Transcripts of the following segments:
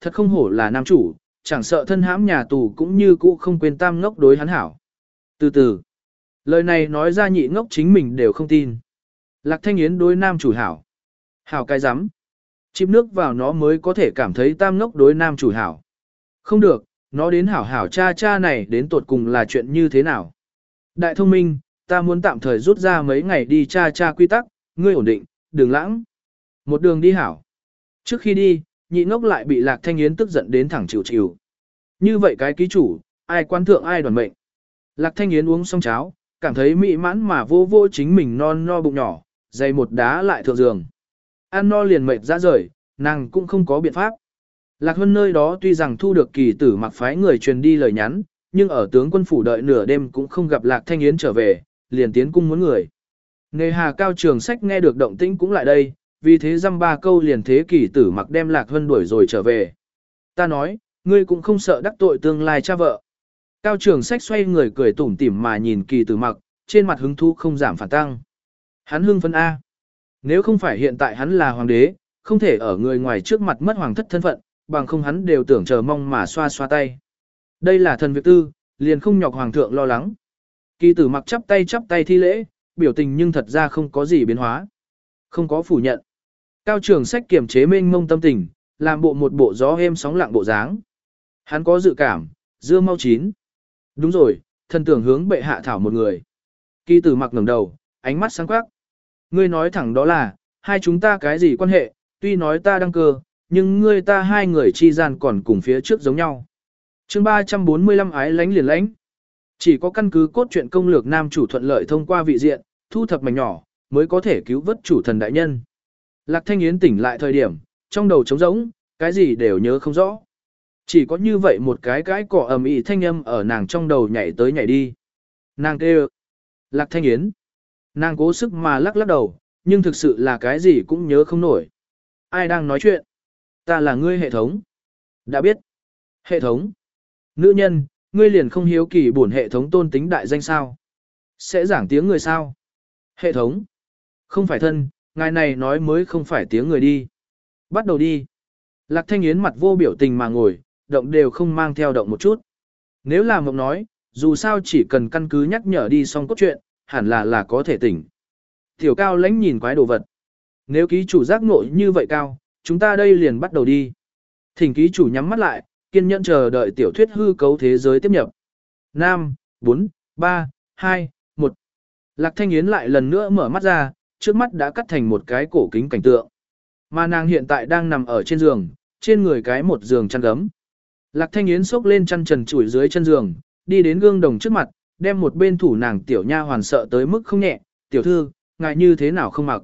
thật không hổ là nam chủ, chẳng sợ thân hãm nhà tù cũng như cũ không quên tam ngốc đối hắn hảo. Từ từ, lời này nói ra nhị ngốc chính mình đều không tin. Lạc Thanh Yến đối nam chủ hảo. Hảo cái rắm Chìm nước vào nó mới có thể cảm thấy tam ngốc đối nam chủ hảo. Không được, nó đến hảo hảo cha cha này đến tột cùng là chuyện như thế nào. Đại thông minh, ta muốn tạm thời rút ra mấy ngày đi cha cha quy tắc, ngươi ổn định, đừng lãng. Một đường đi hảo. Trước khi đi, nhị ngốc lại bị lạc thanh yến tức giận đến thẳng chịu chịu. Như vậy cái ký chủ, ai quan thượng ai đoàn mệnh. Lạc thanh yến uống xong cháo, cảm thấy mỹ mãn mà vô vô chính mình non no bụng nhỏ, dày một đá lại thượng giường. Ăn no liền mệt ra rời, nàng cũng không có biện pháp. Lạc Hân nơi đó tuy rằng thu được kỳ tử mặc phái người truyền đi lời nhắn, nhưng ở tướng quân phủ đợi nửa đêm cũng không gặp Lạc Thanh Yến trở về, liền tiến cung muốn người. Nghề hà cao trường sách nghe được động tĩnh cũng lại đây, vì thế dăm ba câu liền thế kỳ tử mặc đem Lạc Hân đuổi rồi trở về. Ta nói, ngươi cũng không sợ đắc tội tương lai cha vợ. Cao trường sách xoay người cười tủm tỉm mà nhìn kỳ tử mặc, trên mặt hứng thú không giảm phản tăng. Hắn hưng phân A. Nếu không phải hiện tại hắn là hoàng đế, không thể ở người ngoài trước mặt mất hoàng thất thân phận, bằng không hắn đều tưởng chờ mong mà xoa xoa tay. Đây là thần việc tư, liền không nhọc hoàng thượng lo lắng. Kỳ tử mặc chắp tay chắp tay thi lễ, biểu tình nhưng thật ra không có gì biến hóa. Không có phủ nhận. Cao trường sách kiểm chế mênh mông tâm tình, làm bộ một bộ gió êm sóng lặng bộ dáng. Hắn có dự cảm, dưa mau chín. Đúng rồi, thần tưởng hướng bệ hạ thảo một người. Kỳ tử mặc ngẩng đầu, ánh mắt sáng quắc. Ngươi nói thẳng đó là, hai chúng ta cái gì quan hệ, tuy nói ta đăng cơ, nhưng ngươi ta hai người chi gian còn cùng phía trước giống nhau. chương 345 ái lánh liền lánh. Chỉ có căn cứ cốt truyện công lược nam chủ thuận lợi thông qua vị diện, thu thập mảnh nhỏ, mới có thể cứu vớt chủ thần đại nhân. Lạc Thanh Yến tỉnh lại thời điểm, trong đầu trống rỗng, cái gì đều nhớ không rõ. Chỉ có như vậy một cái cái cỏ ầm ĩ thanh âm ở nàng trong đầu nhảy tới nhảy đi. Nàng kêu. Lạc Thanh Yến. Nàng cố sức mà lắc lắc đầu, nhưng thực sự là cái gì cũng nhớ không nổi. Ai đang nói chuyện? Ta là ngươi hệ thống. Đã biết. Hệ thống. Nữ nhân, ngươi liền không hiếu kỳ bổn hệ thống tôn tính đại danh sao. Sẽ giảng tiếng người sao? Hệ thống. Không phải thân, ngài này nói mới không phải tiếng người đi. Bắt đầu đi. Lạc thanh yến mặt vô biểu tình mà ngồi, động đều không mang theo động một chút. Nếu là mộng nói, dù sao chỉ cần căn cứ nhắc nhở đi xong cốt truyện, hẳn là là có thể tỉnh. Tiểu cao lãnh nhìn quái đồ vật. Nếu ký chủ giác ngộ như vậy cao, chúng ta đây liền bắt đầu đi. Thỉnh ký chủ nhắm mắt lại, kiên nhẫn chờ đợi tiểu thuyết hư cấu thế giới tiếp nhập. 5, 4, 3, 2, 1. Lạc Thanh Yến lại lần nữa mở mắt ra, trước mắt đã cắt thành một cái cổ kính cảnh tượng. Mà nàng hiện tại đang nằm ở trên giường, trên người cái một giường chăn gấm. Lạc Thanh Yến xốc lên chăn trần chuỗi dưới chân giường, đi đến gương đồng trước mặt, đem một bên thủ nàng tiểu nha hoàn sợ tới mức không nhẹ, tiểu thư, ngài như thế nào không mặc.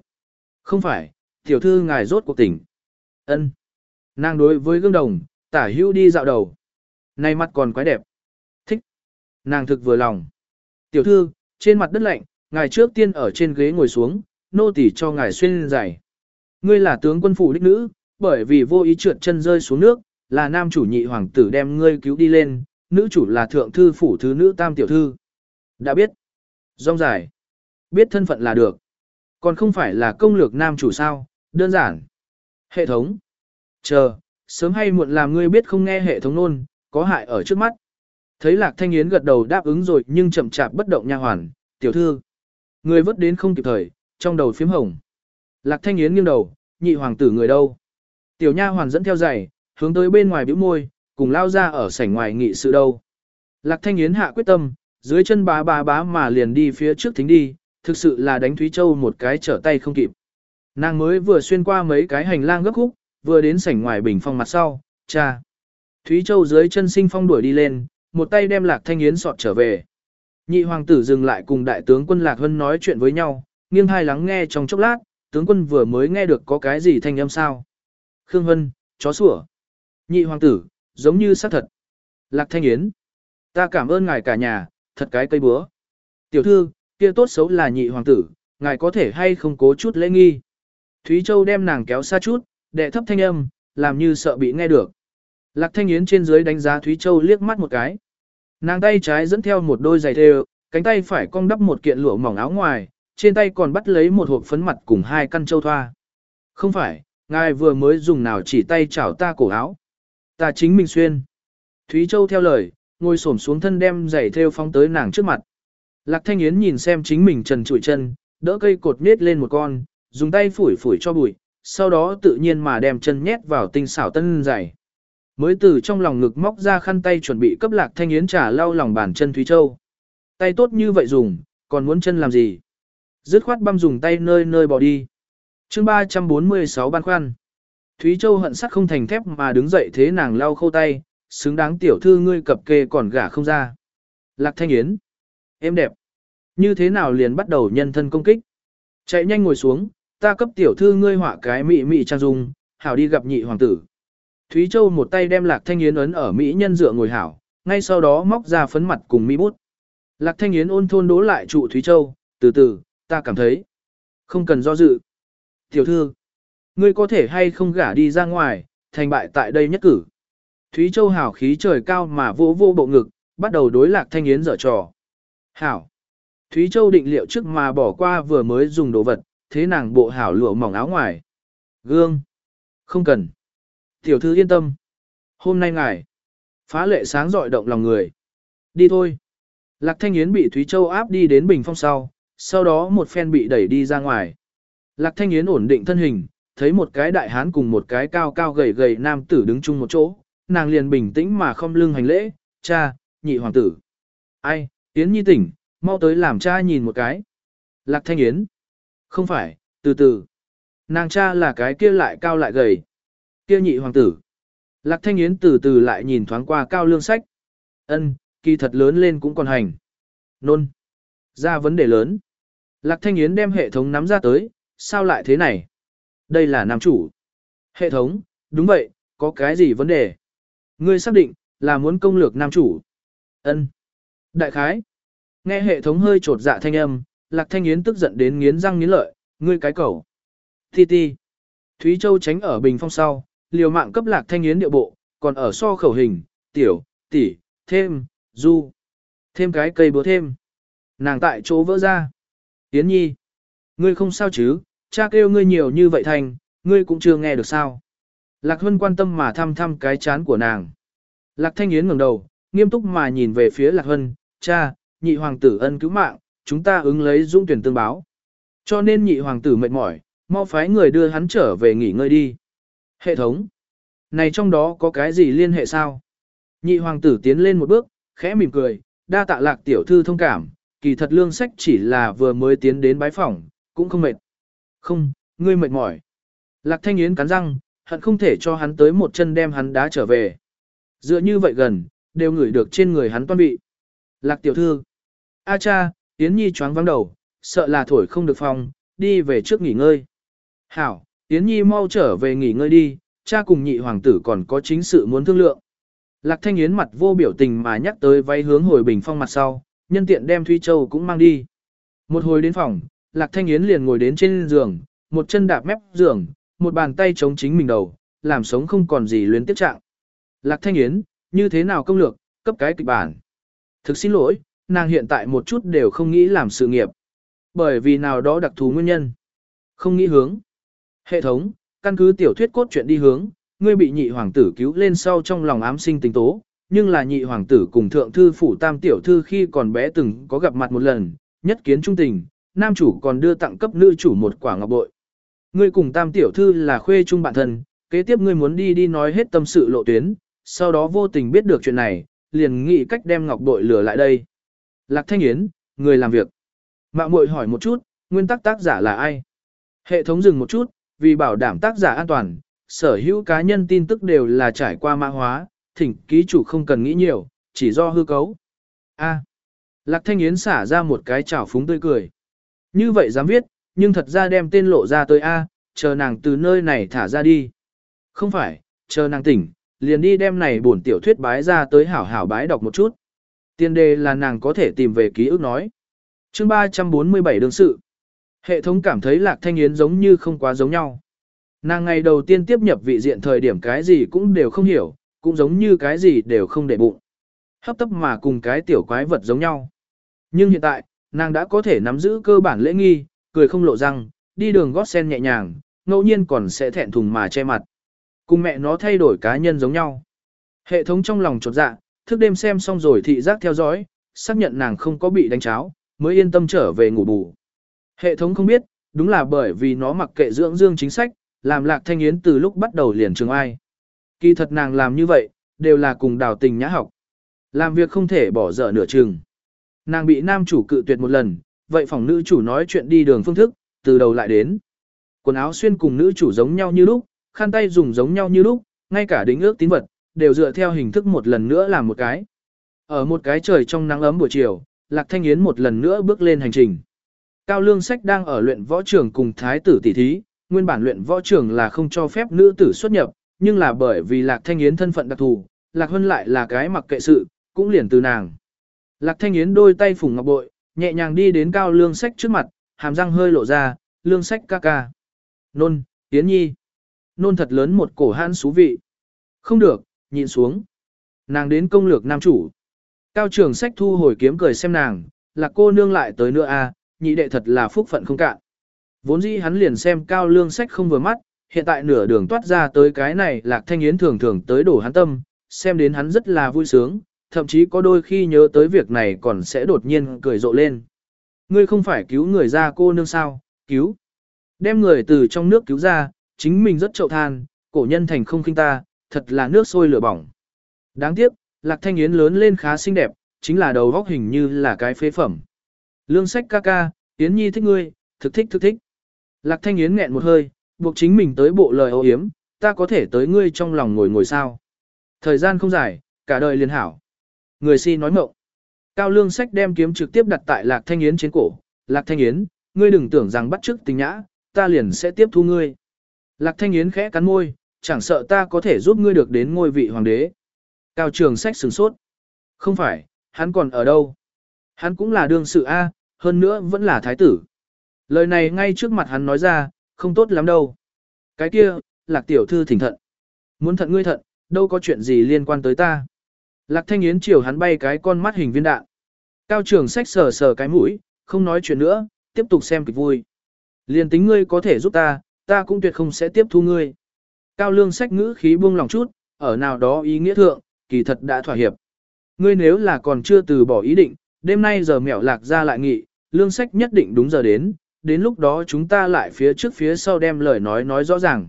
Không phải, tiểu thư ngài rốt cuộc tỉnh. ân Nàng đối với gương đồng, tả hữu đi dạo đầu. Này mặt còn quái đẹp. Thích. Nàng thực vừa lòng. Tiểu thư, trên mặt đất lạnh, ngài trước tiên ở trên ghế ngồi xuống, nô tỳ cho ngài xuyên giày. Ngươi là tướng quân phủ đích nữ, bởi vì vô ý trượt chân rơi xuống nước, là nam chủ nhị hoàng tử đem ngươi cứu đi lên, nữ chủ là thượng thư phủ thứ nữ tam tiểu thư. Đã biết. Rong dài. Biết thân phận là được. Còn không phải là công lược nam chủ sao, đơn giản. Hệ thống. Chờ, sớm hay muộn làm ngươi biết không nghe hệ thống nôn, có hại ở trước mắt. Thấy Lạc Thanh Yến gật đầu đáp ứng rồi nhưng chậm chạp bất động nha hoàn, tiểu thư. Người vớt đến không kịp thời, trong đầu phím hồng. Lạc Thanh Yến nghiêng đầu, nhị hoàng tử người đâu. Tiểu nha hoàn dẫn theo giày, hướng tới bên ngoài bĩu môi, cùng lao ra ở sảnh ngoài nghị sự đâu. Lạc Thanh Yến hạ quyết tâm, dưới chân bá bá bá mà liền đi phía trước thính đi, thực sự là đánh Thúy Châu một cái trở tay không kịp. Nàng mới vừa xuyên qua mấy cái hành lang gấp khúc, vừa đến sảnh ngoài bình phong mặt sau, cha. Thúy Châu dưới chân sinh phong đuổi đi lên, một tay đem Lạc Thanh Yến sọt trở về. Nhị hoàng tử dừng lại cùng đại tướng quân Lạc Hân nói chuyện với nhau, nghiêng hai lắng nghe trong chốc lát, tướng quân vừa mới nghe được có cái gì thanh âm sao. Khương Vân, chó sủa. Nhị hoàng tử, giống như xác thật. Lạc Thanh Yến. Ta cảm ơn ngài cả nhà, thật cái cây búa. Tiểu thư, kia tốt xấu là nhị hoàng tử, ngài có thể hay không cố chút lễ nghi. Thúy Châu đem nàng kéo xa chút, đệ thấp thanh âm, làm như sợ bị nghe được. Lạc Thanh Yến trên dưới đánh giá Thúy Châu liếc mắt một cái. Nàng tay trái dẫn theo một đôi giày thêu, cánh tay phải cong đắp một kiện lụa mỏng áo ngoài, trên tay còn bắt lấy một hộp phấn mặt cùng hai căn châu thoa. Không phải, ngài vừa mới dùng nào chỉ tay chảo ta cổ áo. Ta chính mình xuyên. Thúy Châu theo lời, ngồi xổm xuống thân đem giày theo phóng tới nàng trước mặt. Lạc Thanh Yến nhìn xem chính mình trần trụi chân, đỡ cây cột nết lên một con, dùng tay phủi phủi cho bụi, sau đó tự nhiên mà đem chân nhét vào tinh xảo tân giày. Mới từ trong lòng ngực móc ra khăn tay chuẩn bị cấp Lạc Thanh Yến trả lau lòng bàn chân Thúy Châu. Tay tốt như vậy dùng, còn muốn chân làm gì? Dứt khoát băm dùng tay nơi nơi bỏ đi. chương 346 ban khoăn. Thúy Châu hận sắt không thành thép mà đứng dậy thế nàng lau khâu tay, xứng đáng tiểu thư ngươi cập kê còn gả không ra. Lạc Thanh Yến. Em đẹp. Như thế nào liền bắt đầu nhân thân công kích. Chạy nhanh ngồi xuống, ta cấp tiểu thư ngươi họa cái mị mị trang dung, hảo đi gặp nhị hoàng tử. Thúy Châu một tay đem Lạc Thanh Yến ấn ở mỹ nhân dựa ngồi hảo, ngay sau đó móc ra phấn mặt cùng mỹ bút. Lạc Thanh Yến ôn thôn đố lại trụ Thúy Châu, từ từ, ta cảm thấy. Không cần do dự. Tiểu thư, ngươi có thể hay không gả đi ra ngoài, thành bại tại đây nhất cử. Thúy Châu hảo khí trời cao mà vô vô bộ ngực, bắt đầu đối Lạc Thanh Yến dở trò. Hảo. Thúy Châu định liệu trước mà bỏ qua vừa mới dùng đồ vật, thế nàng bộ hảo lụa mỏng áo ngoài. Gương. Không cần. Tiểu thư yên tâm. Hôm nay ngài. Phá lệ sáng dọi động lòng người. Đi thôi. Lạc Thanh Yến bị Thúy Châu áp đi đến bình phong sau, sau đó một phen bị đẩy đi ra ngoài. Lạc Thanh Yến ổn định thân hình, thấy một cái đại hán cùng một cái cao cao gầy gầy nam tử đứng chung một chỗ, nàng liền bình tĩnh mà không lưng hành lễ, cha, nhị hoàng tử. Ai, Yến nhi tỉnh, mau tới làm cha nhìn một cái. Lạc Thanh Yến. Không phải, từ từ. Nàng cha là cái kia lại cao lại gầy. Kia nhị hoàng tử. Lạc Thanh Yến từ từ lại nhìn thoáng qua cao lương sách. Ân, kỳ thật lớn lên cũng còn hành. Nôn. Ra vấn đề lớn. Lạc Thanh Yến đem hệ thống nắm ra tới, sao lại thế này? Đây là nam chủ. Hệ thống, đúng vậy, có cái gì vấn đề? Ngươi xác định, là muốn công lược nam chủ. Ân. Đại khái. Nghe hệ thống hơi trột dạ thanh âm, Lạc Thanh Yến tức giận đến nghiến răng nghiến lợi, ngươi cái cẩu. Ti ti. Thúy Châu tránh ở bình phong sau, liều mạng cấp Lạc Thanh Yến điệu bộ, còn ở so khẩu hình, tiểu, tỷ, thêm, du. Thêm cái cây búa thêm. Nàng tại chỗ vỡ ra. Yến nhi. Ngươi không sao chứ, cha kêu ngươi nhiều như vậy thành, ngươi cũng chưa nghe được sao. Lạc Hân quan tâm mà thăm thăm cái chán của nàng. Lạc Thanh Yến ngẩng đầu, nghiêm túc mà nhìn về phía Lạc Hân, cha, nhị hoàng tử ân cứu mạng, chúng ta ứng lấy dũng tuyển tương báo. Cho nên nhị hoàng tử mệt mỏi, mau phái người đưa hắn trở về nghỉ ngơi đi. Hệ thống. Này trong đó có cái gì liên hệ sao? Nhị hoàng tử tiến lên một bước, khẽ mỉm cười, đa tạ lạc tiểu thư thông cảm, kỳ thật lương sách chỉ là vừa mới tiến đến bái phỏng, cũng không mệt. Không, ngươi mệt mỏi. Lạc thanh yến cắn răng, hận không thể cho hắn tới một chân đem hắn đá trở về. Dựa như vậy gần, đều ngửi được trên người hắn toan bị. Lạc tiểu thư. A cha, Yến Nhi choáng vắng đầu, sợ là thổi không được phòng, đi về trước nghỉ ngơi. Hảo, Yến Nhi mau trở về nghỉ ngơi đi, cha cùng nhị hoàng tử còn có chính sự muốn thương lượng. Lạc Thanh Yến mặt vô biểu tình mà nhắc tới váy hướng hồi bình phong mặt sau, nhân tiện đem Thuy Châu cũng mang đi. Một hồi đến phòng, Lạc Thanh Yến liền ngồi đến trên giường, một chân đạp mép giường, một bàn tay chống chính mình đầu, làm sống không còn gì luyến tiếp trạng. Lạc Thanh Yến, như thế nào công lược, cấp cái kịch bản. Thực xin lỗi, nàng hiện tại một chút đều không nghĩ làm sự nghiệp. Bởi vì nào đó đặc thù nguyên nhân. Không nghĩ hướng. Hệ thống, căn cứ tiểu thuyết cốt truyện đi hướng, ngươi bị nhị hoàng tử cứu lên sau trong lòng ám sinh tình tố, nhưng là nhị hoàng tử cùng thượng thư phủ tam tiểu thư khi còn bé từng có gặp mặt một lần, nhất kiến trung tình, nam chủ còn đưa tặng cấp nữ chủ một quả ngọc bội. Ngươi cùng tam tiểu thư là khuê chung bạn thân, kế tiếp ngươi muốn đi đi nói hết tâm sự lộ tuyến, sau đó vô tình biết được chuyện này, liền nghĩ cách đem ngọc bội lừa lại đây. Lạc Thanh Yến, người làm việc. Mạng muội hỏi một chút, nguyên tắc tác giả là ai? Hệ thống dừng một chút, vì bảo đảm tác giả an toàn, sở hữu cá nhân tin tức đều là trải qua mã hóa, thỉnh ký chủ không cần nghĩ nhiều, chỉ do hư cấu. A. Lạc Thanh Yến xả ra một cái chảo phúng tươi cười. Như vậy dám viết, nhưng thật ra đem tên lộ ra tới A, chờ nàng từ nơi này thả ra đi. Không phải, chờ nàng tỉnh, liền đi đem này bổn tiểu thuyết bái ra tới hảo hảo bái đọc một chút. Tiên đề là nàng có thể tìm về ký ức nói. chương 347 đương sự. Hệ thống cảm thấy Lạc Thanh Yến giống như không quá giống nhau. Nàng ngày đầu tiên tiếp nhập vị diện thời điểm cái gì cũng đều không hiểu, cũng giống như cái gì đều không để bụng. Hấp tấp mà cùng cái tiểu quái vật giống nhau. Nhưng hiện tại, nàng đã có thể nắm giữ cơ bản lễ nghi, cười không lộ răng, đi đường gót sen nhẹ nhàng, ngẫu nhiên còn sẽ thẹn thùng mà che mặt. Cùng mẹ nó thay đổi cá nhân giống nhau. Hệ thống trong lòng chột dạ, thức đêm xem xong rồi thị giác theo dõi, xác nhận nàng không có bị đánh cháo, mới yên tâm trở về ngủ bù. Hệ thống không biết, đúng là bởi vì nó mặc kệ dưỡng dương chính sách, làm lạc thanh yến từ lúc bắt đầu liền trường ai. Kỳ thật nàng làm như vậy, đều là cùng đào tình nhã học. Làm việc không thể bỏ dở nửa chừng. Nàng bị nam chủ cự tuyệt một lần, vậy phòng nữ chủ nói chuyện đi đường phương thức, từ đầu lại đến. Quần áo xuyên cùng nữ chủ giống nhau như lúc, khăn tay dùng giống nhau như lúc, ngay cả đính ước tín vật, đều dựa theo hình thức một lần nữa làm một cái. Ở một cái trời trong nắng ấm buổi chiều, Lạc Thanh Yến một lần nữa bước lên hành trình. Cao Lương Sách đang ở luyện võ trường cùng thái tử tỷ thí, nguyên bản luyện võ trường là không cho phép nữ tử xuất nhập, nhưng là bởi vì Lạc Thanh Yến thân phận đặc thù, Lạc Hân lại là cái mặc kệ sự, cũng liền từ nàng. Lạc Thanh Yến đôi tay phủ ngọc bội, nhẹ nhàng đi đến Cao Lương Sách trước mặt, hàm răng hơi lộ ra, Lương Sách ca ca. Nôn, Yến Nhi. Nôn thật lớn một cổ hãn xú vị. Không được, nhịn xuống. Nàng đến công lược nam chủ. Cao trường sách thu hồi kiếm cười xem nàng, là cô nương lại tới nữa à, nhị đệ thật là phúc phận không cạn. Vốn dĩ hắn liền xem cao lương sách không vừa mắt, hiện tại nửa đường toát ra tới cái này lạc thanh yến thường thường tới đổ hắn tâm, xem đến hắn rất là vui sướng, thậm chí có đôi khi nhớ tới việc này còn sẽ đột nhiên cười rộ lên. Ngươi không phải cứu người ra cô nương sao, cứu. Đem người từ trong nước cứu ra, chính mình rất trậu than, cổ nhân thành không khinh ta, thật là nước sôi lửa bỏng. Đáng tiếc, Lạc Thanh Yến lớn lên khá xinh đẹp, chính là đầu góc hình như là cái phế phẩm. Lương sách ca ca, Yến Nhi thích ngươi, thực thích thực thích. Lạc Thanh Yến nghẹn một hơi, buộc chính mình tới bộ lời ô hiếm, ta có thể tới ngươi trong lòng ngồi ngồi sao. Thời gian không dài, cả đời liền hảo. Người si nói mộng. Cao lương sách đem kiếm trực tiếp đặt tại Lạc Thanh Yến trên cổ. Lạc Thanh Yến, ngươi đừng tưởng rằng bắt trước tình nhã, ta liền sẽ tiếp thu ngươi. Lạc Thanh Yến khẽ cắn môi, chẳng sợ ta có thể giúp ngươi được đến ngôi vị hoàng đế. Cao trường sách sửng sốt. Không phải, hắn còn ở đâu? Hắn cũng là đương sự A, hơn nữa vẫn là thái tử. Lời này ngay trước mặt hắn nói ra, không tốt lắm đâu. Cái kia, lạc tiểu thư thỉnh thận. Muốn thận ngươi thận, đâu có chuyện gì liên quan tới ta. Lạc thanh yến chiều hắn bay cái con mắt hình viên đạn. Cao trường sách sờ sờ cái mũi, không nói chuyện nữa, tiếp tục xem kịch vui. Liên tính ngươi có thể giúp ta, ta cũng tuyệt không sẽ tiếp thu ngươi. Cao lương sách ngữ khí buông lòng chút, ở nào đó ý nghĩa thượng, kỳ thật đã thỏa hiệp. Ngươi nếu là còn chưa từ bỏ ý định, đêm nay giờ mẹo lạc ra lại nghị, lương sách nhất định đúng giờ đến, đến lúc đó chúng ta lại phía trước phía sau đem lời nói nói rõ ràng.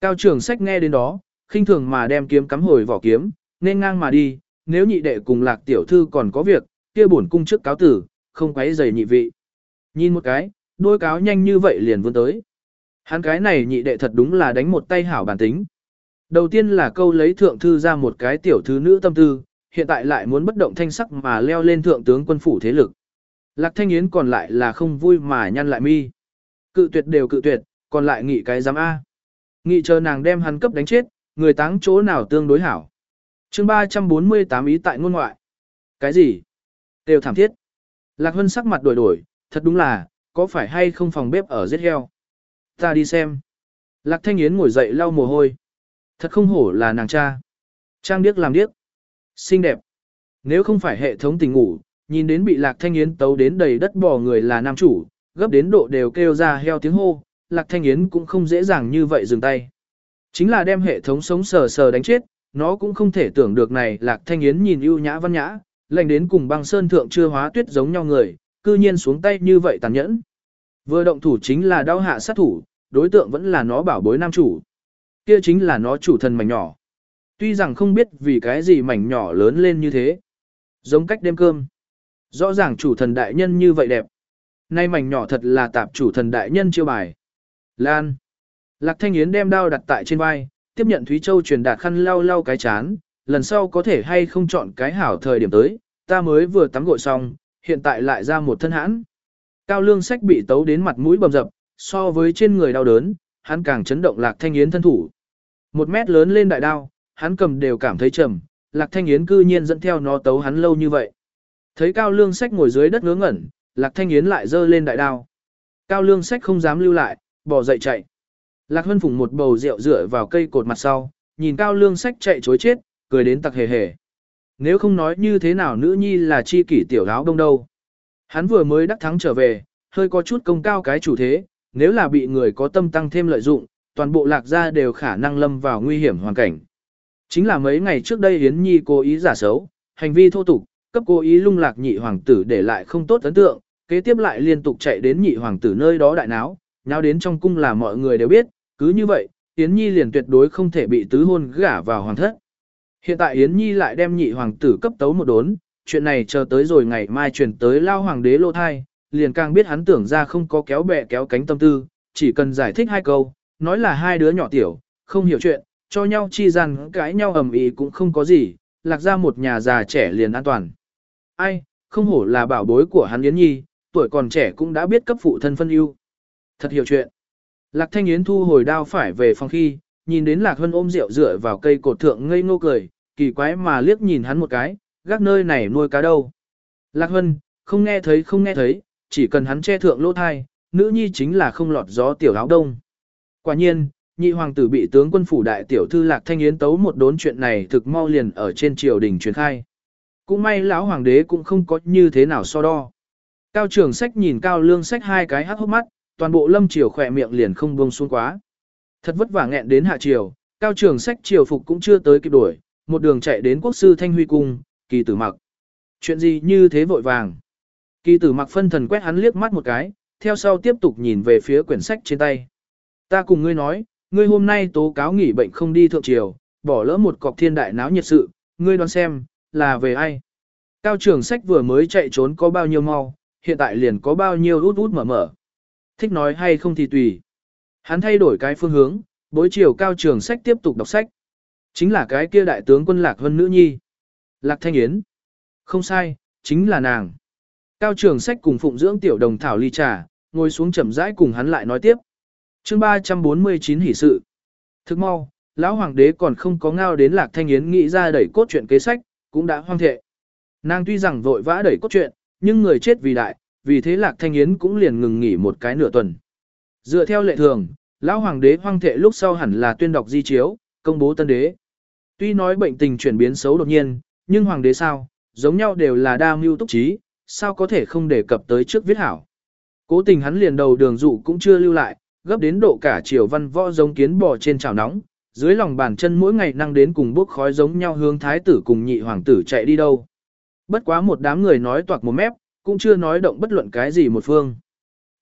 Cao trưởng sách nghe đến đó, khinh thường mà đem kiếm cắm hồi vỏ kiếm, nên ngang mà đi, nếu nhị đệ cùng lạc tiểu thư còn có việc, kia bổn cung trước cáo tử, không quấy giày nhị vị. Nhìn một cái, đôi cáo nhanh như vậy liền vươn tới. Hắn cái này nhị đệ thật đúng là đánh một tay hảo bản tính. Đầu tiên là câu lấy thượng thư ra một cái tiểu thư nữ tâm tư, hiện tại lại muốn bất động thanh sắc mà leo lên thượng tướng quân phủ thế lực. Lạc Thanh Yến còn lại là không vui mà nhăn lại mi. Cự tuyệt đều cự tuyệt, còn lại nghị cái giám A. Nghị chờ nàng đem hắn cấp đánh chết, người táng chỗ nào tương đối hảo. chương 348 ý tại ngôn ngoại. Cái gì? Đều thảm thiết. Lạc Hân sắc mặt đổi đổi, thật đúng là, có phải hay không phòng bếp ở giết heo? Ta đi xem. Lạc Thanh Yến ngồi dậy lau mồ hôi. Thật không hổ là nàng cha. Trang điếc làm điếc. Xinh đẹp. Nếu không phải hệ thống tình ngủ, nhìn đến bị Lạc Thanh Yến tấu đến đầy đất bò người là nam chủ, gấp đến độ đều kêu ra heo tiếng hô, Lạc Thanh Yến cũng không dễ dàng như vậy dừng tay. Chính là đem hệ thống sống sờ sờ đánh chết, nó cũng không thể tưởng được này Lạc Thanh Yến nhìn ưu nhã văn nhã, lành đến cùng băng sơn thượng chưa hóa tuyết giống nhau người, cư nhiên xuống tay như vậy tàn nhẫn. Vừa động thủ chính là đau hạ sát thủ, đối tượng vẫn là nó bảo bối nam chủ. Kia chính là nó chủ thần mảnh nhỏ. Tuy rằng không biết vì cái gì mảnh nhỏ lớn lên như thế. Giống cách đêm cơm. Rõ ràng chủ thần đại nhân như vậy đẹp. Nay mảnh nhỏ thật là tạp chủ thần đại nhân chiêu bài. Lan. Lạc Thanh Yến đem đao đặt tại trên vai, tiếp nhận Thúy Châu truyền đạt khăn lau lau cái chán, lần sau có thể hay không chọn cái hảo thời điểm tới, ta mới vừa tắm gội xong, hiện tại lại ra một thân hãn. Cao lương sách bị tấu đến mặt mũi bầm dập, so với trên người đau đớn, hắn càng chấn động Lạc Thanh Yến thân thủ. Một mét lớn lên đại đao, hắn cầm đều cảm thấy trầm, Lạc Thanh Yến cư nhiên dẫn theo nó tấu hắn lâu như vậy. Thấy Cao Lương Sách ngồi dưới đất ngớ ngẩn, Lạc Thanh Yến lại giơ lên đại đao. Cao Lương Sách không dám lưu lại, bỏ dậy chạy. Lạc Hân Phùng một bầu rượu rửa vào cây cột mặt sau, nhìn Cao Lương Sách chạy chối chết, cười đến tặc hề hề. Nếu không nói như thế nào nữ nhi là chi kỷ tiểu áo đông đâu. Hắn vừa mới đắc thắng trở về, hơi có chút công cao cái chủ thế, nếu là bị người có tâm tăng thêm lợi dụng, toàn bộ lạc gia đều khả năng lâm vào nguy hiểm hoàn cảnh. Chính là mấy ngày trước đây Yến Nhi cố ý giả xấu, hành vi thô tục, cấp cố ý lung lạc nhị hoàng tử để lại không tốt ấn tượng, kế tiếp lại liên tục chạy đến nhị hoàng tử nơi đó đại náo, nháo đến trong cung là mọi người đều biết, cứ như vậy, Yến Nhi liền tuyệt đối không thể bị tứ hôn gả vào hoàng thất. Hiện tại Yến Nhi lại đem nhị hoàng tử cấp tấu một đốn, chuyện này chờ tới rồi ngày mai truyền tới lao hoàng đế lô thai, liền càng biết hắn tưởng ra không có kéo bè kéo cánh tâm tư, chỉ cần giải thích hai câu, nói là hai đứa nhỏ tiểu, không hiểu chuyện, cho nhau chi rằng cãi nhau ầm ĩ cũng không có gì, lạc ra một nhà già trẻ liền an toàn. Ai, không hổ là bảo bối của hắn Yến Nhi, tuổi còn trẻ cũng đã biết cấp phụ thân phân ưu. Thật hiểu chuyện. Lạc Thanh Yến thu hồi đao phải về phòng khi, nhìn đến Lạc Hân ôm rượu dựa vào cây cột thượng ngây ngô cười, kỳ quái mà liếc nhìn hắn một cái, gác nơi này nuôi cá đâu. Lạc Hân, không nghe thấy không nghe thấy, chỉ cần hắn che thượng lỗ thai, nữ nhi chính là không lọt gió tiểu áo đông. Quả nhiên, nhị hoàng tử bị tướng quân phủ đại tiểu thư Lạc Thanh Yến tấu một đốn chuyện này thực mau liền ở trên triều đình truyền khai. Cũng may lão hoàng đế cũng không có như thế nào so đo. Cao trường sách nhìn cao lương sách hai cái hắt hốc mắt, toàn bộ lâm triều khỏe miệng liền không buông xuống quá. Thật vất vả nghẹn đến hạ triều, cao trường sách triều phục cũng chưa tới kịp đuổi, một đường chạy đến quốc sư Thanh Huy Cung, kỳ tử mặc. Chuyện gì như thế vội vàng? Kỳ tử mặc phân thần quét hắn liếc mắt một cái, theo sau tiếp tục nhìn về phía quyển sách trên tay. Ta cùng ngươi nói, ngươi hôm nay tố cáo nghỉ bệnh không đi thượng triều, bỏ lỡ một cọc thiên đại náo nhiệt sự, ngươi đoán xem, là về ai? Cao trường sách vừa mới chạy trốn có bao nhiêu mau, hiện tại liền có bao nhiêu út út mở mở. Thích nói hay không thì tùy. Hắn thay đổi cái phương hướng, bối chiều cao trường sách tiếp tục đọc sách. Chính là cái kia đại tướng quân Lạc Vân Nữ Nhi. Lạc Thanh Yến. Không sai, chính là nàng. Cao trường sách cùng phụng dưỡng tiểu đồng thảo ly trà, ngồi xuống chậm rãi cùng hắn lại nói tiếp. chương 349 hỷ sự. Thức mau, lão hoàng đế còn không có ngao đến Lạc Thanh Yến nghĩ ra đẩy cốt chuyện kế sách, cũng đã hoang thệ. Nàng tuy rằng vội vã đẩy cốt truyện, nhưng người chết vì đại, vì thế Lạc Thanh Yến cũng liền ngừng nghỉ một cái nửa tuần. Dựa theo lệ thường, lão hoàng đế hoang thệ lúc sau hẳn là tuyên đọc di chiếu, công bố tân đế. Tuy nói bệnh tình chuyển biến xấu đột nhiên, nhưng hoàng đế sao, giống nhau đều là đa mưu túc trí, sao có thể không đề cập tới trước viết hảo. Cố tình hắn liền đầu đường dụ cũng chưa lưu lại, gấp đến độ cả triều văn võ giống kiến bò trên chảo nóng, dưới lòng bàn chân mỗi ngày năng đến cùng bốc khói giống nhau hướng thái tử cùng nhị hoàng tử chạy đi đâu. Bất quá một đám người nói toạc một mép, cũng chưa nói động bất luận cái gì một phương.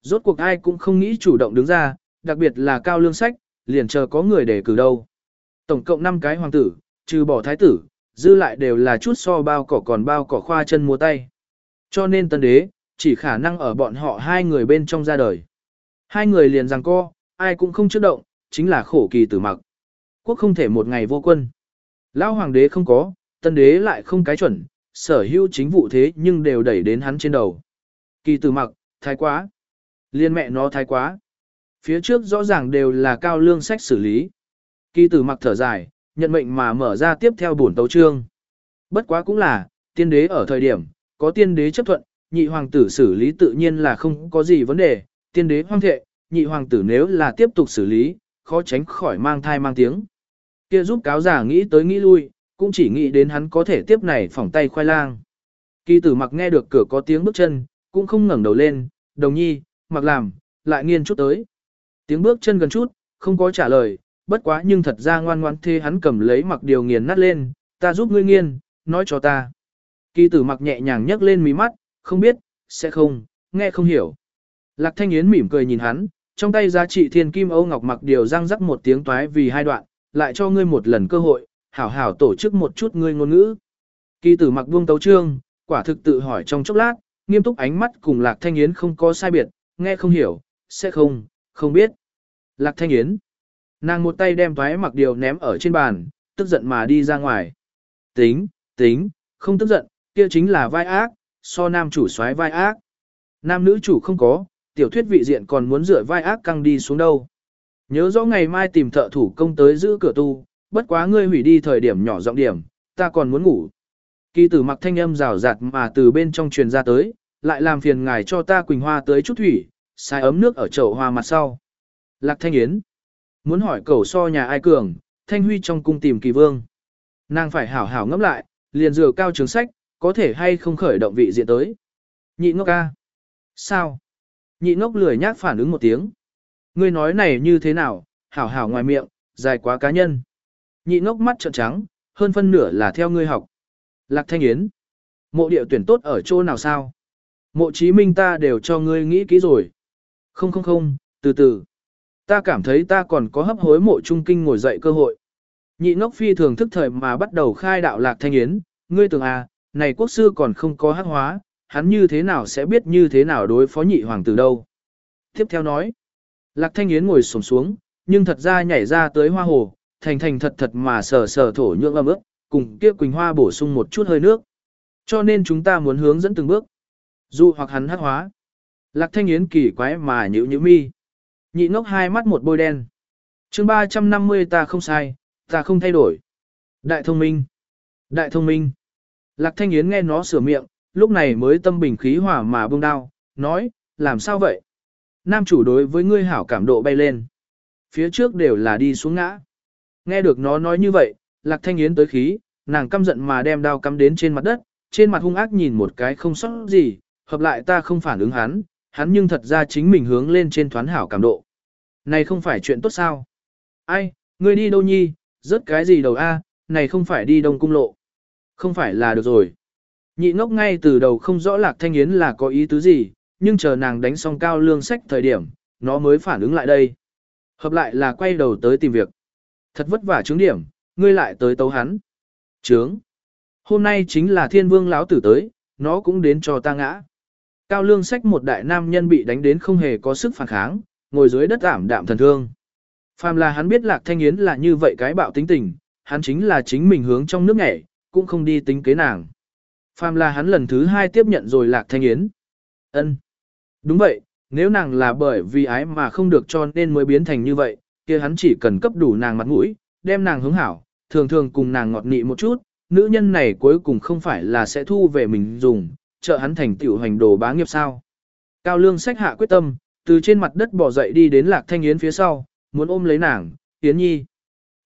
Rốt cuộc ai cũng không nghĩ chủ động đứng ra, đặc biệt là cao lương sách, liền chờ có người để cử đâu. Tổng cộng 5 cái hoàng tử, trừ bỏ thái tử, dư lại đều là chút so bao cỏ còn bao cỏ khoa chân múa tay. Cho nên tân đế, chỉ khả năng ở bọn họ hai người bên trong ra đời. Hai người liền rằng co, ai cũng không trước động, chính là khổ kỳ tử mặc. Quốc không thể một ngày vô quân. Lão hoàng đế không có, tân đế lại không cái chuẩn, sở hữu chính vụ thế nhưng đều đẩy đến hắn trên đầu. Kỳ tử mặc, thái quá. Liên mẹ nó thái quá. Phía trước rõ ràng đều là cao lương sách xử lý. Kỳ tử mặc thở dài, nhận mệnh mà mở ra tiếp theo bổn tấu trương. Bất quá cũng là, tiên đế ở thời điểm, có tiên đế chấp thuận, nhị hoàng tử xử lý tự nhiên là không có gì vấn đề, tiên đế hoang thệ, nhị hoàng tử nếu là tiếp tục xử lý, khó tránh khỏi mang thai mang tiếng. Kia giúp cáo giả nghĩ tới nghĩ lui, cũng chỉ nghĩ đến hắn có thể tiếp này phỏng tay khoai lang. Kỳ tử mặc nghe được cửa có tiếng bước chân, cũng không ngẩng đầu lên, đồng nhi, mặc làm, lại nghiên chút tới. Tiếng bước chân gần chút, không có trả lời, bất quá nhưng thật ra ngoan ngoan thế hắn cầm lấy mặc điều nghiền nát lên, ta giúp ngươi nghiên, nói cho ta. Kỳ tử mặc nhẹ nhàng nhấc lên mí mắt, không biết, sẽ không, nghe không hiểu. Lạc thanh yến mỉm cười nhìn hắn, trong tay giá trị thiên kim âu ngọc mặc điều răng rắc một tiếng toái vì hai đoạn, lại cho ngươi một lần cơ hội, hảo hảo tổ chức một chút ngươi ngôn ngữ. Kỳ tử mặc buông tấu trương, quả thực tự hỏi trong chốc lát, nghiêm túc ánh mắt cùng Lạc Thanh Yến không có sai biệt, nghe không hiểu, sẽ không, không biết. Lạc Thanh Yến. Nàng một tay đem thoái mặc điều ném ở trên bàn, tức giận mà đi ra ngoài. Tính, tính, không tức giận, kia chính là vai ác, so nam chủ xoáy vai ác. Nam nữ chủ không có, tiểu thuyết vị diện còn muốn dựa vai ác căng đi xuống đâu. Nhớ rõ ngày mai tìm thợ thủ công tới giữ cửa tu, bất quá ngươi hủy đi thời điểm nhỏ giọng điểm, ta còn muốn ngủ. Kỳ tử mặc thanh âm rào rạt mà từ bên trong truyền ra tới, lại làm phiền ngài cho ta quỳnh hoa tới chút thủy, xài ấm nước ở chậu hoa mặt sau. Lạc thanh yến. Muốn hỏi cầu so nhà ai cường, thanh huy trong cung tìm kỳ vương. Nàng phải hảo hảo ngẫm lại, liền dừa cao trường sách, có thể hay không khởi động vị diện tới. Nhị ngốc ca. Sao? Nhị ngốc lười nhác phản ứng một tiếng. Ngươi nói này như thế nào, hảo hảo ngoài miệng, dài quá cá nhân. Nhị ngốc mắt trợn trắng, hơn phân nửa là theo ngươi học. Lạc Thanh Yến, mộ địa tuyển tốt ở chỗ nào sao? Mộ chí minh ta đều cho ngươi nghĩ kỹ rồi. Không không không, từ từ. Ta cảm thấy ta còn có hấp hối mộ trung kinh ngồi dậy cơ hội. Nhị ngốc phi thường thức thời mà bắt đầu khai đạo Lạc Thanh Yến, ngươi tưởng à, này quốc sư còn không có hắc hóa, hắn như thế nào sẽ biết như thế nào đối phó nhị hoàng tử đâu. Tiếp theo nói, Lạc Thanh Yến ngồi xổm xuống, nhưng thật ra nhảy ra tới hoa hồ, thành thành thật thật mà sờ sờ thổ nhưỡng âm ướt, cùng kia quỳnh hoa bổ sung một chút hơi nước. Cho nên chúng ta muốn hướng dẫn từng bước. Dù hoặc hắn hắc hóa. Lạc Thanh Yến kỳ quái mà nhữ nhữ mi. Nhị ngốc hai mắt một bôi đen. chương 350 ta không sai, ta không thay đổi. Đại thông minh. Đại thông minh. Lạc Thanh Yến nghe nó sửa miệng, lúc này mới tâm bình khí hỏa mà buông đao, nói, làm sao vậy? Nam chủ đối với ngươi hảo cảm độ bay lên. Phía trước đều là đi xuống ngã. Nghe được nó nói như vậy, Lạc Thanh Yến tới khí, nàng căm giận mà đem đao cắm đến trên mặt đất, trên mặt hung ác nhìn một cái không sót gì, hợp lại ta không phản ứng hắn, hắn nhưng thật ra chính mình hướng lên trên thoán hảo cảm độ. Này không phải chuyện tốt sao? Ai, ngươi đi đâu nhi, rớt cái gì đầu a? này không phải đi đông cung lộ. Không phải là được rồi. Nhị ngốc ngay từ đầu không rõ lạc thanh yến là có ý tứ gì, nhưng chờ nàng đánh xong cao lương sách thời điểm, nó mới phản ứng lại đây. Hợp lại là quay đầu tới tìm việc. Thật vất vả chứng điểm, ngươi lại tới tấu hắn. Trướng. Hôm nay chính là thiên vương lão tử tới, nó cũng đến cho ta ngã. Cao lương sách một đại nam nhân bị đánh đến không hề có sức phản kháng, ngồi dưới đất ảm đạm thần thương. Phàm là hắn biết lạc thanh yến là như vậy cái bạo tính tình, hắn chính là chính mình hướng trong nước nhảy, cũng không đi tính kế nàng. Phàm là hắn lần thứ hai tiếp nhận rồi lạc thanh yến. ân Đúng vậy, nếu nàng là bởi vì ái mà không được cho nên mới biến thành như vậy, kia hắn chỉ cần cấp đủ nàng mặt mũi, đem nàng hướng hảo, thường thường cùng nàng ngọt nị một chút, nữ nhân này cuối cùng không phải là sẽ thu về mình dùng, trợ hắn thành tiểu hành đồ bá nghiệp sao. Cao lương sách hạ quyết tâm, từ trên mặt đất bỏ dậy đi đến lạc thanh yến phía sau, muốn ôm lấy nàng, yến nhi.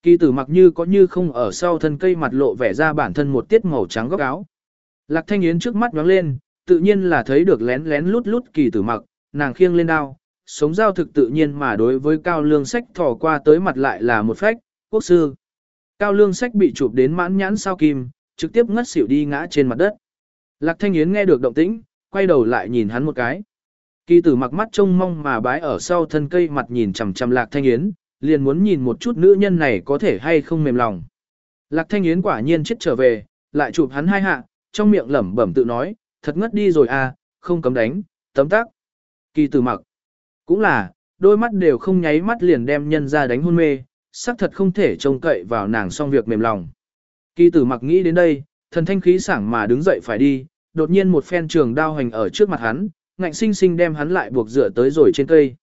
Kỳ tử mặc như có như không ở sau thân cây mặt lộ vẻ ra bản thân một tiết màu trắng góc áo. Lạc thanh yến trước mắt nhoáng lên, tự nhiên là thấy được lén lén lút lút kỳ tử mặc, nàng khiêng lên đao, sống giao thực tự nhiên mà đối với cao lương sách thò qua tới mặt lại là một phách, quốc sư. Cao lương sách bị chụp đến mãn nhãn sao kim, trực tiếp ngất xỉu đi ngã trên mặt đất. Lạc thanh yến nghe được động tĩnh, quay đầu lại nhìn hắn một cái. Kỳ tử mặc mắt trông mong mà bái ở sau thân cây mặt nhìn chằm chằm lạc thanh yến, liền muốn nhìn một chút nữ nhân này có thể hay không mềm lòng. Lạc thanh yến quả nhiên chết trở về, lại chụp hắn hai hạ, trong miệng lẩm bẩm tự nói, thật ngất đi rồi à, không cấm đánh, tấm tắc. Kỳ tử mặc, cũng là, đôi mắt đều không nháy mắt liền đem nhân ra đánh hôn mê, xác thật không thể trông cậy vào nàng xong việc mềm lòng. Kỳ tử mặc nghĩ đến đây, thần thanh khí sảng mà đứng dậy phải đi, đột nhiên một phen trường đao hành ở trước mặt hắn, ngạnh sinh sinh đem hắn lại buộc dựa tới rồi trên cây.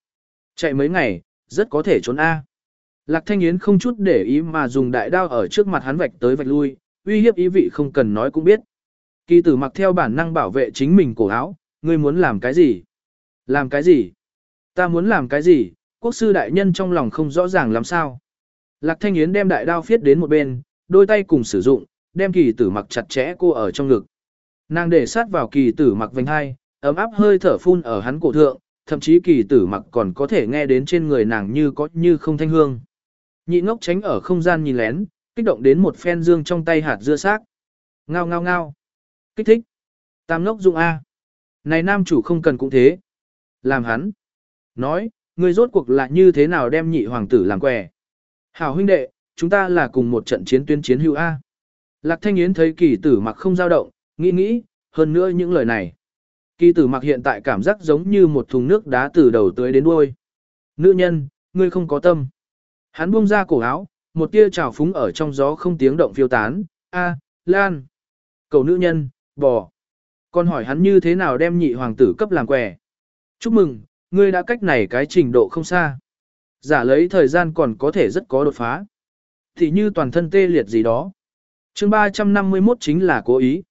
Chạy mấy ngày, rất có thể trốn A. Lạc Thanh Yến không chút để ý mà dùng đại đao ở trước mặt hắn vạch tới vạch lui, uy hiếp ý vị không cần nói cũng biết. Kỳ tử mặc theo bản năng bảo vệ chính mình cổ áo, ngươi muốn làm cái gì? Làm cái gì? Ta muốn làm cái gì? Quốc sư đại nhân trong lòng không rõ ràng làm sao. Lạc Thanh Yến đem đại đao phiết đến một bên, đôi tay cùng sử dụng, đem kỳ tử mặc chặt chẽ cô ở trong ngực. Nàng để sát vào kỳ tử mặc vành hai, ấm áp hơi thở phun ở hắn cổ thượng, thậm chí kỳ tử mặc còn có thể nghe đến trên người nàng như có như không thanh hương. Nhị ngốc tránh ở không gian nhìn lén, kích động đến một phen dương trong tay hạt dưa xác. Ngao ngao ngao. Kích thích. Tam ngốc dụng A. Này nam chủ không cần cũng thế. Làm hắn. Nói, người rốt cuộc là như thế nào đem nhị hoàng tử làm quẻ. Hảo huynh đệ, chúng ta là cùng một trận chiến tuyên chiến hữu A. Lạc thanh yến thấy kỳ tử mặc không dao động, nghĩ nghĩ, hơn nữa những lời này. Kỳ tử mặc hiện tại cảm giác giống như một thùng nước đá từ đầu tới đến đuôi. Nữ nhân, ngươi không có tâm. Hắn buông ra cổ áo, một tia trào phúng ở trong gió không tiếng động phiêu tán. A, Lan. Cầu nữ nhân, bò. Còn hỏi hắn như thế nào đem nhị hoàng tử cấp làm quẻ. Chúc mừng, ngươi đã cách này cái trình độ không xa. Giả lấy thời gian còn có thể rất có đột phá. Thì như toàn thân tê liệt gì đó. chương 351 chính là cố ý.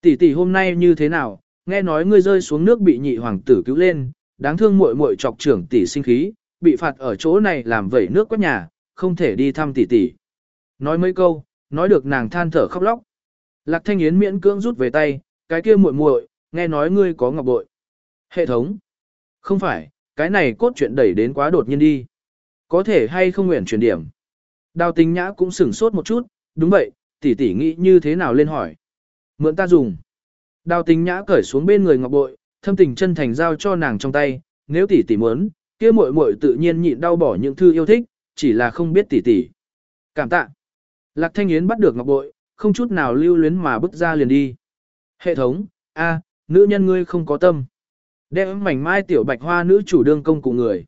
Tỷ tỷ hôm nay như thế nào, nghe nói ngươi rơi xuống nước bị nhị hoàng tử cứu lên, đáng thương muội muội chọc trưởng tỷ sinh khí, bị phạt ở chỗ này làm vẩy nước quét nhà, không thể đi thăm tỷ tỷ. Nói mấy câu, nói được nàng than thở khóc lóc. Lạc Thanh Yến miễn cưỡng rút về tay, cái kia muội muội, nghe nói ngươi có ngọc bội. Hệ thống. Không phải, cái này cốt truyện đẩy đến quá đột nhiên đi. Có thể hay không nguyện chuyển điểm. Đào tình nhã cũng sửng sốt một chút, đúng vậy, tỷ tỷ nghĩ như thế nào lên hỏi. Mượn ta dùng. Đào tình nhã cởi xuống bên người ngọc bội, thâm tình chân thành giao cho nàng trong tay, nếu tỷ tỷ muốn, kia muội muội tự nhiên nhịn đau bỏ những thư yêu thích, chỉ là không biết tỷ tỷ. Cảm tạ. Lạc Thanh Yến bắt được ngọc bội, không chút nào lưu luyến mà bước ra liền đi. Hệ thống, a, nữ nhân ngươi không có tâm. Đem mảnh mai tiểu bạch hoa nữ chủ đương công cụ người.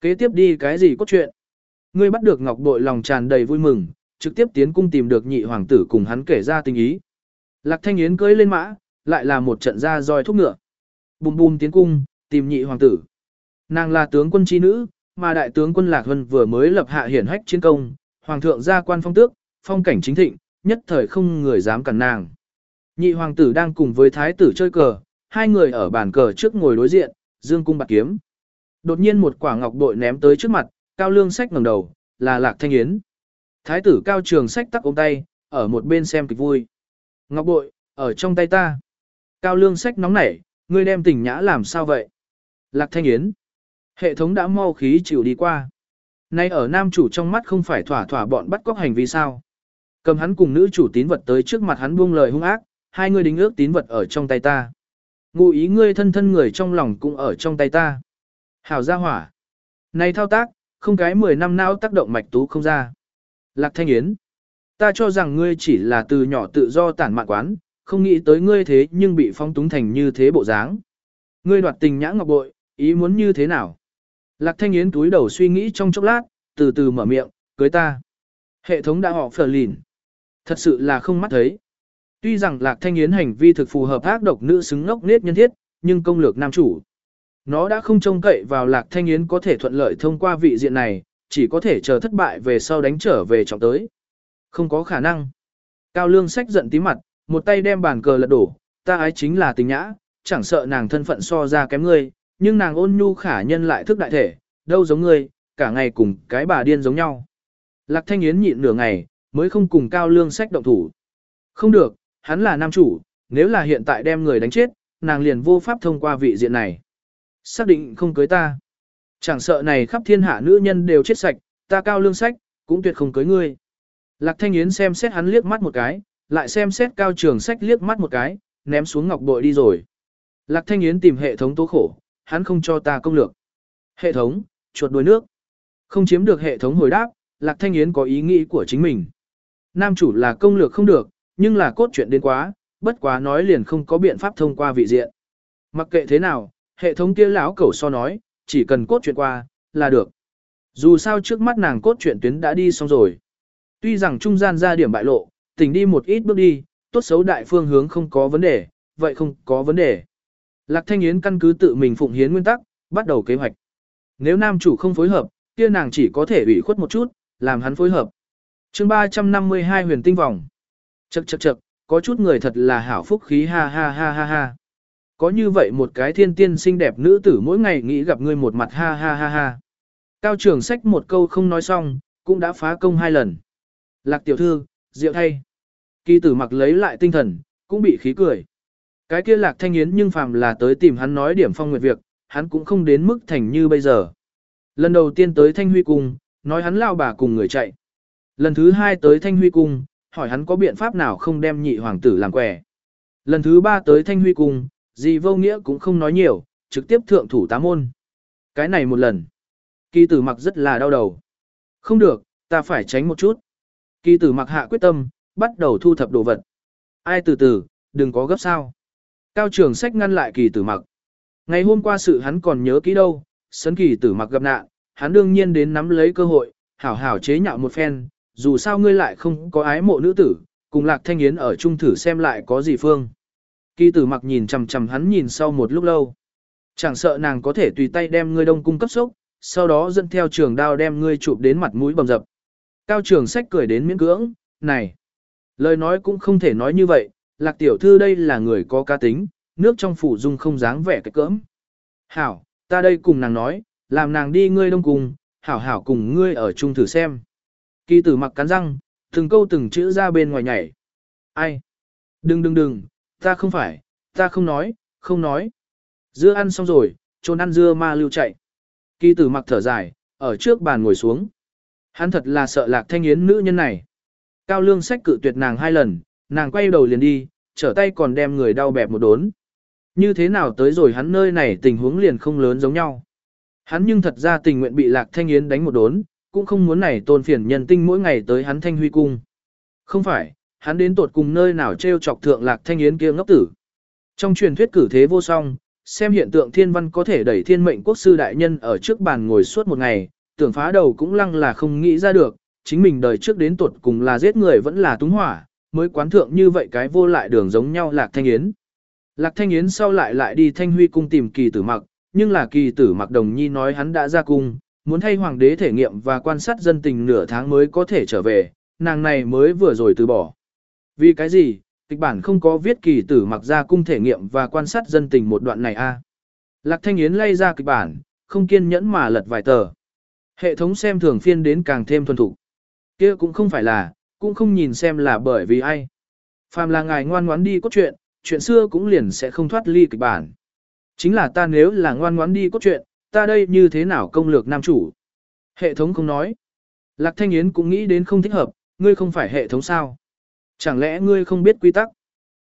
Kế tiếp đi cái gì cốt chuyện Ngươi bắt được ngọc bội lòng tràn đầy vui mừng, trực tiếp tiến cung tìm được nhị hoàng tử cùng hắn kể ra tình ý. Lạc Thanh Yến cưỡi lên mã, lại là một trận ra roi thúc ngựa. Bùm bùm tiến cung, tìm nhị hoàng tử. Nàng là tướng quân chi nữ, mà đại tướng quân Lạc Vân vừa mới lập hạ hiển hách chiến công, hoàng thượng gia quan phong tước, phong cảnh chính thịnh, nhất thời không người dám cản nàng. Nhị hoàng tử đang cùng với thái tử chơi cờ, hai người ở bàn cờ trước ngồi đối diện, dương cung bạc kiếm. Đột nhiên một quả ngọc bội ném tới trước mặt, cao lương sách ngẩng đầu, là lạc thanh yến. Thái tử cao trường sách tắc ôm tay, ở một bên xem kịch vui. Ngọc bội, ở trong tay ta. Cao lương sách nóng nảy, ngươi đem tình nhã làm sao vậy? Lạc thanh yến. Hệ thống đã mau khí chịu đi qua. Nay ở nam chủ trong mắt không phải thỏa thỏa bọn bắt cóc hành vi sao. Cầm hắn cùng nữ chủ tín vật tới trước mặt hắn buông lời hung ác, hai người đính ước tín vật ở trong tay ta. Ngụ ý ngươi thân thân người trong lòng cũng ở trong tay ta. Hảo gia hỏa. Này thao tác, không cái 10 năm não tác động mạch tú không ra. Lạc Thanh Yến. Ta cho rằng ngươi chỉ là từ nhỏ tự do tản mạn quán, không nghĩ tới ngươi thế nhưng bị phong túng thành như thế bộ dáng. Ngươi đoạt tình nhã ngọc bội, ý muốn như thế nào? Lạc Thanh Yến túi đầu suy nghĩ trong chốc lát, từ từ mở miệng, cưới ta. Hệ thống đã họ phở lìn. Thật sự là không mắt thấy. Tuy rằng Lạc Thanh Yến hành vi thực phù hợp ác độc nữ xứng ngốc nết nhân thiết, nhưng công lược nam chủ. Nó đã không trông cậy vào Lạc Thanh Yến có thể thuận lợi thông qua vị diện này, chỉ có thể chờ thất bại về sau đánh trở về trọng tới. Không có khả năng. Cao Lương sách giận tí mặt, một tay đem bàn cờ lật đổ, ta ái chính là tình nhã, chẳng sợ nàng thân phận so ra kém ngươi, nhưng nàng ôn nhu khả nhân lại thức đại thể, đâu giống ngươi, cả ngày cùng cái bà điên giống nhau. Lạc Thanh Yến nhịn nửa ngày, mới không cùng Cao Lương sách động thủ. Không được, hắn là nam chủ, nếu là hiện tại đem người đánh chết, nàng liền vô pháp thông qua vị diện này. Xác định không cưới ta. Chẳng sợ này khắp thiên hạ nữ nhân đều chết sạch, ta Cao Lương sách, cũng tuyệt không cưới ngươi. Lạc Thanh Yến xem xét hắn liếc mắt một cái, lại xem xét Cao Trường sách liếc mắt một cái, ném xuống ngọc bội đi rồi. Lạc Thanh Yến tìm hệ thống tố khổ, hắn không cho ta công lược. Hệ thống, chuột đuôi nước. Không chiếm được hệ thống hồi đáp, Lạc Thanh Yến có ý nghĩ của chính mình. Nam chủ là công lược không được, nhưng là cốt truyện đến quá, bất quá nói liền không có biện pháp thông qua vị diện. Mặc kệ thế nào, hệ thống kia lão cẩu so nói, chỉ cần cốt truyện qua, là được. Dù sao trước mắt nàng cốt truyện tuyến đã đi xong rồi. Tuy rằng trung gian ra điểm bại lộ, tỉnh đi một ít bước đi, tốt xấu đại phương hướng không có vấn đề, vậy không có vấn đề. Lạc Thanh Yến căn cứ tự mình phụng hiến nguyên tắc, bắt đầu kế hoạch. Nếu nam chủ không phối hợp, kia nàng chỉ có thể ủy khuất một chút, làm hắn phối hợp chương 352 huyền tinh vòng. Chậc chậc chậc, có chút người thật là hảo phúc khí ha ha ha ha ha. Có như vậy một cái thiên tiên xinh đẹp nữ tử mỗi ngày nghĩ gặp ngươi một mặt ha ha ha ha. Cao trường sách một câu không nói xong, cũng đã phá công hai lần. Lạc tiểu thư, rượu thay. Kỳ tử mặc lấy lại tinh thần, cũng bị khí cười. Cái kia lạc thanh yến nhưng phàm là tới tìm hắn nói điểm phong nguyệt việc, hắn cũng không đến mức thành như bây giờ. Lần đầu tiên tới thanh huy cung, nói hắn lao bà cùng người chạy. Lần thứ hai tới thanh huy cung, hỏi hắn có biện pháp nào không đem nhị hoàng tử làm quẻ. Lần thứ ba tới thanh huy cung, gì vô nghĩa cũng không nói nhiều, trực tiếp thượng thủ tá môn. Cái này một lần. Kỳ tử mặc rất là đau đầu. Không được, ta phải tránh một chút. Kỳ tử mặc hạ quyết tâm, bắt đầu thu thập đồ vật. Ai từ từ, đừng có gấp sao. Cao trường sách ngăn lại kỳ tử mặc. Ngày hôm qua sự hắn còn nhớ kỹ đâu, sấn kỳ tử mặc gặp nạn, hắn đương nhiên đến nắm lấy cơ hội, hảo hảo chế nhạo một phen, dù sao ngươi lại không có ái mộ nữ tử, cùng lạc thanh yến ở chung thử xem lại có gì phương. Kỳ tử mặc nhìn chằm chằm hắn nhìn sau một lúc lâu. Chẳng sợ nàng có thể tùy tay đem ngươi đông cung cấp sốc, sau đó dẫn theo trường đao đem ngươi chụp đến mặt mũi bầm dập. Cao trường sách cười đến miễn cưỡng, này. Lời nói cũng không thể nói như vậy, lạc tiểu thư đây là người có cá tính, nước trong phủ dung không dáng vẻ cái cỡm. Hảo, ta đây cùng nàng nói, làm nàng đi ngươi đông cùng, hảo hảo cùng ngươi ở chung thử xem. Kỳ tử mặc cắn răng, từng câu từng chữ ra bên ngoài nhảy. Ai? Đừng đừng đừng, ta không phải, ta không nói, không nói. Dưa ăn xong rồi, trốn ăn dưa ma lưu chạy. Kỳ tử mặc thở dài, ở trước bàn ngồi xuống. Hắn thật là sợ lạc thanh yến nữ nhân này. Cao lương sách cự tuyệt nàng hai lần, nàng quay đầu liền đi, trở tay còn đem người đau bẹp một đốn. Như thế nào tới rồi hắn nơi này tình huống liền không lớn giống nhau. Hắn nhưng thật ra tình nguyện bị lạc thanh yến đánh một đốn, cũng không muốn này tôn phiền nhân tinh mỗi ngày tới hắn thanh huy cung. Không phải, hắn đến tột cùng nơi nào treo chọc thượng lạc thanh yến kia ngốc tử. Trong truyền thuyết cử thế vô song, xem hiện tượng thiên văn có thể đẩy thiên mệnh quốc sư đại nhân ở trước bàn ngồi suốt một ngày, tưởng phá đầu cũng lăng là không nghĩ ra được, chính mình đời trước đến tuột cùng là giết người vẫn là túng hỏa, mới quán thượng như vậy cái vô lại đường giống nhau Lạc Thanh Yến. Lạc Thanh Yến sau lại lại đi Thanh Huy cung tìm kỳ tử mặc, nhưng là kỳ tử mặc đồng nhi nói hắn đã ra cung, muốn thay hoàng đế thể nghiệm và quan sát dân tình nửa tháng mới có thể trở về, nàng này mới vừa rồi từ bỏ. Vì cái gì, kịch bản không có viết kỳ tử mặc ra cung thể nghiệm và quan sát dân tình một đoạn này a Lạc Thanh Yến lay ra kịch bản, không kiên nhẫn mà lật vài tờ. Hệ thống xem thường phiên đến càng thêm thuần thục. kia cũng không phải là, cũng không nhìn xem là bởi vì ai. Phàm là ngài ngoan ngoãn đi cốt truyện, chuyện xưa cũng liền sẽ không thoát ly kịch bản. Chính là ta nếu là ngoan ngoãn đi cốt truyện, ta đây như thế nào công lược nam chủ? Hệ thống không nói. Lạc Thanh Yến cũng nghĩ đến không thích hợp, ngươi không phải hệ thống sao? Chẳng lẽ ngươi không biết quy tắc?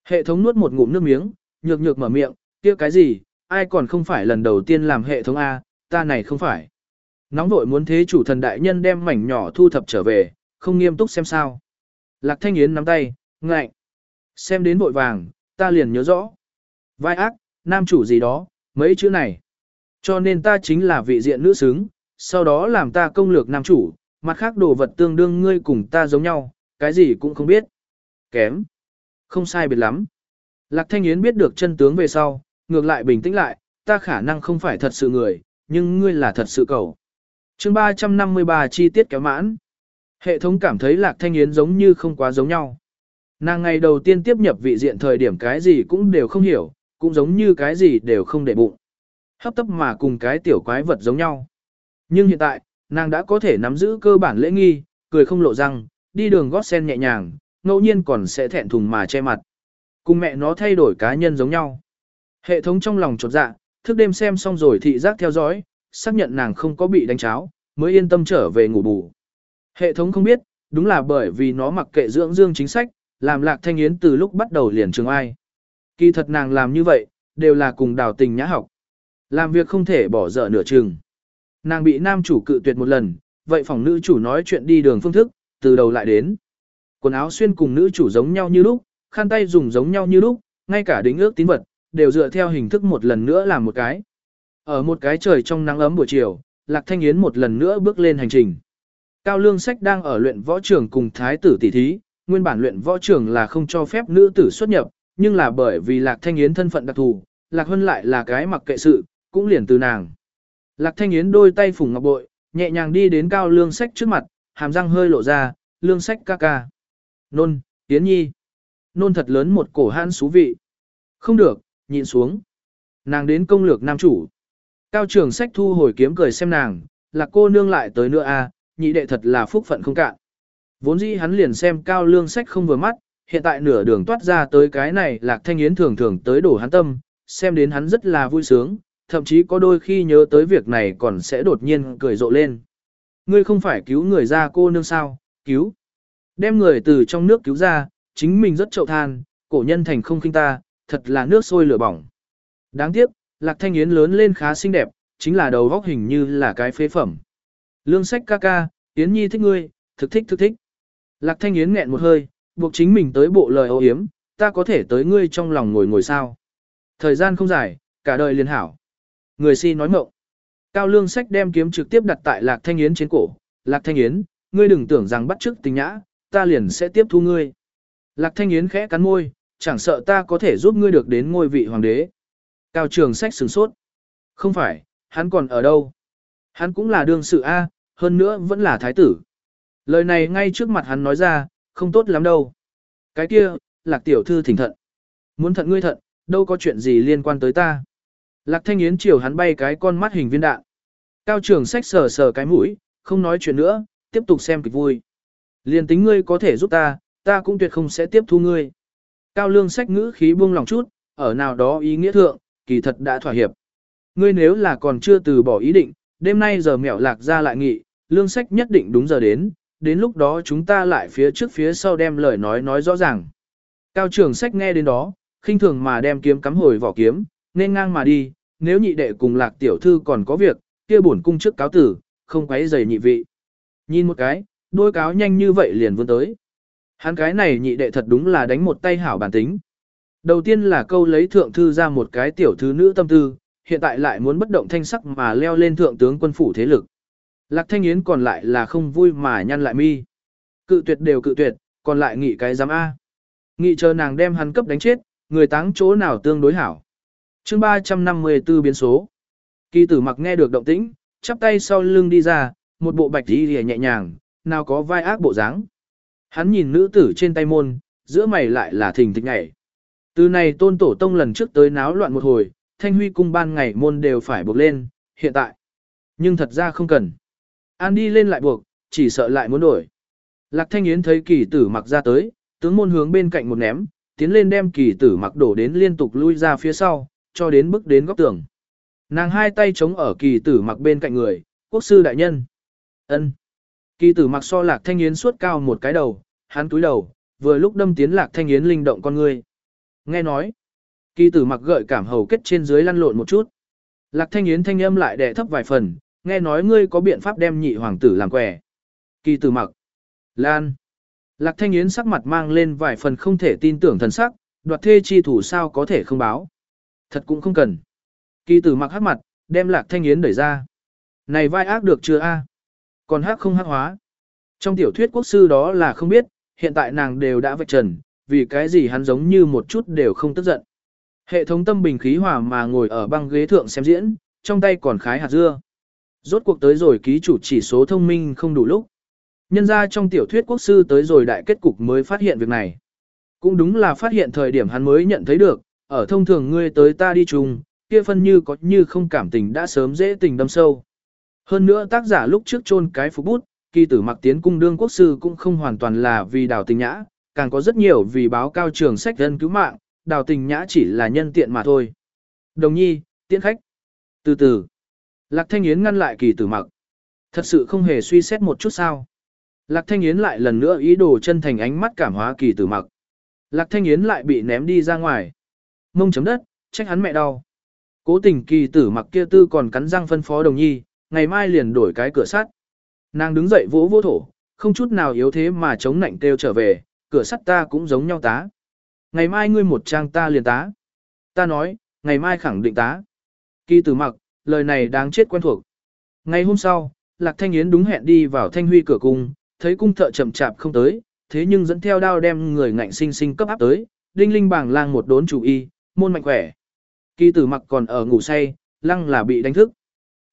Hệ thống nuốt một ngụm nước miếng, nhược nhược mở miệng, kia cái gì, ai còn không phải lần đầu tiên làm hệ thống A, ta này không phải. Nóng vội muốn thế chủ thần đại nhân đem mảnh nhỏ thu thập trở về, không nghiêm túc xem sao. Lạc Thanh Yến nắm tay, ngạnh. Xem đến vội vàng, ta liền nhớ rõ. Vai ác, nam chủ gì đó, mấy chữ này. Cho nên ta chính là vị diện nữ xứng, sau đó làm ta công lược nam chủ, mặt khác đồ vật tương đương ngươi cùng ta giống nhau, cái gì cũng không biết. Kém. Không sai biệt lắm. Lạc Thanh Yến biết được chân tướng về sau, ngược lại bình tĩnh lại, ta khả năng không phải thật sự người, nhưng ngươi là thật sự cầu. chương 353 chi tiết kéo mãn. Hệ thống cảm thấy Lạc Thanh Yến giống như không quá giống nhau. Nàng ngày đầu tiên tiếp nhập vị diện thời điểm cái gì cũng đều không hiểu, cũng giống như cái gì đều không để bụng. Hấp tấp mà cùng cái tiểu quái vật giống nhau. Nhưng hiện tại, nàng đã có thể nắm giữ cơ bản lễ nghi, cười không lộ răng, đi đường gót sen nhẹ nhàng, ngẫu nhiên còn sẽ thẹn thùng mà che mặt. Cùng mẹ nó thay đổi cá nhân giống nhau. Hệ thống trong lòng chột dạ, thức đêm xem xong rồi thị giác theo dõi, xác nhận nàng không có bị đánh cháo, mới yên tâm trở về ngủ bù. Hệ thống không biết, đúng là bởi vì nó mặc kệ dưỡng dương chính sách, làm lạc thanh yến từ lúc bắt đầu liền trường ai. Kỳ thật nàng làm như vậy, đều là cùng đào tình nhã học. Làm việc không thể bỏ dở nửa chừng. Nàng bị nam chủ cự tuyệt một lần, vậy phòng nữ chủ nói chuyện đi đường phương thức, từ đầu lại đến. Quần áo xuyên cùng nữ chủ giống nhau như lúc, khăn tay dùng giống nhau như lúc, ngay cả đính ước tín vật, đều dựa theo hình thức một lần nữa làm một cái. Ở một cái trời trong nắng ấm buổi chiều, Lạc Thanh Yến một lần nữa bước lên hành trình. Cao Lương Sách đang ở luyện võ trường cùng thái tử tỷ thí, nguyên bản luyện võ trường là không cho phép nữ tử xuất nhập, nhưng là bởi vì Lạc Thanh Yến thân phận đặc thù, Lạc Hân lại là cái mặc kệ sự, cũng liền từ nàng. Lạc Thanh Yến đôi tay phủng ngọc bội, nhẹ nhàng đi đến Cao Lương Sách trước mặt, hàm răng hơi lộ ra, Lương Sách ca ca. Nôn, Yến Nhi. Nôn thật lớn một cổ hãn xú vị. Không được, nhịn xuống. Nàng đến công lược nam chủ. Cao trường sách thu hồi kiếm cười xem nàng, là cô nương lại tới nữa a, à, nhị đệ thật là phúc phận không cạn. Vốn dĩ hắn liền xem cao lương sách không vừa mắt, hiện tại nửa đường toát ra tới cái này lạc thanh yến thường thường tới đổ hắn tâm, xem đến hắn rất là vui sướng, thậm chí có đôi khi nhớ tới việc này còn sẽ đột nhiên cười rộ lên. Ngươi không phải cứu người ra cô nương sao, cứu. Đem người từ trong nước cứu ra, chính mình rất chậu than, cổ nhân thành không khinh ta, thật là nước sôi lửa bỏng. Đáng tiếc, lạc thanh yến lớn lên khá xinh đẹp, chính là đầu góc hình như là cái phế phẩm. Lương sách ca ca, Yến Nhi thích ngươi, thực thích thực thích. Lạc Thanh Yến nghẹn một hơi, buộc chính mình tới bộ lời ô yếm, ta có thể tới ngươi trong lòng ngồi ngồi sao. Thời gian không dài, cả đời liền hảo. Người si nói mộng. Cao Lương Sách đem kiếm trực tiếp đặt tại Lạc Thanh Yến trên cổ. Lạc Thanh Yến, ngươi đừng tưởng rằng bắt trước tình nhã, ta liền sẽ tiếp thu ngươi. Lạc Thanh Yến khẽ cắn môi, chẳng sợ ta có thể giúp ngươi được đến ngôi vị hoàng đế. Cao Trường Sách sửng sốt. Không phải, hắn còn ở đâu? Hắn cũng là đương sự A, hơn nữa vẫn là thái tử. Lời này ngay trước mặt hắn nói ra, không tốt lắm đâu. Cái kia, lạc tiểu thư thỉnh thận. Muốn thận ngươi thận, đâu có chuyện gì liên quan tới ta. Lạc thanh yến chiều hắn bay cái con mắt hình viên đạn. Cao trường sách sờ sờ cái mũi, không nói chuyện nữa, tiếp tục xem kịch vui. Liên tính ngươi có thể giúp ta, ta cũng tuyệt không sẽ tiếp thu ngươi. Cao lương sách ngữ khí buông lòng chút, ở nào đó ý nghĩa thượng, kỳ thật đã thỏa hiệp. Ngươi nếu là còn chưa từ bỏ ý định, đêm nay giờ mẹo lạc ra lại nghị, lương sách nhất định đúng giờ đến, đến lúc đó chúng ta lại phía trước phía sau đem lời nói nói rõ ràng. Cao Trường sách nghe đến đó, khinh thường mà đem kiếm cắm hồi vỏ kiếm, nên ngang mà đi, nếu nhị đệ cùng lạc tiểu thư còn có việc, kia bổn cung trước cáo tử, không quấy giày nhị vị. Nhìn một cái, đôi cáo nhanh như vậy liền vươn tới. Hắn cái này nhị đệ thật đúng là đánh một tay hảo bản tính. Đầu tiên là câu lấy thượng thư ra một cái tiểu thư nữ tâm tư, hiện tại lại muốn bất động thanh sắc mà leo lên thượng tướng quân phủ thế lực. Lạc Thanh Yến còn lại là không vui mà nhăn lại mi. Cự tuyệt đều cự tuyệt, còn lại nghị cái giám A. Nghị chờ nàng đem hắn cấp đánh chết, người táng chỗ nào tương đối hảo chương 354 biến số. Kỳ tử mặc nghe được động tĩnh, chắp tay sau lưng đi ra, một bộ bạch đi rìa nhẹ nhàng, nào có vai ác bộ dáng. Hắn nhìn nữ tử trên tay môn, giữa mày lại là thình thịch nhảy. Từ này tôn tổ tông lần trước tới náo loạn một hồi, thanh huy cung ban ngày môn đều phải buộc lên, hiện tại. Nhưng thật ra không cần. An đi lên lại buộc, chỉ sợ lại muốn đổi. Lạc thanh yến thấy kỳ tử mặc ra tới, tướng môn hướng bên cạnh một ném, tiến lên đem kỳ tử mặc đổ đến liên tục lui ra phía sau, cho đến bước đến góc tường. Nàng hai tay chống ở kỳ tử mặc bên cạnh người, quốc sư đại nhân. ân Kỳ tử mặc so lạc thanh yến suốt cao một cái đầu, hắn túi đầu, vừa lúc đâm tiến lạc thanh yến linh động con người. Nghe nói, kỳ tử mặc gợi cảm hầu kết trên dưới lăn lộn một chút. Lạc thanh yến thanh âm lại đè thấp vài phần, nghe nói ngươi có biện pháp đem nhị hoàng tử làm quẻ. Kỳ tử mặc, lan. Lạc thanh yến sắc mặt mang lên vài phần không thể tin tưởng thần sắc, đoạt thê chi thủ sao có thể không báo. Thật cũng không cần. Kỳ tử mặc hắc mặt, đem lạc thanh yến đẩy ra. Này vai ác được chưa a? Còn hắc không hắc hóa. Trong tiểu thuyết quốc sư đó là không biết, hiện tại nàng đều đã vạch trần, vì cái gì hắn giống như một chút đều không tức giận. Hệ thống tâm bình khí hòa mà ngồi ở băng ghế thượng xem diễn, trong tay còn khái hạt dưa. Rốt cuộc tới rồi ký chủ chỉ số thông minh không đủ lúc. Nhân ra trong tiểu thuyết quốc sư tới rồi đại kết cục mới phát hiện việc này. Cũng đúng là phát hiện thời điểm hắn mới nhận thấy được, ở thông thường ngươi tới ta đi chung, kia phân như có như không cảm tình đã sớm dễ tình đâm sâu. Hơn nữa tác giả lúc trước chôn cái phục bút, kỳ tử mặc tiến cung đương quốc sư cũng không hoàn toàn là vì đào tình nhã, càng có rất nhiều vì báo cao trường sách dân cứu mạng, đào tình nhã chỉ là nhân tiện mà thôi. Đồng nhi, tiễn khách. Từ từ, Lạc Thanh Yến ngăn lại kỳ tử mặc. Thật sự không hề suy xét một chút sao. Lạc Thanh Yến lại lần nữa ý đồ chân thành ánh mắt cảm hóa kỳ tử mặc. Lạc Thanh Yến lại bị ném đi ra ngoài. Mông chấm đất, trách hắn mẹ đau. Cố tình kỳ tử mặc kia tư còn cắn răng phân phó đồng nhi, ngày mai liền đổi cái cửa sắt. Nàng đứng dậy vỗ vỗ thổ, không chút nào yếu thế mà chống nạnh kêu trở về, cửa sắt ta cũng giống nhau tá. Ngày mai ngươi một trang ta liền tá. Ta nói, ngày mai khẳng định tá. Kỳ tử mặc, lời này đáng chết quen thuộc. Ngày hôm sau, Lạc Thanh Yến đúng hẹn đi vào Thanh Huy cửa cung, thấy cung thợ chậm chạp không tới, thế nhưng dẫn theo đao đem người ngạnh sinh sinh cấp áp tới, đinh linh bảng lang một đốn chủ y, môn mạnh khỏe. Kỳ tử mặc còn ở ngủ say, lăng là bị đánh thức.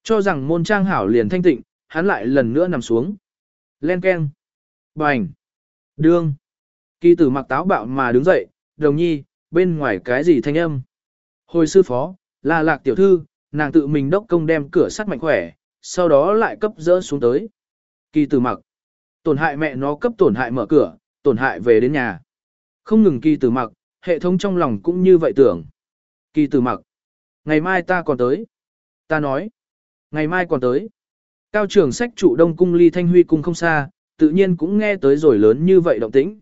Cho rằng môn trang hảo liền thanh tịnh, hắn lại lần nữa nằm xuống. Len keng. Bành. Đương. Kỳ tử mặc táo bạo mà đứng dậy, đồng nhi, bên ngoài cái gì thanh âm. Hồi sư phó, là lạc tiểu thư, nàng tự mình đốc công đem cửa sắt mạnh khỏe, sau đó lại cấp dỡ xuống tới. Kỳ tử mặc. Tổn hại mẹ nó cấp tổn hại mở cửa, tổn hại về đến nhà. Không ngừng kỳ tử mặc, hệ thống trong lòng cũng như vậy tưởng. Kỳ tử mặc. Ngày mai ta còn tới. Ta nói. Ngày mai còn tới. Cao trưởng sách trụ đông cung ly thanh huy cung không xa, tự nhiên cũng nghe tới rồi lớn như vậy động tĩnh.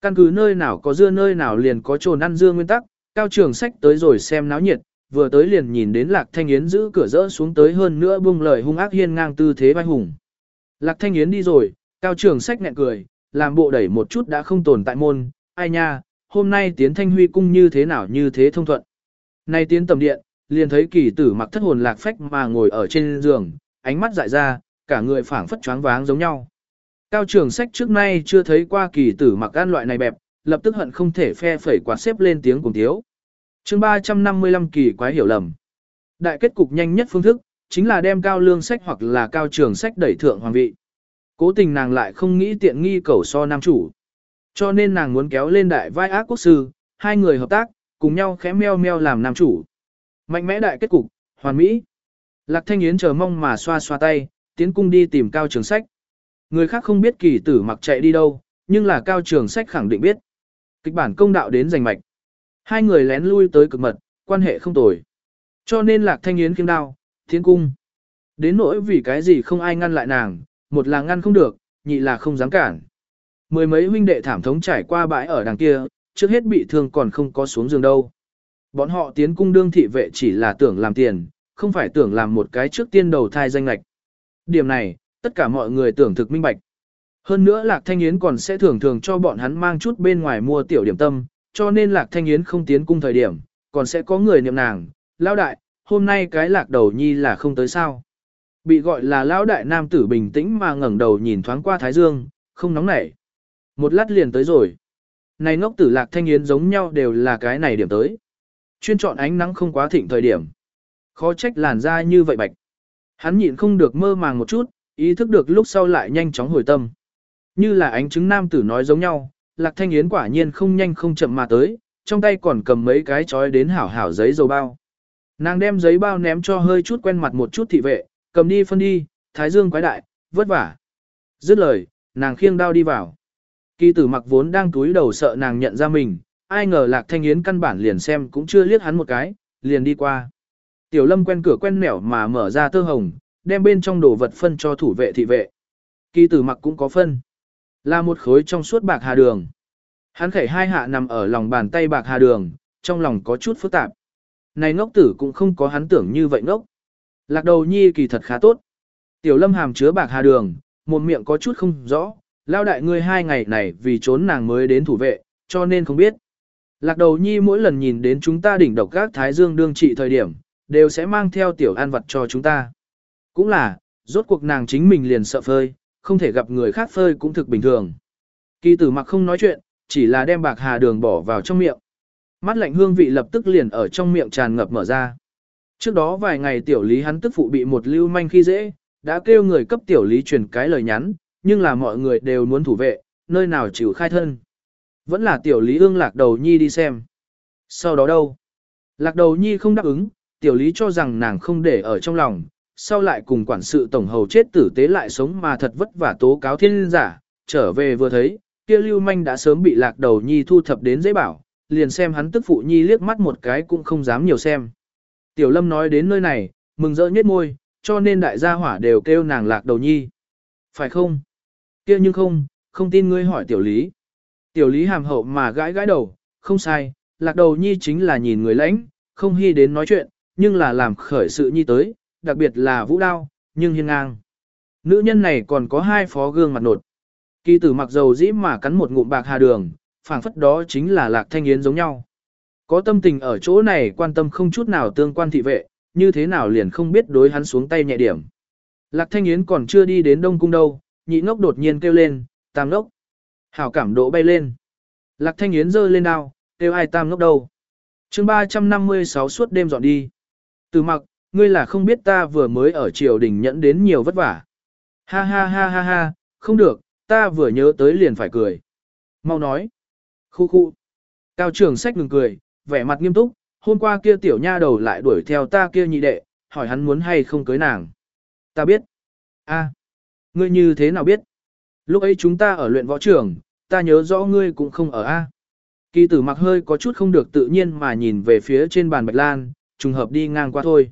Căn cứ nơi nào có dưa nơi nào liền có trồn ăn dưa nguyên tắc, cao trưởng sách tới rồi xem náo nhiệt, vừa tới liền nhìn đến lạc thanh yến giữ cửa rỡ xuống tới hơn nữa buông lời hung ác hiên ngang tư thế vai hùng. Lạc thanh yến đi rồi, cao trưởng sách nhẹ cười, làm bộ đẩy một chút đã không tồn tại môn, ai nha, hôm nay tiến thanh huy cung như thế nào như thế thông thuận. Nay tiến tầm điện, liền thấy kỳ tử mặc thất hồn lạc phách mà ngồi ở trên giường, ánh mắt dại ra, cả người phảng phất choáng váng giống nhau. Cao trường sách trước nay chưa thấy qua kỳ tử mặc ăn loại này bẹp, lập tức hận không thể phe phẩy quạt xếp lên tiếng cùng thiếu. chương 355 kỳ quái hiểu lầm. Đại kết cục nhanh nhất phương thức, chính là đem cao lương sách hoặc là cao trường sách đẩy thượng hoàng vị. Cố tình nàng lại không nghĩ tiện nghi cầu so nam chủ. Cho nên nàng muốn kéo lên đại vai ác quốc sư, hai người hợp tác, cùng nhau khẽ meo meo làm nam chủ. Mạnh mẽ đại kết cục, hoàn mỹ. Lạc Thanh Yến chờ mong mà xoa xoa tay, tiến cung đi tìm cao trường sách. Người khác không biết kỳ tử mặc chạy đi đâu, nhưng là cao trường sách khẳng định biết. Kịch bản công đạo đến giành mạch. Hai người lén lui tới cực mật, quan hệ không tồi. Cho nên Lạc Thanh Yến kiếm đao, tiến cung. Đến nỗi vì cái gì không ai ngăn lại nàng, một là ngăn không được, nhị là không dám cản. Mười mấy huynh đệ thảm thống trải qua bãi ở đằng kia, trước hết bị thương còn không có xuống giường đâu. Bọn họ tiến cung đương thị vệ chỉ là tưởng làm tiền, không phải tưởng làm một cái trước tiên đầu thai danh lạch. Điểm này, tất cả mọi người tưởng thực minh bạch. Hơn nữa Lạc Thanh Yến còn sẽ thường thường cho bọn hắn mang chút bên ngoài mua tiểu điểm tâm, cho nên Lạc Thanh Yến không tiến cung thời điểm, còn sẽ có người niệm nàng, lão đại, hôm nay cái lạc đầu nhi là không tới sao. Bị gọi là lão đại nam tử bình tĩnh mà ngẩng đầu nhìn thoáng qua Thái Dương, không nóng nảy. Một lát liền tới rồi. Này ngốc tử Lạc Thanh Yến giống nhau đều là cái này điểm tới. Chuyên chọn ánh nắng không quá thịnh thời điểm. Khó trách làn da như vậy bạch. Hắn nhịn không được mơ màng một chút, ý thức được lúc sau lại nhanh chóng hồi tâm. Như là ánh chứng nam tử nói giống nhau, Lạc Thanh Yến quả nhiên không nhanh không chậm mà tới, trong tay còn cầm mấy cái chói đến hảo hảo giấy dầu bao. Nàng đem giấy bao ném cho hơi chút quen mặt một chút thị vệ, cầm đi phân đi, thái dương quái đại, vất vả. Dứt lời, nàng khiêng đao đi vào. Kỳ tử mặc vốn đang túi đầu sợ nàng nhận ra mình, ai ngờ Lạc Thanh Yến căn bản liền xem cũng chưa liếc hắn một cái, liền đi qua. Tiểu lâm quen cửa quen nẻo mà mở ra tơ hồng, đem bên trong đồ vật phân cho thủ vệ thị vệ. Kỳ tử mặc cũng có phân. Là một khối trong suốt bạc hà đường. Hắn khẩy hai hạ nằm ở lòng bàn tay bạc hà đường, trong lòng có chút phức tạp. Này ngốc tử cũng không có hắn tưởng như vậy ngốc. Lạc đầu nhi kỳ thật khá tốt. Tiểu lâm hàm chứa bạc hà đường, một miệng có chút không rõ, lao đại ngươi hai ngày này vì trốn nàng mới đến thủ vệ, cho nên không biết. Lạc đầu nhi mỗi lần nhìn đến chúng ta đỉnh độc các thái dương đương trị thời điểm, đều sẽ mang theo tiểu an vật cho chúng ta. Cũng là, rốt cuộc nàng chính mình liền sợ phơi, không thể gặp người khác phơi cũng thực bình thường. Kỳ tử mặc không nói chuyện, chỉ là đem bạc hà đường bỏ vào trong miệng. Mắt lạnh hương vị lập tức liền ở trong miệng tràn ngập mở ra. Trước đó vài ngày tiểu lý hắn tức phụ bị một lưu manh khi dễ, đã kêu người cấp tiểu lý truyền cái lời nhắn, nhưng là mọi người đều muốn thủ vệ, nơi nào chịu khai thân. Vẫn là tiểu lý ương lạc đầu nhi đi xem. Sau đó đâu? Lạc đầu nhi không đáp ứng, tiểu lý cho rằng nàng không để ở trong lòng, sau lại cùng quản sự tổng hầu chết tử tế lại sống mà thật vất vả tố cáo thiên giả, trở về vừa thấy, kia lưu manh đã sớm bị lạc đầu nhi thu thập đến dễ bảo, liền xem hắn tức phụ nhi liếc mắt một cái cũng không dám nhiều xem. Tiểu lâm nói đến nơi này, mừng rỡ nhếch môi, cho nên đại gia hỏa đều kêu nàng lạc đầu nhi. Phải không? Kia nhưng không, không tin ngươi hỏi tiểu lý. Tiểu lý hàm hậu mà gãi gãi đầu, không sai, lạc đầu nhi chính là nhìn người lãnh, không hy đến nói chuyện, nhưng là làm khởi sự nhi tới, đặc biệt là vũ đao, nhưng hiên ngang. Nữ nhân này còn có hai phó gương mặt nột. Kỳ tử mặc dầu dĩ mà cắn một ngụm bạc hà đường, phảng phất đó chính là lạc thanh yến giống nhau. Có tâm tình ở chỗ này quan tâm không chút nào tương quan thị vệ, như thế nào liền không biết đối hắn xuống tay nhẹ điểm. Lạc thanh yến còn chưa đi đến đông cung đâu, nhị ngốc đột nhiên kêu lên, tam ngốc. Hảo cảm độ bay lên. Lạc thanh yến giơ lên đao, kêu ai tam ngốc đâu. chương 356 suốt đêm dọn đi. Từ mặc, ngươi là không biết ta vừa mới ở triều đình nhẫn đến nhiều vất vả. Ha ha ha ha ha, không được, ta vừa nhớ tới liền phải cười. Mau nói. Khu khu. Cao trường sách ngừng cười, vẻ mặt nghiêm túc, hôm qua kia tiểu nha đầu lại đuổi theo ta kia nhị đệ, hỏi hắn muốn hay không cưới nàng. Ta biết. a ngươi như thế nào biết? Lúc ấy chúng ta ở luyện võ trường, ta nhớ rõ ngươi cũng không ở a. Kỳ tử mặc hơi có chút không được tự nhiên mà nhìn về phía trên bàn bạch lan, trùng hợp đi ngang qua thôi.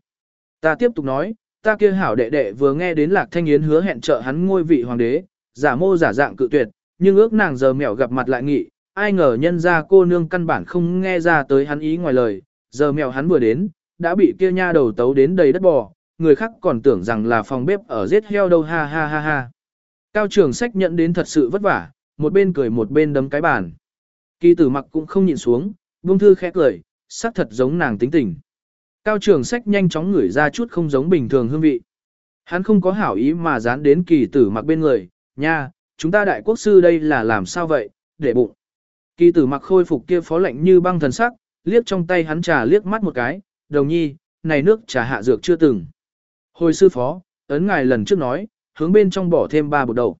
Ta tiếp tục nói, ta kia hảo đệ đệ vừa nghe đến lạc thanh yến hứa hẹn trợ hắn ngôi vị hoàng đế, giả mô giả dạng cự tuyệt, nhưng ước nàng giờ mẹo gặp mặt lại nghị, ai ngờ nhân ra cô nương căn bản không nghe ra tới hắn ý ngoài lời, giờ mẹo hắn vừa đến, đã bị kia nha đầu tấu đến đầy đất bò, người khác còn tưởng rằng là phòng bếp ở giết heo đâu ha ha ha ha. Cao trường sách nhận đến thật sự vất vả, một bên cười một bên đấm cái bàn. Kỳ tử mặc cũng không nhịn xuống, buông thư khẽ cười, sắc thật giống nàng tính tình. Cao trường sách nhanh chóng ngửi ra chút không giống bình thường hương vị. Hắn không có hảo ý mà dán đến kỳ tử mặc bên người, nha, chúng ta đại quốc sư đây là làm sao vậy, để bụng. Kỳ tử mặc khôi phục kia phó lạnh như băng thần sắc, liếc trong tay hắn trà liếc mắt một cái, đồng nhi, này nước trà hạ dược chưa từng. Hồi sư phó, ấn ngài lần trước nói, hướng bên trong bỏ thêm ba bột đầu.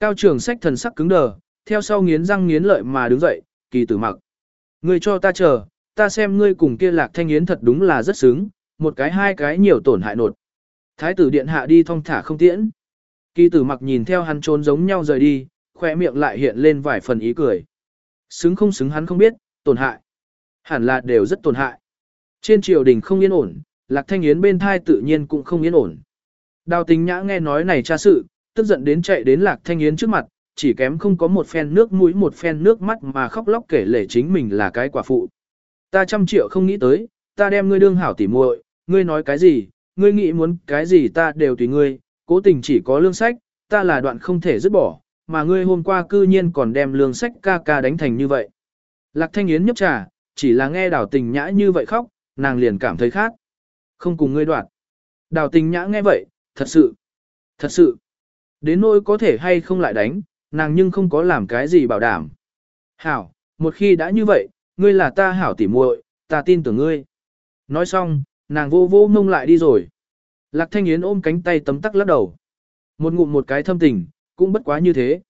Cao trường sách thần sắc cứng đờ, theo sau nghiến răng nghiến lợi mà đứng dậy, kỳ tử mặc. Ngươi cho ta chờ, ta xem ngươi cùng kia lạc thanh yến thật đúng là rất xứng, một cái hai cái nhiều tổn hại nột. Thái tử điện hạ đi thong thả không tiễn. Kỳ tử mặc nhìn theo hắn trốn giống nhau rời đi, khoe miệng lại hiện lên vài phần ý cười. Xứng không xứng hắn không biết, tổn hại. Hẳn là đều rất tổn hại. Trên triều đình không yên ổn, lạc thanh yến bên thai tự nhiên cũng không yên ổn. Đào Tình nhã nghe nói này tra sự, tức giận đến chạy đến Lạc Thanh Yến trước mặt, chỉ kém không có một phen nước mũi một phen nước mắt mà khóc lóc kể lể chính mình là cái quả phụ. Ta trăm triệu không nghĩ tới, ta đem ngươi đương hảo tỉ muội, ngươi nói cái gì, ngươi nghĩ muốn cái gì ta đều tùy ngươi, cố tình chỉ có lương sách, ta là đoạn không thể dứt bỏ, mà ngươi hôm qua cư nhiên còn đem lương sách ca ca đánh thành như vậy. Lạc Thanh Yến nhấp trà, chỉ là nghe đào tình nhã như vậy khóc, nàng liền cảm thấy khác. Không cùng ngươi đoạt. Đào tình nhã nghe vậy, thật sự, thật sự. Đến nỗi có thể hay không lại đánh, nàng nhưng không có làm cái gì bảo đảm. Hảo, một khi đã như vậy, ngươi là ta hảo tỉ muội, ta tin tưởng ngươi. Nói xong, nàng vô vô mông lại đi rồi. Lạc Thanh Yến ôm cánh tay tấm tắc lắc đầu. Một ngụm một cái thâm tình, cũng bất quá như thế.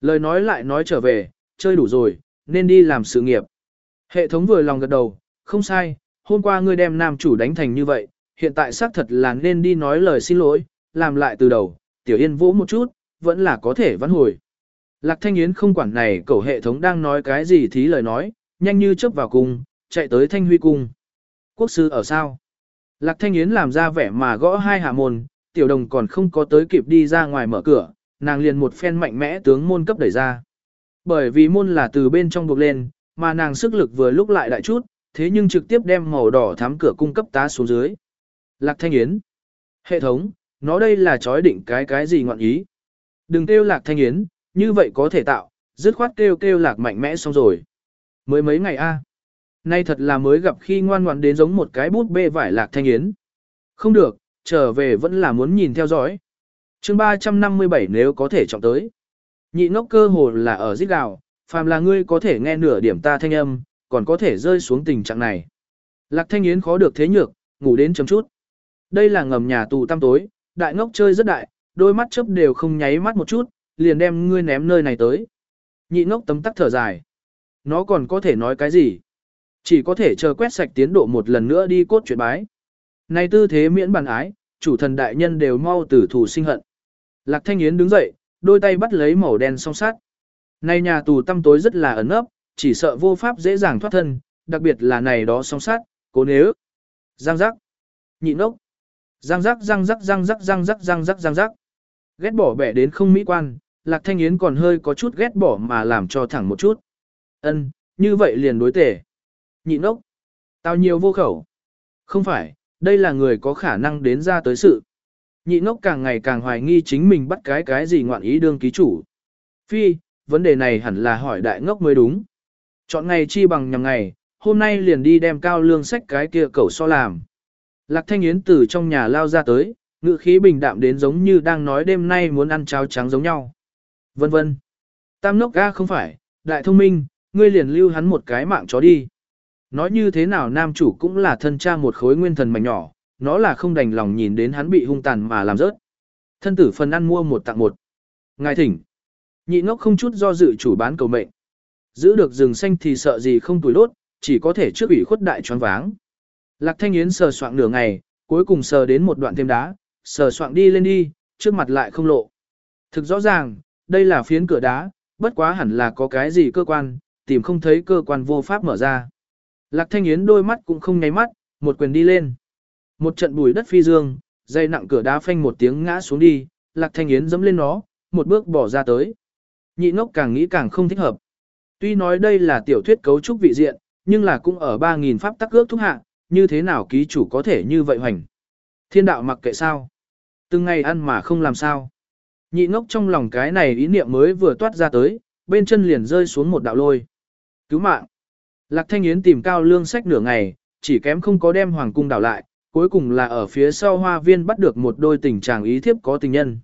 Lời nói lại nói trở về, chơi đủ rồi, nên đi làm sự nghiệp. Hệ thống vừa lòng gật đầu, không sai, hôm qua ngươi đem nam chủ đánh thành như vậy, hiện tại xác thật là nên đi nói lời xin lỗi, làm lại từ đầu, tiểu yên vỗ một chút, vẫn là có thể vãn hồi. Lạc Thanh Yến không quản này cậu hệ thống đang nói cái gì thí lời nói, nhanh như chớp vào cung, chạy tới Thanh Huy cung. Quốc sư ở sao? Lạc Thanh Yến làm ra vẻ mà gõ hai hạ môn, tiểu đồng còn không có tới kịp đi ra ngoài mở cửa, nàng liền một phen mạnh mẽ tướng môn cấp đẩy ra. Bởi vì môn là từ bên trong buộc lên, mà nàng sức lực vừa lúc lại đại chút, thế nhưng trực tiếp đem màu đỏ thắm cửa cung cấp tá xuống dưới. Lạc Thanh Yến. Hệ thống, nó đây là chói định cái cái gì ngọn ý. Đừng kêu Lạc Thanh Yến, như vậy có thể tạo, dứt khoát kêu kêu Lạc mạnh mẽ xong rồi. Mới mấy ngày a Nay thật là mới gặp khi ngoan ngoãn đến giống một cái bút bê vải Lạc Thanh Yến. Không được, trở về vẫn là muốn nhìn theo dõi. chương 357 nếu có thể trọng tới. Nhị ngốc cơ hồ là ở giết gào, phàm là ngươi có thể nghe nửa điểm ta thanh âm, còn có thể rơi xuống tình trạng này. Lạc thanh yến khó được thế nhược, ngủ đến chấm chút. Đây là ngầm nhà tù tăm tối, đại ngốc chơi rất đại, đôi mắt chớp đều không nháy mắt một chút, liền đem ngươi ném nơi này tới. Nhị ngốc tấm tắc thở dài. Nó còn có thể nói cái gì? Chỉ có thể chờ quét sạch tiến độ một lần nữa đi cốt chuyện bái. Này tư thế miễn bàn ái, chủ thần đại nhân đều mau tử thủ sinh hận. Lạc Thanh Yến đứng dậy, đôi tay bắt lấy màu đen song sát. Này nhà tù tăm tối rất là ẩn ấp, chỉ sợ vô pháp dễ dàng thoát thân, đặc biệt là này đó song sát, cố nếu. Giang giác. Nhịn ốc. Giang giác giang giác giang giác giang giác giang giác giang giác. Ghét bỏ bẻ đến không mỹ quan, Lạc Thanh Yến còn hơi có chút ghét bỏ mà làm cho thẳng một chút. Ân, như vậy liền đối tể. Nhịn ốc. Tao nhiều vô khẩu. Không phải, đây là người có khả năng đến ra tới sự. Nhị ngốc càng ngày càng hoài nghi chính mình bắt cái cái gì ngoạn ý đương ký chủ. Phi, vấn đề này hẳn là hỏi đại ngốc mới đúng. Chọn ngày chi bằng nhằm ngày, hôm nay liền đi đem cao lương sách cái kia cẩu so làm. Lạc thanh yến từ trong nhà lao ra tới, ngự khí bình đạm đến giống như đang nói đêm nay muốn ăn cháo trắng giống nhau. Vân vân. Tam nốc ga không phải, đại thông minh, ngươi liền lưu hắn một cái mạng chó đi. Nói như thế nào nam chủ cũng là thân cha một khối nguyên thần mảnh nhỏ, nó là không đành lòng nhìn đến hắn bị hung tàn mà làm rớt. Thân tử phần ăn mua một tặng một. Ngài thỉnh. Nhị ngốc không chút do dự chủ bán cầu mệnh. Giữ được rừng xanh thì sợ gì không tuổi đốt, chỉ có thể trước ủy khuất đại choáng váng. Lạc thanh yến sờ soạng nửa ngày, cuối cùng sờ đến một đoạn thêm đá, sờ soạng đi lên đi, trước mặt lại không lộ. Thực rõ ràng, đây là phiến cửa đá, bất quá hẳn là có cái gì cơ quan, tìm không thấy cơ quan vô pháp mở ra. Lạc Thanh Yến đôi mắt cũng không nháy mắt, một quyền đi lên. Một trận bùi đất phi dương, dây nặng cửa đá phanh một tiếng ngã xuống đi, Lạc Thanh Yến dẫm lên nó, một bước bỏ ra tới. Nhị ngốc càng nghĩ càng không thích hợp. Tuy nói đây là tiểu thuyết cấu trúc vị diện, nhưng là cũng ở 3.000 pháp tắc ước thúc hạ, như thế nào ký chủ có thể như vậy hoành. Thiên đạo mặc kệ sao. Từng ngày ăn mà không làm sao. Nhị ngốc trong lòng cái này ý niệm mới vừa toát ra tới, bên chân liền rơi xuống một đạo lôi. Cứu mạng. Lạc Thanh Yến tìm cao lương sách nửa ngày, chỉ kém không có đem hoàng cung đảo lại, cuối cùng là ở phía sau hoa viên bắt được một đôi tình chàng ý thiếp có tình nhân.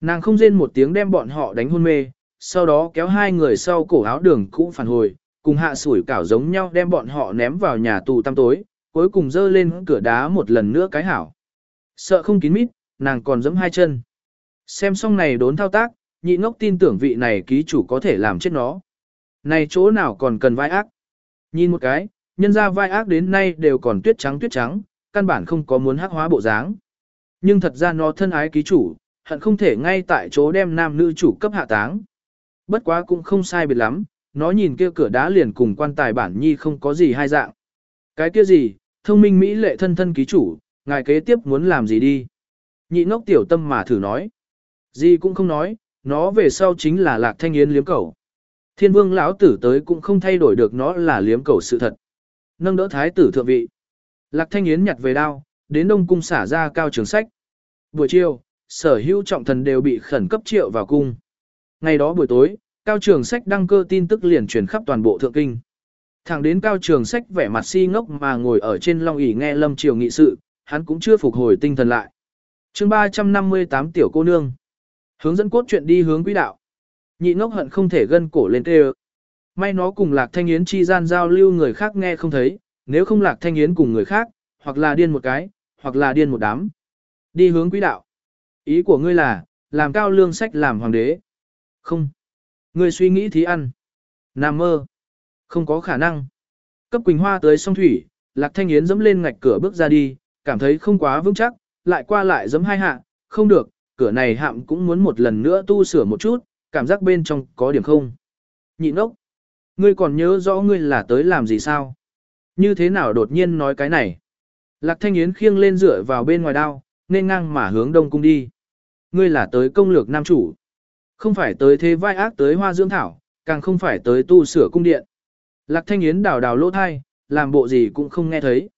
Nàng không rên một tiếng đem bọn họ đánh hôn mê, sau đó kéo hai người sau cổ áo đường cũ phản hồi, cùng hạ sủi cảo giống nhau đem bọn họ ném vào nhà tù tăm tối, cuối cùng dơ lên cửa đá một lần nữa cái hảo. Sợ không kín mít, nàng còn giẫm hai chân. Xem xong này đốn thao tác, nhị ngốc tin tưởng vị này ký chủ có thể làm chết nó. Này chỗ nào còn cần vai ác. Nhìn một cái, nhân ra vai ác đến nay đều còn tuyết trắng tuyết trắng, căn bản không có muốn hắc hóa bộ dáng. Nhưng thật ra nó thân ái ký chủ, hận không thể ngay tại chỗ đem nam nữ chủ cấp hạ táng. Bất quá cũng không sai biệt lắm, nó nhìn kia cửa đá liền cùng quan tài bản nhi không có gì hai dạng. Cái kia gì, thông minh mỹ lệ thân thân ký chủ, ngài kế tiếp muốn làm gì đi. Nhị ngốc tiểu tâm mà thử nói. Gì cũng không nói, nó về sau chính là lạc thanh yến liếm cầu. Thiên vương lão tử tới cũng không thay đổi được nó là liếm cầu sự thật. Nâng đỡ thái tử thượng vị. Lạc thanh yến nhặt về đao, đến đông cung xả ra cao trường sách. Buổi chiều, sở hữu trọng thần đều bị khẩn cấp triệu vào cung. Ngày đó buổi tối, cao trường sách đăng cơ tin tức liền truyền khắp toàn bộ thượng kinh. Thẳng đến cao trường sách vẻ mặt si ngốc mà ngồi ở trên long ỷ nghe lâm triều nghị sự, hắn cũng chưa phục hồi tinh thần lại. chương 358 tiểu cô nương. Hướng dẫn cốt chuyện đi hướng quỹ đạo. Nhị ngốc hận không thể gân cổ lên tê May nó cùng lạc thanh yến chi gian giao lưu người khác nghe không thấy, nếu không lạc thanh yến cùng người khác, hoặc là điên một cái, hoặc là điên một đám. Đi hướng quỹ đạo. Ý của ngươi là, làm cao lương sách làm hoàng đế. Không. Ngươi suy nghĩ thí ăn. Nam mơ. Không có khả năng. Cấp Quỳnh Hoa tới sông thủy, Lạc Thanh Yến dẫm lên ngạch cửa bước ra đi, cảm thấy không quá vững chắc, lại qua lại dẫm hai hạ, không được, cửa này hạm cũng muốn một lần nữa tu sửa một chút, cảm giác bên trong có điểm không. Nhịn ốc, ngươi còn nhớ rõ ngươi là tới làm gì sao? Như thế nào đột nhiên nói cái này? Lạc Thanh Yến khiêng lên dựa vào bên ngoài đao, nên ngang mà hướng đông cung đi. Ngươi là tới công lược nam chủ. Không phải tới thế vai ác tới hoa dưỡng thảo, càng không phải tới tu sửa cung điện. Lạc Thanh Yến đào đào lỗ thai, làm bộ gì cũng không nghe thấy.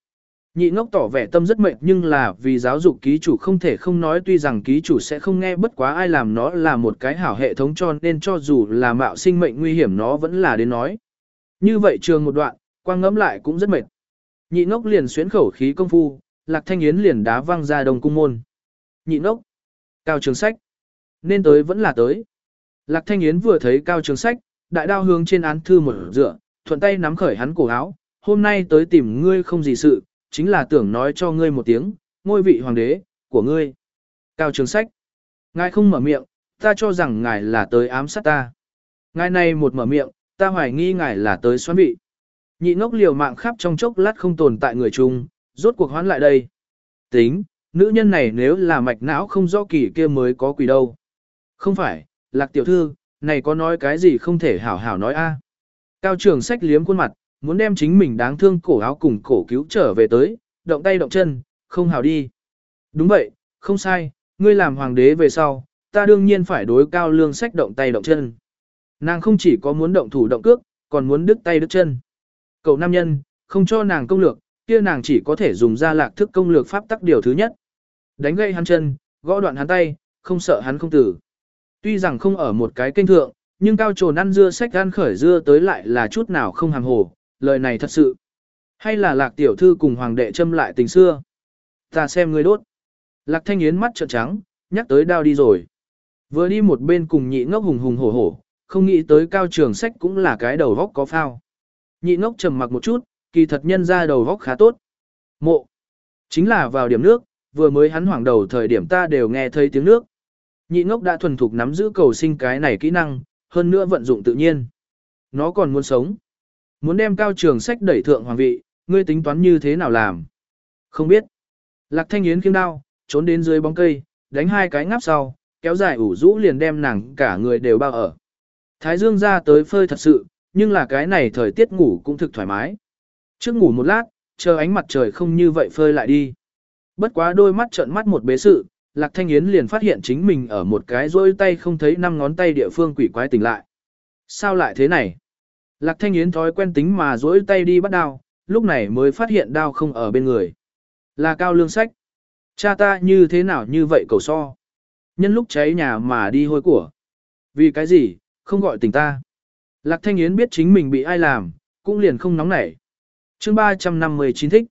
Nhị ngốc tỏ vẻ tâm rất mệt nhưng là vì giáo dục ký chủ không thể không nói tuy rằng ký chủ sẽ không nghe bất quá ai làm nó là một cái hảo hệ thống cho nên cho dù là mạo sinh mệnh nguy hiểm nó vẫn là đến nói. Như vậy trường một đoạn, quang ngẫm lại cũng rất mệt. Nhị ngốc liền xuyến khẩu khí công phu, lạc thanh yến liền đá văng ra đồng cung môn. Nhị ngốc, cao trường sách, nên tới vẫn là tới. Lạc thanh yến vừa thấy cao trường sách, đại đao hướng trên án thư một dựa, thuận tay nắm khởi hắn cổ áo, hôm nay tới tìm ngươi không gì sự, chính là tưởng nói cho ngươi một tiếng, ngôi vị hoàng đế, của ngươi. Cao trường sách. Ngài không mở miệng, ta cho rằng ngài là tới ám sát ta. Ngài này một mở miệng, ta hoài nghi ngài là tới xoắn vị. Nhị ngốc liều mạng khắp trong chốc lát không tồn tại người chung, rốt cuộc hoán lại đây. Tính, nữ nhân này nếu là mạch não không rõ kỳ kia mới có quỷ đâu. Không phải, lạc tiểu thư, này có nói cái gì không thể hảo hảo nói a Cao trường sách liếm khuôn mặt, muốn đem chính mình đáng thương cổ áo cùng cổ cứu trở về tới, động tay động chân, không hảo đi. Đúng vậy, không sai, ngươi làm hoàng đế về sau, ta đương nhiên phải đối cao lương sách động tay động chân. Nàng không chỉ có muốn động thủ động cước, còn muốn đứt tay đứt chân. Cậu nam nhân, không cho nàng công lược, kia nàng chỉ có thể dùng ra lạc thức công lược pháp tắc điều thứ nhất. Đánh gây hắn chân, gõ đoạn hắn tay, không sợ hắn không tử. Tuy rằng không ở một cái kênh thượng, nhưng cao trồn ăn dưa sách ăn khởi dưa tới lại là chút nào không hàm hồ, lời này thật sự. Hay là lạc tiểu thư cùng hoàng đệ châm lại tình xưa? Ta xem ngươi đốt. Lạc thanh yến mắt trợn trắng, nhắc tới đao đi rồi. Vừa đi một bên cùng nhị ngốc hùng hùng hổ hổ, không nghĩ tới cao trường sách cũng là cái đầu vóc có phao. Nhị ngốc trầm mặc một chút, kỳ thật nhân ra đầu vóc khá tốt. Mộ. Chính là vào điểm nước, vừa mới hắn hoảng đầu thời điểm ta đều nghe thấy tiếng nước. Nhị ngốc đã thuần thục nắm giữ cầu sinh cái này kỹ năng, hơn nữa vận dụng tự nhiên. Nó còn muốn sống. Muốn đem cao trường sách đẩy thượng hoàng vị, ngươi tính toán như thế nào làm? Không biết. Lạc thanh yến khiêng đao, trốn đến dưới bóng cây, đánh hai cái ngáp sau, kéo dài ủ rũ liền đem nàng cả người đều bao ở. Thái dương ra tới phơi thật sự, nhưng là cái này thời tiết ngủ cũng thực thoải mái. Trước ngủ một lát, chờ ánh mặt trời không như vậy phơi lại đi. Bất quá đôi mắt trợn mắt một bế sự, Lạc Thanh Yến liền phát hiện chính mình ở một cái rôi tay không thấy năm ngón tay địa phương quỷ quái tỉnh lại. Sao lại thế này? Lạc Thanh Yến thói quen tính mà rỗi tay đi bắt đao, lúc này mới phát hiện đao không ở bên người. Là cao lương sách. Cha ta như thế nào như vậy cầu so. Nhân lúc cháy nhà mà đi hôi của. Vì cái gì, không gọi tỉnh ta. Lạc Thanh Yến biết chính mình bị ai làm, cũng liền không nóng nảy. chương 359 thích.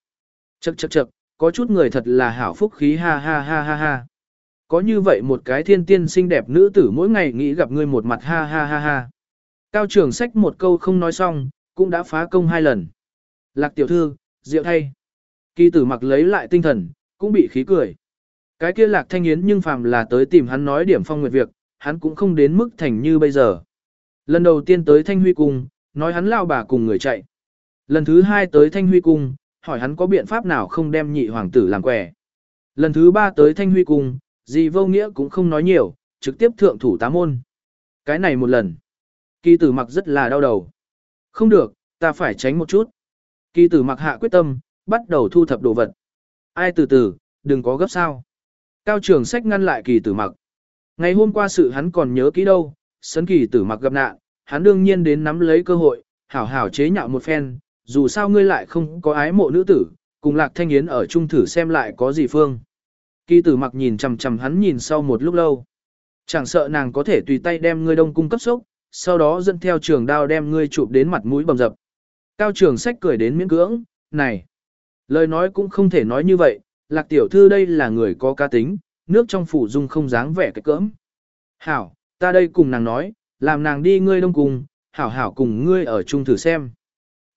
Chậc chậc chậc, có chút người thật là hảo phúc khí ha ha ha ha ha. Có như vậy một cái thiên tiên xinh đẹp nữ tử mỗi ngày nghĩ gặp ngươi một mặt ha ha ha ha. Cao trưởng sách một câu không nói xong, cũng đã phá công hai lần. Lạc tiểu thư, rượu thay. Kỳ tử mặc lấy lại tinh thần, cũng bị khí cười. Cái kia lạc thanh yến nhưng phàm là tới tìm hắn nói điểm phong nguyệt việc, hắn cũng không đến mức thành như bây giờ. Lần đầu tiên tới thanh huy cung, nói hắn lao bà cùng người chạy. Lần thứ hai tới thanh huy cung, hỏi hắn có biện pháp nào không đem nhị hoàng tử làm quẻ. Lần thứ ba tới thanh huy cung, gì vô nghĩa cũng không nói nhiều, trực tiếp thượng thủ tá môn. Cái này một lần. Kỳ tử mặc rất là đau đầu. Không được, ta phải tránh một chút. Kỳ tử mặc hạ quyết tâm, bắt đầu thu thập đồ vật. Ai từ từ, đừng có gấp sao. Cao trường sách ngăn lại kỳ tử mặc. Ngày hôm qua sự hắn còn nhớ kỹ đâu, sấn kỳ tử mặc gặp nạn, hắn đương nhiên đến nắm lấy cơ hội, hảo hảo chế nhạo một phen, dù sao ngươi lại không có ái mộ nữ tử, cùng lạc thanh yến ở chung thử xem lại có gì phương. Kỳ tử mặc nhìn chằm chằm hắn nhìn sau một lúc lâu. Chẳng sợ nàng có thể tùy tay đem ngươi đông cung cấp sốc, sau đó dẫn theo trường đao đem ngươi chụp đến mặt mũi bầm dập. Cao trường sách cười đến miễn cưỡng, này. Lời nói cũng không thể nói như vậy, lạc tiểu thư đây là người có ca tính, nước trong phủ dung không dáng vẻ cái cỡm. Hảo, ta đây cùng nàng nói, làm nàng đi ngươi đông cùng, hảo hảo cùng ngươi ở chung thử xem.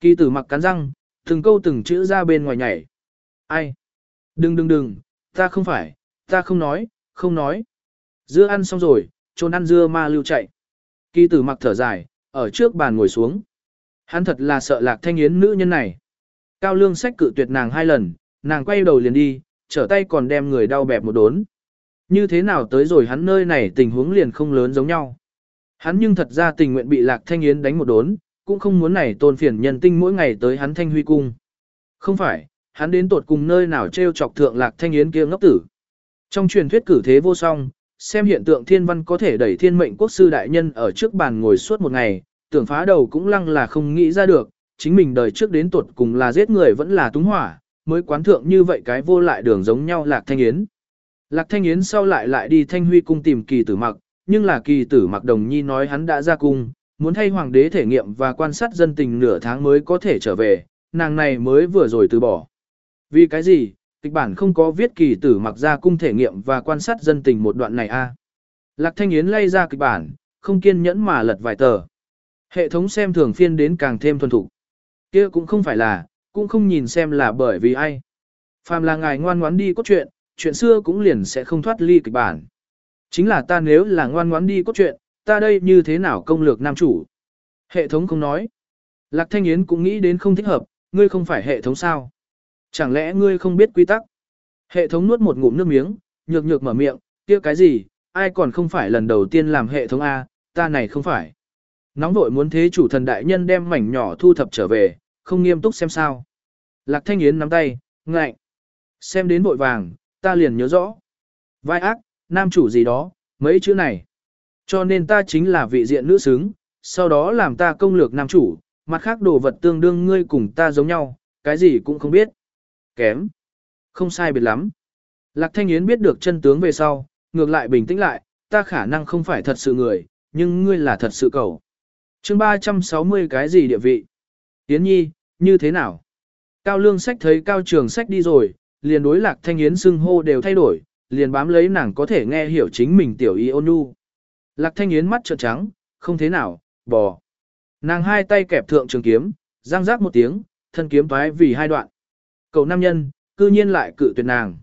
Kỳ tử mặc cắn răng, từng câu từng chữ ra bên ngoài nhảy. Ai? Đừng đừng đừng, ta không phải, ta không nói, không nói. Dưa ăn xong rồi, trôn ăn dưa ma lưu chạy. Kỳ tử mặc thở dài, ở trước bàn ngồi xuống. Hắn thật là sợ lạc thanh yến nữ nhân này. Cao lương sách cự tuyệt nàng hai lần, nàng quay đầu liền đi, trở tay còn đem người đau bẹp một đốn. Như thế nào tới rồi hắn nơi này tình huống liền không lớn giống nhau. Hắn nhưng thật ra tình nguyện bị lạc thanh yến đánh một đốn, cũng không muốn này tôn phiền nhân tinh mỗi ngày tới hắn thanh huy cung. Không phải, hắn đến tột cùng nơi nào treo chọc thượng lạc thanh yến kia ngốc tử. Trong truyền thuyết cử thế vô song, xem hiện tượng thiên văn có thể đẩy thiên mệnh quốc sư đại nhân ở trước bàn ngồi suốt một ngày, tưởng phá đầu cũng lăng là không nghĩ ra được, chính mình đời trước đến tột cùng là giết người vẫn là túng hỏa, mới quán thượng như vậy cái vô lại đường giống nhau lạc thanh yến. Lạc thanh yến sau lại lại đi thanh huy cung tìm kỳ tử mặc, nhưng là kỳ tử mặc đồng nhi nói hắn đã ra cung, muốn thay hoàng đế thể nghiệm và quan sát dân tình nửa tháng mới có thể trở về, nàng này mới vừa rồi từ bỏ. Vì cái gì, kịch bản không có viết kỳ tử mặc ra cung thể nghiệm và quan sát dân tình một đoạn này a Lạc Thanh Yến lay ra kịch bản, không kiên nhẫn mà lật vài tờ. Hệ thống xem thường phiên đến càng thêm thuần thục. kia cũng không phải là, cũng không nhìn xem là bởi vì ai. Phàm là ngài ngoan ngoãn đi cốt truyện, chuyện xưa cũng liền sẽ không thoát ly kịch bản. Chính là ta nếu là ngoan ngoãn đi cốt truyện, ta đây như thế nào công lược nam chủ? Hệ thống không nói. Lạc Thanh Yến cũng nghĩ đến không thích hợp, ngươi không phải hệ thống sao? Chẳng lẽ ngươi không biết quy tắc? Hệ thống nuốt một ngụm nước miếng, nhược nhược mở miệng, kia cái gì, ai còn không phải lần đầu tiên làm hệ thống A, ta này không phải. Nóng vội muốn thế chủ thần đại nhân đem mảnh nhỏ thu thập trở về, không nghiêm túc xem sao. Lạc Thanh Yến nắm tay, ngại. Xem đến vội vàng, ta liền nhớ rõ. Vai ác, nam chủ gì đó, mấy chữ này. Cho nên ta chính là vị diện nữ xứng, sau đó làm ta công lược nam chủ, mặt khác đồ vật tương đương ngươi cùng ta giống nhau, cái gì cũng không biết. Kém. Không sai biệt lắm. Lạc Thanh Yến biết được chân tướng về sau, ngược lại bình tĩnh lại, ta khả năng không phải thật sự người, nhưng ngươi là thật sự cầu. chương 360 cái gì địa vị? Yến Nhi, như thế nào? Cao Lương Sách thấy Cao Trường Sách đi rồi, liền đối Lạc Thanh Yến xưng hô đều thay đổi, liền bám lấy nàng có thể nghe hiểu chính mình tiểu y ôn nhu. Lạc Thanh Yến mắt trợn trắng, không thế nào, bò. Nàng hai tay kẹp thượng trường kiếm, răng rác một tiếng, thân kiếm toái vì hai đoạn. Cậu nam nhân, cư nhiên lại cự tuyệt nàng.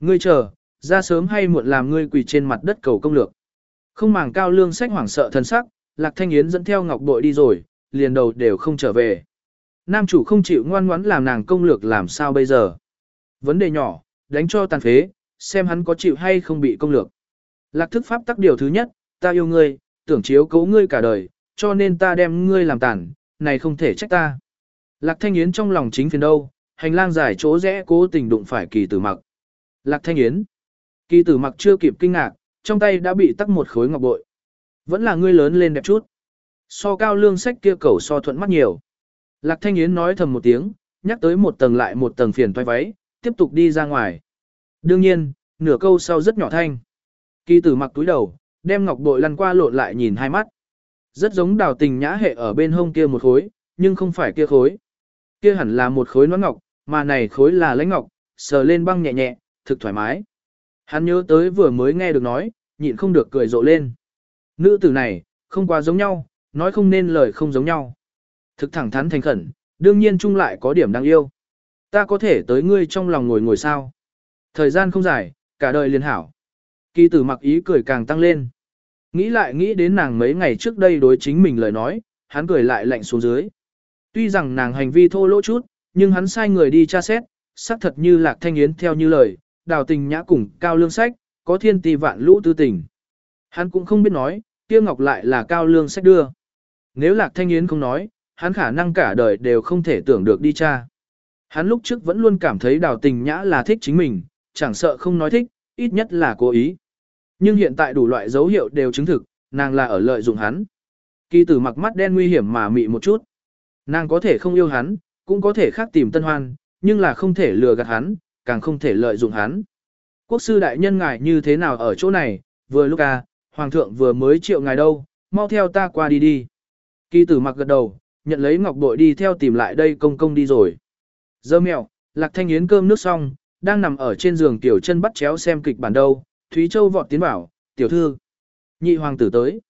Ngươi chờ, ra sớm hay muộn làm ngươi quỳ trên mặt đất cầu công lược. Không màng cao lương sách hoảng sợ thân sắc, Lạc Thanh Yến dẫn theo Ngọc Bội đi rồi, liền đầu đều không trở về. Nam chủ không chịu ngoan ngoãn làm nàng công lược làm sao bây giờ. Vấn đề nhỏ, đánh cho tàn phế, xem hắn có chịu hay không bị công lược. Lạc thức pháp tắc điều thứ nhất, ta yêu ngươi, tưởng chiếu cố ngươi cả đời, cho nên ta đem ngươi làm tàn, này không thể trách ta. Lạc Thanh Yến trong lòng chính phiền đâu, hành lang dài chỗ rẽ cố tình đụng phải kỳ tử mặc. Lạc Thanh Yến. Kỳ tử mặc chưa kịp kinh ngạc, trong tay đã bị tắc một khối ngọc bội. Vẫn là ngươi lớn lên đẹp chút. So cao lương sách kia cầu so thuận mắt nhiều. Lạc Thanh Yến nói thầm một tiếng, nhắc tới một tầng lại một tầng phiền toái váy, tiếp tục đi ra ngoài. Đương nhiên, nửa câu sau rất nhỏ thanh. Kỳ tử mặc túi đầu, đem ngọc bội lăn qua lộn lại nhìn hai mắt. Rất giống đào tình nhã hệ ở bên hông kia một khối, nhưng không phải kia khối. Kia hẳn là một khối nón ngọc, mà này khối là lãnh ngọc, sờ lên băng nhẹ nhẹ, thực thoải mái. Hắn nhớ tới vừa mới nghe được nói, nhịn không được cười rộ lên. Nữ tử này, không quá giống nhau, nói không nên lời không giống nhau. Thực thẳng thắn thành khẩn, đương nhiên chung lại có điểm đáng yêu. Ta có thể tới ngươi trong lòng ngồi ngồi sao. Thời gian không dài, cả đời liền hảo. Kỳ tử mặc ý cười càng tăng lên. Nghĩ lại nghĩ đến nàng mấy ngày trước đây đối chính mình lời nói, hắn cười lại lạnh xuống dưới. Tuy rằng nàng hành vi thô lỗ chút, nhưng hắn sai người đi tra xét, xác thật như lạc thanh yến theo như lời, đào tình nhã cùng cao lương sách, có thiên tỷ vạn lũ tư tình. Hắn cũng không biết nói, kia ngọc lại là cao lương sách đưa. Nếu lạc thanh yến không nói, hắn khả năng cả đời đều không thể tưởng được đi tra. Hắn lúc trước vẫn luôn cảm thấy đào tình nhã là thích chính mình, chẳng sợ không nói thích, ít nhất là cố ý. Nhưng hiện tại đủ loại dấu hiệu đều chứng thực, nàng là ở lợi dụng hắn. Kỳ tử mặc mắt đen nguy hiểm mà mị một chút. Nàng có thể không yêu hắn, cũng có thể khác tìm tân hoan, nhưng là không thể lừa gạt hắn, càng không thể lợi dụng hắn. Quốc sư đại nhân ngài như thế nào ở chỗ này, vừa lúc à, hoàng thượng vừa mới triệu ngài đâu, mau theo ta qua đi đi. Kỳ tử mặc gật đầu, nhận lấy ngọc bội đi theo tìm lại đây công công đi rồi. Dơ mèo, lạc thanh yến cơm nước xong, đang nằm ở trên giường tiểu chân bắt chéo xem kịch bản đâu, Thúy Châu vọt tiến bảo, tiểu thư. Nhị hoàng tử tới.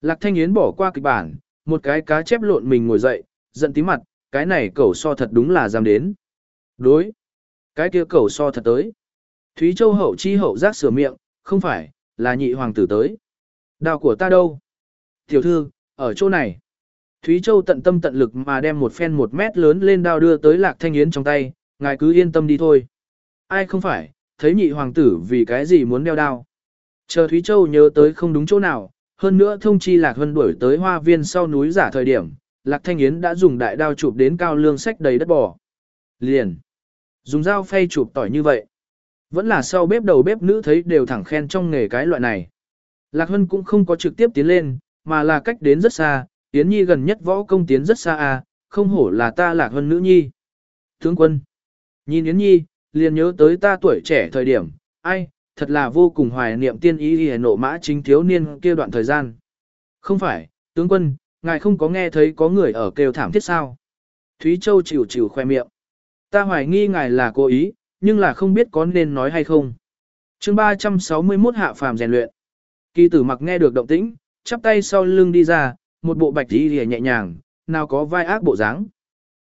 Lạc thanh yến bỏ qua kịch bản, một cái cá chép lộn mình ngồi dậy, giận tí mặt, cái này cẩu so thật đúng là dám đến. Đối. Cái kia cẩu so thật tới. Thúy Châu hậu chi hậu giác sửa miệng, không phải, là nhị hoàng tử tới. Đào của ta đâu? Tiểu thư, ở chỗ này. Thúy Châu tận tâm tận lực mà đem một phen một mét lớn lên đao đưa tới Lạc Thanh Yến trong tay, ngài cứ yên tâm đi thôi. Ai không phải, thấy nhị hoàng tử vì cái gì muốn đeo đao. Chờ Thúy Châu nhớ tới không đúng chỗ nào, hơn nữa thông chi Lạc Hân đuổi tới hoa viên sau núi giả thời điểm, Lạc Thanh Yến đã dùng đại đao chụp đến cao lương sách đầy đất bò. Liền. Dùng dao phay chụp tỏi như vậy. Vẫn là sau bếp đầu bếp nữ thấy đều thẳng khen trong nghề cái loại này. Lạc Hân cũng không có trực tiếp tiến lên, mà là cách đến rất xa, Yến Nhi gần nhất võ công tiến rất xa à, không hổ là ta Lạc Hân nữ nhi. Tướng quân. Nhìn Yến Nhi, liền nhớ tới ta tuổi trẻ thời điểm, ai, thật là vô cùng hoài niệm tiên ý y nộ mã chính thiếu niên kia đoạn thời gian. Không phải, tướng quân, ngài không có nghe thấy có người ở kêu thảm thiết sao. Thúy Châu chịu chịu khoe miệng. Ta hoài nghi ngài là cố ý, nhưng là không biết có nên nói hay không. chương 361 hạ phàm rèn luyện. Kỳ tử mặc nghe được động tĩnh, chắp tay sau lưng đi ra, một bộ bạch đi rìa nhẹ nhàng, nào có vai ác bộ dáng.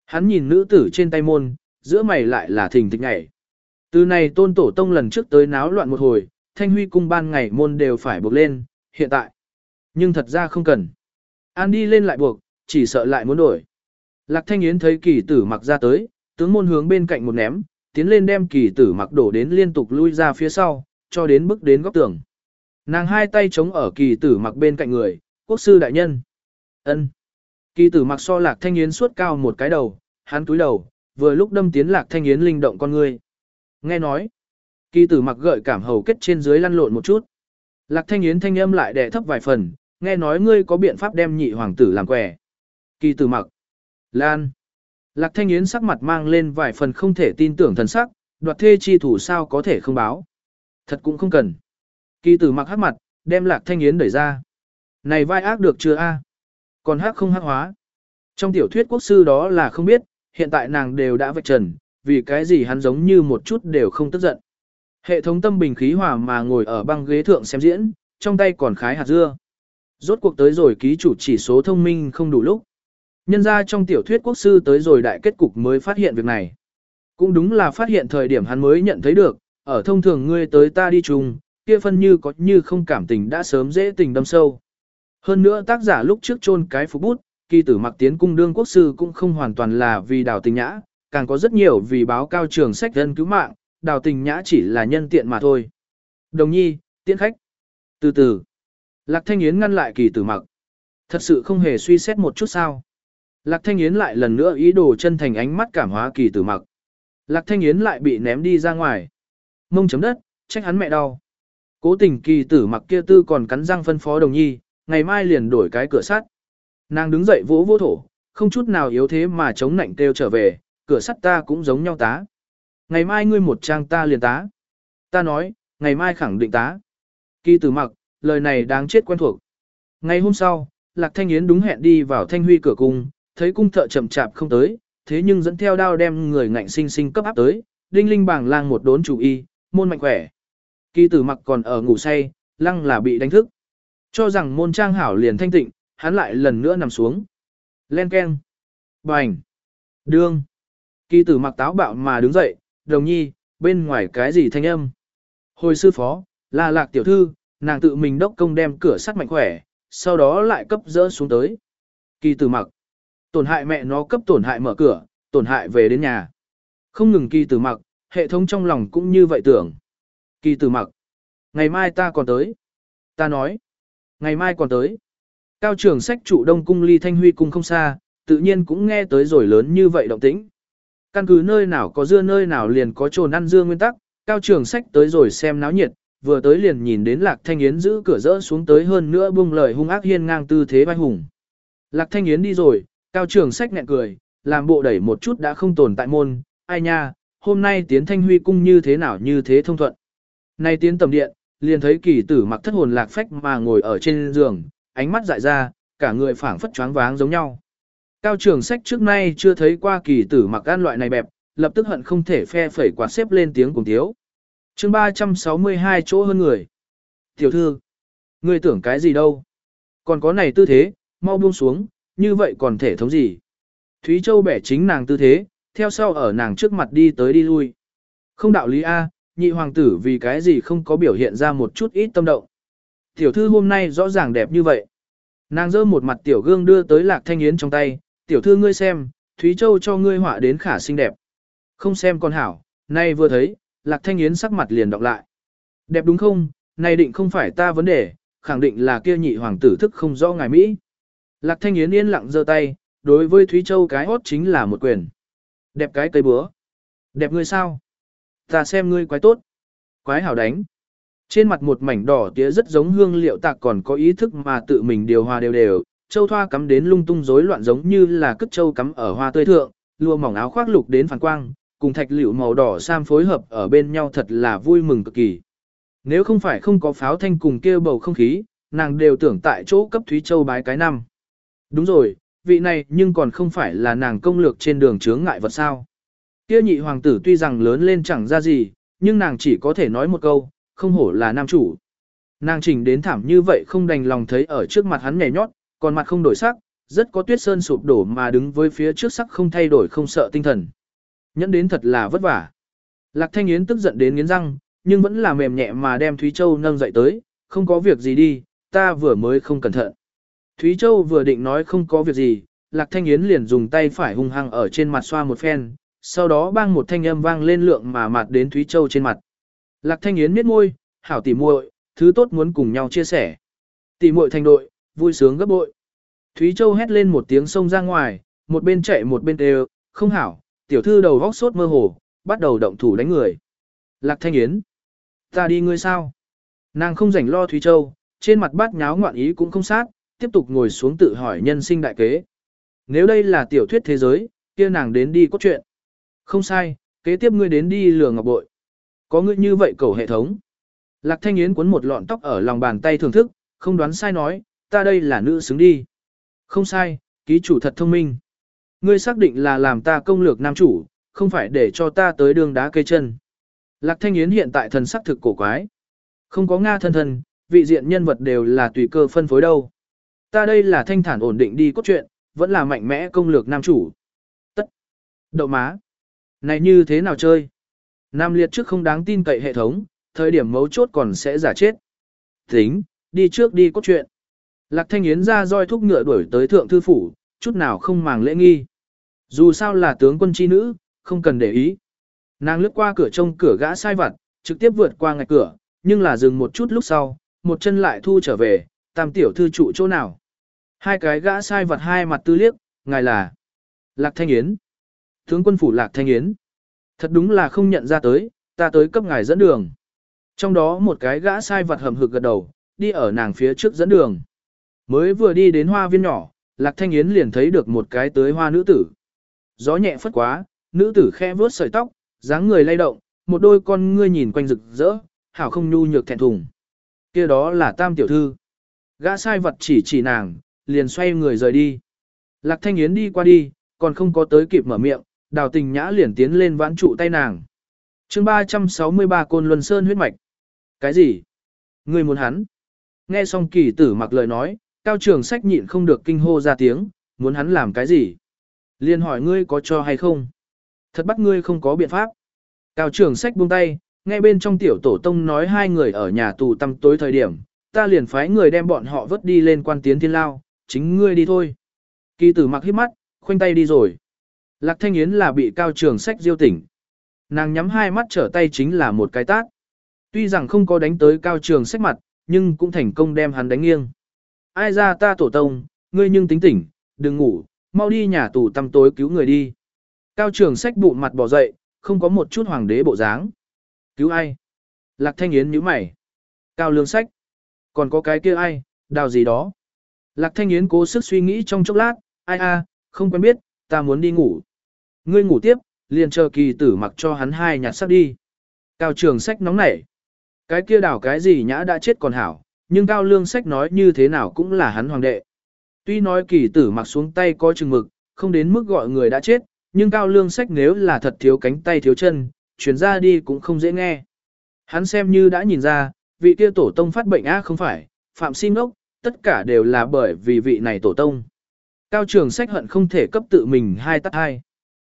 Hắn nhìn nữ tử trên tay môn, giữa mày lại là thình thịch nhảy. Từ này tôn tổ tông lần trước tới náo loạn một hồi, thanh huy cung ban ngày môn đều phải buộc lên, hiện tại. Nhưng thật ra không cần. An đi lên lại buộc, chỉ sợ lại muốn đổi. Lạc thanh yến thấy kỳ tử mặc ra tới, tướng môn hướng bên cạnh một ném, tiến lên đem kỳ tử mặc đổ đến liên tục lui ra phía sau, cho đến bước đến góc tường. Nàng hai tay chống ở kỳ tử mặc bên cạnh người, quốc sư đại nhân. ân Kỳ tử mặc so lạc thanh yến suốt cao một cái đầu, hắn túi đầu, vừa lúc đâm tiến lạc thanh yến linh động con người. Nghe nói, kỳ tử mặc gợi cảm hầu kết trên dưới lăn lộn một chút. Lạc thanh yến thanh âm lại đè thấp vài phần, nghe nói ngươi có biện pháp đem nhị hoàng tử làm quẻ. Kỳ tử mặc, lan. Lạc thanh yến sắc mặt mang lên vài phần không thể tin tưởng thần sắc, đoạt thê chi thủ sao có thể không báo. Thật cũng không cần. Kỳ tử mặc hắc mặt, đem lạc thanh yến đẩy ra. Này vai ác được chưa a? Còn hắc không hắc hóa. Trong tiểu thuyết quốc sư đó là không biết, hiện tại nàng đều đã vạch trần, vì cái gì hắn giống như một chút đều không tức giận. Hệ thống tâm bình khí hòa mà ngồi ở băng ghế thượng xem diễn, trong tay còn khái hạt dưa. Rốt cuộc tới rồi ký chủ chỉ số thông minh không đủ lúc. Nhân ra trong tiểu thuyết quốc sư tới rồi đại kết cục mới phát hiện việc này. Cũng đúng là phát hiện thời điểm hắn mới nhận thấy được, ở thông thường ngươi tới ta đi chung, kia phân như có như không cảm tình đã sớm dễ tình đâm sâu. Hơn nữa tác giả lúc trước chôn cái phục bút, kỳ tử mặc tiến cung đương quốc sư cũng không hoàn toàn là vì đào tình nhã, càng có rất nhiều vì báo cao trường sách dân cứu mạng, đào tình nhã chỉ là nhân tiện mà thôi. Đồng nhi, tiễn khách. Từ từ, Lạc Thanh Yến ngăn lại kỳ tử mặc. Thật sự không hề suy xét một chút sao. Lạc Thanh Yến lại lần nữa ý đồ chân thành ánh mắt cảm hóa kỳ tử mặc. Lạc Thanh Yến lại bị ném đi ra ngoài. Mông chấm đất, trách hắn mẹ đau. Cố tình kỳ tử mặc kia tư còn cắn răng phân phó đồng nhi, ngày mai liền đổi cái cửa sắt. Nàng đứng dậy vỗ vỗ thổ, không chút nào yếu thế mà chống nạnh kêu trở về, cửa sắt ta cũng giống nhau tá. Ngày mai ngươi một trang ta liền tá. Ta nói, ngày mai khẳng định tá. Kỳ tử mặc, lời này đáng chết quen thuộc. Ngày hôm sau, Lạc Thanh Yến đúng hẹn đi vào Thanh Huy cửa cung, thấy cung thợ chậm chạp không tới, thế nhưng dẫn theo đao đem người ngạnh sinh sinh cấp áp tới, đinh linh bảng lang một đốn chủ y, môn mạnh khỏe. Kỳ tử mặc còn ở ngủ say, lăng là bị đánh thức. Cho rằng môn trang hảo liền thanh tịnh, hắn lại lần nữa nằm xuống. Len keng. Bành. Đương. Kỳ tử mặc táo bạo mà đứng dậy, đồng nhi, bên ngoài cái gì thanh âm. Hồi sư phó, là lạc tiểu thư, nàng tự mình đốc công đem cửa sắt mạnh khỏe, sau đó lại cấp dỡ xuống tới. Kỳ tử mặc. Tổn hại mẹ nó cấp tổn hại mở cửa, tổn hại về đến nhà. Không ngừng kỳ tử mặc, hệ thống trong lòng cũng như vậy tưởng. Kỳ tử mặc. Ngày mai ta còn tới. Ta nói. Ngày mai còn tới. Cao trưởng sách trụ đông cung ly thanh huy cung không xa, tự nhiên cũng nghe tới rồi lớn như vậy động tĩnh. Căn cứ nơi nào có dưa nơi nào liền có trồn ăn dưa nguyên tắc, cao trưởng sách tới rồi xem náo nhiệt, vừa tới liền nhìn đến Lạc Thanh Yến giữ cửa rỡ xuống tới hơn nữa buông lời hung ác hiên ngang tư thế vai hùng. Lạc Thanh Yến đi rồi, cao trường sách nhẹ cười, làm bộ đẩy một chút đã không tồn tại môn, ai nha, hôm nay tiến thanh huy cung như thế nào như thế thông thuận. Nay tiến tầm điện, liền thấy kỳ tử mặc thất hồn lạc phách mà ngồi ở trên giường, ánh mắt dại ra, cả người phảng phất choáng váng giống nhau. Cao trường sách trước nay chưa thấy qua kỳ tử mặc gan loại này bẹp, lập tức hận không thể phe phẩy quạt xếp lên tiếng cùng thiếu chương 362 chỗ hơn người. Tiểu thư, ngươi tưởng cái gì đâu? Còn có này tư thế, mau buông xuống, như vậy còn thể thống gì? Thúy Châu bẻ chính nàng tư thế, theo sau ở nàng trước mặt đi tới đi lui. Không đạo lý A, nhị hoàng tử vì cái gì không có biểu hiện ra một chút ít tâm động. Tiểu thư hôm nay rõ ràng đẹp như vậy. Nàng giơ một mặt tiểu gương đưa tới lạc thanh yến trong tay, tiểu thư ngươi xem, Thúy Châu cho ngươi họa đến khả xinh đẹp. Không xem con hảo, nay vừa thấy, lạc thanh yến sắc mặt liền đọc lại. Đẹp đúng không, này định không phải ta vấn đề, khẳng định là kia nhị hoàng tử thức không rõ ngài Mỹ. Lạc thanh yến yên lặng giơ tay, đối với Thúy Châu cái hốt chính là một quyền. Đẹp cái cây búa. Đẹp ngươi sao? Ta xem ngươi quái tốt. Quái hảo đánh. Trên mặt một mảnh đỏ tía rất giống hương liệu tạc còn có ý thức mà tự mình điều hòa đều đều, châu thoa cắm đến lung tung rối loạn giống như là cất châu cắm ở hoa tươi thượng, lùa mỏng áo khoác lục đến phản quang, cùng thạch liệu màu đỏ sam phối hợp ở bên nhau thật là vui mừng cực kỳ. Nếu không phải không có pháo thanh cùng kêu bầu không khí, nàng đều tưởng tại chỗ cấp Thúy Châu bái cái năm. Đúng rồi, vị này nhưng còn không phải là nàng công lược trên đường chướng ngại vật sao. Kia nhị hoàng tử tuy rằng lớn lên chẳng ra gì, nhưng nàng chỉ có thể nói một câu, không hổ là nam chủ. Nàng chỉnh đến thảm như vậy không đành lòng thấy ở trước mặt hắn nhảy nhót, còn mặt không đổi sắc, rất có tuyết sơn sụp đổ mà đứng với phía trước sắc không thay đổi không sợ tinh thần. Nhẫn đến thật là vất vả. Lạc Thanh Yến tức giận đến nghiến răng, nhưng vẫn là mềm nhẹ mà đem Thúy Châu nâng dậy tới, không có việc gì đi, ta vừa mới không cẩn thận. Thúy Châu vừa định nói không có việc gì, Lạc Thanh Yến liền dùng tay phải hung hăng ở trên mặt xoa một phen, sau đó bang một thanh âm vang lên lượng mà mặt đến Thúy Châu trên mặt. Lạc Thanh Yến miết môi, hảo tỉ muội, thứ tốt muốn cùng nhau chia sẻ. Tỉ muội thành đội, vui sướng gấp bội. Thúy Châu hét lên một tiếng xông ra ngoài, một bên chạy một bên đều, không hảo, tiểu thư đầu góc sốt mơ hồ, bắt đầu động thủ đánh người. Lạc Thanh Yến, ta đi ngươi sao? Nàng không rảnh lo Thúy Châu, trên mặt bát nháo ngoạn ý cũng không sát, tiếp tục ngồi xuống tự hỏi nhân sinh đại kế. Nếu đây là tiểu thuyết thế giới, kia nàng đến đi cốt truyện. Không sai, kế tiếp ngươi đến đi lừa ngọc bội. Có ngươi như vậy cầu hệ thống. Lạc Thanh Yến cuốn một lọn tóc ở lòng bàn tay thưởng thức, không đoán sai nói, ta đây là nữ xứng đi. Không sai, ký chủ thật thông minh. Ngươi xác định là làm ta công lược nam chủ, không phải để cho ta tới đường đá cây chân. Lạc Thanh Yến hiện tại thần sắc thực cổ quái. Không có Nga thân thân, vị diện nhân vật đều là tùy cơ phân phối đâu. Ta đây là thanh thản ổn định đi cốt truyện, vẫn là mạnh mẽ công lược nam chủ. Tất. Đậu má. Này như thế nào chơi? Nam liệt trước không đáng tin cậy hệ thống, thời điểm mấu chốt còn sẽ giả chết. Tính, đi trước đi cốt truyện. Lạc thanh yến ra roi thúc ngựa đuổi tới thượng thư phủ, chút nào không màng lễ nghi. Dù sao là tướng quân chi nữ, không cần để ý. Nàng lướt qua cửa trông cửa gã sai vặt, trực tiếp vượt qua ngạch cửa, nhưng là dừng một chút lúc sau, một chân lại thu trở về, tam tiểu thư trụ chỗ nào. Hai cái gã sai vật hai mặt tư liếc, ngài là Lạc Thanh Yến. Tướng quân phủ Lạc Thanh Yến. Thật đúng là không nhận ra tới, ta tới cấp ngài dẫn đường. Trong đó một cái gã sai vật hầm hực gật đầu, đi ở nàng phía trước dẫn đường. Mới vừa đi đến hoa viên nhỏ, Lạc Thanh Yến liền thấy được một cái tới hoa nữ tử. Gió nhẹ phất quá, nữ tử khe vuốt sợi tóc, dáng người lay động, một đôi con ngươi nhìn quanh rực rỡ, hảo không nhu nhược thẹn thùng. kia đó là tam tiểu thư. Gã sai vật chỉ chỉ nàng, liền xoay người rời đi. Lạc Thanh Yến đi qua đi, còn không có tới kịp mở miệng, đào tình nhã liền tiến lên vãn trụ tay nàng. chương 363 Côn Luân Sơn huyết mạch. Cái gì? Ngươi muốn hắn? Nghe xong kỳ tử mặc lời nói, cao trường sách nhịn không được kinh hô ra tiếng, muốn hắn làm cái gì? Liên hỏi ngươi có cho hay không? Thật bắt ngươi không có biện pháp. Cao trường sách buông tay, nghe bên trong tiểu tổ tông nói hai người ở nhà tù tăm tối thời điểm, ta liền phái người đem bọn họ vớt đi lên quan tiến thiên lao, chính ngươi đi thôi. Kỳ tử mặc hít mắt, khoanh tay đi rồi. Lạc thanh yến là bị cao trường sách diêu tỉnh. Nàng nhắm hai mắt trở tay chính là một cái tát. Tuy rằng không có đánh tới cao trường sách mặt, nhưng cũng thành công đem hắn đánh nghiêng. Ai ra ta tổ tông, ngươi nhưng tính tỉnh, đừng ngủ, mau đi nhà tù tăm tối cứu người đi. Cao trường sách bụng mặt bỏ dậy, không có một chút hoàng đế bộ dáng. Cứu ai? Lạc thanh yến nhíu mày. Cao lương sách. Còn có cái kia ai, đào gì đó. Lạc Thanh Yến cố sức suy nghĩ trong chốc lát, ai a, không quen biết, ta muốn đi ngủ. Ngươi ngủ tiếp, liền chờ kỳ tử mặc cho hắn hai nhặt sắc đi. Cao trường sách nóng nảy. Cái kia đảo cái gì nhã đã chết còn hảo, nhưng cao lương sách nói như thế nào cũng là hắn hoàng đệ. Tuy nói kỳ tử mặc xuống tay có chừng mực, không đến mức gọi người đã chết, nhưng cao lương sách nếu là thật thiếu cánh tay thiếu chân, chuyển ra đi cũng không dễ nghe. Hắn xem như đã nhìn ra, vị kia tổ tông phát bệnh á không phải, phạm xin ốc, tất cả đều là bởi vì vị này tổ tông. Cao trường sách hận không thể cấp tự mình hai tắt hai.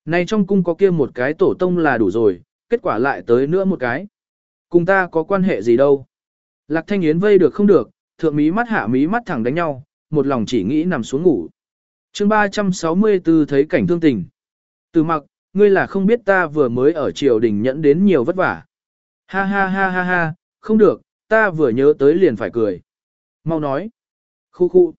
Này trong cung có kia một cái tổ tông là đủ rồi, kết quả lại tới nữa một cái. Cùng ta có quan hệ gì đâu. Lạc thanh yến vây được không được, thượng mí mắt hạ mí mắt thẳng đánh nhau, một lòng chỉ nghĩ nằm xuống ngủ. chương 364 thấy cảnh thương tình. Từ mặc, ngươi là không biết ta vừa mới ở triều đình nhẫn đến nhiều vất vả. Ha ha ha ha ha, không được, ta vừa nhớ tới liền phải cười. Mau nói. Khu khu.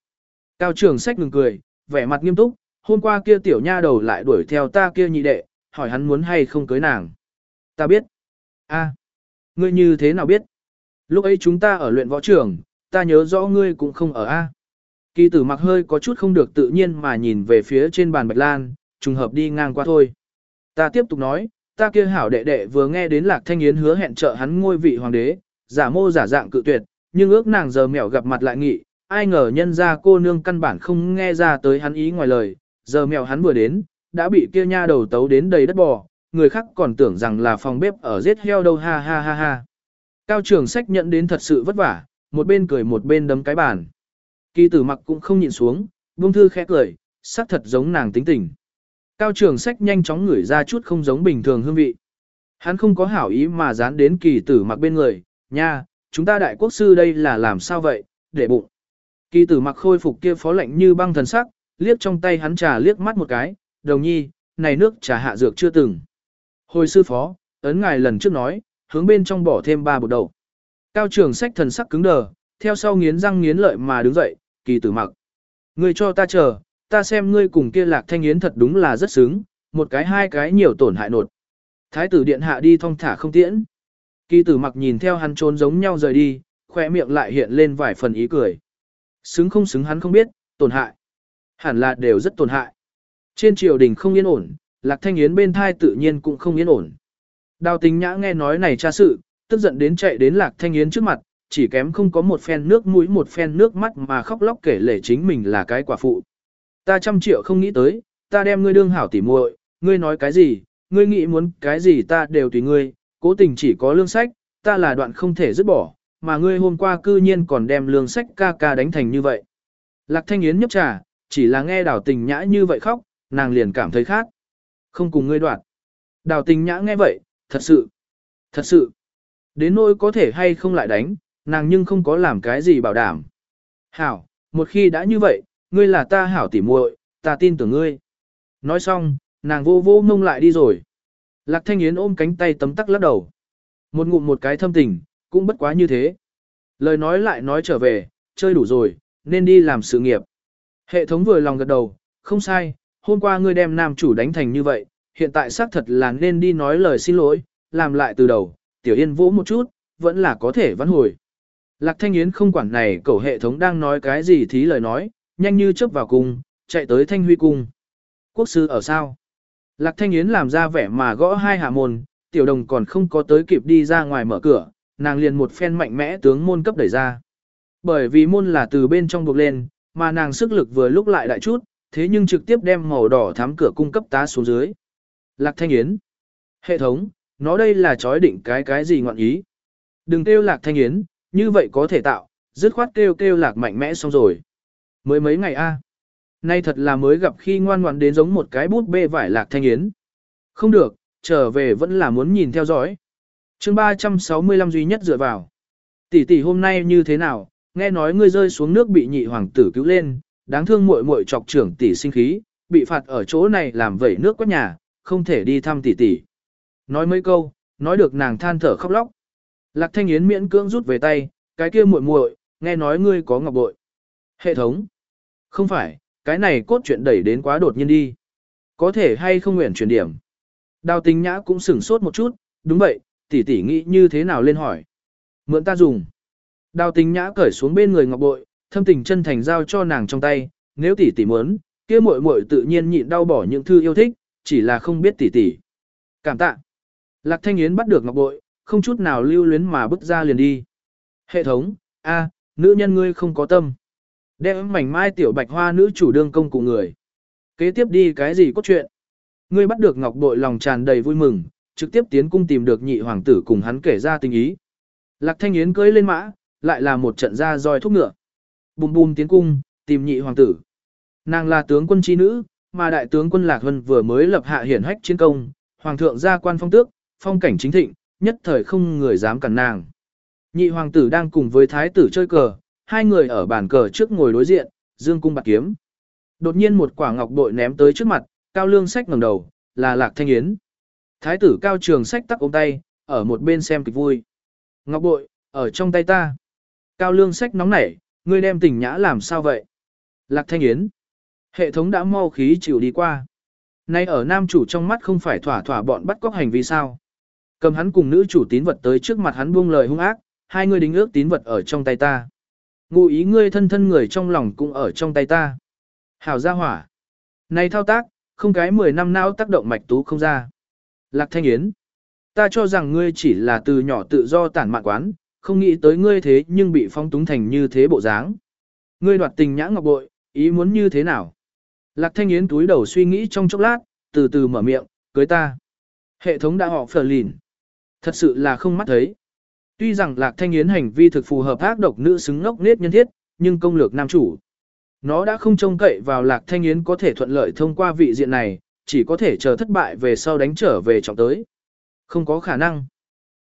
Cao trường sách ngừng cười, vẻ mặt nghiêm túc, hôm qua kia tiểu nha đầu lại đuổi theo ta kia nhị đệ, hỏi hắn muốn hay không cưới nàng. Ta biết. a ngươi như thế nào biết? Lúc ấy chúng ta ở luyện võ trường, ta nhớ rõ ngươi cũng không ở A. Kỳ tử mặc hơi có chút không được tự nhiên mà nhìn về phía trên bàn bạch lan, trùng hợp đi ngang qua thôi. Ta tiếp tục nói, ta kia hảo đệ đệ vừa nghe đến lạc thanh yến hứa hẹn trợ hắn ngôi vị hoàng đế, giả mô giả dạng cự tuyệt, nhưng ước nàng giờ mèo gặp mặt lại nghị, ai ngờ nhân ra cô nương căn bản không nghe ra tới hắn ý ngoài lời, giờ mèo hắn vừa đến, đã bị kia nha đầu tấu đến đầy đất bò, người khác còn tưởng rằng là phòng bếp ở giết heo đâu ha ha ha ha. Cao trường sách nhận đến thật sự vất vả, một bên cười một bên đấm cái bàn. Kỳ tử mặc cũng không nhìn xuống, buông thư khẽ cười, sắc thật giống nàng tính tình. Cao trường sách nhanh chóng ngửi ra chút không giống bình thường hương vị. Hắn không có hảo ý mà dán đến kỳ tử mặc bên người, nha, chúng ta đại quốc sư đây là làm sao vậy, để bụng. Kỳ tử mặc khôi phục kia phó lệnh như băng thần sắc, liếc trong tay hắn trà liếc mắt một cái, đồng nhi, này nước trà hạ dược chưa từng. Hồi sư phó, ấn ngài lần trước nói, hướng bên trong bỏ thêm ba bột đầu. Cao trường sách thần sắc cứng đờ, theo sau nghiến răng nghiến lợi mà đứng dậy, kỳ tử mặc. Ngươi cho ta chờ, ta xem ngươi cùng kia lạc thanh yến thật đúng là rất sướng, một cái hai cái nhiều tổn hại nột. Thái tử điện hạ đi thong thả không tiễn. Kỳ tử mặc nhìn theo hắn trốn giống nhau rời đi, khoe miệng lại hiện lên vài phần ý cười. Xứng không xứng hắn không biết, tổn hại. Hẳn là đều rất tổn hại. Trên triều đình không yên ổn, lạc thanh yến bên thai tự nhiên cũng không yên ổn. Đào tình nhã nghe nói này tra sự, tức giận đến chạy đến lạc thanh yến trước mặt, chỉ kém không có một phen nước mũi một phen nước mắt mà khóc lóc kể lể chính mình là cái quả phụ. Ta trăm triệu không nghĩ tới, ta đem ngươi đương hảo tỉ muội, ngươi nói cái gì, ngươi nghĩ muốn cái gì ta đều tùy ngươi, cố tình chỉ có lương sách, ta là đoạn không thể dứt bỏ, mà ngươi hôm qua cư nhiên còn đem lương sách ca ca đánh thành như vậy. Lạc thanh yến nhấp trà, chỉ là nghe đào tình nhã như vậy khóc, nàng liền cảm thấy khác. Không cùng ngươi đoạn. Đào tình nhã nghe vậy, thật sự, thật sự. Đến nỗi có thể hay không lại đánh, nàng nhưng không có làm cái gì bảo đảm. Hảo, một khi đã như vậy, ngươi là ta hảo tỉ muội, ta tin tưởng ngươi. Nói xong, nàng vô vô mông lại đi rồi. Lạc Thanh Yến ôm cánh tay tấm tắc lắc đầu. Một ngụm một cái thâm tình, cũng bất quá như thế. Lời nói lại nói trở về, chơi đủ rồi, nên đi làm sự nghiệp. Hệ thống vừa lòng gật đầu, không sai, hôm qua ngươi đem nam chủ đánh thành như vậy, hiện tại xác thật là nên đi nói lời xin lỗi, làm lại từ đầu, tiểu yên vỗ một chút, vẫn là có thể vãn hồi. Lạc Thanh Yến không quản này cầu hệ thống đang nói cái gì thí lời nói, nhanh như chớp vào cung, chạy tới Thanh Huy cung. Quốc sư ở sao? Lạc Thanh Yến làm ra vẻ mà gõ hai hạ môn, tiểu đồng còn không có tới kịp đi ra ngoài mở cửa, nàng liền một phen mạnh mẽ tướng môn cấp đẩy ra. Bởi vì môn là từ bên trong buộc lên, mà nàng sức lực vừa lúc lại đại chút, thế nhưng trực tiếp đem màu đỏ thắm cửa cung cấp tá xuống dưới. Lạc Thanh Yến. Hệ thống, nó đây là chói định cái cái gì ngọn ý. Đừng kêu Lạc Thanh Yến, như vậy có thể tạo, dứt khoát kêu kêu Lạc mạnh mẽ xong rồi. Mới mấy ngày a Nay thật là mới gặp khi ngoan ngoãn đến giống một cái bút bê vải Lạc Thanh Yến. Không được, trở về vẫn là muốn nhìn theo dõi. chương 365 duy nhất dựa vào. Tỷ tỷ hôm nay như thế nào, nghe nói ngươi rơi xuống nước bị nhị hoàng tử cứu lên, đáng thương muội muội chọc trưởng tỷ sinh khí, bị phạt ở chỗ này làm vẩy nước quét nhà, không thể đi thăm tỷ tỷ. Nói mấy câu, nói được nàng than thở khóc lóc. Lạc Thanh Yến miễn cưỡng rút về tay, cái kia muội muội, nghe nói ngươi có ngọc bội. Hệ thống. Không phải, cái này cốt truyện đẩy đến quá đột nhiên đi. Có thể hay không nguyện chuyển điểm. Đào tình nhã cũng sửng sốt một chút, đúng vậy, tỷ tỷ nghĩ như thế nào lên hỏi. Mượn ta dùng. Đào tình nhã cởi xuống bên người ngọc bội, thâm tình chân thành giao cho nàng trong tay, nếu tỷ tỷ muốn, kia muội muội tự nhiên nhịn đau bỏ những thư yêu thích, chỉ là không biết tỷ tỷ. Cảm tạ. Lạc Thanh Yến bắt được ngọc bội, không chút nào lưu luyến mà bước ra liền đi. Hệ thống, a, nữ nhân ngươi không có tâm. Đem mảnh mai tiểu bạch hoa nữ chủ đương công cụ người. Kế tiếp đi cái gì cốt truyện? Ngươi bắt được ngọc bội lòng tràn đầy vui mừng, trực tiếp tiến cung tìm được nhị hoàng tử cùng hắn kể ra tình ý. Lạc Thanh Yến cưỡi lên mã, lại là một trận ra roi thúc ngựa. Bùm bùm tiến cung, tìm nhị hoàng tử. Nàng là tướng quân chi nữ, mà đại tướng quân Lạc Vân vừa mới lập hạ hiển hách chiến công, hoàng thượng gia quan phong tước, phong cảnh chính thịnh, nhất thời không người dám cản nàng. Nhị hoàng tử đang cùng với thái tử chơi cờ, hai người ở bàn cờ trước ngồi đối diện, dương cung bạc kiếm. Đột nhiên một quả ngọc bội ném tới trước mặt, cao lương sách ngẩng đầu, là lạc thanh yến. Thái tử cao trường sách tắc ôm tay, ở một bên xem kịch vui. Ngọc bội, ở trong tay ta. Cao lương sách nóng nảy, ngươi đem tình nhã làm sao vậy? Lạc thanh yến. Hệ thống đã mau khí chịu đi qua. Nay ở nam chủ trong mắt không phải thỏa thỏa bọn bắt cóc hành vi sao. Cầm hắn cùng nữ chủ tín vật tới trước mặt hắn buông lời hung ác, hai người đính ước tín vật ở trong tay ta. Ngụ ý ngươi thân thân người trong lòng cũng ở trong tay ta. Hảo gia hỏa. Này thao tác, không cái 10 năm não tác động mạch tú không ra. Lạc Thanh Yến. Ta cho rằng ngươi chỉ là từ nhỏ tự do tản mạn quán, không nghĩ tới ngươi thế nhưng bị phong túng thành như thế bộ dáng. Ngươi đoạt tình nhã ngọc bội, ý muốn như thế nào? Lạc Thanh Yến túi đầu suy nghĩ trong chốc lát, từ từ mở miệng, cưới ta. Hệ thống đã họ phờ lìn. Thật sự là không mắt thấy. Tuy rằng Lạc Thanh Yến hành vi thực phù hợp ác độc nữ xứng ngốc nết nhân thiết, nhưng công lược nam chủ. Nó đã không trông cậy vào Lạc Thanh Yến có thể thuận lợi thông qua vị diện này, chỉ có thể chờ thất bại về sau đánh trở về trọng tới. Không có khả năng.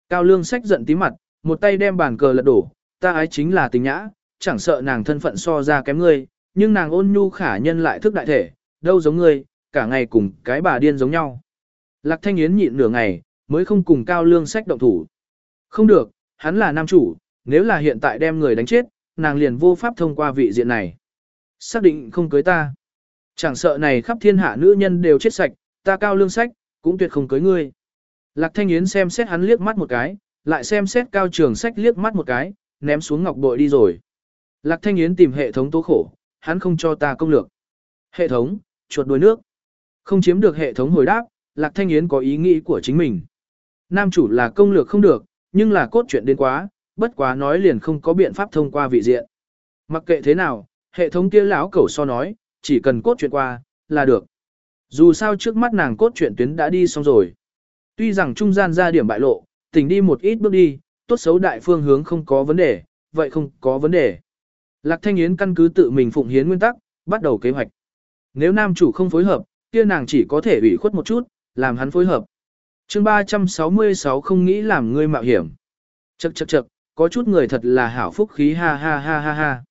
Cao Lương sách giận tí mặt, một tay đem bàn cờ lật đổ, ta ái chính là tình nhã, chẳng sợ nàng thân phận so ra kém ngươi, nhưng nàng ôn nhu khả nhân lại thức đại thể, đâu giống ngươi, cả ngày cùng cái bà điên giống nhau. Lạc Thanh Yến nhịn nửa ngày, mới không cùng Cao Lương sách động thủ. Không được, hắn là nam chủ, nếu là hiện tại đem người đánh chết, nàng liền vô pháp thông qua vị diện này. Xác định không cưới ta. Chẳng sợ này khắp thiên hạ nữ nhân đều chết sạch, ta cao lương sách, cũng tuyệt không cưới ngươi. Lạc Thanh Yến xem xét hắn liếc mắt một cái, lại xem xét cao trường sách liếc mắt một cái, ném xuống ngọc bội đi rồi. Lạc Thanh Yến tìm hệ thống tố khổ, hắn không cho ta công lược. Hệ thống, chuột đuôi nước. Không chiếm được hệ thống hồi đáp, Lạc Thanh Yến có ý nghĩ của chính mình. Nam chủ là công lược không được, nhưng là cốt truyện đến quá, bất quá nói liền không có biện pháp thông qua vị diện. Mặc kệ thế nào, hệ thống kia lão cẩu so nói, chỉ cần cốt truyện qua, là được. Dù sao trước mắt nàng cốt truyện tuyến đã đi xong rồi. Tuy rằng trung gian ra điểm bại lộ, tỉnh đi một ít bước đi, tốt xấu đại phương hướng không có vấn đề, vậy không có vấn đề. Lạc Thanh Yến căn cứ tự mình phụng hiến nguyên tắc, bắt đầu kế hoạch. Nếu nam chủ không phối hợp, kia nàng chỉ có thể ủy khuất một chút, làm hắn phối hợp chương 366 không nghĩ làm ngươi mạo hiểm. Chậc chậc chậc, có chút người thật là hảo phúc khí ha ha ha ha ha.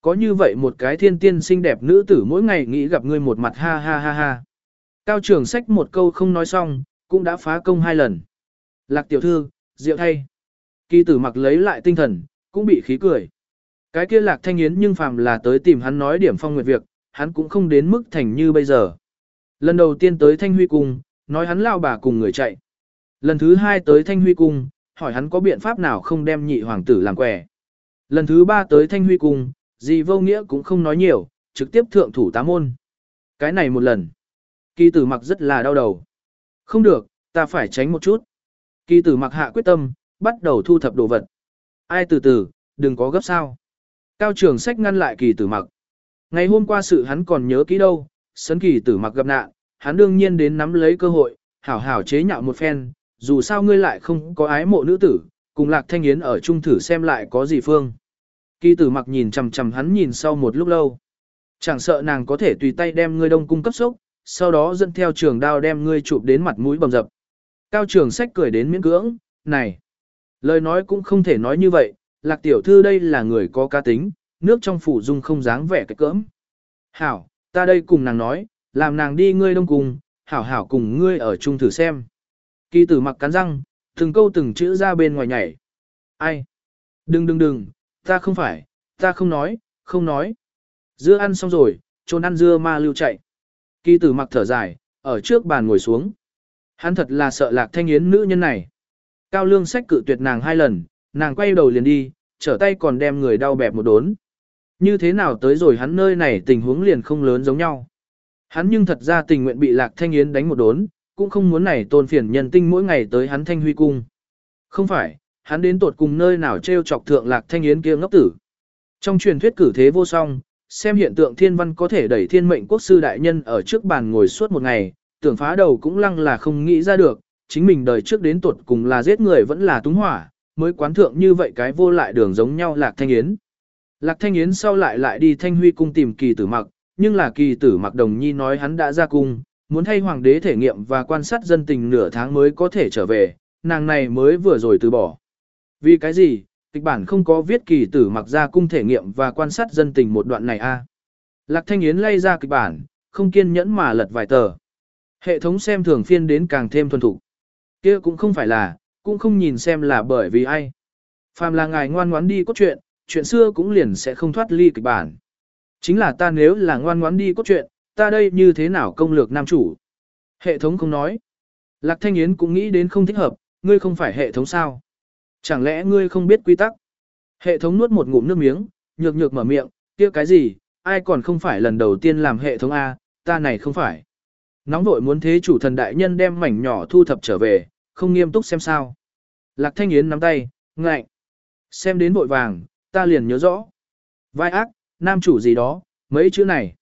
Có như vậy một cái thiên tiên xinh đẹp nữ tử mỗi ngày nghĩ gặp ngươi một mặt ha ha ha ha. Cao trường sách một câu không nói xong, cũng đã phá công hai lần. Lạc tiểu thư, rượu thay. Kỳ tử mặc lấy lại tinh thần, cũng bị khí cười. Cái kia lạc thanh yến nhưng phàm là tới tìm hắn nói điểm phong nguyệt việc, hắn cũng không đến mức thành như bây giờ. Lần đầu tiên tới thanh huy cung, nói hắn lao bà cùng người chạy. Lần thứ hai tới thanh huy cung, hỏi hắn có biện pháp nào không đem nhị hoàng tử làm quẻ. Lần thứ ba tới thanh huy cung, gì vô nghĩa cũng không nói nhiều, trực tiếp thượng thủ tá môn. Cái này một lần. Kỳ tử mặc rất là đau đầu. Không được, ta phải tránh một chút. Kỳ tử mặc hạ quyết tâm, bắt đầu thu thập đồ vật. Ai từ từ, đừng có gấp sao. Cao trường sách ngăn lại kỳ tử mặc. Ngày hôm qua sự hắn còn nhớ kỹ đâu, sấn kỳ tử mặc gặp nạn, hắn đương nhiên đến nắm lấy cơ hội, hảo hảo chế nhạo một phen, dù sao ngươi lại không có ái mộ nữ tử, cùng lạc thanh yến ở chung thử xem lại có gì phương. Kỳ tử mặc nhìn chằm chằm hắn nhìn sau một lúc lâu. Chẳng sợ nàng có thể tùy tay đem ngươi đông cung cấp sốc, sau đó dẫn theo trường đao đem ngươi chụp đến mặt mũi bầm dập. Cao trường sách cười đến miễn cưỡng, này. Lời nói cũng không thể nói như vậy, lạc tiểu thư đây là người có cá tính, nước trong phủ dung không dáng vẻ cái cỡm. Hảo, ta đây cùng nàng nói, làm nàng đi ngươi đông cùng, hảo hảo cùng ngươi ở chung thử xem. Kỳ tử mặc cắn răng, từng câu từng chữ ra bên ngoài nhảy. Ai? Đừng đừng đừng, ta không phải, ta không nói, không nói. Dưa ăn xong rồi, trốn ăn dưa ma lưu chạy. Kỳ tử mặc thở dài, ở trước bàn ngồi xuống. Hắn thật là sợ lạc thanh yến nữ nhân này. Cao lương sách cự tuyệt nàng hai lần, nàng quay đầu liền đi, trở tay còn đem người đau bẹp một đốn. Như thế nào tới rồi hắn nơi này tình huống liền không lớn giống nhau. Hắn nhưng thật ra tình nguyện bị Lạc Thanh Yến đánh một đốn, cũng không muốn này tôn phiền nhân tinh mỗi ngày tới hắn Thanh Huy cung. Không phải, hắn đến tột cùng nơi nào treo chọc thượng Lạc Thanh Yến kia ngốc tử. Trong truyền thuyết cử thế vô song, xem hiện tượng thiên văn có thể đẩy thiên mệnh quốc sư đại nhân ở trước bàn ngồi suốt một ngày, tưởng phá đầu cũng lăng là không nghĩ ra được, chính mình đời trước đến tuột cùng là giết người vẫn là túng hỏa, mới quán thượng như vậy cái vô lại đường giống nhau Lạc Thanh Yến. Lạc Thanh Yến sau lại lại đi Thanh Huy cung tìm kỳ tử mặc, nhưng là kỳ tử mặc đồng nhi nói hắn đã ra cung, muốn thay hoàng đế thể nghiệm và quan sát dân tình nửa tháng mới có thể trở về, nàng này mới vừa rồi từ bỏ. Vì cái gì, kịch bản không có viết kỳ tử mặc ra cung thể nghiệm và quan sát dân tình một đoạn này a Lạc Thanh Yến lay ra kịch bản, không kiên nhẫn mà lật vài tờ. Hệ thống xem thường phiên đến càng thêm thuần thục. kia cũng không phải là, cũng không nhìn xem là bởi vì ai. Phàm là ngài ngoan ngoãn đi cốt truyện, chuyện xưa cũng liền sẽ không thoát ly kịch bản. Chính là ta nếu là ngoan ngoãn đi cốt truyện, ta đây như thế nào công lược nam chủ? Hệ thống không nói. Lạc Thanh Yến cũng nghĩ đến không thích hợp, ngươi không phải hệ thống sao? Chẳng lẽ ngươi không biết quy tắc? Hệ thống nuốt một ngụm nước miếng, nhược nhược mở miệng, kia cái gì, ai còn không phải lần đầu tiên làm hệ thống A, ta này không phải. Nóng vội muốn thế chủ thần đại nhân đem mảnh nhỏ thu thập trở về, không nghiêm túc xem sao. Lạc Thanh Yến nắm tay, ngạnh. Xem đến vội vàng, ta liền nhớ rõ. Vai ác, nam chủ gì đó, mấy chữ này.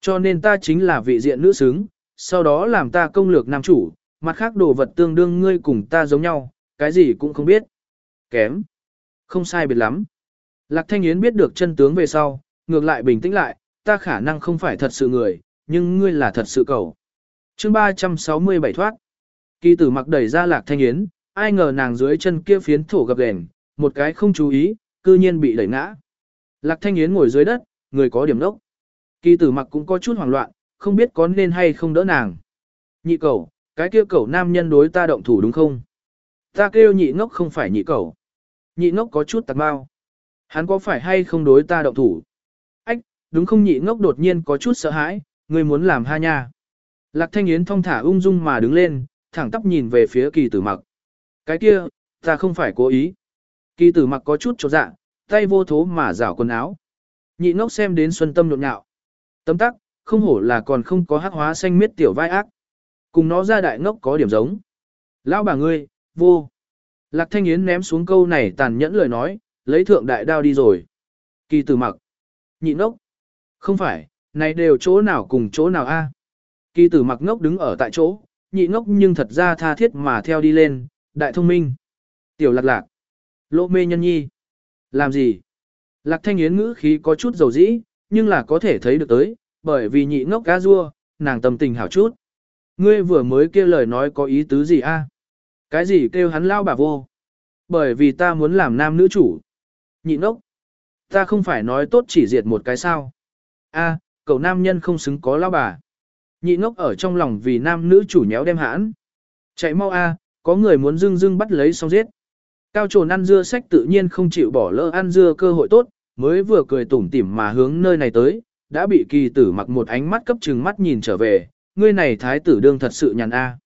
Cho nên ta chính là vị diện nữ xứng, sau đó làm ta công lược nam chủ, mặt khác đồ vật tương đương ngươi cùng ta giống nhau, cái gì cũng không biết. Kém. Không sai biệt lắm. Lạc Thanh Yến biết được chân tướng về sau, ngược lại bình tĩnh lại, ta khả năng không phải thật sự người, nhưng ngươi là thật sự cầu. chương 367 thoát. Kỳ tử mặc đẩy ra Lạc Thanh Yến, ai ngờ nàng dưới chân kia phiến thổ gập đèn, một cái không chú ý, cư nhiên bị đẩy ngã. Lạc Thanh Yến ngồi dưới đất, người có điểm đốc. Kỳ tử mặc cũng có chút hoảng loạn, không biết có nên hay không đỡ nàng. Nhị cầu, cái kia cầu nam nhân đối ta động thủ đúng không? Ta kêu nhị ngốc không phải nhị cầu. Nhị ngốc có chút tạc bao. Hắn có phải hay không đối ta động thủ? Ách, đúng không nhị ngốc đột nhiên có chút sợ hãi, người muốn làm ha nha. Lạc thanh yến thong thả ung dung mà đứng lên, thẳng tắp nhìn về phía kỳ tử mặc. Cái kia, ta không phải cố ý. Kỳ tử mặc có chút chột dạ, tay vô thố mà rảo quần áo. Nhị ngốc xem đến xuân tâm nộn nhạo. tấm tắc, không hổ là còn không có hắc hóa xanh miết tiểu vai ác. Cùng nó ra đại ngốc có điểm giống. Lão bà ngươi, vô. Lạc Thanh Yến ném xuống câu này tàn nhẫn lời nói, lấy thượng đại đao đi rồi. Kỳ tử mặc. Nhị ngốc. Không phải, này đều chỗ nào cùng chỗ nào a? Kỳ tử mặc ngốc đứng ở tại chỗ, nhị ngốc nhưng thật ra tha thiết mà theo đi lên, đại thông minh. Tiểu lạc lạc. Lỗ mê nhân nhi. Làm gì? Lạc thanh yến ngữ khí có chút dầu dĩ, nhưng là có thể thấy được tới, bởi vì nhị ngốc cá rua, nàng tâm tình hảo chút. Ngươi vừa mới kêu lời nói có ý tứ gì a? Cái gì kêu hắn lao bà vô? Bởi vì ta muốn làm nam nữ chủ. Nhị ngốc. Ta không phải nói tốt chỉ diệt một cái sao. A, cậu nam nhân không xứng có lao bà. Nhị ngốc ở trong lòng vì nam nữ chủ nhéo đem hãn. Chạy mau a, có người muốn dưng dưng bắt lấy xong giết. Cao trồn ăn dưa sách tự nhiên không chịu bỏ lỡ ăn dưa cơ hội tốt, mới vừa cười tủm tỉm mà hướng nơi này tới, đã bị kỳ tử mặc một ánh mắt cấp trừng mắt nhìn trở về, ngươi này thái tử đương thật sự nhàn a.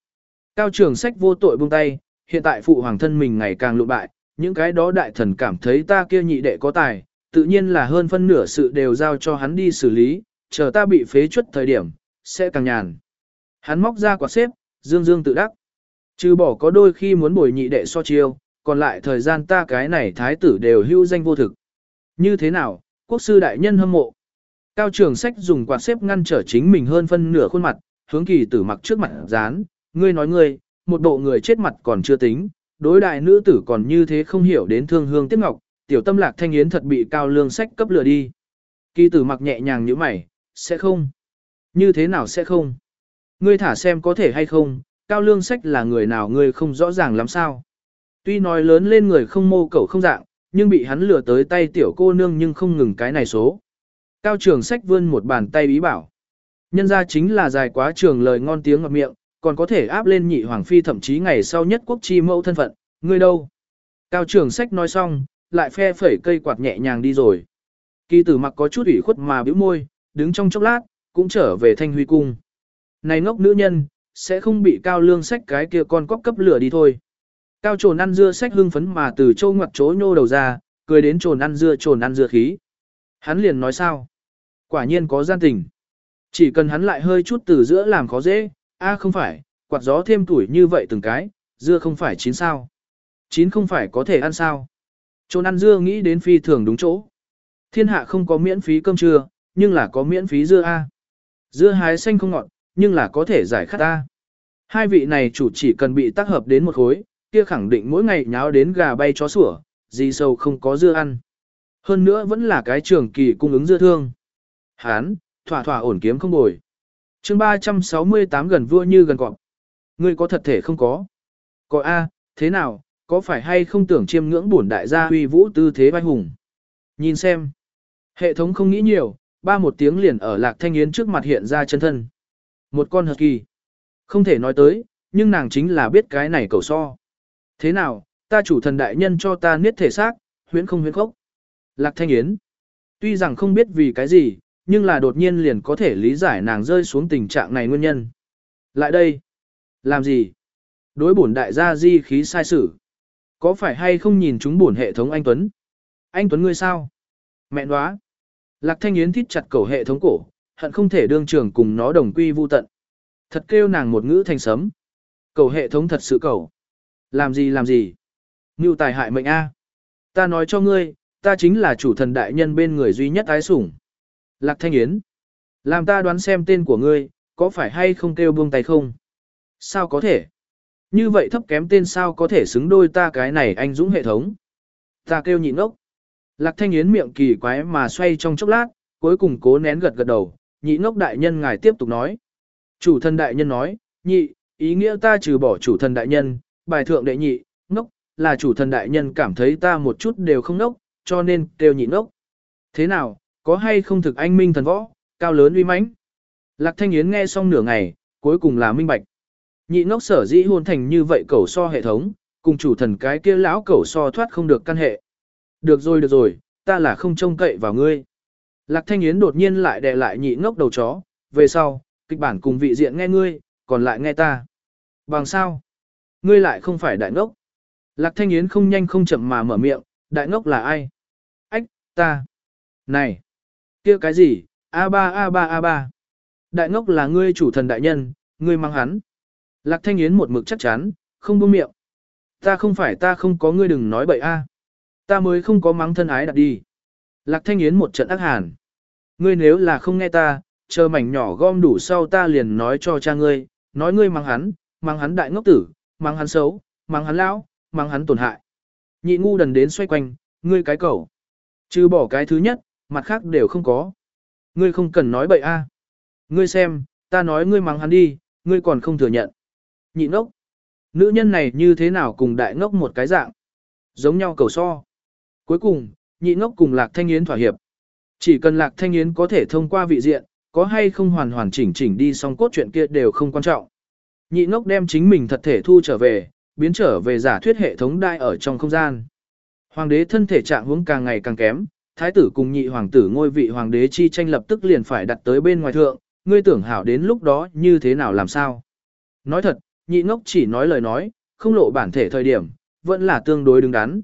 Cao trường sách vô tội buông tay, hiện tại phụ hoàng thân mình ngày càng lụ bại, những cái đó đại thần cảm thấy ta kia nhị đệ có tài, tự nhiên là hơn phân nửa sự đều giao cho hắn đi xử lý, chờ ta bị phế chuất thời điểm, sẽ càng nhàn. Hắn móc ra quả xếp, dương dương tự đắc. Trừ bỏ có đôi khi muốn bồi nhị đệ so chiêu, còn lại thời gian ta cái này thái tử đều hưu danh vô thực. Như thế nào, quốc sư đại nhân hâm mộ. Cao trường sách dùng quạt xếp ngăn trở chính mình hơn phân nửa khuôn mặt, hướng kỳ tử mặc trước mặt dán, ngươi nói ngươi, một bộ người chết mặt còn chưa tính, đối đại nữ tử còn như thế không hiểu đến thương hương tiếc ngọc, tiểu tâm lạc thanh yến thật bị cao lương sách cấp lừa đi. Kỳ tử mặc nhẹ nhàng như mày, sẽ không. Như thế nào sẽ không? Ngươi thả xem có thể hay không, cao lương sách là người nào ngươi không rõ ràng lắm sao. Tuy nói lớn lên người không mô cẩu không dạng, nhưng bị hắn lừa tới tay tiểu cô nương nhưng không ngừng cái này số. Cao trường sách vươn một bàn tay ý bảo. Nhân ra chính là dài quá trường lời ngon tiếng ngọt miệng, còn có thể áp lên nhị hoàng phi thậm chí ngày sau nhất quốc chi mẫu thân phận, ngươi đâu? Cao trường sách nói xong, lại phe phẩy cây quạt nhẹ nhàng đi rồi. Kỳ tử mặc có chút ủy khuất mà bĩu môi, đứng trong chốc lát, cũng trở về thanh huy cung. Này ngốc nữ nhân, sẽ không bị cao lương sách cái kia con cóc cấp lửa đi thôi. Cao trồn ăn dưa sách hưng phấn mà từ châu ngoặt chỗ nhô đầu ra, cười đến trồn ăn dưa trồn ăn dưa khí. Hắn liền nói sao? Quả nhiên có gian tình. Chỉ cần hắn lại hơi chút từ giữa làm khó dễ, a không phải, quạt gió thêm tuổi như vậy từng cái, dưa không phải chín sao. Chín không phải có thể ăn sao. Trồn ăn dưa nghĩ đến phi thường đúng chỗ. Thiên hạ không có miễn phí cơm trưa, nhưng là có miễn phí dưa A. Dưa hái xanh không ngọt, nhưng là có thể giải khát A. Hai vị này chủ chỉ cần bị tác hợp đến một khối, kia khẳng định mỗi ngày nháo đến gà bay chó sủa, gì sâu không có dưa ăn. Hơn nữa vẫn là cái trường kỳ cung ứng dưa thương. Hán, thỏa thỏa ổn kiếm không bồi. chương 368 gần vua như gần cọp. Ngươi có thật thể không có. Có A, thế nào, có phải hay không tưởng chiêm ngưỡng bổn đại gia huy vũ tư thế vai hùng. Nhìn xem. Hệ thống không nghĩ nhiều, ba một tiếng liền ở lạc thanh yến trước mặt hiện ra chân thân. Một con hợp kỳ. Không thể nói tới, nhưng nàng chính là biết cái này cầu so. Thế nào, ta chủ thần đại nhân cho ta niết thể xác, huyễn không huyễn khốc. Lạc thanh yến. Tuy rằng không biết vì cái gì, nhưng là đột nhiên liền có thể lý giải nàng rơi xuống tình trạng này nguyên nhân. Lại đây. Làm gì? Đối bổn đại gia di khí sai sử. Có phải hay không nhìn chúng bổn hệ thống anh Tuấn? Anh Tuấn ngươi sao? Mẹ nóa. Lạc Thanh Yến thít chặt cầu hệ thống cổ, hận không thể đương trường cùng nó đồng quy vu tận. Thật kêu nàng một ngữ thành sấm. Cầu hệ thống thật sự cầu. Làm gì làm gì? Ngưu tài hại mệnh A. Ta nói cho ngươi, ta chính là chủ thần đại nhân bên người duy nhất ái sủng. Lạc Thanh Yến. Làm ta đoán xem tên của ngươi, có phải hay không kêu buông tay không? Sao có thể? Như vậy thấp kém tên sao có thể xứng đôi ta cái này anh dũng hệ thống? Ta kêu nhịn ốc. Lạc Thanh Yến miệng kỳ quái mà xoay trong chốc lát, cuối cùng cố nén gật gật đầu, nhị ngốc đại nhân ngài tiếp tục nói. Chủ thần đại nhân nói, nhị, ý nghĩa ta trừ bỏ chủ thần đại nhân, bài thượng đệ nhị, ngốc, là chủ thần đại nhân cảm thấy ta một chút đều không ngốc, cho nên kêu nhị ngốc. Thế nào, có hay không thực anh minh thần võ, cao lớn uy mãnh? Lạc Thanh Yến nghe xong nửa ngày, cuối cùng là minh bạch. Nhị ngốc sở dĩ hôn thành như vậy cẩu so hệ thống, cùng chủ thần cái kia lão cẩu so thoát không được căn hệ. Được rồi được rồi, ta là không trông cậy vào ngươi. Lạc Thanh Yến đột nhiên lại đè lại nhị ngốc đầu chó, về sau, kịch bản cùng vị diện nghe ngươi, còn lại nghe ta. Bằng sao? Ngươi lại không phải đại ngốc. Lạc Thanh Yến không nhanh không chậm mà mở miệng, đại ngốc là ai? Ách, ta. Này, kia cái gì? A3 A3 A3. Đại ngốc là ngươi chủ thần đại nhân, ngươi mang hắn. Lạc Thanh Yến một mực chắc chắn, không buông miệng. Ta không phải ta không có ngươi đừng nói bậy a. Ta mới không có mắng thân ái đặt đi. Lạc Thanh Yến một trận ác hàn. Ngươi nếu là không nghe ta, chờ mảnh nhỏ gom đủ sau ta liền nói cho cha ngươi, nói ngươi mang hắn, mang hắn đại ngốc tử, mang hắn xấu, mang hắn lão, mang hắn tổn hại. Nhị ngu đần đến xoay quanh, ngươi cái cẩu. Trừ bỏ cái thứ nhất, mặt khác đều không có. Ngươi không cần nói bậy a. Ngươi xem, ta nói ngươi mắng hắn đi, ngươi còn không thừa nhận. Nhị ngốc. Nữ nhân này như thế nào cùng đại ngốc một cái dạng. Giống nhau cầu so. Cuối cùng, nhị ngốc cùng Lạc Thanh Yến thỏa hiệp. Chỉ cần Lạc Thanh Yến có thể thông qua vị diện, có hay không hoàn hoàn chỉnh chỉnh đi xong cốt truyện kia đều không quan trọng. Nhị ngốc đem chính mình thật thể thu trở về, biến trở về giả thuyết hệ thống đai ở trong không gian. Hoàng đế thân thể trạng huống càng ngày càng kém, thái tử cùng nhị hoàng tử ngôi vị hoàng đế chi tranh lập tức liền phải đặt tới bên ngoài thượng, ngươi tưởng hảo đến lúc đó như thế nào làm sao. Nói thật, nhị ngốc chỉ nói lời nói, không lộ bản thể thời điểm, vẫn là tương đối đứng đắn.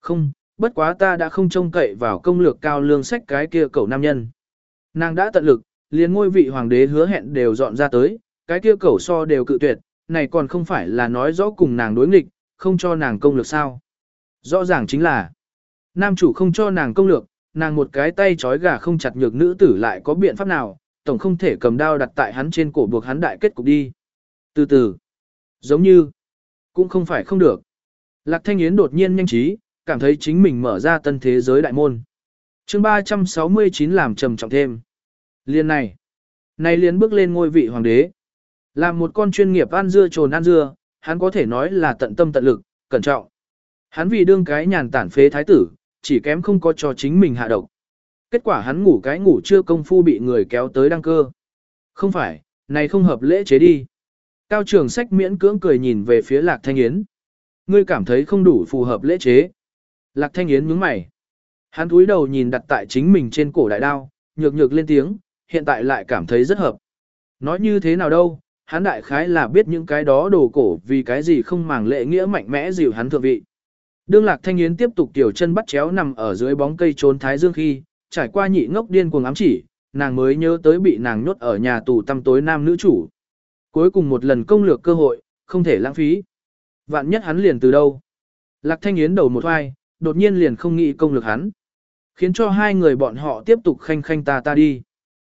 Không, bất quá ta đã không trông cậy vào công lược cao lương sách cái kia cậu nam nhân. Nàng đã tận lực, liền ngôi vị hoàng đế hứa hẹn đều dọn ra tới, cái kia cẩu so đều cự tuyệt, này còn không phải là nói rõ cùng nàng đối nghịch, không cho nàng công lược sao. Rõ ràng chính là, nam chủ không cho nàng công lược, nàng một cái tay trói gà không chặt nhược nữ tử lại có biện pháp nào, tổng không thể cầm đao đặt tại hắn trên cổ buộc hắn đại kết cục đi. Từ từ, giống như, cũng không phải không được. Lạc Thanh Yến đột nhiên nhanh trí, cảm thấy chính mình mở ra tân thế giới đại môn. chương 369 làm trầm trọng thêm. Liên này, này liên bước lên ngôi vị hoàng đế. Làm một con chuyên nghiệp ăn dưa trồn ăn dưa, hắn có thể nói là tận tâm tận lực, cẩn trọng. Hắn vì đương cái nhàn tản phế thái tử, chỉ kém không có cho chính mình hạ độc. Kết quả hắn ngủ cái ngủ chưa công phu bị người kéo tới đăng cơ. Không phải, này không hợp lễ chế đi. Cao trường sách miễn cưỡng cười nhìn về phía lạc thanh yến. Ngươi cảm thấy không đủ phù hợp lễ chế. Lạc Thanh Yến nhướng mày. Hắn cúi đầu nhìn đặt tại chính mình trên cổ đại đao, nhược nhược lên tiếng, hiện tại lại cảm thấy rất hợp. Nói như thế nào đâu, hắn đại khái là biết những cái đó đồ cổ vì cái gì không màng lệ nghĩa mạnh mẽ dịu hắn thượng vị. Đương Lạc Thanh Yến tiếp tục tiểu chân bắt chéo nằm ở dưới bóng cây trốn thái dương khi, trải qua nhị ngốc điên cuồng ám chỉ, nàng mới nhớ tới bị nàng nhốt ở nhà tù tăm tối nam nữ chủ. Cuối cùng một lần công lược cơ hội, không thể lãng phí. Vạn nhất hắn liền từ đâu? Lạc Thanh Yến đầu một hoài, đột nhiên liền không nghĩ công lược hắn. Khiến cho hai người bọn họ tiếp tục khanh khanh ta ta đi.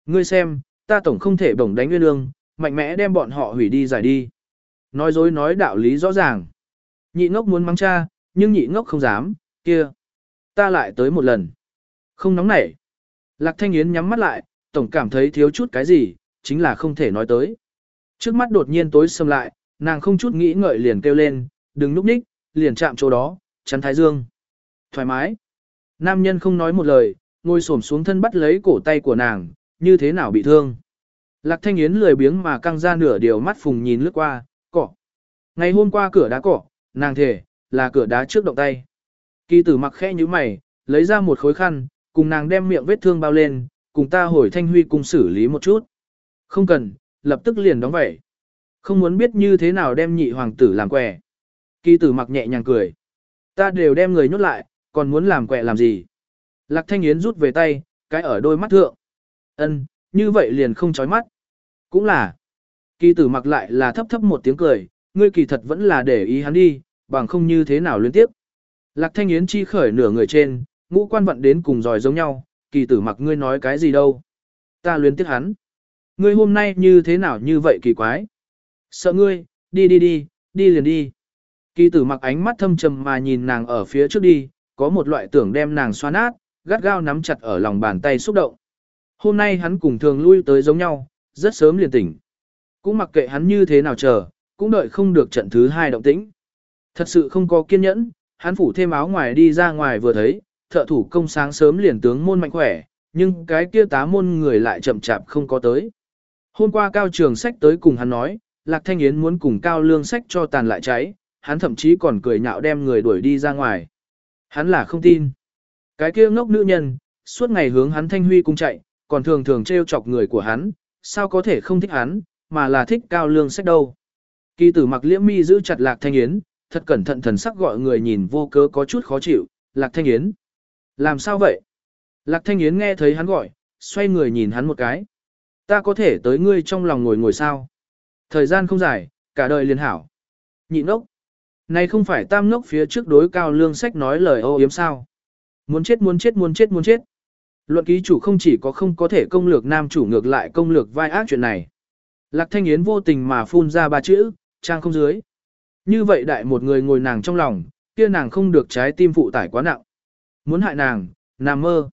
Ngươi xem, ta tổng không thể bổng đánh nguyên lương, mạnh mẽ đem bọn họ hủy đi giải đi. Nói dối nói đạo lý rõ ràng. Nhị ngốc muốn mắng cha, nhưng nhị ngốc không dám, kia. Ta lại tới một lần. Không nóng nảy. Lạc Thanh Yến nhắm mắt lại, tổng cảm thấy thiếu chút cái gì, chính là không thể nói tới. Trước mắt đột nhiên tối sầm lại, nàng không chút nghĩ ngợi liền kêu lên, đừng núp ních, liền chạm chỗ đó, chắn thái dương. Thoải mái. Nam nhân không nói một lời, ngồi xổm xuống thân bắt lấy cổ tay của nàng, như thế nào bị thương. Lạc Thanh Yến lười biếng mà căng ra nửa điều mắt phùng nhìn lướt qua, cỏ. Ngày hôm qua cửa đá cỏ, nàng thể, là cửa đá trước động tay. Kỳ tử mặc khẽ như mày, lấy ra một khối khăn, cùng nàng đem miệng vết thương bao lên, cùng ta hồi thanh huy cùng xử lý một chút. Không cần, lập tức liền đóng vậy. Không muốn biết như thế nào đem nhị hoàng tử làm quẻ. Kỳ tử mặc nhẹ nhàng cười. Ta đều đem người nhốt lại, còn muốn làm quẻ làm gì? Lạc thanh yến rút về tay, cái ở đôi mắt thượng. Ân, như vậy liền không chói mắt. Cũng là. Kỳ tử mặc lại là thấp thấp một tiếng cười, ngươi kỳ thật vẫn là để ý hắn đi, bằng không như thế nào liên tiếp. Lạc thanh yến chi khởi nửa người trên, ngũ quan vận đến cùng giỏi giống nhau, kỳ tử mặc ngươi nói cái gì đâu. Ta luyến tiếc hắn. Ngươi hôm nay như thế nào như vậy kỳ quái. Sợ ngươi, đi đi đi, đi liền đi. Kỳ tử mặc ánh mắt thâm trầm mà nhìn nàng ở phía trước đi, có một loại tưởng đem nàng xoa nát, gắt gao nắm chặt ở lòng bàn tay xúc động. Hôm nay hắn cùng thường lui tới giống nhau, rất sớm liền tỉnh. Cũng mặc kệ hắn như thế nào chờ, cũng đợi không được trận thứ hai động tĩnh. Thật sự không có kiên nhẫn, hắn phủ thêm áo ngoài đi ra ngoài vừa thấy, thợ thủ công sáng sớm liền tướng môn mạnh khỏe, nhưng cái kia tá môn người lại chậm chạp không có tới. Hôm qua cao trường sách tới cùng hắn nói, Lạc Thanh Yến muốn cùng cao lương sách cho tàn lại cháy, hắn thậm chí còn cười nhạo đem người đuổi đi ra ngoài. Hắn là không tin. Cái kia ngốc nữ nhân, suốt ngày hướng hắn Thanh Huy cung chạy, còn thường thường trêu chọc người của hắn, sao có thể không thích hắn, mà là thích cao lương sách đâu. Kỳ tử mặc liễm mi giữ chặt Lạc Thanh Yến, thật cẩn thận thần sắc gọi người nhìn vô cớ có chút khó chịu, Lạc Thanh Yến. Làm sao vậy? Lạc Thanh Yến nghe thấy hắn gọi, xoay người nhìn hắn một cái. Ta có thể tới ngươi trong lòng ngồi ngồi sao? Thời gian không dài, cả đời liền hảo. Nhị ngốc. Này không phải tam ngốc phía trước đối cao lương sách nói lời ô yếm sao? Muốn chết muốn chết muốn chết muốn chết. Luận ký chủ không chỉ có không có thể công lược nam chủ ngược lại công lược vai ác chuyện này. Lạc Thanh Yến vô tình mà phun ra ba chữ, trang không dưới. Như vậy đại một người ngồi nàng trong lòng, kia nàng không được trái tim phụ tải quá nặng. Muốn hại nàng, nàng mơ.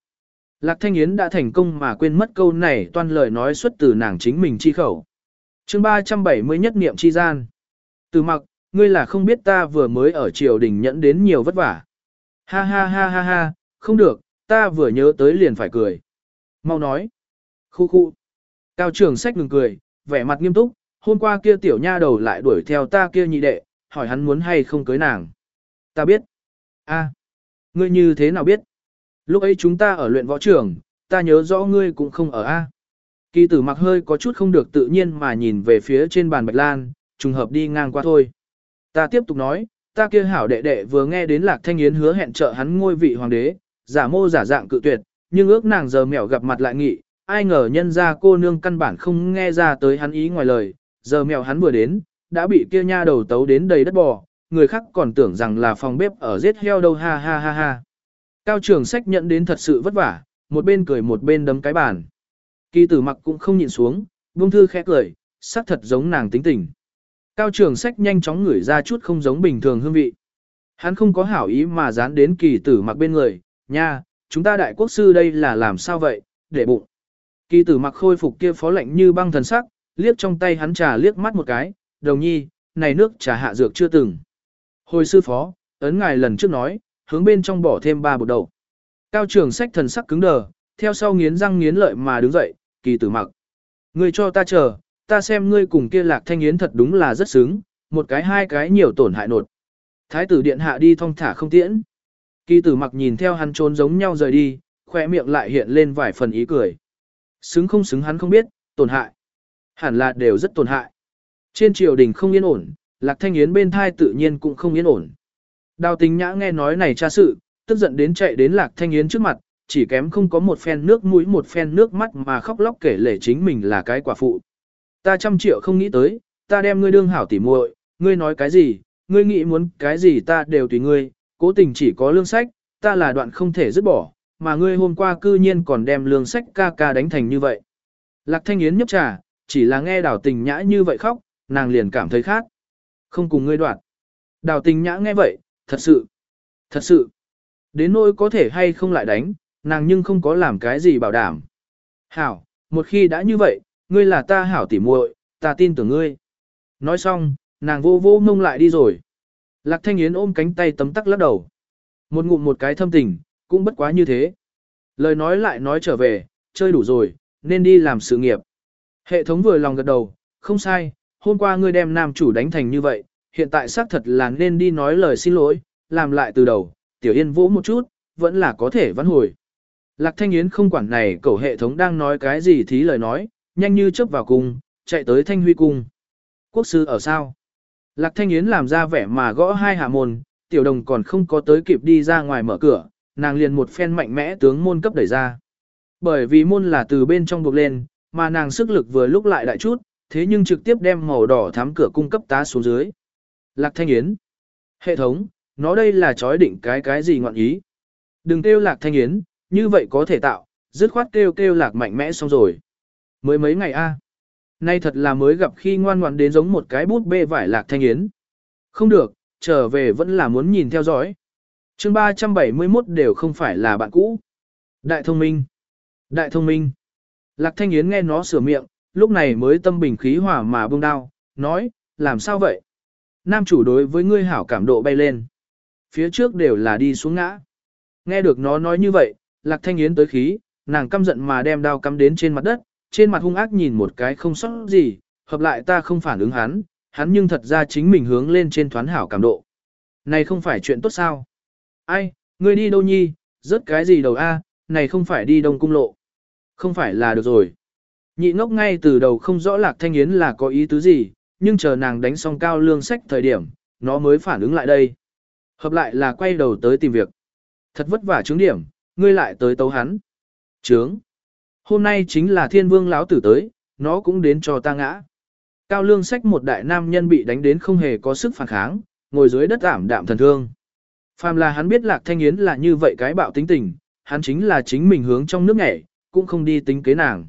Lạc Thanh Yến đã thành công mà quên mất câu này toàn lời nói xuất từ nàng chính mình chi khẩu. chương 370 nhất niệm chi gian. Từ mặc, ngươi là không biết ta vừa mới ở triều đình nhẫn đến nhiều vất vả. Ha ha ha ha ha, không được, ta vừa nhớ tới liền phải cười. Mau nói. Khu khu. Cao trường sách ngừng cười, vẻ mặt nghiêm túc, hôm qua kia tiểu nha đầu lại đuổi theo ta kia nhị đệ, hỏi hắn muốn hay không cưới nàng. Ta biết. a ngươi như thế nào biết? Lúc ấy chúng ta ở luyện võ trường, ta nhớ rõ ngươi cũng không ở A. Kỳ tử mặc hơi có chút không được tự nhiên mà nhìn về phía trên bàn bạch lan, trùng hợp đi ngang qua thôi. Ta tiếp tục nói, ta kia hảo đệ đệ vừa nghe đến lạc thanh yến hứa hẹn trợ hắn ngôi vị hoàng đế, giả mô giả dạng cự tuyệt, nhưng ước nàng giờ mèo gặp mặt lại nghị, ai ngờ nhân ra cô nương căn bản không nghe ra tới hắn ý ngoài lời, giờ mèo hắn vừa đến, đã bị kia nha đầu tấu đến đầy đất bò, người khác còn tưởng rằng là phòng bếp ở giết heo đâu ha ha ha ha. Cao trường sách nhận đến thật sự vất vả, một bên cười một bên đấm cái bàn. Kỳ tử mặc cũng không nhìn xuống, buông thư khẽ cười, sắc thật giống nàng tính tình. Cao trường sách nhanh chóng ngửi ra chút không giống bình thường hương vị. Hắn không có hảo ý mà dán đến kỳ tử mặc bên người, nha, chúng ta đại quốc sư đây là làm sao vậy, để bụng. Kỳ tử mặc khôi phục kia phó lệnh như băng thần sắc, liếc trong tay hắn trà liếc mắt một cái, đồng nhi, này nước trà hạ dược chưa từng. Hồi sư phó, ấn ngài lần trước nói, hướng bên trong bỏ thêm ba bột đầu. Cao trường sách thần sắc cứng đờ, theo sau nghiến răng nghiến lợi mà đứng dậy, kỳ tử mặc. Ngươi cho ta chờ, ta xem ngươi cùng kia lạc thanh yến thật đúng là rất sướng, một cái hai cái nhiều tổn hại nột. Thái tử điện hạ đi thong thả không tiễn. Kỳ tử mặc nhìn theo hắn trốn giống nhau rời đi, khoe miệng lại hiện lên vài phần ý cười. Xứng không xứng hắn không biết, tổn hại. Hẳn là đều rất tổn hại. Trên triều đình không yên ổn, lạc thanh yến bên thai tự nhiên cũng không yên ổn. Đào tính nhã nghe nói này cha sự, tức giận đến chạy đến lạc thanh yến trước mặt, chỉ kém không có một phen nước mũi một phen nước mắt mà khóc lóc kể lể chính mình là cái quả phụ. Ta trăm triệu không nghĩ tới, ta đem ngươi đương hảo tỉ muội, ngươi nói cái gì, ngươi nghĩ muốn cái gì ta đều tùy ngươi, cố tình chỉ có lương sách, ta là đoạn không thể dứt bỏ, mà ngươi hôm qua cư nhiên còn đem lương sách ca ca đánh thành như vậy. Lạc Thanh Yến nhấp trà, chỉ là nghe đào tình nhã như vậy khóc, nàng liền cảm thấy khác. Không cùng ngươi đoạn. Đào tình nhã nghe vậy, thật sự, thật sự. Đến nỗi có thể hay không lại đánh, nàng nhưng không có làm cái gì bảo đảm. Hảo, một khi đã như vậy, ngươi là ta hảo tỉ muội, ta tin tưởng ngươi. Nói xong, nàng vô vô mông lại đi rồi. Lạc Thanh Yến ôm cánh tay tấm tắc lắc đầu. Một ngụm một cái thâm tình, cũng bất quá như thế. Lời nói lại nói trở về, chơi đủ rồi, nên đi làm sự nghiệp. Hệ thống vừa lòng gật đầu, không sai, hôm qua ngươi đem nam chủ đánh thành như vậy, hiện tại xác thật là nên đi nói lời xin lỗi, làm lại từ đầu, tiểu yên vỗ một chút, vẫn là có thể vãn hồi. Lạc Thanh Yến không quản này cậu hệ thống đang nói cái gì thí lời nói, nhanh như chớp vào cung, chạy tới Thanh Huy cung. Quốc sư ở sao? Lạc Thanh Yến làm ra vẻ mà gõ hai hạ môn, tiểu đồng còn không có tới kịp đi ra ngoài mở cửa, nàng liền một phen mạnh mẽ tướng môn cấp đẩy ra. Bởi vì môn là từ bên trong buộc lên, mà nàng sức lực vừa lúc lại đại chút, thế nhưng trực tiếp đem màu đỏ thắm cửa cung cấp tá xuống dưới. Lạc Thanh Yến. Hệ thống, nó đây là chói định cái cái gì ngọn ý. Đừng kêu Lạc Thanh Yến, như vậy có thể tạo, dứt khoát kêu kêu Lạc mạnh mẽ xong rồi. Mới mấy ngày a Nay thật là mới gặp khi ngoan ngoãn đến giống một cái bút bê vải Lạc Thanh Yến. Không được, trở về vẫn là muốn nhìn theo dõi. chương 371 đều không phải là bạn cũ. Đại thông minh. Đại thông minh. Lạc Thanh Yến nghe nó sửa miệng, lúc này mới tâm bình khí hòa mà bông đao, nói, làm sao vậy? Nam chủ đối với ngươi hảo cảm độ bay lên. Phía trước đều là đi xuống ngã. Nghe được nó nói như vậy, Lạc Thanh Yến tới khí, nàng căm giận mà đem đao cắm đến trên mặt đất, trên mặt hung ác nhìn một cái không sót gì, hợp lại ta không phản ứng hắn, hắn nhưng thật ra chính mình hướng lên trên thoán hảo cảm độ. Này không phải chuyện tốt sao? Ai, ngươi đi đâu nhi, rớt cái gì đầu a, này không phải đi đông cung lộ. Không phải là được rồi. Nhị ngốc ngay từ đầu không rõ lạc thanh yến là có ý tứ gì, nhưng chờ nàng đánh xong cao lương sách thời điểm, nó mới phản ứng lại đây. Hợp lại là quay đầu tới tìm việc. Thật vất vả trướng điểm, ngươi lại tới tấu hắn. Trướng. Hôm nay chính là thiên vương lão tử tới, nó cũng đến cho ta ngã. Cao lương sách một đại nam nhân bị đánh đến không hề có sức phản kháng, ngồi dưới đất ảm đạm thần thương. Phàm là hắn biết lạc thanh yến là như vậy cái bạo tính tình, hắn chính là chính mình hướng trong nước nhảy, cũng không đi tính kế nàng.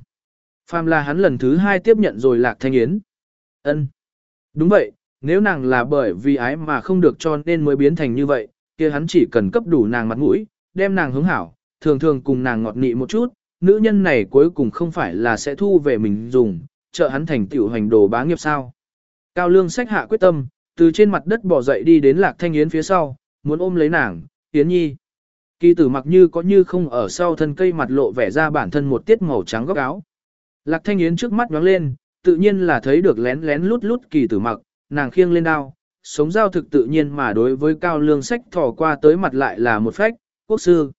Phàm là hắn lần thứ hai tiếp nhận rồi lạc thanh yến. ân Đúng vậy, nếu nàng là bởi vì ái mà không được cho nên mới biến thành như vậy, kia hắn chỉ cần cấp đủ nàng mặt mũi, đem nàng hướng hảo, thường thường cùng nàng ngọt nị một chút, nữ nhân này cuối cùng không phải là sẽ thu về mình dùng, trợ hắn thành tiểu hành đồ bá nghiệp sao. Cao lương sách hạ quyết tâm, từ trên mặt đất bỏ dậy đi đến lạc thanh yến phía sau, muốn ôm lấy nàng, yến nhi. Kỳ tử mặc như có như không ở sau thân cây mặt lộ vẻ ra bản thân một tiết màu trắng góc áo. Lạc thanh yến trước mắt nhoáng lên, tự nhiên là thấy được lén lén lút lút kỳ tử mặc, nàng khiêng lên đao, sống giao thực tự nhiên mà đối với cao lương sách thò qua tới mặt lại là một phách, quốc sư.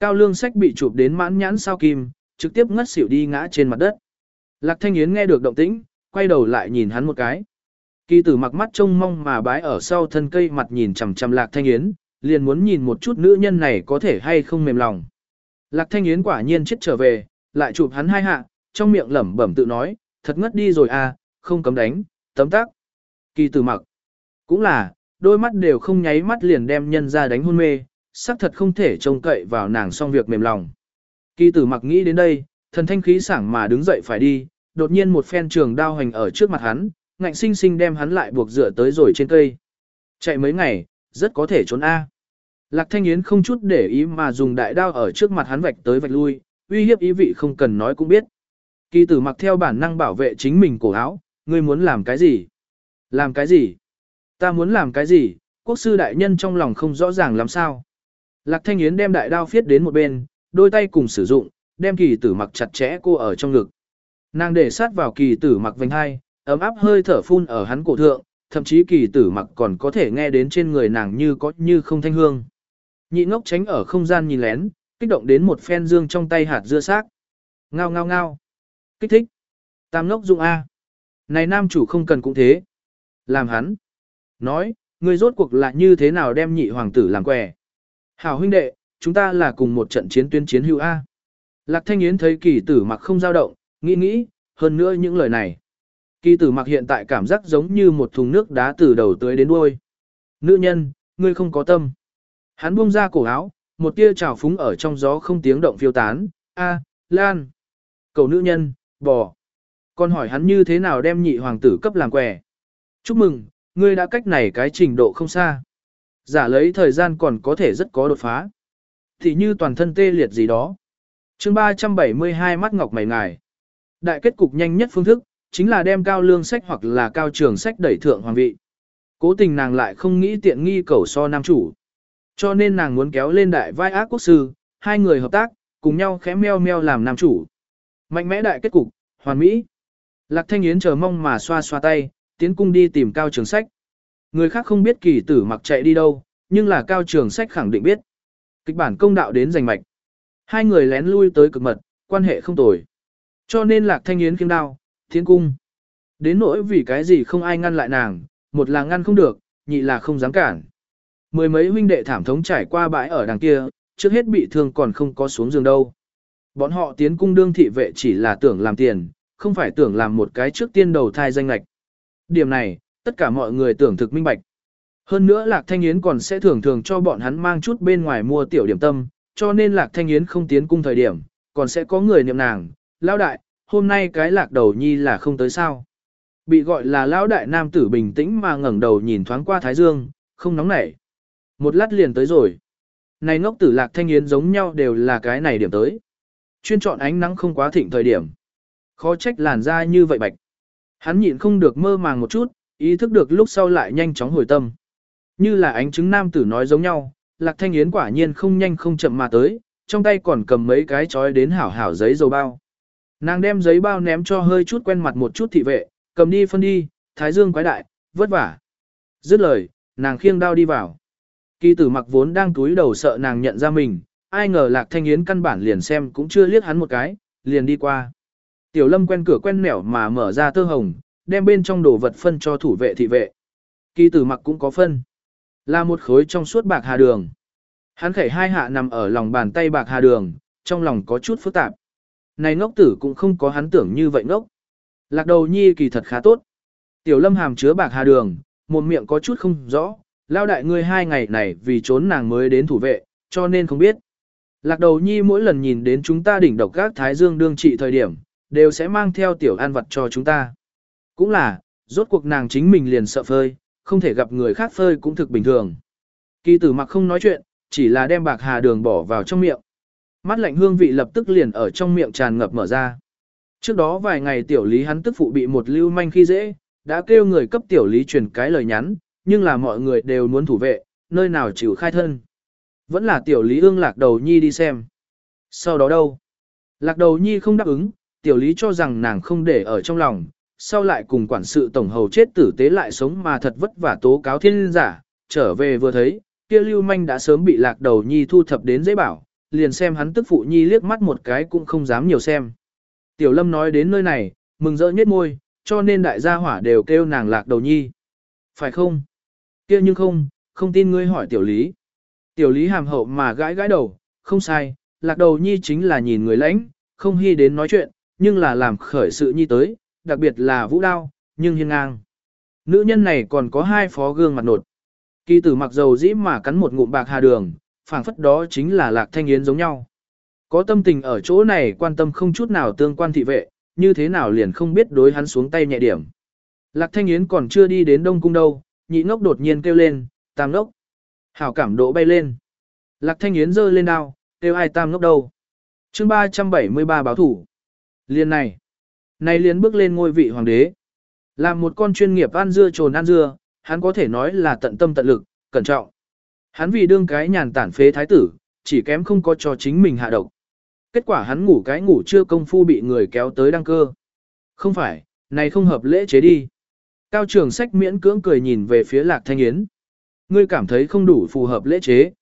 Cao lương sách bị chụp đến mãn nhãn sao kim, trực tiếp ngất xỉu đi ngã trên mặt đất. Lạc thanh yến nghe được động tĩnh, quay đầu lại nhìn hắn một cái. Kỳ tử mặc mắt trông mong mà bái ở sau thân cây mặt nhìn chằm chằm lạc thanh yến, liền muốn nhìn một chút nữ nhân này có thể hay không mềm lòng. Lạc thanh yến quả nhiên chết trở về, lại chụp hắn hai hạ, trong miệng lẩm bẩm tự nói, thật ngất đi rồi à, không cấm đánh, tấm tắc. Kỳ tử mặc, cũng là, đôi mắt đều không nháy mắt liền đem nhân ra đánh hôn mê, xác thật không thể trông cậy vào nàng xong việc mềm lòng. Kỳ tử mặc nghĩ đến đây, thần thanh khí sảng mà đứng dậy phải đi, đột nhiên một phen trường đao hành ở trước mặt hắn, ngạnh sinh sinh đem hắn lại buộc dựa tới rồi trên cây. Chạy mấy ngày, rất có thể trốn A. Lạc Thanh Yến không chút để ý mà dùng đại đao ở trước mặt hắn vạch tới vạch lui, uy hiếp ý vị không cần nói cũng biết. Kỳ tử mặc theo bản năng bảo vệ chính mình cổ áo, ngươi muốn làm cái gì? Làm cái gì? Ta muốn làm cái gì? Quốc sư đại nhân trong lòng không rõ ràng làm sao. Lạc Thanh Yến đem đại đao phiết đến một bên, đôi tay cùng sử dụng, đem kỳ tử mặc chặt chẽ cô ở trong ngực. Nàng để sát vào kỳ tử mặc vành hai, ấm áp hơi thở phun ở hắn cổ thượng, thậm chí kỳ tử mặc còn có thể nghe đến trên người nàng như có như không thanh hương. Nhị ngốc tránh ở không gian nhìn lén, kích động đến một phen dương trong tay hạt dưa xác. Ngao ngao ngao. Kích thích. Tam ngốc dụng A. Này nam chủ không cần cũng thế. Làm hắn. Nói, ngươi rốt cuộc là như thế nào đem nhị hoàng tử làm quẻ. Hảo huynh đệ, chúng ta là cùng một trận chiến tuyên chiến hữu A. Lạc Thanh Yến thấy kỳ tử mặc không dao động, nghĩ nghĩ, hơn nữa những lời này. Kỳ tử mặc hiện tại cảm giác giống như một thùng nước đá từ đầu tới đến đuôi. Nữ nhân, ngươi không có tâm. Hắn buông ra cổ áo, một tia trào phúng ở trong gió không tiếng động phiêu tán. A, Lan. Cầu nữ nhân, bò. Còn hỏi hắn như thế nào đem nhị hoàng tử cấp làm quẻ. Chúc mừng, ngươi đã cách này cái trình độ không xa. Giả lấy thời gian còn có thể rất có đột phá. Thì như toàn thân tê liệt gì đó. chương 372 mắt ngọc mày ngài. Đại kết cục nhanh nhất phương thức, chính là đem cao lương sách hoặc là cao trường sách đẩy thượng hoàng vị. Cố tình nàng lại không nghĩ tiện nghi cầu so nam chủ. Cho nên nàng muốn kéo lên đại vai ác quốc sư, hai người hợp tác, cùng nhau khẽ meo meo làm nam chủ. Mạnh mẽ đại kết cục, hoàn mỹ. Lạc Thanh Yến chờ mong mà xoa xoa tay, tiến cung đi tìm cao trường sách. Người khác không biết kỳ tử mặc chạy đi đâu, nhưng là cao trường sách khẳng định biết. Kịch bản công đạo đến giành mạch. Hai người lén lui tới cực mật, quan hệ không tồi. Cho nên Lạc Thanh Yến kiếm đao, tiến cung. Đến nỗi vì cái gì không ai ngăn lại nàng, một là ngăn không được, nhị là không dám cản. Mười mấy huynh đệ thảm thống trải qua bãi ở đằng kia, trước hết bị thương còn không có xuống giường đâu. Bọn họ tiến cung đương thị vệ chỉ là tưởng làm tiền, không phải tưởng làm một cái trước tiên đầu thai danh lạch. Điểm này, tất cả mọi người tưởng thực minh bạch. Hơn nữa Lạc Thanh Yến còn sẽ thường thường cho bọn hắn mang chút bên ngoài mua tiểu điểm tâm, cho nên Lạc Thanh Yến không tiến cung thời điểm, còn sẽ có người niệm nàng, lão đại, hôm nay cái lạc đầu nhi là không tới sao. Bị gọi là lão đại nam tử bình tĩnh mà ngẩng đầu nhìn thoáng qua Thái Dương, không nóng nảy. Một lát liền tới rồi. Này ngốc tử Lạc Thanh Yến giống nhau đều là cái này điểm tới. Chuyên chọn ánh nắng không quá thịnh thời điểm. Khó trách làn da như vậy bạch. Hắn nhịn không được mơ màng một chút, ý thức được lúc sau lại nhanh chóng hồi tâm. Như là ánh chứng nam tử nói giống nhau, Lạc Thanh Yến quả nhiên không nhanh không chậm mà tới, trong tay còn cầm mấy cái chói đến hảo hảo giấy dầu bao. Nàng đem giấy bao ném cho hơi chút quen mặt một chút thị vệ, cầm đi phân đi, thái dương quái đại, vất vả. Dứt lời, nàng khiêng đao đi vào. Kỳ tử mặc vốn đang túi đầu sợ nàng nhận ra mình, ai ngờ Lạc Thanh Yến căn bản liền xem cũng chưa liếc hắn một cái, liền đi qua. Tiểu lâm quen cửa quen nẻo mà mở ra tơ hồng, đem bên trong đồ vật phân cho thủ vệ thị vệ. Kỳ tử mặc cũng có phân. Là một khối trong suốt bạc hà đường. Hắn khẩy hai hạ nằm ở lòng bàn tay bạc hà đường, trong lòng có chút phức tạp. Này ngốc tử cũng không có hắn tưởng như vậy ngốc. Lạc đầu nhi kỳ thật khá tốt. Tiểu lâm hàm chứa bạc hà đường, một miệng có chút không rõ, lao đại ngươi hai ngày này vì trốn nàng mới đến thủ vệ, cho nên không biết. Lạc đầu nhi mỗi lần nhìn đến chúng ta đỉnh độc các thái dương đương trị thời điểm, đều sẽ mang theo tiểu an vật cho chúng ta. Cũng là, rốt cuộc nàng chính mình liền sợ phơi, không thể gặp người khác phơi cũng thực bình thường. Kỳ tử mặc không nói chuyện, chỉ là đem bạc hà đường bỏ vào trong miệng. Mắt lạnh hương vị lập tức liền ở trong miệng tràn ngập mở ra. Trước đó vài ngày tiểu lý hắn tức phụ bị một lưu manh khi dễ, đã kêu người cấp tiểu lý truyền cái lời nhắn, nhưng là mọi người đều muốn thủ vệ, nơi nào chịu khai thân. Vẫn là tiểu lý ương lạc đầu nhi đi xem. Sau đó đâu? Lạc đầu nhi không đáp ứng, tiểu lý cho rằng nàng không để ở trong lòng, sau lại cùng quản sự tổng hầu chết tử tế lại sống mà thật vất vả tố cáo thiên giả, trở về vừa thấy, kia lưu manh đã sớm bị lạc đầu nhi thu thập đến dễ bảo, liền xem hắn tức phụ nhi liếc mắt một cái cũng không dám nhiều xem. Tiểu lâm nói đến nơi này, mừng rỡ nhất môi, cho nên đại gia hỏa đều kêu nàng lạc đầu nhi. Phải không? kia nhưng không, không tin ngươi hỏi tiểu lý. Tiểu lý hàm hậu mà gãi gãi đầu, không sai, lạc đầu nhi chính là nhìn người lãnh, không hy đến nói chuyện, nhưng là làm khởi sự nhi tới, đặc biệt là vũ đao, nhưng hiên ngang. Nữ nhân này còn có hai phó gương mặt nột. Kỳ tử mặc dầu dĩ mà cắn một ngụm bạc hà đường, phảng phất đó chính là lạc thanh yến giống nhau. Có tâm tình ở chỗ này quan tâm không chút nào tương quan thị vệ, như thế nào liền không biết đối hắn xuống tay nhẹ điểm. Lạc thanh yến còn chưa đi đến đông cung đâu, nhị ngốc đột nhiên kêu lên, tam ngốc. Hảo cảm độ bay lên. Lạc thanh yến giơ lên đao, kêu ai tam ngốc đâu. chương 373 báo thủ. Liên này. Này liền bước lên ngôi vị hoàng đế. Làm một con chuyên nghiệp ăn dưa trồn ăn dưa, hắn có thể nói là tận tâm tận lực, cẩn trọng. Hắn vì đương cái nhàn tản phế thái tử, chỉ kém không có cho chính mình hạ độc. Kết quả hắn ngủ cái ngủ chưa công phu bị người kéo tới đăng cơ. Không phải, này không hợp lễ chế đi. Cao trường sách miễn cưỡng cười nhìn về phía Lạc Thanh Yến. Ngươi cảm thấy không đủ phù hợp lễ chế.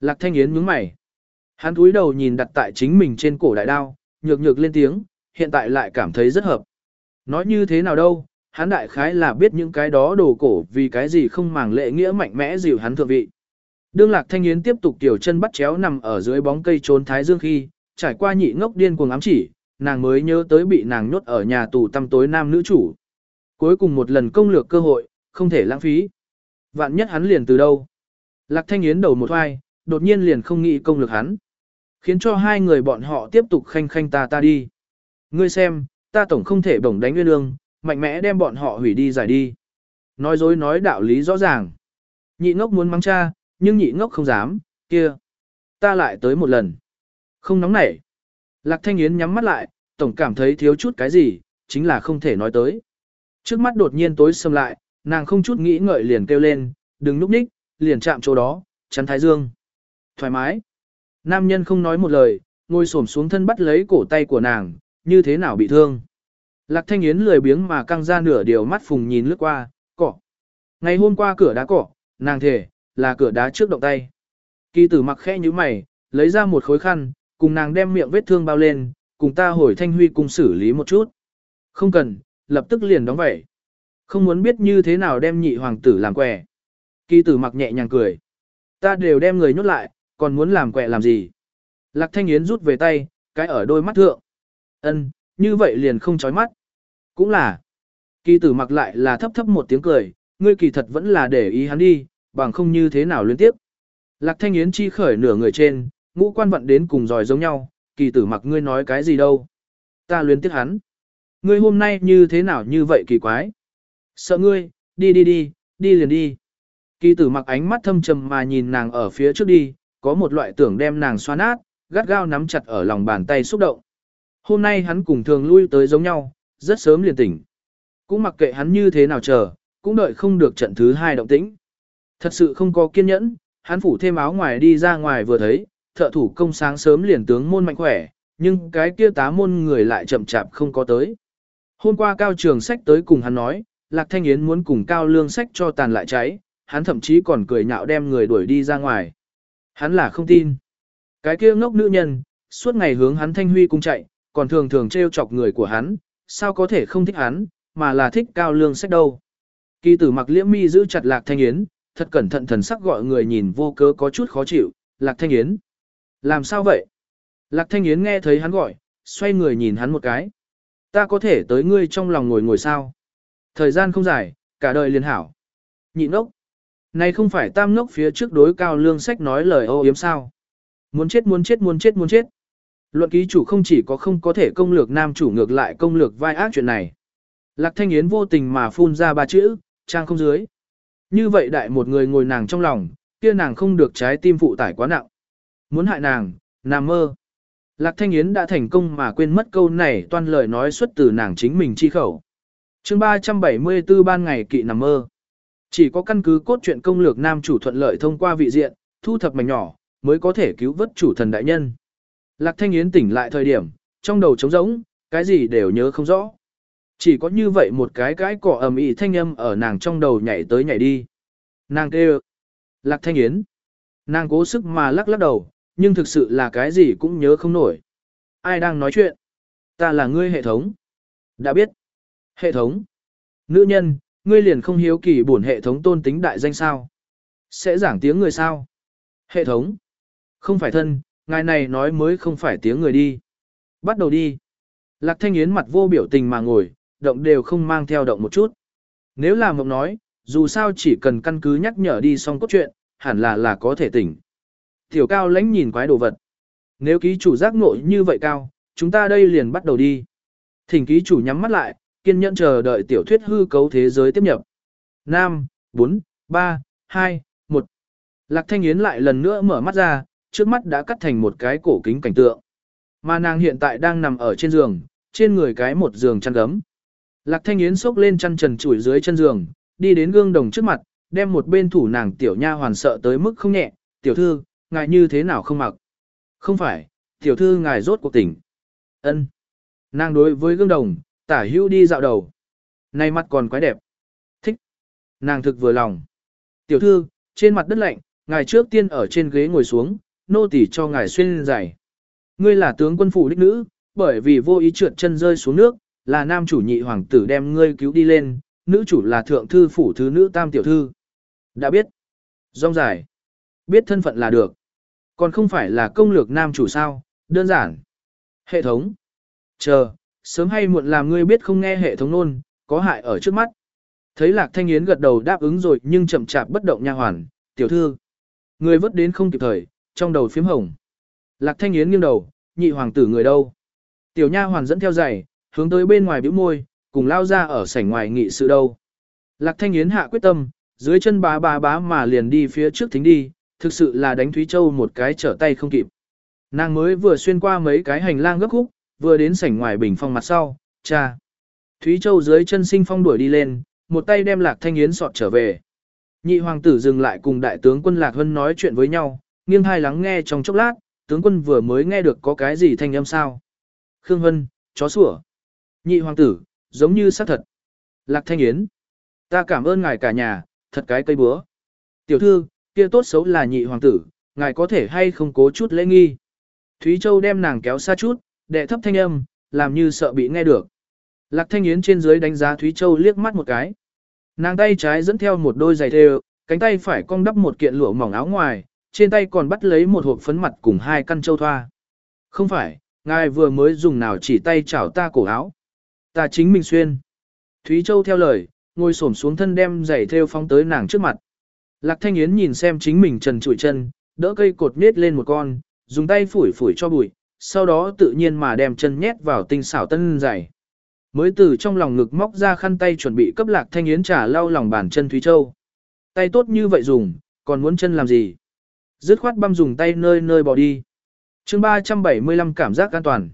Lạc Thanh Yến nhướng mày. Hắn cúi đầu nhìn đặt tại chính mình trên cổ đại đao, nhược nhược lên tiếng, hiện tại lại cảm thấy rất hợp. Nói như thế nào đâu, hắn đại khái là biết những cái đó đồ cổ vì cái gì không màng lệ nghĩa mạnh mẽ dịu hắn thượng vị. Đương Lạc Thanh Yến tiếp tục tiểu chân bắt chéo nằm ở dưới bóng cây trốn thái dương khi, trải qua nhị ngốc điên cuồng ám chỉ, nàng mới nhớ tới bị nàng nhốt ở nhà tù tăm tối nam nữ chủ. Cuối cùng một lần công lược cơ hội, không thể lãng phí. Vạn nhất hắn liền từ đâu. Lạc Thanh Yến đầu một hoai, đột nhiên liền không nghĩ công lược hắn. Khiến cho hai người bọn họ tiếp tục khanh khanh ta ta đi. Ngươi xem, ta tổng không thể bổng đánh nguyên lương, mạnh mẽ đem bọn họ hủy đi giải đi. Nói dối nói đạo lý rõ ràng. Nhị ngốc muốn mắng cha, nhưng nhị ngốc không dám, kia. Ta lại tới một lần. Không nóng nảy. Lạc Thanh Yến nhắm mắt lại, tổng cảm thấy thiếu chút cái gì, chính là không thể nói tới. Trước mắt đột nhiên tối sầm lại, nàng không chút nghĩ ngợi liền kêu lên, đừng núp ních, liền chạm chỗ đó, chắn thái dương. Thoải mái. Nam nhân không nói một lời, ngồi xổm xuống thân bắt lấy cổ tay của nàng, như thế nào bị thương. Lạc Thanh Yến lười biếng mà căng ra nửa điều mắt phùng nhìn lướt qua, cỏ. Ngày hôm qua cửa đá cỏ, nàng thể, là cửa đá trước động tay. Kỳ tử mặc khẽ như mày, lấy ra một khối khăn, cùng nàng đem miệng vết thương bao lên, cùng ta hồi thanh huy cùng xử lý một chút. Không cần, lập tức liền đóng vậy. Không muốn biết như thế nào đem nhị hoàng tử làm quẻ. Kỳ tử mặc nhẹ nhàng cười. Ta đều đem người nhốt lại, còn muốn làm quẻ làm gì? Lạc thanh yến rút về tay, cái ở đôi mắt thượng. Ân, như vậy liền không chói mắt. Cũng là. Kỳ tử mặc lại là thấp thấp một tiếng cười, ngươi kỳ thật vẫn là để ý hắn đi, bằng không như thế nào liên tiếp. Lạc thanh yến chi khởi nửa người trên, ngũ quan vận đến cùng giỏi giống nhau, kỳ tử mặc ngươi nói cái gì đâu. Ta luyến tiếc hắn. Ngươi hôm nay như thế nào như vậy kỳ quái. Sợ ngươi, đi đi đi, đi liền đi. Kỳ tử mặc ánh mắt thâm trầm mà nhìn nàng ở phía trước đi, có một loại tưởng đem nàng xoa nát, gắt gao nắm chặt ở lòng bàn tay xúc động. Hôm nay hắn cùng thường lui tới giống nhau, rất sớm liền tỉnh. Cũng mặc kệ hắn như thế nào chờ, cũng đợi không được trận thứ hai động tĩnh. Thật sự không có kiên nhẫn, hắn phủ thêm áo ngoài đi ra ngoài vừa thấy, thợ thủ công sáng sớm liền tướng môn mạnh khỏe, nhưng cái kia tá môn người lại chậm chạp không có tới. Hôm qua cao trường sách tới cùng hắn nói, Lạc Thanh Yến muốn cùng cao lương sách cho tàn lại cháy, hắn thậm chí còn cười nhạo đem người đuổi đi ra ngoài. Hắn là không tin. Cái kia ngốc nữ nhân, suốt ngày hướng hắn thanh huy cung chạy, còn thường thường trêu chọc người của hắn, sao có thể không thích hắn, mà là thích cao lương sách đâu. Kỳ tử mặc liễm mi giữ chặt lạc thanh yến, thật cẩn thận thần sắc gọi người nhìn vô cớ có chút khó chịu, lạc thanh yến. Làm sao vậy? Lạc thanh yến nghe thấy hắn gọi, xoay người nhìn hắn một cái. Ta có thể tới ngươi trong lòng ngồi ngồi sao? Thời gian không dài, cả đời liền hảo. Nhị ngốc. Này không phải tam ngốc phía trước đối cao lương sách nói lời ô yếm sao. Muốn chết muốn chết muốn chết muốn chết. Luận ký chủ không chỉ có không có thể công lược nam chủ ngược lại công lược vai ác chuyện này. Lạc thanh yến vô tình mà phun ra ba chữ, trang không dưới. Như vậy đại một người ngồi nàng trong lòng, kia nàng không được trái tim phụ tải quá nặng. Muốn hại nàng, nằm mơ. Lạc thanh yến đã thành công mà quên mất câu này toàn lời nói xuất từ nàng chính mình chi khẩu. chương 374 ban ngày kỵ nằm mơ. Chỉ có căn cứ cốt truyện công lược nam chủ thuận lợi thông qua vị diện, thu thập mảnh nhỏ, mới có thể cứu vớt chủ thần đại nhân. Lạc Thanh Yến tỉnh lại thời điểm, trong đầu trống rỗng, cái gì đều nhớ không rõ. Chỉ có như vậy một cái cái cỏ ầm ĩ thanh âm ở nàng trong đầu nhảy tới nhảy đi. Nàng kêu. Lạc Thanh Yến. Nàng cố sức mà lắc lắc đầu, nhưng thực sự là cái gì cũng nhớ không nổi. Ai đang nói chuyện? Ta là ngươi hệ thống. Đã biết. Hệ thống. Nữ nhân, Ngươi liền không hiếu kỳ bổn hệ thống tôn tính đại danh sao? Sẽ giảng tiếng người sao? Hệ thống. Không phải thân, ngài này nói mới không phải tiếng người đi. Bắt đầu đi. Lạc thanh yến mặt vô biểu tình mà ngồi, động đều không mang theo động một chút. Nếu là mộng nói, dù sao chỉ cần căn cứ nhắc nhở đi xong cốt truyện, hẳn là là có thể tỉnh. Tiểu cao lãnh nhìn quái đồ vật. Nếu ký chủ giác ngộ như vậy cao, chúng ta đây liền bắt đầu đi. Thỉnh ký chủ nhắm mắt lại, kiên nhẫn chờ đợi tiểu thuyết hư cấu thế giới tiếp nhập. 5, 4, 3, 2, 1. Lạc Thanh Yến lại lần nữa mở mắt ra, trước mắt đã cắt thành một cái cổ kính cảnh tượng. Mà nàng hiện tại đang nằm ở trên giường, trên người cái một giường chăn gấm. Lạc Thanh Yến xốc lên chăn trần chuỗi dưới chân giường, đi đến gương đồng trước mặt, đem một bên thủ nàng tiểu nha hoàn sợ tới mức không nhẹ, tiểu thư, ngài như thế nào không mặc? Không phải, tiểu thư ngài rốt cuộc tỉnh. Ân. Nàng đối với gương đồng, Tả hữu đi dạo đầu. Này mặt còn quái đẹp. Thích. Nàng thực vừa lòng. Tiểu thư, trên mặt đất lạnh, ngài trước tiên ở trên ghế ngồi xuống, nô tỳ cho ngài xuyên giày. Ngươi là tướng quân phủ đích nữ, bởi vì vô ý trượt chân rơi xuống nước, là nam chủ nhị hoàng tử đem ngươi cứu đi lên, nữ chủ là thượng thư phủ thứ nữ tam tiểu thư. Đã biết. Rong dài. Biết thân phận là được. Còn không phải là công lược nam chủ sao, đơn giản. Hệ thống. Chờ, sớm hay muộn làm ngươi biết không nghe hệ thống nôn, có hại ở trước mắt. Thấy Lạc Thanh Yến gật đầu đáp ứng rồi nhưng chậm chạp bất động nha hoàn, tiểu thư. Người vớt đến không kịp thời, trong đầu phiếm hồng. Lạc Thanh Yến nghiêng đầu, nhị hoàng tử người đâu? Tiểu nha hoàn dẫn theo giày, hướng tới bên ngoài bĩu môi, cùng lao ra ở sảnh ngoài nghị sự đâu. Lạc Thanh Yến hạ quyết tâm, dưới chân bá bá bá mà liền đi phía trước thính đi, thực sự là đánh Thúy Châu một cái trở tay không kịp. Nàng mới vừa xuyên qua mấy cái hành lang gấp khúc, vừa đến sảnh ngoài bình phong mặt sau, cha. Thúy Châu dưới chân sinh phong đuổi đi lên, một tay đem Lạc Thanh Yến sọt trở về. Nhị hoàng tử dừng lại cùng đại tướng quân Lạc Hân nói chuyện với nhau, nghiêng hai lắng nghe trong chốc lát, tướng quân vừa mới nghe được có cái gì thanh âm sao. Khương Vân, chó sủa. Nhị hoàng tử, giống như xác thật. Lạc Thanh Yến. Ta cảm ơn ngài cả nhà, thật cái cây búa. Tiểu thư, kia tốt xấu là nhị hoàng tử, ngài có thể hay không cố chút lễ nghi. Thúy Châu đem nàng kéo xa chút, đệ thấp thanh âm, làm như sợ bị nghe được. Lạc Thanh Yến trên dưới đánh giá Thúy Châu liếc mắt một cái. Nàng tay trái dẫn theo một đôi giày thêu, cánh tay phải cong đắp một kiện lụa mỏng áo ngoài, trên tay còn bắt lấy một hộp phấn mặt cùng hai căn châu thoa. Không phải, ngài vừa mới dùng nào chỉ tay chảo ta cổ áo. Ta chính mình xuyên. Thúy Châu theo lời, ngồi xổm xuống thân đem giày theo phóng tới nàng trước mặt. Lạc Thanh Yến nhìn xem chính mình trần trụi chân, đỡ cây cột nết lên một con, dùng tay phủi phủi cho bụi, sau đó tự nhiên mà đem chân nhét vào tinh xảo tân giày. Mới từ trong lòng ngực móc ra khăn tay chuẩn bị cấp Lạc Thanh Yến trả lau lòng bàn chân Thúy Châu. Tay tốt như vậy dùng, còn muốn chân làm gì? Dứt khoát băm dùng tay nơi nơi bỏ đi. chương 375 cảm giác an toàn.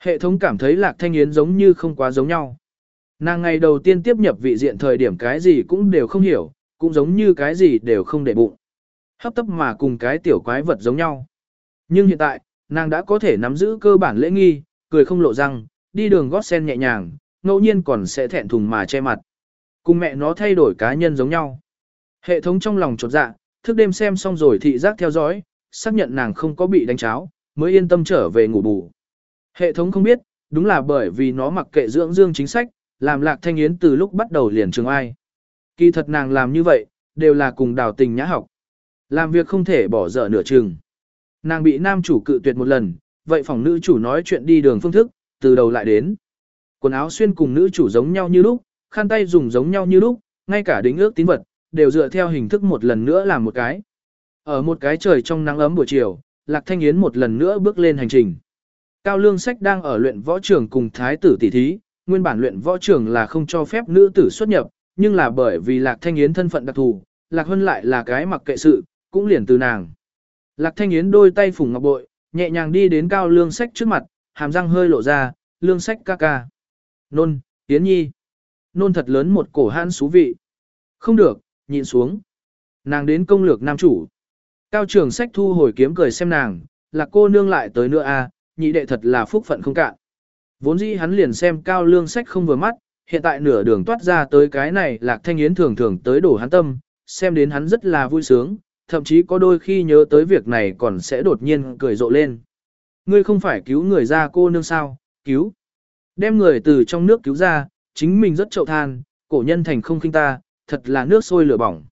Hệ thống cảm thấy Lạc Thanh Yến giống như không quá giống nhau. Nàng ngày đầu tiên tiếp nhập vị diện thời điểm cái gì cũng đều không hiểu, cũng giống như cái gì đều không để bụng. Hấp tấp mà cùng cái tiểu quái vật giống nhau. Nhưng hiện tại, nàng đã có thể nắm giữ cơ bản lễ nghi, cười không lộ răng, đi đường gót sen nhẹ nhàng, ngẫu nhiên còn sẽ thẹn thùng mà che mặt. Cùng mẹ nó thay đổi cá nhân giống nhau. Hệ thống trong lòng chột dạ, thức đêm xem xong rồi thị giác theo dõi, xác nhận nàng không có bị đánh cháo, mới yên tâm trở về ngủ bù. Hệ thống không biết, đúng là bởi vì nó mặc kệ dưỡng dương chính sách, làm lạc thanh yến từ lúc bắt đầu liền trường ai. Kỳ thật nàng làm như vậy, đều là cùng đào tình nhã học. Làm việc không thể bỏ dở nửa chừng. Nàng bị nam chủ cự tuyệt một lần, vậy phòng nữ chủ nói chuyện đi đường phương thức, từ đầu lại đến. Quần áo xuyên cùng nữ chủ giống nhau như lúc, khăn tay dùng giống nhau như lúc, ngay cả đính ước tín vật, đều dựa theo hình thức một lần nữa làm một cái. Ở một cái trời trong nắng ấm buổi chiều, Lạc Thanh Yến một lần nữa bước lên hành trình. Cao Lương Sách đang ở luyện võ trường cùng thái tử tỷ thí, nguyên bản luyện võ trường là không cho phép nữ tử xuất nhập, nhưng là bởi vì Lạc Thanh Yến thân phận đặc thù, Lạc Hân lại là cái mặc kệ sự, cũng liền từ nàng. Lạc Thanh Yến đôi tay phủng ngọc bội, nhẹ nhàng đi đến Cao Lương Sách trước mặt, hàm răng hơi lộ ra, Lương Sách ca ca. Nôn, Yến Nhi. Nôn thật lớn một cổ hãn xú vị. Không được, nhịn xuống. Nàng đến công lược nam chủ. Cao trường sách thu hồi kiếm cười xem nàng, là cô nương lại tới nữa a, à, nhị đệ thật là phúc phận không cạn. Vốn dĩ hắn liền xem cao lương sách không vừa mắt, hiện tại nửa đường toát ra tới cái này lạc thanh yến thường thường tới đổ hắn tâm, xem đến hắn rất là vui sướng, thậm chí có đôi khi nhớ tới việc này còn sẽ đột nhiên cười rộ lên. Ngươi không phải cứu người ra cô nương sao, cứu. Đem người từ trong nước cứu ra, chính mình rất trậu than, cổ nhân thành không khinh ta, thật là nước sôi lửa bỏng.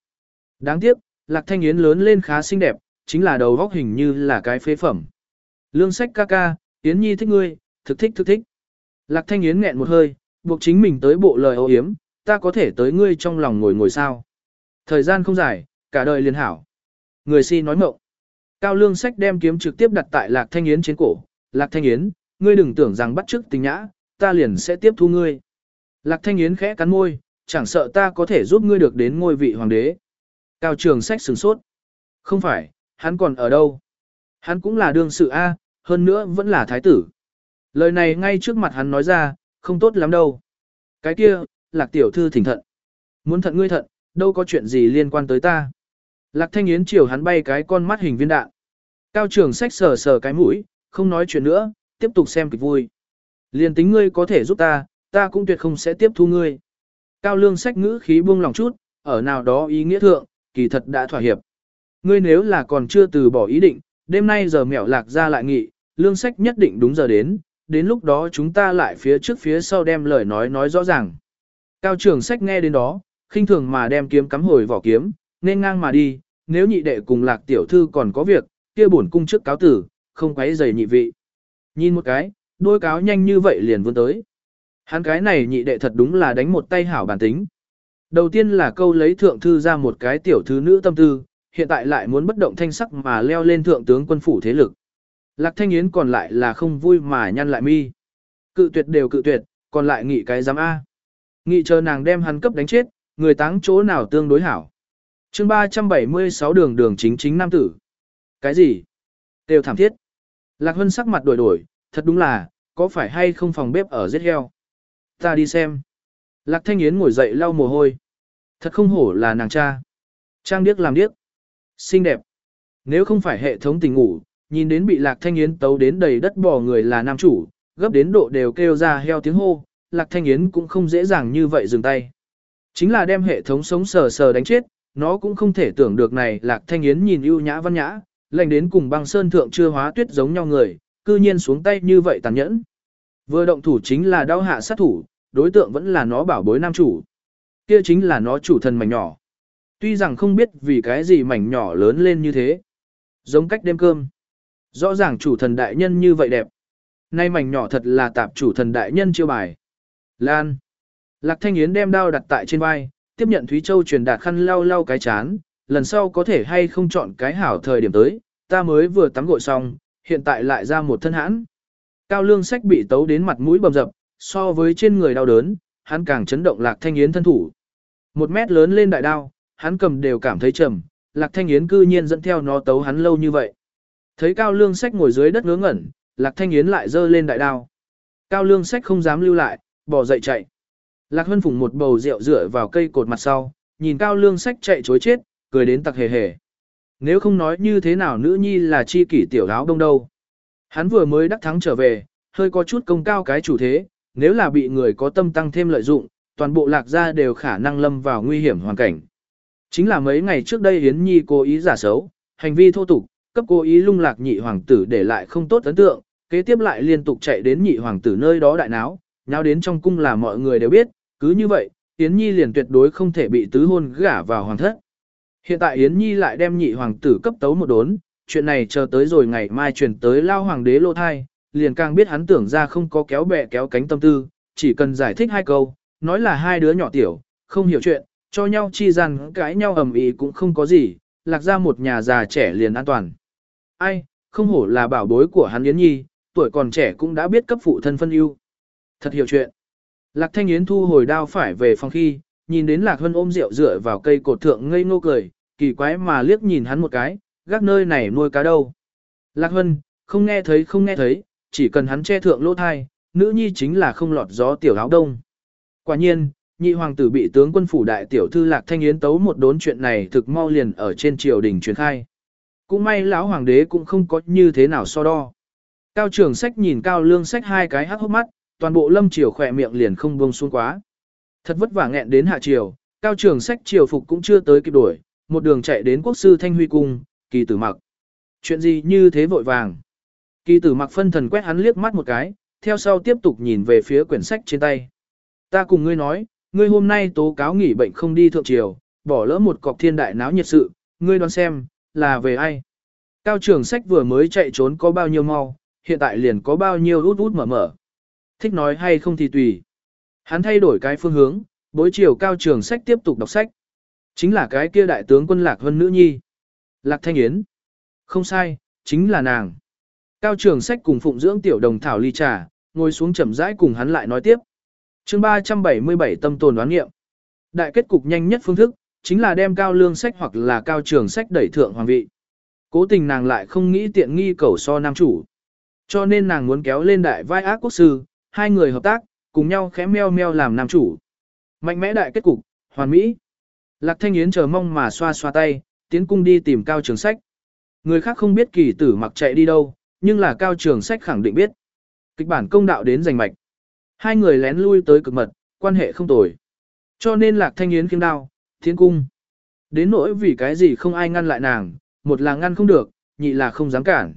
Đáng tiếc, Lạc Thanh Yến lớn lên khá xinh đẹp, chính là đầu góc hình như là cái phế phẩm. Lương sách ca ca, Yến Nhi thích ngươi, thực thích thực thích. Lạc Thanh Yến nghẹn một hơi, buộc chính mình tới bộ lời âu yếm, ta có thể tới ngươi trong lòng ngồi ngồi sao. Thời gian không dài, cả đời liền hảo. Người si nói mộng. Cao Lương Sách đem kiếm trực tiếp đặt tại Lạc Thanh Yến trên cổ. Lạc Thanh Yến, ngươi đừng tưởng rằng bắt chước tình nhã, ta liền sẽ tiếp thu ngươi. Lạc Thanh Yến khẽ cắn môi, chẳng sợ ta có thể giúp ngươi được đến ngôi vị hoàng đế. Cao Trường Sách sửng sốt. Không phải, hắn còn ở đâu? Hắn cũng là đương sự A, hơn nữa vẫn là thái tử. Lời này ngay trước mặt hắn nói ra, không tốt lắm đâu. Cái kia, lạc tiểu thư thỉnh thận. Muốn thận ngươi thận, đâu có chuyện gì liên quan tới ta. Lạc thanh yến chiều hắn bay cái con mắt hình viên đạn. Cao trường sách sờ sờ cái mũi, không nói chuyện nữa, tiếp tục xem kịch vui. Liên tính ngươi có thể giúp ta, ta cũng tuyệt không sẽ tiếp thu ngươi. Cao lương sách ngữ khí buông lòng chút, ở nào đó ý nghĩa thượng, kỳ thật đã thỏa hiệp. Ngươi nếu là còn chưa từ bỏ ý định, đêm nay giờ mẹo lạc ra lại nghị, lương sách nhất định đúng giờ đến, đến lúc đó chúng ta lại phía trước phía sau đem lời nói nói rõ ràng. Cao trưởng sách nghe đến đó, khinh thường mà đem kiếm cắm hồi vỏ kiếm, nên ngang mà đi, nếu nhị đệ cùng lạc tiểu thư còn có việc, kia bổn cung trước cáo tử, không quấy giày nhị vị. Nhìn một cái, đôi cáo nhanh như vậy liền vươn tới. Hắn cái này nhị đệ thật đúng là đánh một tay hảo bản tính. Đầu tiên là câu lấy thượng thư ra một cái tiểu thư nữ tâm tư, hiện tại lại muốn bất động thanh sắc mà leo lên thượng tướng quân phủ thế lực. Lạc Thanh Yến còn lại là không vui mà nhăn lại mi. Cự tuyệt đều cự tuyệt, còn lại nghị cái giám A. Nghị chờ nàng đem hắn cấp đánh chết, người táng chỗ nào tương đối hảo. chương 376 đường đường chính chính nam tử. Cái gì? Đều thảm thiết. Lạc Hân sắc mặt đổi đổi, thật đúng là, có phải hay không phòng bếp ở giết heo? Ta đi xem. Lạc Thanh Yến ngồi dậy lau mồ hôi. Thật không hổ là nàng cha. Trang điếc làm điếc. Xinh đẹp. Nếu không phải hệ thống tình ngủ, nhìn đến bị Lạc Thanh Yến tấu đến đầy đất bò người là nam chủ, gấp đến độ đều kêu ra heo tiếng hô, Lạc Thanh Yến cũng không dễ dàng như vậy dừng tay. Chính là đem hệ thống sống sờ sờ đánh chết, nó cũng không thể tưởng được này Lạc Thanh Yến nhìn ưu nhã văn nhã, lành đến cùng băng sơn thượng chưa hóa tuyết giống nhau người, cư nhiên xuống tay như vậy tàn nhẫn. Vừa động thủ chính là đau hạ sát thủ, đối tượng vẫn là nó bảo bối nam chủ. Kia chính là nó chủ thần mảnh nhỏ. Tuy rằng không biết vì cái gì mảnh nhỏ lớn lên như thế. Giống cách đêm cơm. Rõ ràng chủ thần đại nhân như vậy đẹp. Nay mảnh nhỏ thật là tạp chủ thần đại nhân chiêu bài. Lan. Lạc Thanh Yến đem đao đặt tại trên vai, tiếp nhận Thúy Châu truyền đạt khăn lau lau cái chán, lần sau có thể hay không chọn cái hảo thời điểm tới, ta mới vừa tắm gội xong, hiện tại lại ra một thân hãn. Cao lương sách bị tấu đến mặt mũi bầm dập, so với trên người đau đớn, hắn càng chấn động Lạc Thanh Yến thân thủ. Một mét lớn lên đại đao, hắn cầm đều cảm thấy trầm, Lạc Thanh Yến cư nhiên dẫn theo nó tấu hắn lâu như vậy. Thấy Cao Lương Sách ngồi dưới đất ngớ ngẩn, Lạc Thanh Yến lại giơ lên đại đao. Cao Lương Sách không dám lưu lại, bỏ dậy chạy. Lạc Hân phùng một bầu rượu rửa vào cây cột mặt sau, nhìn Cao Lương Sách chạy chối chết, cười đến tặc hề hề. Nếu không nói như thế nào nữ nhi là chi kỷ tiểu áo đông đâu. Hắn vừa mới đắc thắng trở về, hơi có chút công cao cái chủ thế, nếu là bị người có tâm tăng thêm lợi dụng, toàn bộ lạc gia đều khả năng lâm vào nguy hiểm hoàn cảnh. Chính là mấy ngày trước đây Yến Nhi cố ý giả xấu, hành vi thô tục, cấp cố ý lung lạc nhị hoàng tử để lại không tốt ấn tượng, kế tiếp lại liên tục chạy đến nhị hoàng tử nơi đó đại náo, nháo đến trong cung là mọi người đều biết, cứ như vậy, Yến Nhi liền tuyệt đối không thể bị tứ hôn gả vào hoàng thất. Hiện tại Yến Nhi lại đem nhị hoàng tử cấp tấu một đốn, chuyện này chờ tới rồi ngày mai chuyển tới lao hoàng đế lô thai, liền càng biết hắn tưởng ra không có kéo bè kéo cánh tâm tư, chỉ cần giải thích hai câu, nói là hai đứa nhỏ tiểu, không hiểu chuyện, cho nhau chi rằng cãi nhau ầm ĩ cũng không có gì, lạc ra một nhà già trẻ liền an toàn. Ai, không hổ là bảo bối của hắn Yến Nhi, tuổi còn trẻ cũng đã biết cấp phụ thân phân ưu. Thật hiểu chuyện. Lạc Thanh Yến thu hồi đao phải về phòng khi, nhìn đến Lạc Hân ôm rượu dựa vào cây cột thượng ngây ngô cười, kỳ quái mà liếc nhìn hắn một cái, gác nơi này nuôi cá đâu. Lạc Hân, không nghe thấy không nghe thấy, chỉ cần hắn che thượng lỗ thai, nữ nhi chính là không lọt gió tiểu áo đông. Quả nhiên, nhị hoàng tử bị tướng quân phủ đại tiểu thư Lạc Thanh Yến tấu một đốn chuyện này thực mau liền ở trên triều đình truyền khai. Cũng may lão hoàng đế cũng không có như thế nào so đo. Cao trưởng sách nhìn cao lương sách hai cái hắc hốc mắt, toàn bộ lâm triều khỏe miệng liền không buông xuống quá. Thật vất vả nghẹn đến hạ triều, cao trưởng sách triều phục cũng chưa tới kịp đuổi, một đường chạy đến quốc sư Thanh Huy Cung, kỳ tử mặc. Chuyện gì như thế vội vàng? Kỳ tử mặc phân thần quét hắn liếc mắt một cái, theo sau tiếp tục nhìn về phía quyển sách trên tay. Ta cùng ngươi nói, ngươi hôm nay tố cáo nghỉ bệnh không đi thượng triều, bỏ lỡ một cọc thiên đại náo nhiệt sự, ngươi đoán xem, là về ai? Cao trường sách vừa mới chạy trốn có bao nhiêu mau, hiện tại liền có bao nhiêu út út mở mở. Thích nói hay không thì tùy. Hắn thay đổi cái phương hướng, bối chiều cao trường sách tiếp tục đọc sách. Chính là cái kia đại tướng quân Lạc Vân Nữ Nhi. Lạc Thanh Yến. Không sai, chính là nàng. Cao trường sách cùng phụng dưỡng tiểu đồng thảo ly trà, ngồi xuống chậm rãi cùng hắn lại nói tiếp. chương 377 tâm tồn đoán nghiệm. Đại kết cục nhanh nhất phương thức, chính là đem cao lương sách hoặc là cao trường sách đẩy thượng hoàng vị. Cố tình nàng lại không nghĩ tiện nghi cầu so nam chủ. Cho nên nàng muốn kéo lên đại vai ác quốc sư, hai người hợp tác, cùng nhau khẽ meo meo làm nam chủ. Mạnh mẽ đại kết cục, hoàn mỹ. Lạc Thanh Yến chờ mong mà xoa xoa tay, tiến cung đi tìm cao trường sách. Người khác không biết kỳ tử mặc chạy đi đâu, nhưng là cao trường sách khẳng định biết. Kịch bản công đạo đến giành mạch. Hai người lén lui tới cực mật, quan hệ không tồi. Cho nên Lạc Thanh Yến kiếm đao, thiên cung. Đến nỗi vì cái gì không ai ngăn lại nàng, một là ngăn không được, nhị là không dám cản.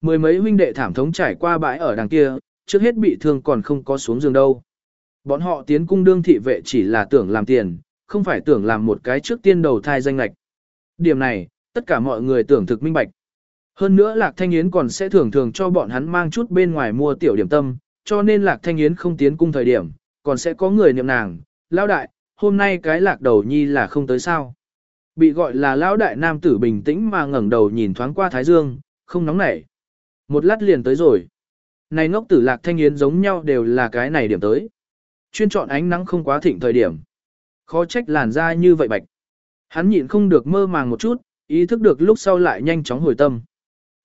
Mười mấy huynh đệ thảm thống trải qua bãi ở đằng kia, trước hết bị thương còn không có xuống giường đâu. Bọn họ tiến cung đương thị vệ chỉ là tưởng làm tiền, không phải tưởng làm một cái trước tiên đầu thai danh lạch. Điểm này, tất cả mọi người tưởng thực minh bạch. Hơn nữa Lạc Thanh Yến còn sẽ thường thường cho bọn hắn mang chút bên ngoài mua tiểu điểm tâm, cho nên Lạc Thanh Yến không tiến cung thời điểm, còn sẽ có người niệm nàng, lão đại, hôm nay cái lạc đầu nhi là không tới sao. Bị gọi là lão đại nam tử bình tĩnh mà ngẩng đầu nhìn thoáng qua Thái Dương, không nóng nảy. Một lát liền tới rồi. Này ngốc tử Lạc Thanh Yến giống nhau đều là cái này điểm tới. Chuyên chọn ánh nắng không quá thịnh thời điểm. Khó trách làn da như vậy bạch. Hắn nhịn không được mơ màng một chút, ý thức được lúc sau lại nhanh chóng hồi tâm.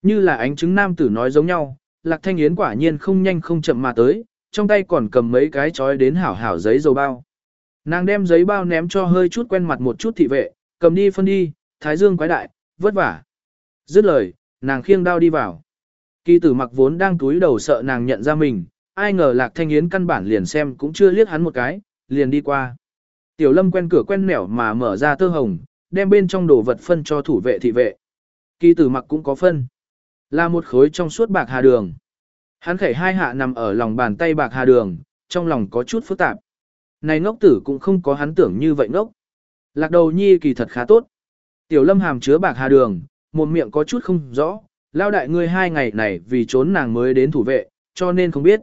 Như là ánh chứng nam tử nói giống nhau, Lạc Thanh Yến quả nhiên không nhanh không chậm mà tới, trong tay còn cầm mấy cái chói đến hảo hảo giấy dầu bao. Nàng đem giấy bao ném cho hơi chút quen mặt một chút thị vệ, cầm đi phân đi, thái dương quái đại, vất vả. Dứt lời, nàng khiêng đao đi vào. Kỳ tử mặc vốn đang túi đầu sợ nàng nhận ra mình, ai ngờ Lạc Thanh Yến căn bản liền xem cũng chưa liếc hắn một cái, liền đi qua. Tiểu lâm quen cửa quen nẻo mà mở ra tơ hồng, đem bên trong đồ vật phân cho thủ vệ thị vệ. Kỳ tử mặc cũng có phân. Là một khối trong suốt bạc hà đường. Hắn khẩy hai hạ nằm ở lòng bàn tay bạc hà đường, trong lòng có chút phức tạp. Này ngốc tử cũng không có hắn tưởng như vậy ngốc. Lạc đầu nhi kỳ thật khá tốt. Tiểu lâm hàm chứa bạc hà đường, một miệng có chút không rõ, lao đại ngươi hai ngày này vì trốn nàng mới đến thủ vệ, cho nên không biết.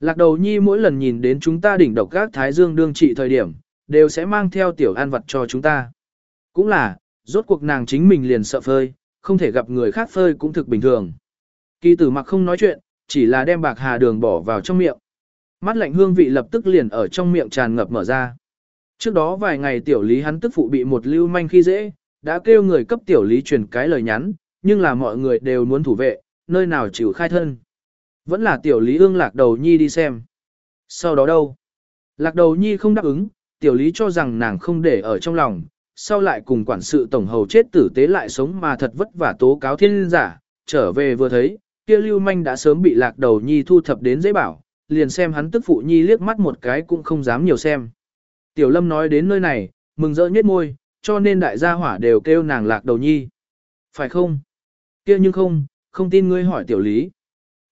Lạc đầu nhi mỗi lần nhìn đến chúng ta đỉnh độc các thái dương đương trị thời điểm, đều sẽ mang theo tiểu an vật cho chúng ta. Cũng là, rốt cuộc nàng chính mình liền sợ phơi, không thể gặp người khác phơi cũng thực bình thường. Kỳ tử mặc không nói chuyện, chỉ là đem bạc hà đường bỏ vào trong miệng. Mắt lạnh hương vị lập tức liền ở trong miệng tràn ngập mở ra. Trước đó vài ngày tiểu lý hắn tức phụ bị một lưu manh khi dễ, đã kêu người cấp tiểu lý truyền cái lời nhắn, nhưng là mọi người đều muốn thủ vệ, nơi nào chịu khai thân. Vẫn là tiểu lý ương lạc đầu nhi đi xem. Sau đó đâu? Lạc đầu nhi không đáp ứng, tiểu lý cho rằng nàng không để ở trong lòng, sau lại cùng quản sự tổng hầu chết tử tế lại sống mà thật vất vả tố cáo thiên giả, trở về vừa thấy, kia lưu manh đã sớm bị lạc đầu nhi thu thập đến dễ bảo, liền xem hắn tức phụ nhi liếc mắt một cái cũng không dám nhiều xem. Tiểu lâm nói đến nơi này, mừng rỡ nhất môi, cho nên đại gia hỏa đều kêu nàng lạc đầu nhi. Phải không? kia nhưng không, không tin ngươi hỏi tiểu lý.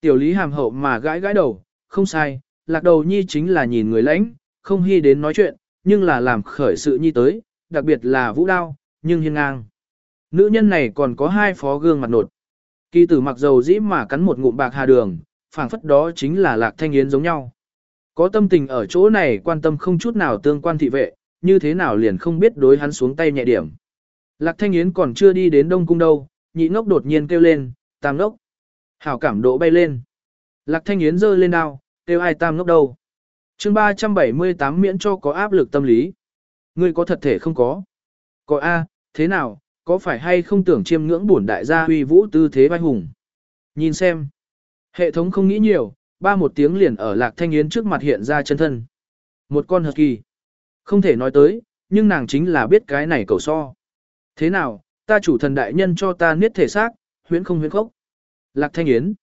Tiểu lý hàm hậu mà gãi gãi đầu, không sai, lạc đầu nhi chính là nhìn người lãnh, không hy đến nói chuyện, nhưng là làm khởi sự nhi tới, đặc biệt là vũ đao, nhưng hiên ngang. Nữ nhân này còn có hai phó gương mặt nột. Kỳ tử mặc dầu dĩ mà cắn một ngụm bạc hà đường, phảng phất đó chính là lạc thanh yến giống nhau. Có tâm tình ở chỗ này quan tâm không chút nào tương quan thị vệ, như thế nào liền không biết đối hắn xuống tay nhẹ điểm. Lạc thanh yến còn chưa đi đến đông cung đâu, nhị ngốc đột nhiên kêu lên, tam ngốc. Hảo cảm độ bay lên. Lạc thanh yến giơ lên đao, kêu ai tam ngốc đâu. chương 378 miễn cho có áp lực tâm lý. Ngươi có thật thể không có. Có A, thế nào, có phải hay không tưởng chiêm ngưỡng bổn đại gia huy vũ tư thế vai hùng? Nhìn xem. Hệ thống không nghĩ nhiều, ba một tiếng liền ở lạc thanh yến trước mặt hiện ra chân thân. Một con hợp kỳ. Không thể nói tới, nhưng nàng chính là biết cái này cầu so. Thế nào, ta chủ thần đại nhân cho ta niết thể xác, huyễn không huyễn khốc. Lạc thanh yến.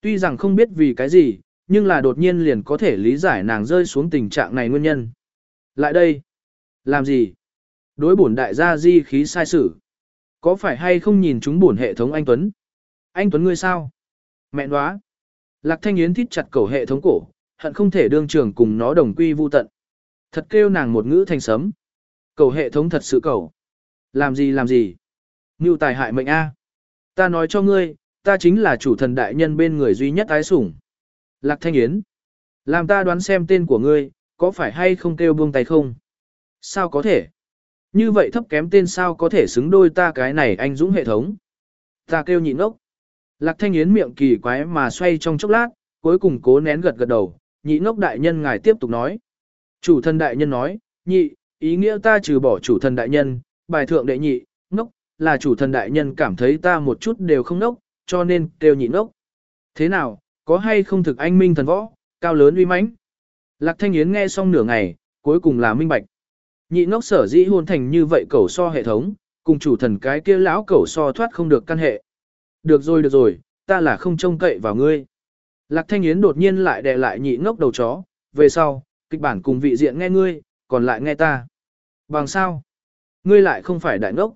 Tuy rằng không biết vì cái gì, nhưng là đột nhiên liền có thể lý giải nàng rơi xuống tình trạng này nguyên nhân. Lại đây. Làm gì? Đối bổn đại gia di khí sai sử. Có phải hay không nhìn chúng bổn hệ thống anh Tuấn? Anh Tuấn ngươi sao? Mẹ nóa. Lạc Thanh Yến thít chặt cầu hệ thống cổ, hận không thể đương trường cùng nó đồng quy vu tận. Thật kêu nàng một ngữ thành sấm. Cầu hệ thống thật sự cầu. Làm gì làm gì? Ngưu tài hại mệnh A. Ta nói cho ngươi, ta chính là chủ thần đại nhân bên người duy nhất ái sủng. Lạc Thanh Yến. Làm ta đoán xem tên của ngươi, có phải hay không kêu buông tay không? Sao có thể? Như vậy thấp kém tên sao có thể xứng đôi ta cái này anh dũng hệ thống? Ta kêu nhịn ốc. Lạc thanh yến miệng kỳ quái mà xoay trong chốc lát, cuối cùng cố nén gật gật đầu, nhị ngốc đại nhân ngài tiếp tục nói. Chủ thần đại nhân nói, nhị, ý nghĩa ta trừ bỏ chủ thần đại nhân, bài thượng đệ nhị, ngốc, là chủ thần đại nhân cảm thấy ta một chút đều không ngốc, cho nên kêu nhị ngốc. Thế nào, có hay không thực anh minh thần võ, cao lớn uy mãnh? Lạc thanh yến nghe xong nửa ngày, cuối cùng là minh bạch. Nhị ngốc sở dĩ hôn thành như vậy cẩu so hệ thống, cùng chủ thần cái kia lão cẩu so thoát không được căn hệ. Được rồi được rồi, ta là không trông cậy vào ngươi. Lạc Thanh Yến đột nhiên lại đè lại nhị ngốc đầu chó, về sau, kịch bản cùng vị diện nghe ngươi, còn lại nghe ta. Bằng sao? Ngươi lại không phải đại ngốc.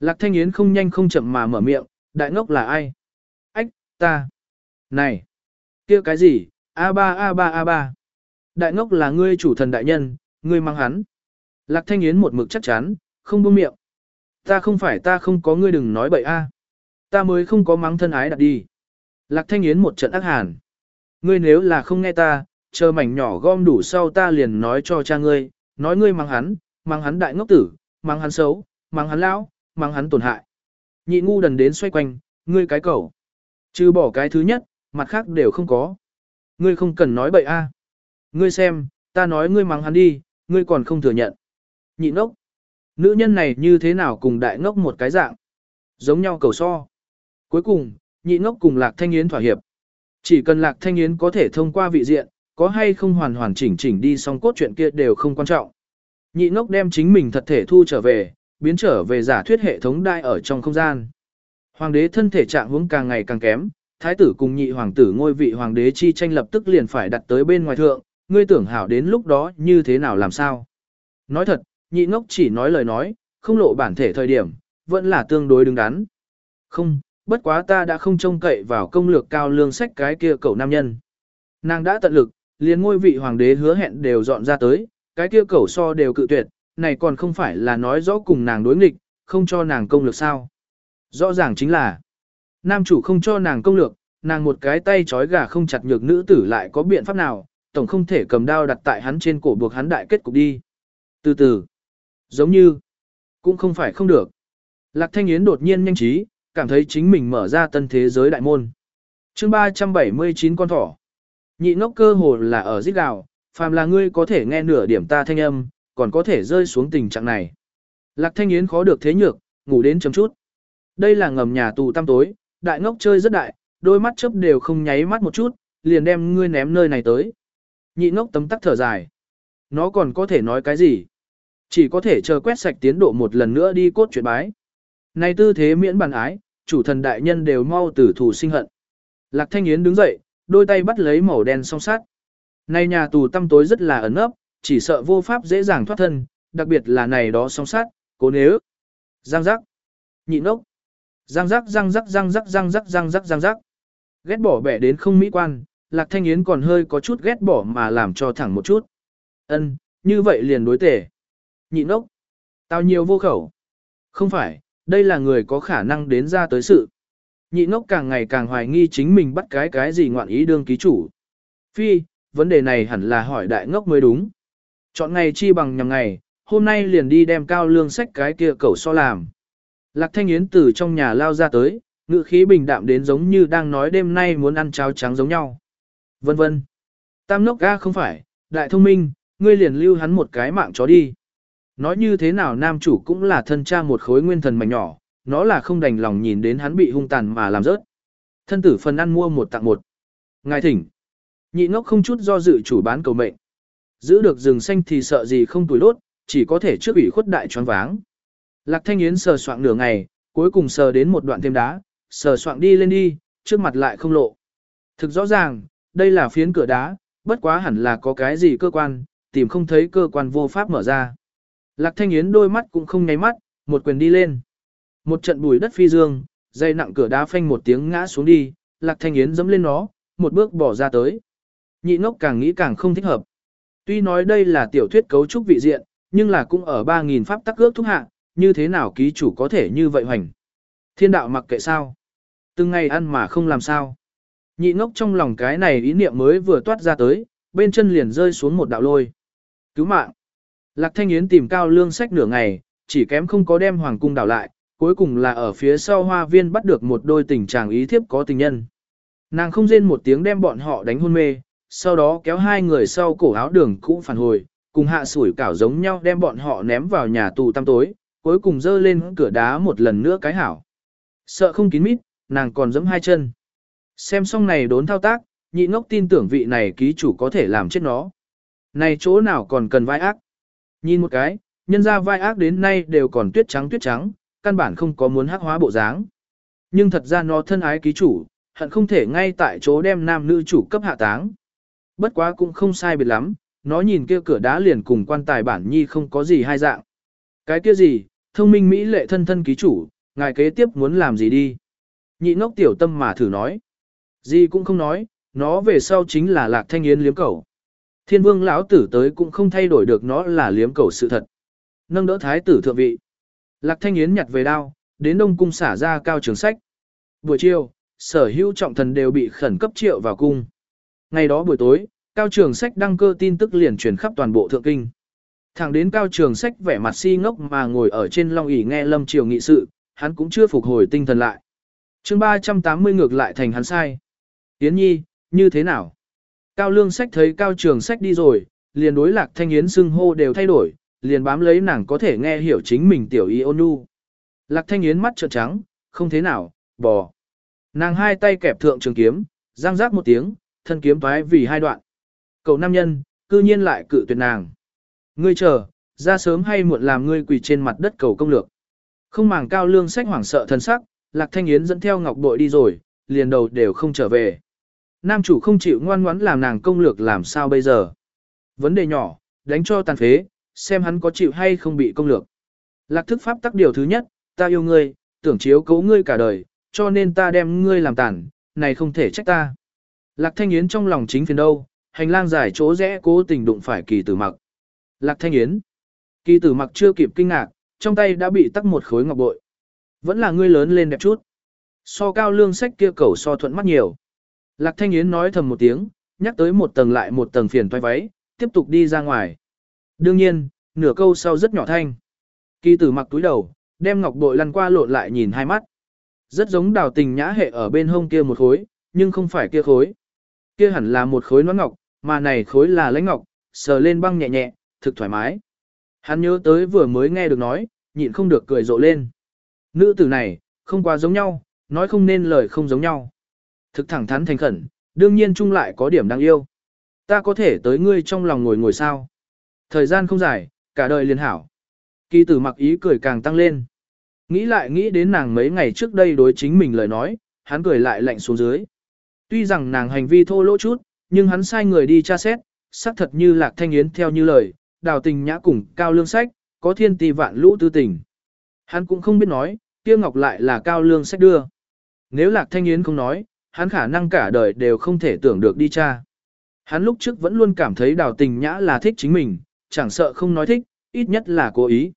Lạc Thanh Yến không nhanh không chậm mà mở miệng, đại ngốc là ai? Ách, ta. Này, kia cái gì, A ba A ba A ba. Đại ngốc là ngươi chủ thần đại nhân, ngươi mang hắn. Lạc Thanh Yến một mực chắc chắn, không buông miệng. Ta không phải ta không có ngươi đừng nói bậy a. Ta mới không có mắng thân ái đặt đi. Lạc Thanh Yến một trận ác hàn. Ngươi nếu là không nghe ta, chờ mảnh nhỏ gom đủ sau ta liền nói cho cha ngươi, nói ngươi mang hắn, mang hắn đại ngốc tử, mang hắn xấu, mang hắn lão, mang hắn tổn hại. Nhị ngu đần đến xoay quanh, ngươi cái cẩu. Trừ bỏ cái thứ nhất, mặt khác đều không có. Ngươi không cần nói bậy a. Ngươi xem, ta nói ngươi mang hắn đi, ngươi còn không thừa nhận. Nhị ngốc. Nữ nhân này như thế nào cùng đại ngốc một cái dạng. Giống nhau cầu so. Cuối cùng, nhị ngốc cùng lạc thanh yến thỏa hiệp. Chỉ cần lạc thanh yến có thể thông qua vị diện, có hay không hoàn hoàn chỉnh chỉnh đi xong cốt truyện kia đều không quan trọng. Nhị ngốc đem chính mình thật thể thu trở về, biến trở về giả thuyết hệ thống đai ở trong không gian. Hoàng đế thân thể trạng huống càng ngày càng kém, thái tử cùng nhị hoàng tử ngôi vị hoàng đế chi tranh lập tức liền phải đặt tới bên ngoài thượng, ngươi tưởng hảo đến lúc đó như thế nào làm sao. Nói thật, nhị ngốc chỉ nói lời nói, không lộ bản thể thời điểm, vẫn là tương đối đứng đắn. Không, bất quá ta đã không trông cậy vào công lược cao lương sách cái kia cậu nam nhân. Nàng đã tận lực, liền ngôi vị hoàng đế hứa hẹn đều dọn ra tới, cái kia cẩu so đều cự tuyệt, này còn không phải là nói rõ cùng nàng đối nghịch, không cho nàng công lược sao. Rõ ràng chính là, nam chủ không cho nàng công lược, nàng một cái tay trói gà không chặt nhược nữ tử lại có biện pháp nào, tổng không thể cầm đao đặt tại hắn trên cổ buộc hắn đại kết cục đi. Từ từ, giống như, cũng không phải không được. Lạc Thanh Yến đột nhiên nhanh trí, cảm thấy chính mình mở ra tân thế giới đại môn. chương 379 con thỏ. Nhị ngốc cơ hồ là ở giết gào, phàm là ngươi có thể nghe nửa điểm ta thanh âm, còn có thể rơi xuống tình trạng này. Lạc Thanh Yến khó được thế nhược, ngủ đến chấm chút. Đây là ngầm nhà tù tăm tối, đại ngốc chơi rất đại, đôi mắt chớp đều không nháy mắt một chút, liền đem ngươi ném nơi này tới. Nhị ngốc tấm tắc thở dài. Nó còn có thể nói cái gì? Chỉ có thể chờ quét sạch tiến độ một lần nữa đi cốt chuyện bái. Này tư thế miễn bàn ái, chủ thần đại nhân đều mau tử thủ sinh hận. Lạc Thanh Yến đứng dậy, đôi tay bắt lấy màu đen song sát. Này nhà tù tăm tối rất là ẩn ấp, chỉ sợ vô pháp dễ dàng thoát thân, đặc biệt là này đó song sát, cố nếu. Giang giác. nhịn ốc Giang giác giang giác giang giác giang giác giang giác giang giác. Ghét bỏ bẻ đến không mỹ quan, Lạc Thanh Yến còn hơi có chút ghét bỏ mà làm cho thẳng một chút. Ân, như vậy liền đối tể. Nhị nốc. Tao nhiều vô khẩu. Không phải, đây là người có khả năng đến ra tới sự. Nhị ngốc càng ngày càng hoài nghi chính mình bắt cái cái gì ngoạn ý đương ký chủ. Phi, vấn đề này hẳn là hỏi đại ngốc mới đúng. Chọn ngày chi bằng nhằm ngày, hôm nay liền đi đem cao lương sách cái kia cẩu so làm. Lạc Thanh Yến từ trong nhà lao ra tới, ngự khí bình đạm đến giống như đang nói đêm nay muốn ăn cháo trắng giống nhau. Vân vân. Tam ngốc ga không phải, đại thông minh, ngươi liền lưu hắn một cái mạng chó đi. Nói như thế nào nam chủ cũng là thân cha một khối nguyên thần mảnh nhỏ, nó là không đành lòng nhìn đến hắn bị hung tàn mà làm rớt. Thân tử phần ăn mua một tặng một. Ngài thỉnh. Nhị ngốc không chút do dự chủ bán cầu mệnh. Giữ được rừng xanh thì sợ gì không tuổi đốt, chỉ có thể trước ủy khuất đại choáng váng. Lạc thanh yến sờ soạng nửa ngày, cuối cùng sờ đến một đoạn thêm đá, sờ soạng đi lên đi, trước mặt lại không lộ. Thực rõ ràng, đây là phiến cửa đá, bất quá hẳn là có cái gì cơ quan, tìm không thấy cơ quan vô pháp mở ra. Lạc thanh yến đôi mắt cũng không nháy mắt, một quyền đi lên. Một trận bùi đất phi dương, dây nặng cửa đá phanh một tiếng ngã xuống đi, Lạc Thanh Yến dẫm lên nó, một bước bỏ ra tới. Nhị ngốc càng nghĩ càng không thích hợp. Tuy nói đây là tiểu thuyết cấu trúc vị diện, nhưng là cũng ở 3.000 pháp tắc ước thúc hạ, như thế nào ký chủ có thể như vậy hoành. Thiên đạo mặc kệ sao. Từng ngày ăn mà không làm sao. Nhị ngốc trong lòng cái này ý niệm mới vừa toát ra tới, bên chân liền rơi xuống một đạo lôi. Cứu mạng. Lạc Thanh Yến tìm cao lương sách nửa ngày, chỉ kém không có đem hoàng cung đảo lại, cuối cùng là ở phía sau hoa viên bắt được một đôi tình chàng ý thiếp có tình nhân. Nàng không rên một tiếng đem bọn họ đánh hôn mê, sau đó kéo hai người sau cổ áo đường cũ phản hồi, cùng hạ sủi cảo giống nhau đem bọn họ ném vào nhà tù tăm tối, cuối cùng dơ lên cửa đá một lần nữa cái hảo. Sợ không kín mít, nàng còn giẫm hai chân. Xem xong này đốn thao tác, nhị ngốc tin tưởng vị này ký chủ có thể làm chết nó. Này chỗ nào còn cần vai ác? Nhìn một cái, nhân ra vai ác đến nay đều còn tuyết trắng tuyết trắng, căn bản không có muốn hắc hóa bộ dáng. Nhưng thật ra nó thân ái ký chủ, hận không thể ngay tại chỗ đem nam nữ chủ cấp hạ táng. Bất quá cũng không sai biệt lắm, nó nhìn kia cửa đá liền cùng quan tài bản nhi không có gì hai dạng. Cái kia gì, thông minh mỹ lệ thân thân ký chủ, ngài kế tiếp muốn làm gì đi. Nhị ngốc tiểu tâm mà thử nói. Gì cũng không nói, nó về sau chính là lạc thanh yến liếm cẩu. Thiên vương lão tử tới cũng không thay đổi được nó là liếm cẩu sự thật. Nâng đỡ thái tử thượng vị. Lạc thanh yến nhặt về đao, đến đông cung xả ra cao trường sách. Buổi chiều, sở hữu trọng thần đều bị khẩn cấp triệu vào cung. Ngày đó buổi tối, cao trường sách đăng cơ tin tức liền truyền khắp toàn bộ thượng kinh. Thẳng đến cao trường sách vẻ mặt si ngốc mà ngồi ở trên long ỷ nghe lâm triều nghị sự, hắn cũng chưa phục hồi tinh thần lại. chương 380 ngược lại thành hắn sai. Yến nhi, như thế nào? Cao lương sách thấy cao trường sách đi rồi, liền đối lạc thanh yến xưng hô đều thay đổi, liền bám lấy nàng có thể nghe hiểu chính mình tiểu y ôn nhu. Lạc thanh yến mắt trợn trắng, không thế nào, bò. Nàng hai tay kẹp thượng trường kiếm, răng rác một tiếng, thân kiếm thoái vì hai đoạn. Cậu nam nhân, cư nhiên lại cự tuyệt nàng. Ngươi chờ, ra sớm hay muộn làm ngươi quỳ trên mặt đất cầu công lược. Không màng cao lương sách hoảng sợ thân sắc, Lạc Thanh Yến dẫn theo ngọc bội đi rồi, liền đầu đều không trở về. Nam chủ không chịu ngoan ngoãn làm nàng công lược làm sao bây giờ. Vấn đề nhỏ, đánh cho tàn phế, xem hắn có chịu hay không bị công lược. Lạc thức pháp tắc điều thứ nhất, ta yêu ngươi, tưởng chiếu cố ngươi cả đời, cho nên ta đem ngươi làm tàn, này không thể trách ta. Lạc Thanh Yến trong lòng chính phiền đâu, hành lang dài chỗ rẽ cố tình đụng phải kỳ tử mặc. Lạc Thanh Yến. Kỳ tử mặc chưa kịp kinh ngạc, trong tay đã bị tắc một khối ngọc bội. Vẫn là ngươi lớn lên đẹp chút. So cao lương sách kia cẩu so thuận mắt nhiều. Lạc Thanh Yến nói thầm một tiếng, nhắc tới một tầng lại một tầng phiền toái váy, tiếp tục đi ra ngoài. Đương nhiên, nửa câu sau rất nhỏ thanh. Kỳ tử mặc túi đầu, đem ngọc bội lăn qua lộn lại nhìn hai mắt. Rất giống đào tình nhã hệ ở bên hông kia một khối, nhưng không phải kia khối. Kia hẳn là một khối nón ngọc, mà này khối là lãnh ngọc, sờ lên băng nhẹ nhẹ, thực thoải mái. Hắn nhớ tới vừa mới nghe được nói, nhịn không được cười rộ lên. Nữ tử này, không quá giống nhau, nói không nên lời không giống nhau. Thực thẳng thắn thành khẩn, đương nhiên chung lại có điểm đáng yêu. Ta có thể tới ngươi trong lòng ngồi ngồi sao. Thời gian không dài, cả đời liền hảo. Kỳ tử mặc ý cười càng tăng lên. Nghĩ lại nghĩ đến nàng mấy ngày trước đây đối chính mình lời nói, hắn cười lại lạnh xuống dưới. Tuy rằng nàng hành vi thô lỗ chút, nhưng hắn sai người đi tra xét, xác thật như lạc thanh yến theo như lời, đào tình nhã cùng cao lương sách, có thiên tỷ vạn lũ tư tình. Hắn cũng không biết nói, tiêu ngọc lại là cao lương sách đưa. Nếu lạc thanh yến không nói, hắn khả năng cả đời đều không thể tưởng được đi cha. Hắn lúc trước vẫn luôn cảm thấy đào tình nhã là thích chính mình, chẳng sợ không nói thích, ít nhất là cố ý.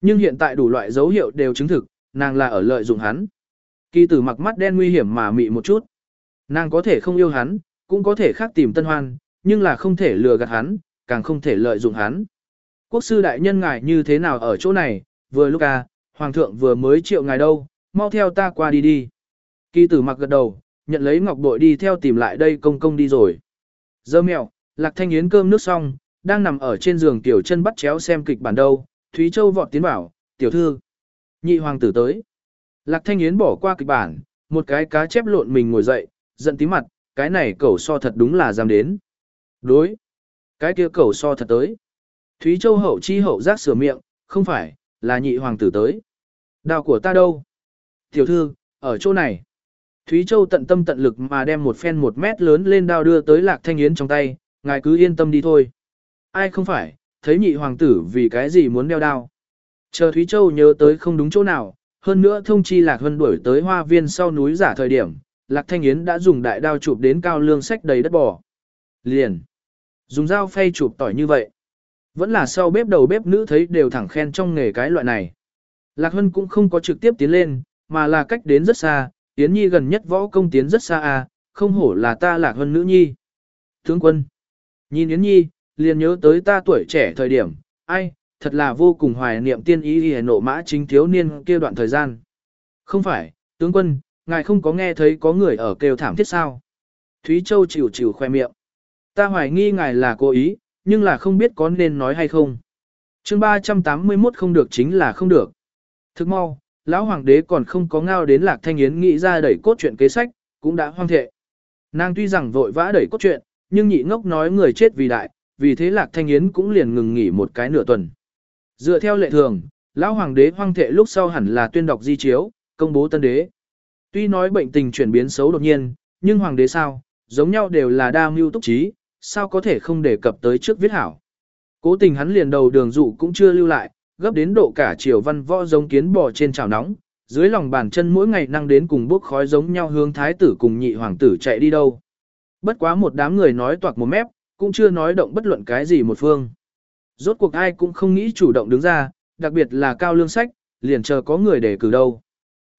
Nhưng hiện tại đủ loại dấu hiệu đều chứng thực, nàng là ở lợi dụng hắn. Kỳ tử mặc mắt đen nguy hiểm mà mị một chút. Nàng có thể không yêu hắn, cũng có thể khác tìm tân hoan, nhưng là không thể lừa gạt hắn, càng không thể lợi dụng hắn. Quốc sư đại nhân ngài như thế nào ở chỗ này, vừa lúc à, hoàng thượng vừa mới triệu ngài đâu, mau theo ta qua đi đi. Kỳ tử mặc gật đầu, nhận lấy ngọc bội đi theo tìm lại đây công công đi rồi. Dơ mèo, lạc thanh yến cơm nước xong, đang nằm ở trên giường tiểu chân bắt chéo xem kịch bản đâu, Thúy Châu vọt tiến bảo, tiểu thư. Nhị hoàng tử tới. Lạc thanh yến bỏ qua kịch bản, một cái cá chép lộn mình ngồi dậy, giận tí mặt, cái này cẩu so thật đúng là dám đến. Đối. Cái kia cẩu so thật tới. Thúy Châu hậu chi hậu giác sửa miệng, không phải, là nhị hoàng tử tới. Đào của ta đâu? Tiểu thư, ở chỗ này. Thúy Châu tận tâm tận lực mà đem một phen một mét lớn lên đao đưa tới Lạc Thanh Yến trong tay, ngài cứ yên tâm đi thôi. Ai không phải, thấy nhị hoàng tử vì cái gì muốn đeo đao. Chờ Thúy Châu nhớ tới không đúng chỗ nào, hơn nữa thông chi Lạc Hân đuổi tới hoa viên sau núi giả thời điểm, Lạc Thanh Yến đã dùng đại đao chụp đến cao lương sách đầy đất bò. Liền. Dùng dao phay chụp tỏi như vậy. Vẫn là sau bếp đầu bếp nữ thấy đều thẳng khen trong nghề cái loại này. Lạc Hân cũng không có trực tiếp tiến lên, mà là cách đến rất xa, Yến Nhi gần nhất võ công tiến rất xa à, không hổ là ta Lạc hơn nữ nhi. Tướng quân. Nhìn Yến Nhi, liền nhớ tới ta tuổi trẻ thời điểm, ai, thật là vô cùng hoài niệm tiên ý hề nộ mã chính thiếu niên kia đoạn thời gian. Không phải, tướng quân, ngài không có nghe thấy có người ở kêu thảm thiết sao. Thúy Châu chịu chịu khoe miệng. Ta hoài nghi ngài là cố ý, nhưng là không biết có nên nói hay không. chương 381 không được chính là không được. Thức mau, lão hoàng đế còn không có ngao đến lạc thanh yến nghĩ ra đẩy cốt truyện kế sách, cũng đã hoang thệ. Nàng tuy rằng vội vã đẩy cốt truyện, nhưng nhị ngốc nói người chết vì đại, vì thế lạc thanh yến cũng liền ngừng nghỉ một cái nửa tuần. Dựa theo lệ thường, lão hoàng đế hoang thệ lúc sau hẳn là tuyên đọc di chiếu, công bố tân đế. Tuy nói bệnh tình chuyển biến xấu đột nhiên, nhưng hoàng đế sao, giống nhau đều là đa mưu túc trí, sao có thể không đề cập tới trước viết hảo. Cố tình hắn liền đầu đường dụ cũng chưa lưu lại, gấp đến độ cả chiều văn võ giống kiến bò trên chảo nóng, dưới lòng bàn chân mỗi ngày năng đến cùng bốc khói giống nhau hướng thái tử cùng nhị hoàng tử chạy đi đâu. Bất quá một đám người nói toạc một mép, cũng chưa nói động bất luận cái gì một phương. Rốt cuộc ai cũng không nghĩ chủ động đứng ra, đặc biệt là cao lương sách, liền chờ có người để cử đâu.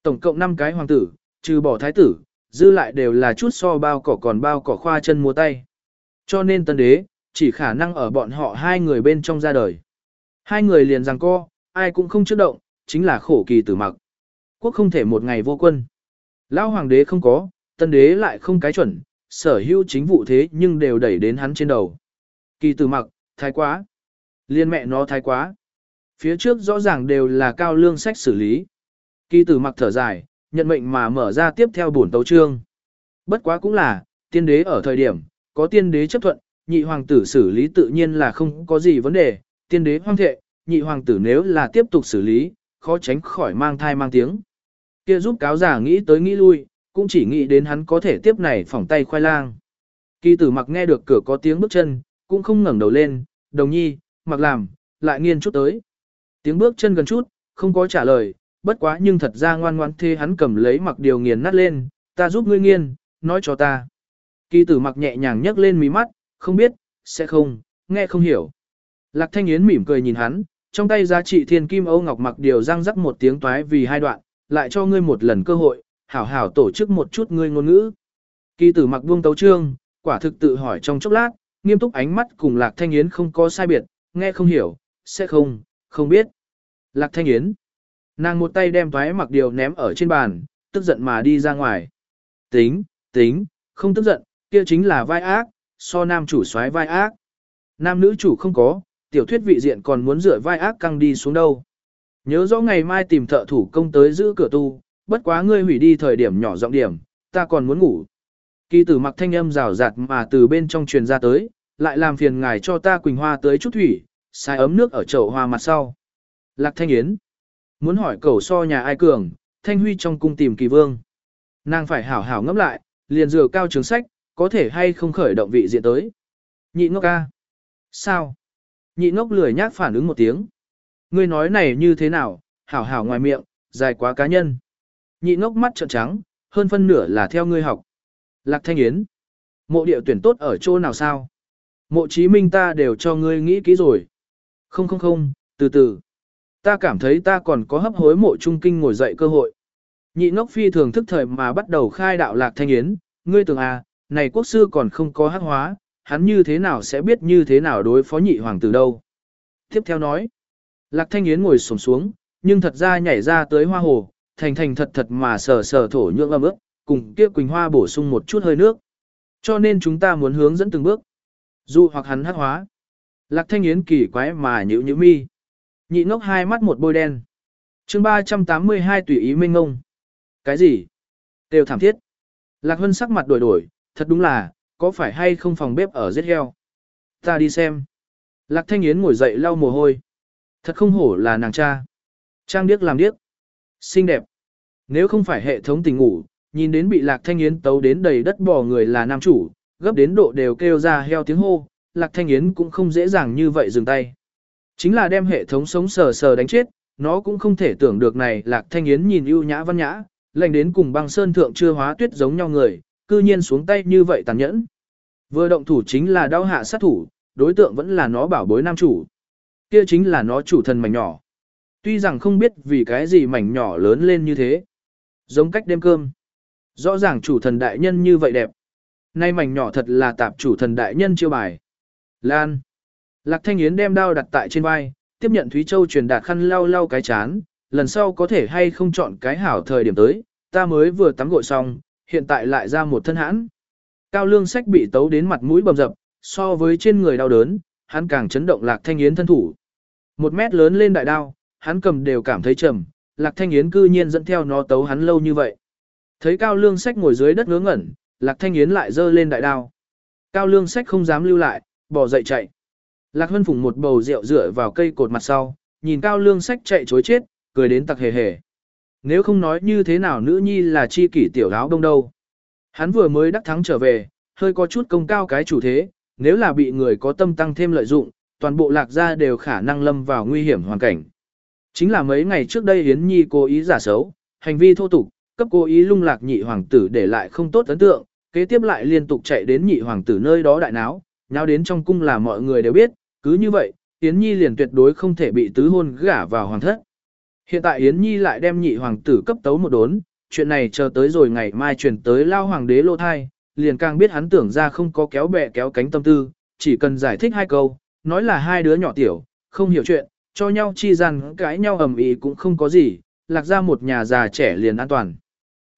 Tổng cộng 5 cái hoàng tử, trừ bỏ thái tử, dư lại đều là chút so bao cỏ còn bao cỏ khoa chân múa tay. Cho nên tân đế, chỉ khả năng ở bọn họ hai người bên trong ra đời. Hai người liền rằng co, ai cũng không trước động, chính là khổ kỳ tử mặc. Quốc không thể một ngày vô quân. Lão hoàng đế không có, tân đế lại không cái chuẩn, sở hữu chính vụ thế nhưng đều đẩy đến hắn trên đầu. Kỳ tử mặc, thái quá. Liên mẹ nó thái quá. Phía trước rõ ràng đều là cao lương sách xử lý. Kỳ tử mặc thở dài, nhận mệnh mà mở ra tiếp theo bổn tấu trương. Bất quá cũng là, tiên đế ở thời điểm, có tiên đế chấp thuận, nhị hoàng tử xử lý tự nhiên là không có gì vấn đề, tiên đế hoang thệ, nhị hoàng tử nếu là tiếp tục xử lý, khó tránh khỏi mang thai mang tiếng. Kia giúp cáo giả nghĩ tới nghĩ lui, cũng chỉ nghĩ đến hắn có thể tiếp này phỏng tay khoai lang. Kỳ tử mặc nghe được cửa có tiếng bước chân, cũng không ngẩng đầu lên, đồng nhi, mặc làm, lại nghiên chút tới. Tiếng bước chân gần chút, không có trả lời, bất quá nhưng thật ra ngoan ngoan thê hắn cầm lấy mặc điều nghiền nát lên, ta giúp ngươi nghiên, nói cho ta. Kỳ tử mặc nhẹ nhàng nhấc lên mí mắt, không biết, sẽ không, nghe không hiểu. Lạc thanh yến mỉm cười nhìn hắn, trong tay giá trị thiên kim âu ngọc mặc điều răng rắc một tiếng toái vì hai đoạn, lại cho ngươi một lần cơ hội, hảo hảo tổ chức một chút ngươi ngôn ngữ. Kỳ tử mặc buông tấu trương, quả thực tự hỏi trong chốc lát, nghiêm túc ánh mắt cùng Lạc Thanh Yến không có sai biệt, nghe không hiểu, sẽ không, không biết. Lạc Thanh Yến. Nàng một tay đem toái mặc điều ném ở trên bàn, tức giận mà đi ra ngoài. Tính, tính, không tức giận, kia chính là vai ác, so nam chủ soái vai ác. Nam nữ chủ không có, tiểu thuyết vị diện còn muốn rửa vai ác căng đi xuống đâu. Nhớ rõ ngày mai tìm thợ thủ công tới giữ cửa tu, bất quá ngươi hủy đi thời điểm nhỏ giọng điểm, ta còn muốn ngủ. Kỳ tử mặc thanh âm rào rạt mà từ bên trong truyền ra tới, lại làm phiền ngài cho ta quỳnh hoa tới chút thủy, xài ấm nước ở chậu hoa mặt sau. Lạc thanh yến. Muốn hỏi cầu so nhà ai cường, thanh huy trong cung tìm kỳ vương. Nàng phải hảo hảo ngẫm lại, liền dừa cao trường sách, có thể hay không khởi động vị diện tới. Nhị ngốc ca. Sao? Nhị ngốc lười nhác phản ứng một tiếng. Ngươi nói này như thế nào, hảo hảo ngoài miệng, dài quá cá nhân. Nhị ngốc mắt trợn trắng, hơn phân nửa là theo ngươi học. Lạc Thanh Yến. Mộ địa tuyển tốt ở chỗ nào sao? Mộ chí minh ta đều cho ngươi nghĩ kỹ rồi. Không không không, từ từ. Ta cảm thấy ta còn có hấp hối mộ trung kinh ngồi dậy cơ hội. Nhị ngốc phi thường thức thời mà bắt đầu khai đạo Lạc Thanh Yến. Ngươi tưởng à, này quốc sư còn không có hắc hóa, hắn như thế nào sẽ biết như thế nào đối phó nhị hoàng tử đâu. Tiếp theo nói. Lạc Thanh Yến ngồi sổm xuống, nhưng thật ra nhảy ra tới hoa hồ, thành thành thật thật mà sờ sờ thổ nhưỡng âm ướt, cùng kia quỳnh hoa bổ sung một chút hơi nước. Cho nên chúng ta muốn hướng dẫn từng bước. Dù hoặc hắn hắc hóa. Lạc Thanh Yến kỳ quái mà nhữ nhữ mi. Nhị ngốc hai mắt một bôi đen. chương 382 tùy ý minh ngông. Cái gì? Đều thảm thiết. Lạc Hân sắc mặt đổi đổi, thật đúng là, có phải hay không phòng bếp ở giết heo? Ta đi xem. Lạc Thanh Yến ngồi dậy lau mồ hôi. Thật không hổ là nàng cha. Trang điếc làm điếc. Xinh đẹp. Nếu không phải hệ thống tình ngủ, nhìn đến bị Lạc Thanh Yến tấu đến đầy đất bò người là nam chủ, gấp đến độ đều kêu ra heo tiếng hô, Lạc Thanh Yến cũng không dễ dàng như vậy dừng tay. Chính là đem hệ thống sống sờ sờ đánh chết, nó cũng không thể tưởng được này Lạc Thanh Yến nhìn ưu nhã văn nhã, lành đến cùng băng sơn thượng chưa hóa tuyết giống nhau người, cư nhiên xuống tay như vậy tàn nhẫn. Vừa động thủ chính là đau hạ sát thủ, đối tượng vẫn là nó bảo bối nam chủ. Kia chính là nó chủ thần mảnh nhỏ. Tuy rằng không biết vì cái gì mảnh nhỏ lớn lên như thế. Giống cách đêm cơm. Rõ ràng chủ thần đại nhân như vậy đẹp. Nay mảnh nhỏ thật là tạp chủ thần đại nhân chiêu bài. Lan. Lạc Thanh Yến đem đao đặt tại trên vai, tiếp nhận Thúy Châu truyền đạt khăn lau lau cái chán, lần sau có thể hay không chọn cái hảo thời điểm tới, ta mới vừa tắm gội xong, hiện tại lại ra một thân hãn. Cao lương sách bị tấu đến mặt mũi bầm dập, so với trên người đau đớn, hắn càng chấn động Lạc Thanh Yến thân thủ. Một mét lớn lên đại đao, hắn cầm đều cảm thấy trầm, Lạc Thanh Yến cư nhiên dẫn theo nó tấu hắn lâu như vậy. Thấy Cao Lương Sách ngồi dưới đất ngớ ngẩn, Lạc Thanh Yến lại giơ lên đại đao. Cao Lương Sách không dám lưu lại, bỏ dậy chạy. Lạc Hân Phùng một bầu rượu rửa vào cây cột mặt sau, nhìn Cao Lương Sách chạy chối chết, cười đến tặc hề hề. Nếu không nói như thế nào nữ nhi là chi kỷ tiểu áo đông đâu. Hắn vừa mới đắc thắng trở về, hơi có chút công cao cái chủ thế, nếu là bị người có tâm tăng thêm lợi dụng, toàn bộ lạc gia đều khả năng lâm vào nguy hiểm hoàn cảnh. Chính là mấy ngày trước đây Yến Nhi cố ý giả xấu, hành vi thô tục, cấp cố ý lung lạc nhị hoàng tử để lại không tốt ấn tượng, kế tiếp lại liên tục chạy đến nhị hoàng tử nơi đó đại náo, nháo đến trong cung là mọi người đều biết, cứ như vậy, Yến Nhi liền tuyệt đối không thể bị tứ hôn gả vào hoàng thất. Hiện tại Yến Nhi lại đem nhị hoàng tử cấp tấu một đốn, chuyện này chờ tới rồi ngày mai truyền tới lao hoàng đế lô thai, liền càng biết hắn tưởng ra không có kéo bè kéo cánh tâm tư, chỉ cần giải thích hai câu, nói là hai đứa nhỏ tiểu, không hiểu chuyện, cho nhau chi rằng cãi nhau ầm ĩ cũng không có gì, lạc ra một nhà già trẻ liền an toàn.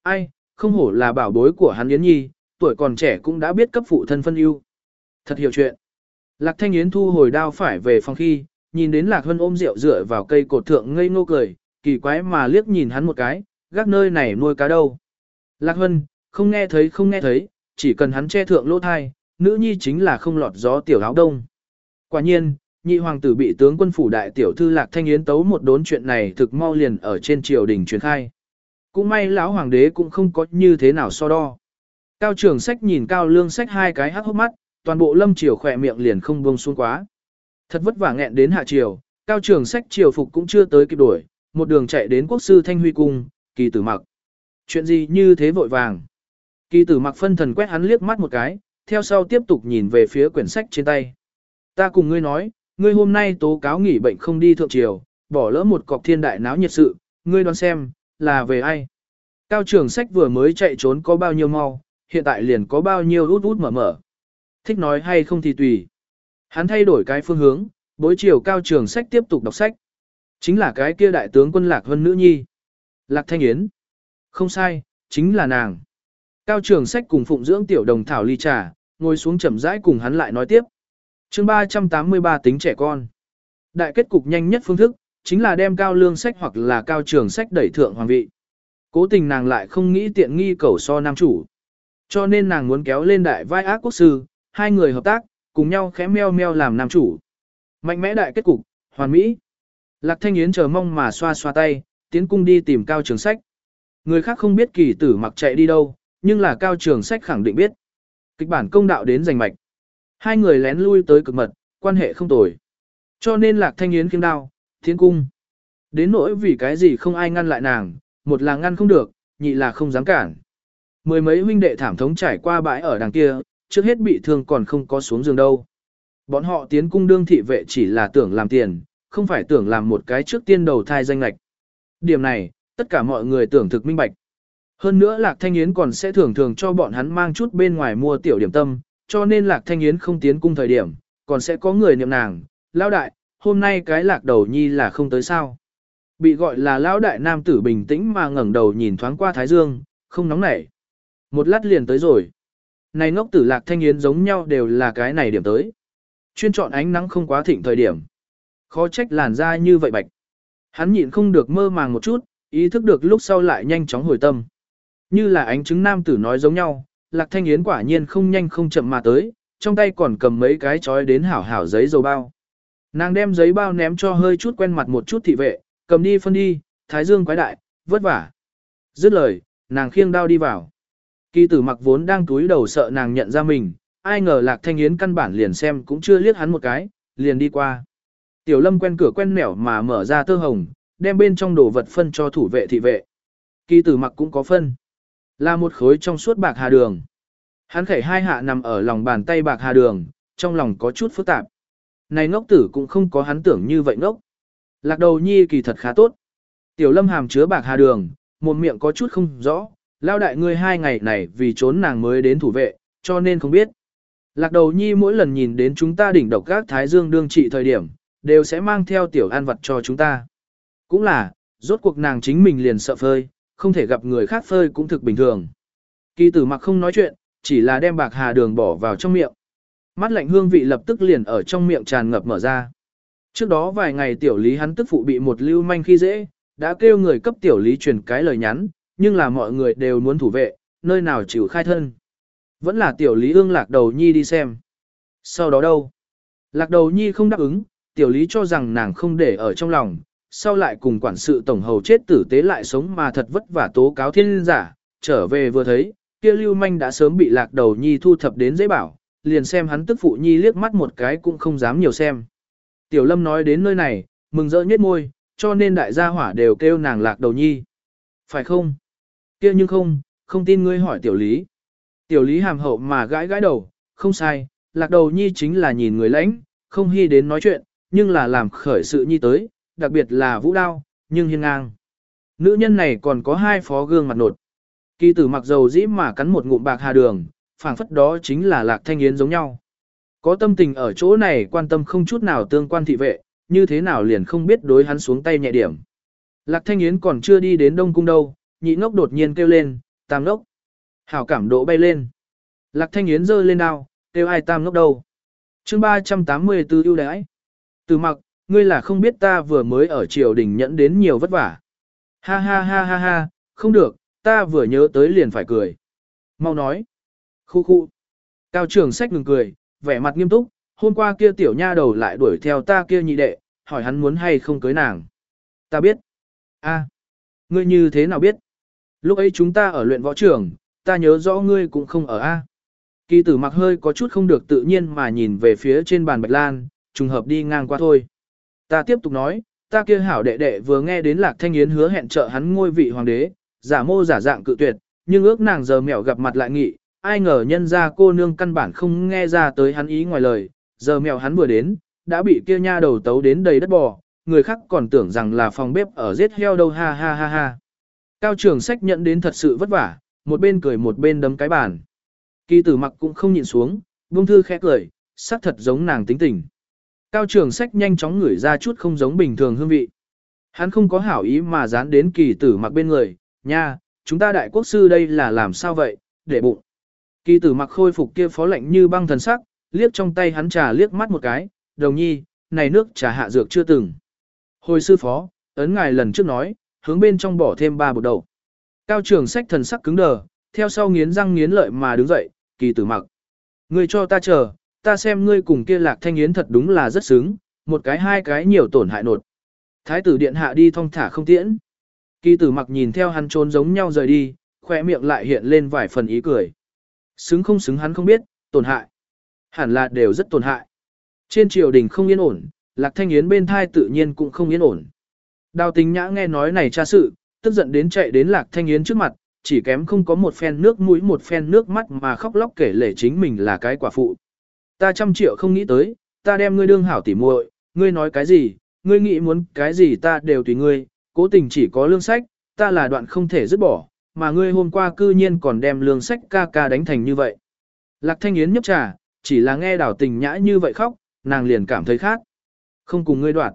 Ai, không hổ là bảo bối của hắn Yến Nhi, tuổi còn trẻ cũng đã biết cấp phụ thân phân ưu. Thật hiểu chuyện. Lạc Thanh Yến thu hồi đao phải về phòng khi, nhìn đến Lạc Hân ôm rượu dựa vào cây cột thượng ngây ngô cười, kỳ quái mà liếc nhìn hắn một cái, gác nơi này nuôi cá đâu. Lạc Hân, không nghe thấy không nghe thấy, chỉ cần hắn che thượng lỗ thai, nữ nhi chính là không lọt gió tiểu áo đông. Quả nhiên, nhị hoàng tử bị tướng quân phủ đại tiểu thư Lạc Thanh Yến tấu một đốn chuyện này thực mau liền ở trên triều đình truyền khai. Cũng may lão hoàng đế cũng không có như thế nào so đo. Cao trưởng sách nhìn cao lương sách hai cái hắc hốc mắt, toàn bộ lâm triều khỏe miệng liền không buông xuống quá. Thật vất vả nghẹn đến hạ triều, cao trưởng sách triều phục cũng chưa tới kịp đuổi, một đường chạy đến quốc sư Thanh Huy Cung, kỳ tử mặc. Chuyện gì như thế vội vàng? Kỳ tử mặc phân thần quét hắn liếc mắt một cái, theo sau tiếp tục nhìn về phía quyển sách trên tay. Ta cùng ngươi nói, ngươi hôm nay tố cáo nghỉ bệnh không đi thượng triều, bỏ lỡ một cọc thiên đại náo nhiệt sự, ngươi đoán xem, là về ai? Cao trưởng sách vừa mới chạy trốn có bao nhiêu mau, hiện tại liền có bao nhiêu út út mở mở. Thích nói hay không thì tùy. Hắn thay đổi cái phương hướng, bối chiều cao trường sách tiếp tục đọc sách. Chính là cái kia đại tướng quân Lạc Vân Nữ Nhi. Lạc Thanh Yến. Không sai, chính là nàng. Cao trường sách cùng phụng dưỡng tiểu đồng thảo ly trà, ngồi xuống chậm rãi cùng hắn lại nói tiếp. chương 383 tính trẻ con. Đại kết cục nhanh nhất phương thức, chính là đem cao lương sách hoặc là cao trường sách đẩy thượng hoàng vị. Cố tình nàng lại không nghĩ tiện nghi cầu so nam chủ. Cho nên nàng muốn kéo lên đại vai ác quốc sư, hai người hợp tác, cùng nhau khẽ meo meo làm nam chủ. Mạnh mẽ đại kết cục, hoàn mỹ. Lạc Thanh Yến chờ mong mà xoa xoa tay, tiến cung đi tìm cao trường sách. Người khác không biết kỳ tử mặc chạy đi đâu, nhưng là cao trường sách khẳng định biết. Kịch bản công đạo đến giành mạch. Hai người lén lui tới cực mật, quan hệ không tồi. Cho nên Lạc Thanh Yến kiếm đao, tiến cung. Đến nỗi vì cái gì không ai ngăn lại nàng, một là ngăn không được, nhị là không dám cản. Mười mấy huynh đệ thảm thống trải qua bãi ở đằng kia, trước hết bị thương còn không có xuống giường đâu. Bọn họ tiến cung đương thị vệ chỉ là tưởng làm tiền, không phải tưởng làm một cái trước tiên đầu thai danh lạch. Điểm này, tất cả mọi người tưởng thực minh bạch. Hơn nữa Lạc Thanh Yến còn sẽ thường thường cho bọn hắn mang chút bên ngoài mua tiểu điểm tâm, cho nên Lạc Thanh Yến không tiến cung thời điểm, còn sẽ có người niệm nàng, lão đại, hôm nay cái lạc đầu nhi là không tới sao. Bị gọi là lão đại nam tử bình tĩnh mà ngẩng đầu nhìn thoáng qua Thái Dương, không nóng nảy. Một lát liền tới rồi. Này ngốc tử lạc thanh yến giống nhau đều là cái này điểm tới. Chuyên chọn ánh nắng không quá thịnh thời điểm. Khó trách làn da như vậy bạch. Hắn nhịn không được mơ màng một chút, ý thức được lúc sau lại nhanh chóng hồi tâm. Như là ánh chứng nam tử nói giống nhau, lạc thanh yến quả nhiên không nhanh không chậm mà tới, trong tay còn cầm mấy cái chói đến hảo hảo giấy dầu bao. Nàng đem giấy bao ném cho hơi chút quen mặt một chút thị vệ, cầm đi phân đi, thái dương quái đại, vất vả. Dứt lời, nàng khiêng đao đi vào. Kỳ tử mặc vốn đang túi đầu sợ nàng nhận ra mình, ai ngờ lạc thanh yến căn bản liền xem cũng chưa liếc hắn một cái, liền đi qua. Tiểu lâm quen cửa quen nẻo mà mở ra tơ hồng, đem bên trong đồ vật phân cho thủ vệ thị vệ. Kỳ tử mặc cũng có phân. Là một khối trong suốt bạc hà đường. Hắn khẩy hai hạ nằm ở lòng bàn tay bạc hà đường, trong lòng có chút phức tạp. Này ngốc tử cũng không có hắn tưởng như vậy ngốc. Lạc đầu nhi kỳ thật khá tốt. Tiểu lâm hàm chứa bạc hà đường, một miệng có chút không rõ, lao đại ngươi hai ngày này vì trốn nàng mới đến thủ vệ, cho nên không biết. Lạc đầu nhi mỗi lần nhìn đến chúng ta đỉnh độc các thái dương đương trị thời điểm, đều sẽ mang theo tiểu an vật cho chúng ta. Cũng là, rốt cuộc nàng chính mình liền sợ phơi, không thể gặp người khác phơi cũng thực bình thường. Kỳ tử mặc không nói chuyện, chỉ là đem bạc hà đường bỏ vào trong miệng. Mắt lạnh hương vị lập tức liền ở trong miệng tràn ngập mở ra. Trước đó vài ngày tiểu lý hắn tức phụ bị một lưu manh khi dễ, đã kêu người cấp tiểu lý truyền cái lời nhắn, nhưng là mọi người đều muốn thủ vệ, nơi nào chịu khai thân. Vẫn là tiểu lý ương lạc đầu nhi đi xem. Sau đó đâu? Lạc đầu nhi không đáp ứng, tiểu lý cho rằng nàng không để ở trong lòng, sau lại cùng quản sự tổng hầu chết tử tế lại sống mà thật vất vả tố cáo thiên giả, trở về vừa thấy, kia lưu manh đã sớm bị lạc đầu nhi thu thập đến dễ bảo, liền xem hắn tức phụ nhi liếc mắt một cái cũng không dám nhiều xem. Tiểu lâm nói đến nơi này, mừng rỡ nhất môi, cho nên đại gia hỏa đều kêu nàng lạc đầu nhi. Phải không? kia nhưng không, không tin ngươi hỏi tiểu lý. Tiểu lý hàm hậu mà gãi gãi đầu, không sai, lạc đầu nhi chính là nhìn người lãnh, không hy đến nói chuyện, nhưng là làm khởi sự nhi tới, đặc biệt là vũ đao, nhưng hiên ngang. Nữ nhân này còn có hai phó gương mặt nột. Kỳ tử mặc dầu dĩ mà cắn một ngụm bạc hà đường, phảng phất đó chính là lạc thanh yến giống nhau. Có tâm tình ở chỗ này quan tâm không chút nào tương quan thị vệ, như thế nào liền không biết đối hắn xuống tay nhẹ điểm. Lạc thanh yến còn chưa đi đến đông cung đâu, nhị ngốc đột nhiên kêu lên, tam ngốc. Hảo cảm độ bay lên. Lạc thanh yến giơ lên đao, kêu ai tam ngốc đâu. chương 384 ưu đãi. Từ mặc, ngươi là không biết ta vừa mới ở triều đình nhẫn đến nhiều vất vả. Ha ha ha ha ha, không được, ta vừa nhớ tới liền phải cười. Mau nói. Khu khu. Cao trưởng sách ngừng cười, vẻ mặt nghiêm túc, hôm qua kia tiểu nha đầu lại đuổi theo ta kia nhị đệ, hỏi hắn muốn hay không cưới nàng. Ta biết. a ngươi như thế nào biết? Lúc ấy chúng ta ở luyện võ trường, ta nhớ rõ ngươi cũng không ở A. Kỳ tử mặc hơi có chút không được tự nhiên mà nhìn về phía trên bàn bạch lan, trùng hợp đi ngang qua thôi. Ta tiếp tục nói, ta kia hảo đệ đệ vừa nghe đến lạc thanh yến hứa hẹn trợ hắn ngôi vị hoàng đế, giả mô giả dạng cự tuyệt, nhưng ước nàng giờ mẹo gặp mặt lại nghị, ai ngờ nhân ra cô nương căn bản không nghe ra tới hắn ý ngoài lời, giờ mẹo hắn vừa đến, đã bị kia nha đầu tấu đến đầy đất bò, người khác còn tưởng rằng là phòng bếp ở giết heo đâu ha ha ha ha. Cao trường sách nhận đến thật sự vất vả, một bên cười một bên đấm cái bàn. Kỳ tử mặc cũng không nhịn xuống, buông thư khẽ cười, sắc thật giống nàng tính tình. Cao trường sách nhanh chóng ngửi ra chút không giống bình thường hương vị. Hắn không có hảo ý mà dán đến kỳ tử mặc bên người, nha, chúng ta đại quốc sư đây là làm sao vậy, để bụng. Kỳ tử mặc khôi phục kia phó lạnh như băng thần sắc, liếc trong tay hắn trà liếc mắt một cái, đồng nhi, này nước trà hạ dược chưa từng. Hồi sư phó, ấn ngài lần trước nói, hướng bên trong bỏ thêm ba bột đầu. Cao trường sách thần sắc cứng đờ, theo sau nghiến răng nghiến lợi mà đứng dậy, kỳ tử mặc. người cho ta chờ, ta xem ngươi cùng kia lạc thanh yến thật đúng là rất sướng, một cái hai cái nhiều tổn hại nột. Thái tử điện hạ đi thong thả không tiễn. Kỳ tử mặc nhìn theo hắn trốn giống nhau rời đi, khoe miệng lại hiện lên vài phần ý cười. Xứng không xứng hắn không biết, tổn hại. Hẳn là đều rất tổn hại. Trên triều đình không yên ổn, lạc thanh yến bên thai tự nhiên cũng không yên ổn. Đào tính nhã nghe nói này tra sự, tức giận đến chạy đến lạc thanh yến trước mặt, chỉ kém không có một phen nước mũi một phen nước mắt mà khóc lóc kể lể chính mình là cái quả phụ. Ta trăm triệu không nghĩ tới, ta đem ngươi đương hảo tỉ muội, ngươi nói cái gì, ngươi nghĩ muốn cái gì ta đều tùy ngươi, cố tình chỉ có lương sách, ta là đoạn không thể dứt bỏ, mà ngươi hôm qua cư nhiên còn đem lương sách ca ca đánh thành như vậy. Lạc Thanh Yến nhấp trà, chỉ là nghe đào tình nhã như vậy khóc, nàng liền cảm thấy khác. Không cùng ngươi đoạn.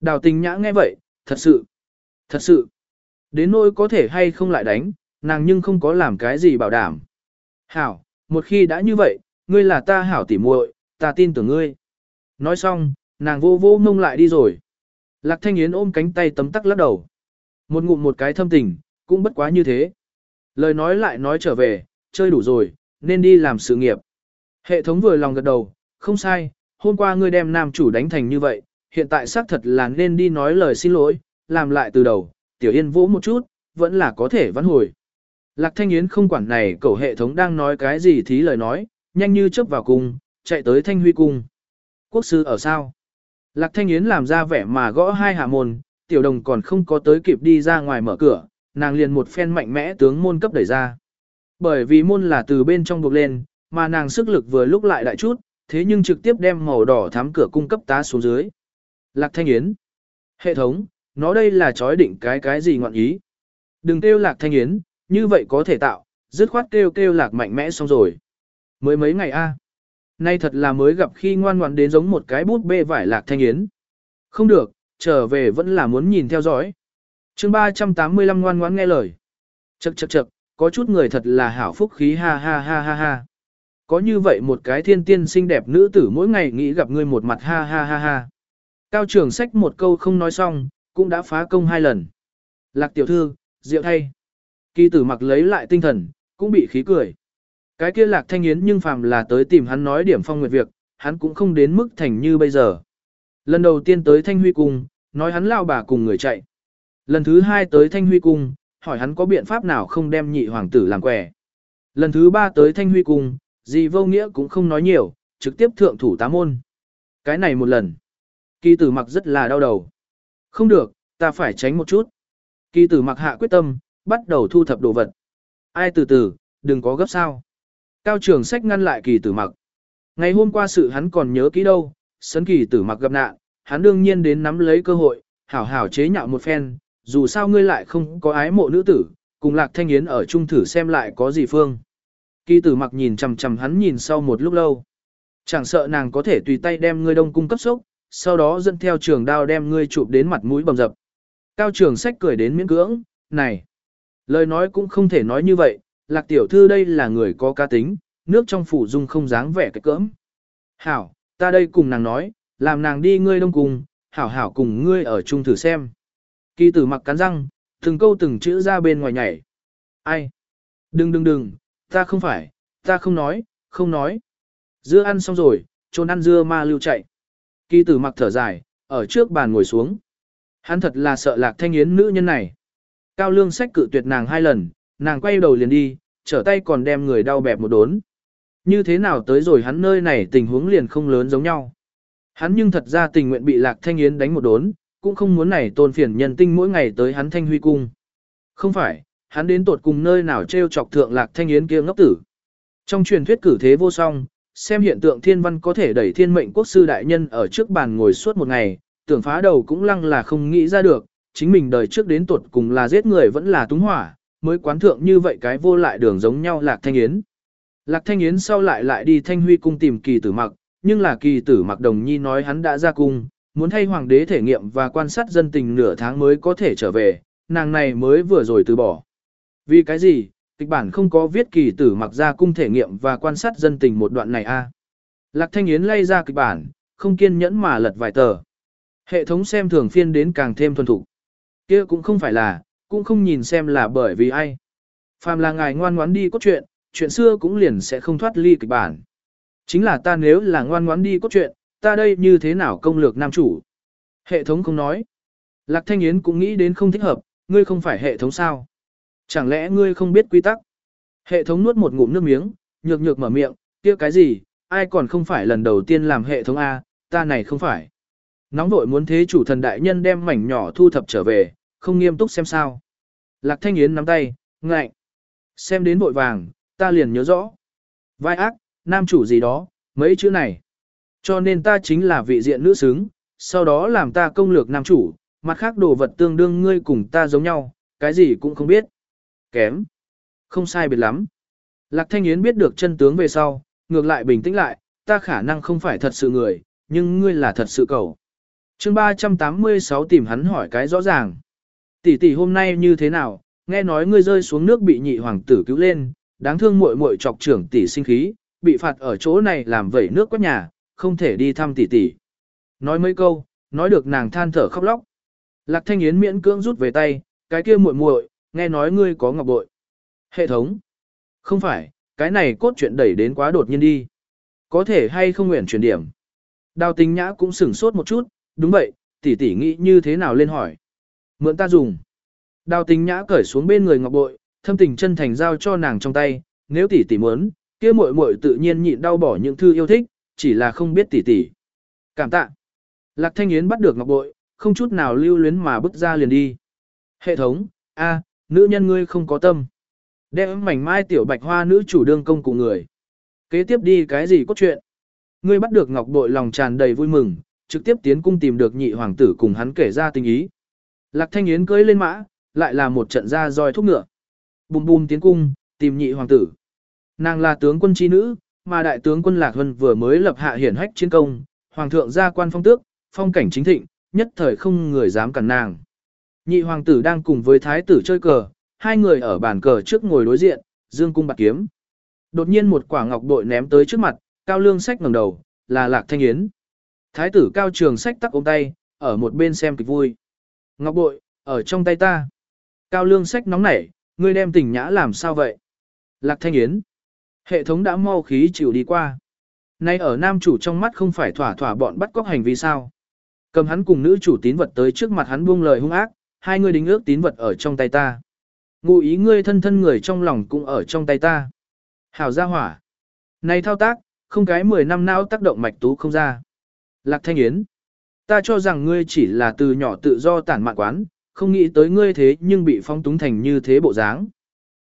Đào tình nhã nghe vậy, thật sự, thật sự, đến nỗi có thể hay không lại đánh, nàng nhưng không có làm cái gì bảo đảm. Hảo, một khi đã như vậy, ngươi là ta hảo tỉ muội, ta tin tưởng ngươi. Nói xong, nàng vô vô mông lại đi rồi. Lạc Thanh Yến ôm cánh tay tấm tắc lắc đầu. Một ngụm một cái thâm tình, cũng bất quá như thế. Lời nói lại nói trở về, chơi đủ rồi, nên đi làm sự nghiệp. Hệ thống vừa lòng gật đầu, không sai, hôm qua ngươi đem nam chủ đánh thành như vậy, hiện tại xác thật là nên đi nói lời xin lỗi, làm lại từ đầu, tiểu yên vỗ một chút, vẫn là có thể vãn hồi. Lạc Thanh Yến không quản này cầu hệ thống đang nói cái gì thí lời nói, nhanh như chớp vào cung, chạy tới Thanh Huy cung. Quốc sư ở sao? Lạc Thanh Yến làm ra vẻ mà gõ hai hạ môn, tiểu đồng còn không có tới kịp đi ra ngoài mở cửa, nàng liền một phen mạnh mẽ tướng môn cấp đẩy ra. Bởi vì môn là từ bên trong buộc lên, mà nàng sức lực vừa lúc lại đại chút, thế nhưng trực tiếp đem màu đỏ thám cửa cung cấp tá xuống dưới. Lạc Thanh Yến. Hệ thống, nó đây là chói định cái cái gì ngọn ý. Đừng kêu Lạc Thanh Yến, như vậy có thể tạo, dứt khoát kêu kêu Lạc mạnh mẽ xong rồi. Mới mấy ngày a Nay thật là mới gặp khi ngoan ngoãn đến giống một cái bút bê vải Lạc Thanh Yến. Không được, trở về vẫn là muốn nhìn theo dõi. chương 385 ngoan ngoãn nghe lời. Chậc chậc chậc, có chút người thật là hảo phúc khí ha ha ha ha ha. Có như vậy một cái thiên tiên xinh đẹp nữ tử mỗi ngày nghĩ gặp ngươi một mặt ha ha ha ha. Cao trưởng sách một câu không nói xong, cũng đã phá công hai lần. Lạc tiểu thư, rượu thay. Kỳ tử mặc lấy lại tinh thần, cũng bị khí cười. Cái kia lạc thanh yến nhưng phàm là tới tìm hắn nói điểm phong nguyệt việc, hắn cũng không đến mức thành như bây giờ. Lần đầu tiên tới thanh huy cung, nói hắn lao bà cùng người chạy. Lần thứ hai tới thanh huy cung, hỏi hắn có biện pháp nào không đem nhị hoàng tử làm quẻ. Lần thứ ba tới thanh huy cung, gì vô nghĩa cũng không nói nhiều, trực tiếp thượng thủ tá môn. Cái này một lần. Kỳ tử mặc rất là đau đầu. Không được, ta phải tránh một chút. Kỳ tử mặc hạ quyết tâm, bắt đầu thu thập đồ vật. Ai từ từ, đừng có gấp sao. Cao trường sách ngăn lại kỳ tử mặc. Ngày hôm qua sự hắn còn nhớ kỹ đâu, sấn kỳ tử mặc gặp nạn, hắn đương nhiên đến nắm lấy cơ hội, hảo hảo chế nhạo một phen, dù sao ngươi lại không có ái mộ nữ tử, cùng lạc thanh yến ở chung thử xem lại có gì phương. Kỳ tử mặc nhìn chằm chằm hắn nhìn sau một lúc lâu. Chẳng sợ nàng có thể tùy tay đem ngươi đông cung cấp sốc, sau đó dẫn theo trường đao đem ngươi chụp đến mặt mũi bầm dập. Cao trường sách cười đến miễn cưỡng, này, lời nói cũng không thể nói như vậy, lạc tiểu thư đây là người có cá tính, nước trong phủ dung không dáng vẻ cái cỡm. Hảo, ta đây cùng nàng nói, làm nàng đi ngươi đông cùng, hảo hảo cùng ngươi ở chung thử xem. Kỳ tử mặc cắn răng, từng câu từng chữ ra bên ngoài nhảy. Ai? Đừng đừng đừng, ta không phải, ta không nói, không nói. Dưa ăn xong rồi, trốn ăn dưa ma lưu chạy. Kỳ tử mặc thở dài, ở trước bàn ngồi xuống. Hắn thật là sợ lạc thanh yến nữ nhân này. Cao lương sách cự tuyệt nàng hai lần, nàng quay đầu liền đi, trở tay còn đem người đau bẹp một đốn. Như thế nào tới rồi hắn nơi này tình huống liền không lớn giống nhau. Hắn nhưng thật ra tình nguyện bị lạc thanh yến đánh một đốn, cũng không muốn này tôn phiền nhân tinh mỗi ngày tới hắn thanh huy cung. Không phải, hắn đến tột cùng nơi nào treo chọc thượng lạc thanh yến kia ngốc tử. Trong truyền thuyết cử thế vô song, xem hiện tượng thiên văn có thể đẩy thiên mệnh quốc sư đại nhân ở trước bàn ngồi suốt một ngày, tưởng phá đầu cũng lăng là không nghĩ ra được, chính mình đời trước đến tột cùng là giết người vẫn là túng hỏa, mới quán thượng như vậy cái vô lại đường giống nhau lạc thanh yến. Lạc thanh yến sau lại lại đi thanh huy cung tìm kỳ tử mặc, nhưng là kỳ tử mặc đồng nhi nói hắn đã ra cung, muốn thay hoàng đế thể nghiệm và quan sát dân tình nửa tháng mới có thể trở về, nàng này mới vừa rồi từ bỏ. Vì cái gì, kịch bản không có viết kỳ tử mặc ra cung thể nghiệm và quan sát dân tình một đoạn này a Lạc Thanh Yến lay ra kịch bản, không kiên nhẫn mà lật vài tờ. Hệ thống xem thường phiên đến càng thêm thuần thục. kia cũng không phải là, cũng không nhìn xem là bởi vì ai. Phàm là ngài ngoan ngoãn đi cốt truyện, chuyện xưa cũng liền sẽ không thoát ly kịch bản. Chính là ta nếu là ngoan ngoãn đi cốt truyện, ta đây như thế nào công lược nam chủ? Hệ thống không nói. Lạc Thanh Yến cũng nghĩ đến không thích hợp, ngươi không phải hệ thống sao? Chẳng lẽ ngươi không biết quy tắc? Hệ thống nuốt một ngụm nước miếng, nhược nhược mở miệng, kia cái gì, ai còn không phải lần đầu tiên làm hệ thống A, ta này không phải. Nóng vội muốn thế chủ thần đại nhân đem mảnh nhỏ thu thập trở về, không nghiêm túc xem sao. Lạc Thanh Yến nắm tay, ngạnh, Xem đến vội vàng, ta liền nhớ rõ. Vai ác, nam chủ gì đó, mấy chữ này. Cho nên ta chính là vị diện nữ xứng, sau đó làm ta công lược nam chủ, mặt khác đồ vật tương đương ngươi cùng ta giống nhau, cái gì cũng không biết. Kém. Không sai biệt lắm. Lạc Thanh Yến biết được chân tướng về sau, ngược lại bình tĩnh lại, ta khả năng không phải thật sự người, nhưng ngươi là thật sự cầu. chương 386 tìm hắn hỏi cái rõ ràng. Tỷ tỷ hôm nay như thế nào, nghe nói ngươi rơi xuống nước bị nhị hoàng tử cứu lên, đáng thương muội muội chọc trưởng tỷ sinh khí, bị phạt ở chỗ này làm vẩy nước quét nhà, không thể đi thăm tỷ tỷ. Nói mấy câu, nói được nàng than thở khóc lóc. Lạc Thanh Yến miễn cưỡng rút về tay, cái kia muội muội, nghe nói ngươi có ngọc bội. Hệ thống. Không phải, cái này cốt truyện đẩy đến quá đột nhiên đi. Có thể hay không nguyện chuyển điểm. Đào tình nhã cũng sửng sốt một chút, đúng vậy, tỷ tỷ nghĩ như thế nào lên hỏi. Mượn ta dùng. Đào tình nhã cởi xuống bên người ngọc bội, thâm tình chân thành giao cho nàng trong tay, nếu tỷ tỷ muốn, kia muội muội tự nhiên nhịn đau bỏ những thư yêu thích, chỉ là không biết tỷ tỷ. Cảm tạ. Lạc Thanh Yến bắt được ngọc bội, không chút nào lưu luyến mà bước ra liền đi. Hệ thống, a, nữ nhân ngươi không có tâm. Đem mảnh mai tiểu bạch hoa nữ chủ đương công cụ người. Kế tiếp đi cái gì cốt truyện. Ngươi bắt được ngọc bội lòng tràn đầy vui mừng, trực tiếp tiến cung tìm được nhị hoàng tử cùng hắn kể ra tình ý. Lạc Thanh Yến cưỡi lên mã, lại là một trận ra roi thúc ngựa. Bùm bùm tiến cung, tìm nhị hoàng tử. Nàng là tướng quân chi nữ, mà đại tướng quân Lạc Vân vừa mới lập hạ hiển hách chiến công, hoàng thượng gia quan phong tước, phong cảnh chính thịnh, nhất thời không người dám cản nàng. Nhị hoàng tử đang cùng với thái tử chơi cờ, hai người ở bàn cờ trước ngồi đối diện, dương cung bạc kiếm. Đột nhiên một quả ngọc bội ném tới trước mặt, cao lương sách ngẩng đầu, là lạc thanh yến. Thái tử cao trường sách tắc ôm tay, ở một bên xem kịch vui. Ngọc bội, ở trong tay ta. Cao lương sách nóng nảy, ngươi đem tình nhã làm sao vậy? Lạc thanh yến. Hệ thống đã mau khí chịu đi qua. Nay ở nam chủ trong mắt không phải thỏa thỏa bọn bắt cóc hành vi sao. Cầm hắn cùng nữ chủ tín vật tới trước mặt hắn buông lời hung ác, hai người đính ước tín vật ở trong tay ta. Ngụ ý ngươi thân thân người trong lòng cũng ở trong tay ta. Hảo gia hỏa. Này thao tác, không cái 10 năm não tác động mạch tú không ra. Lạc Thanh Yến. Ta cho rằng ngươi chỉ là từ nhỏ tự do tản mạn quán, không nghĩ tới ngươi thế nhưng bị phong túng thành như thế bộ dáng.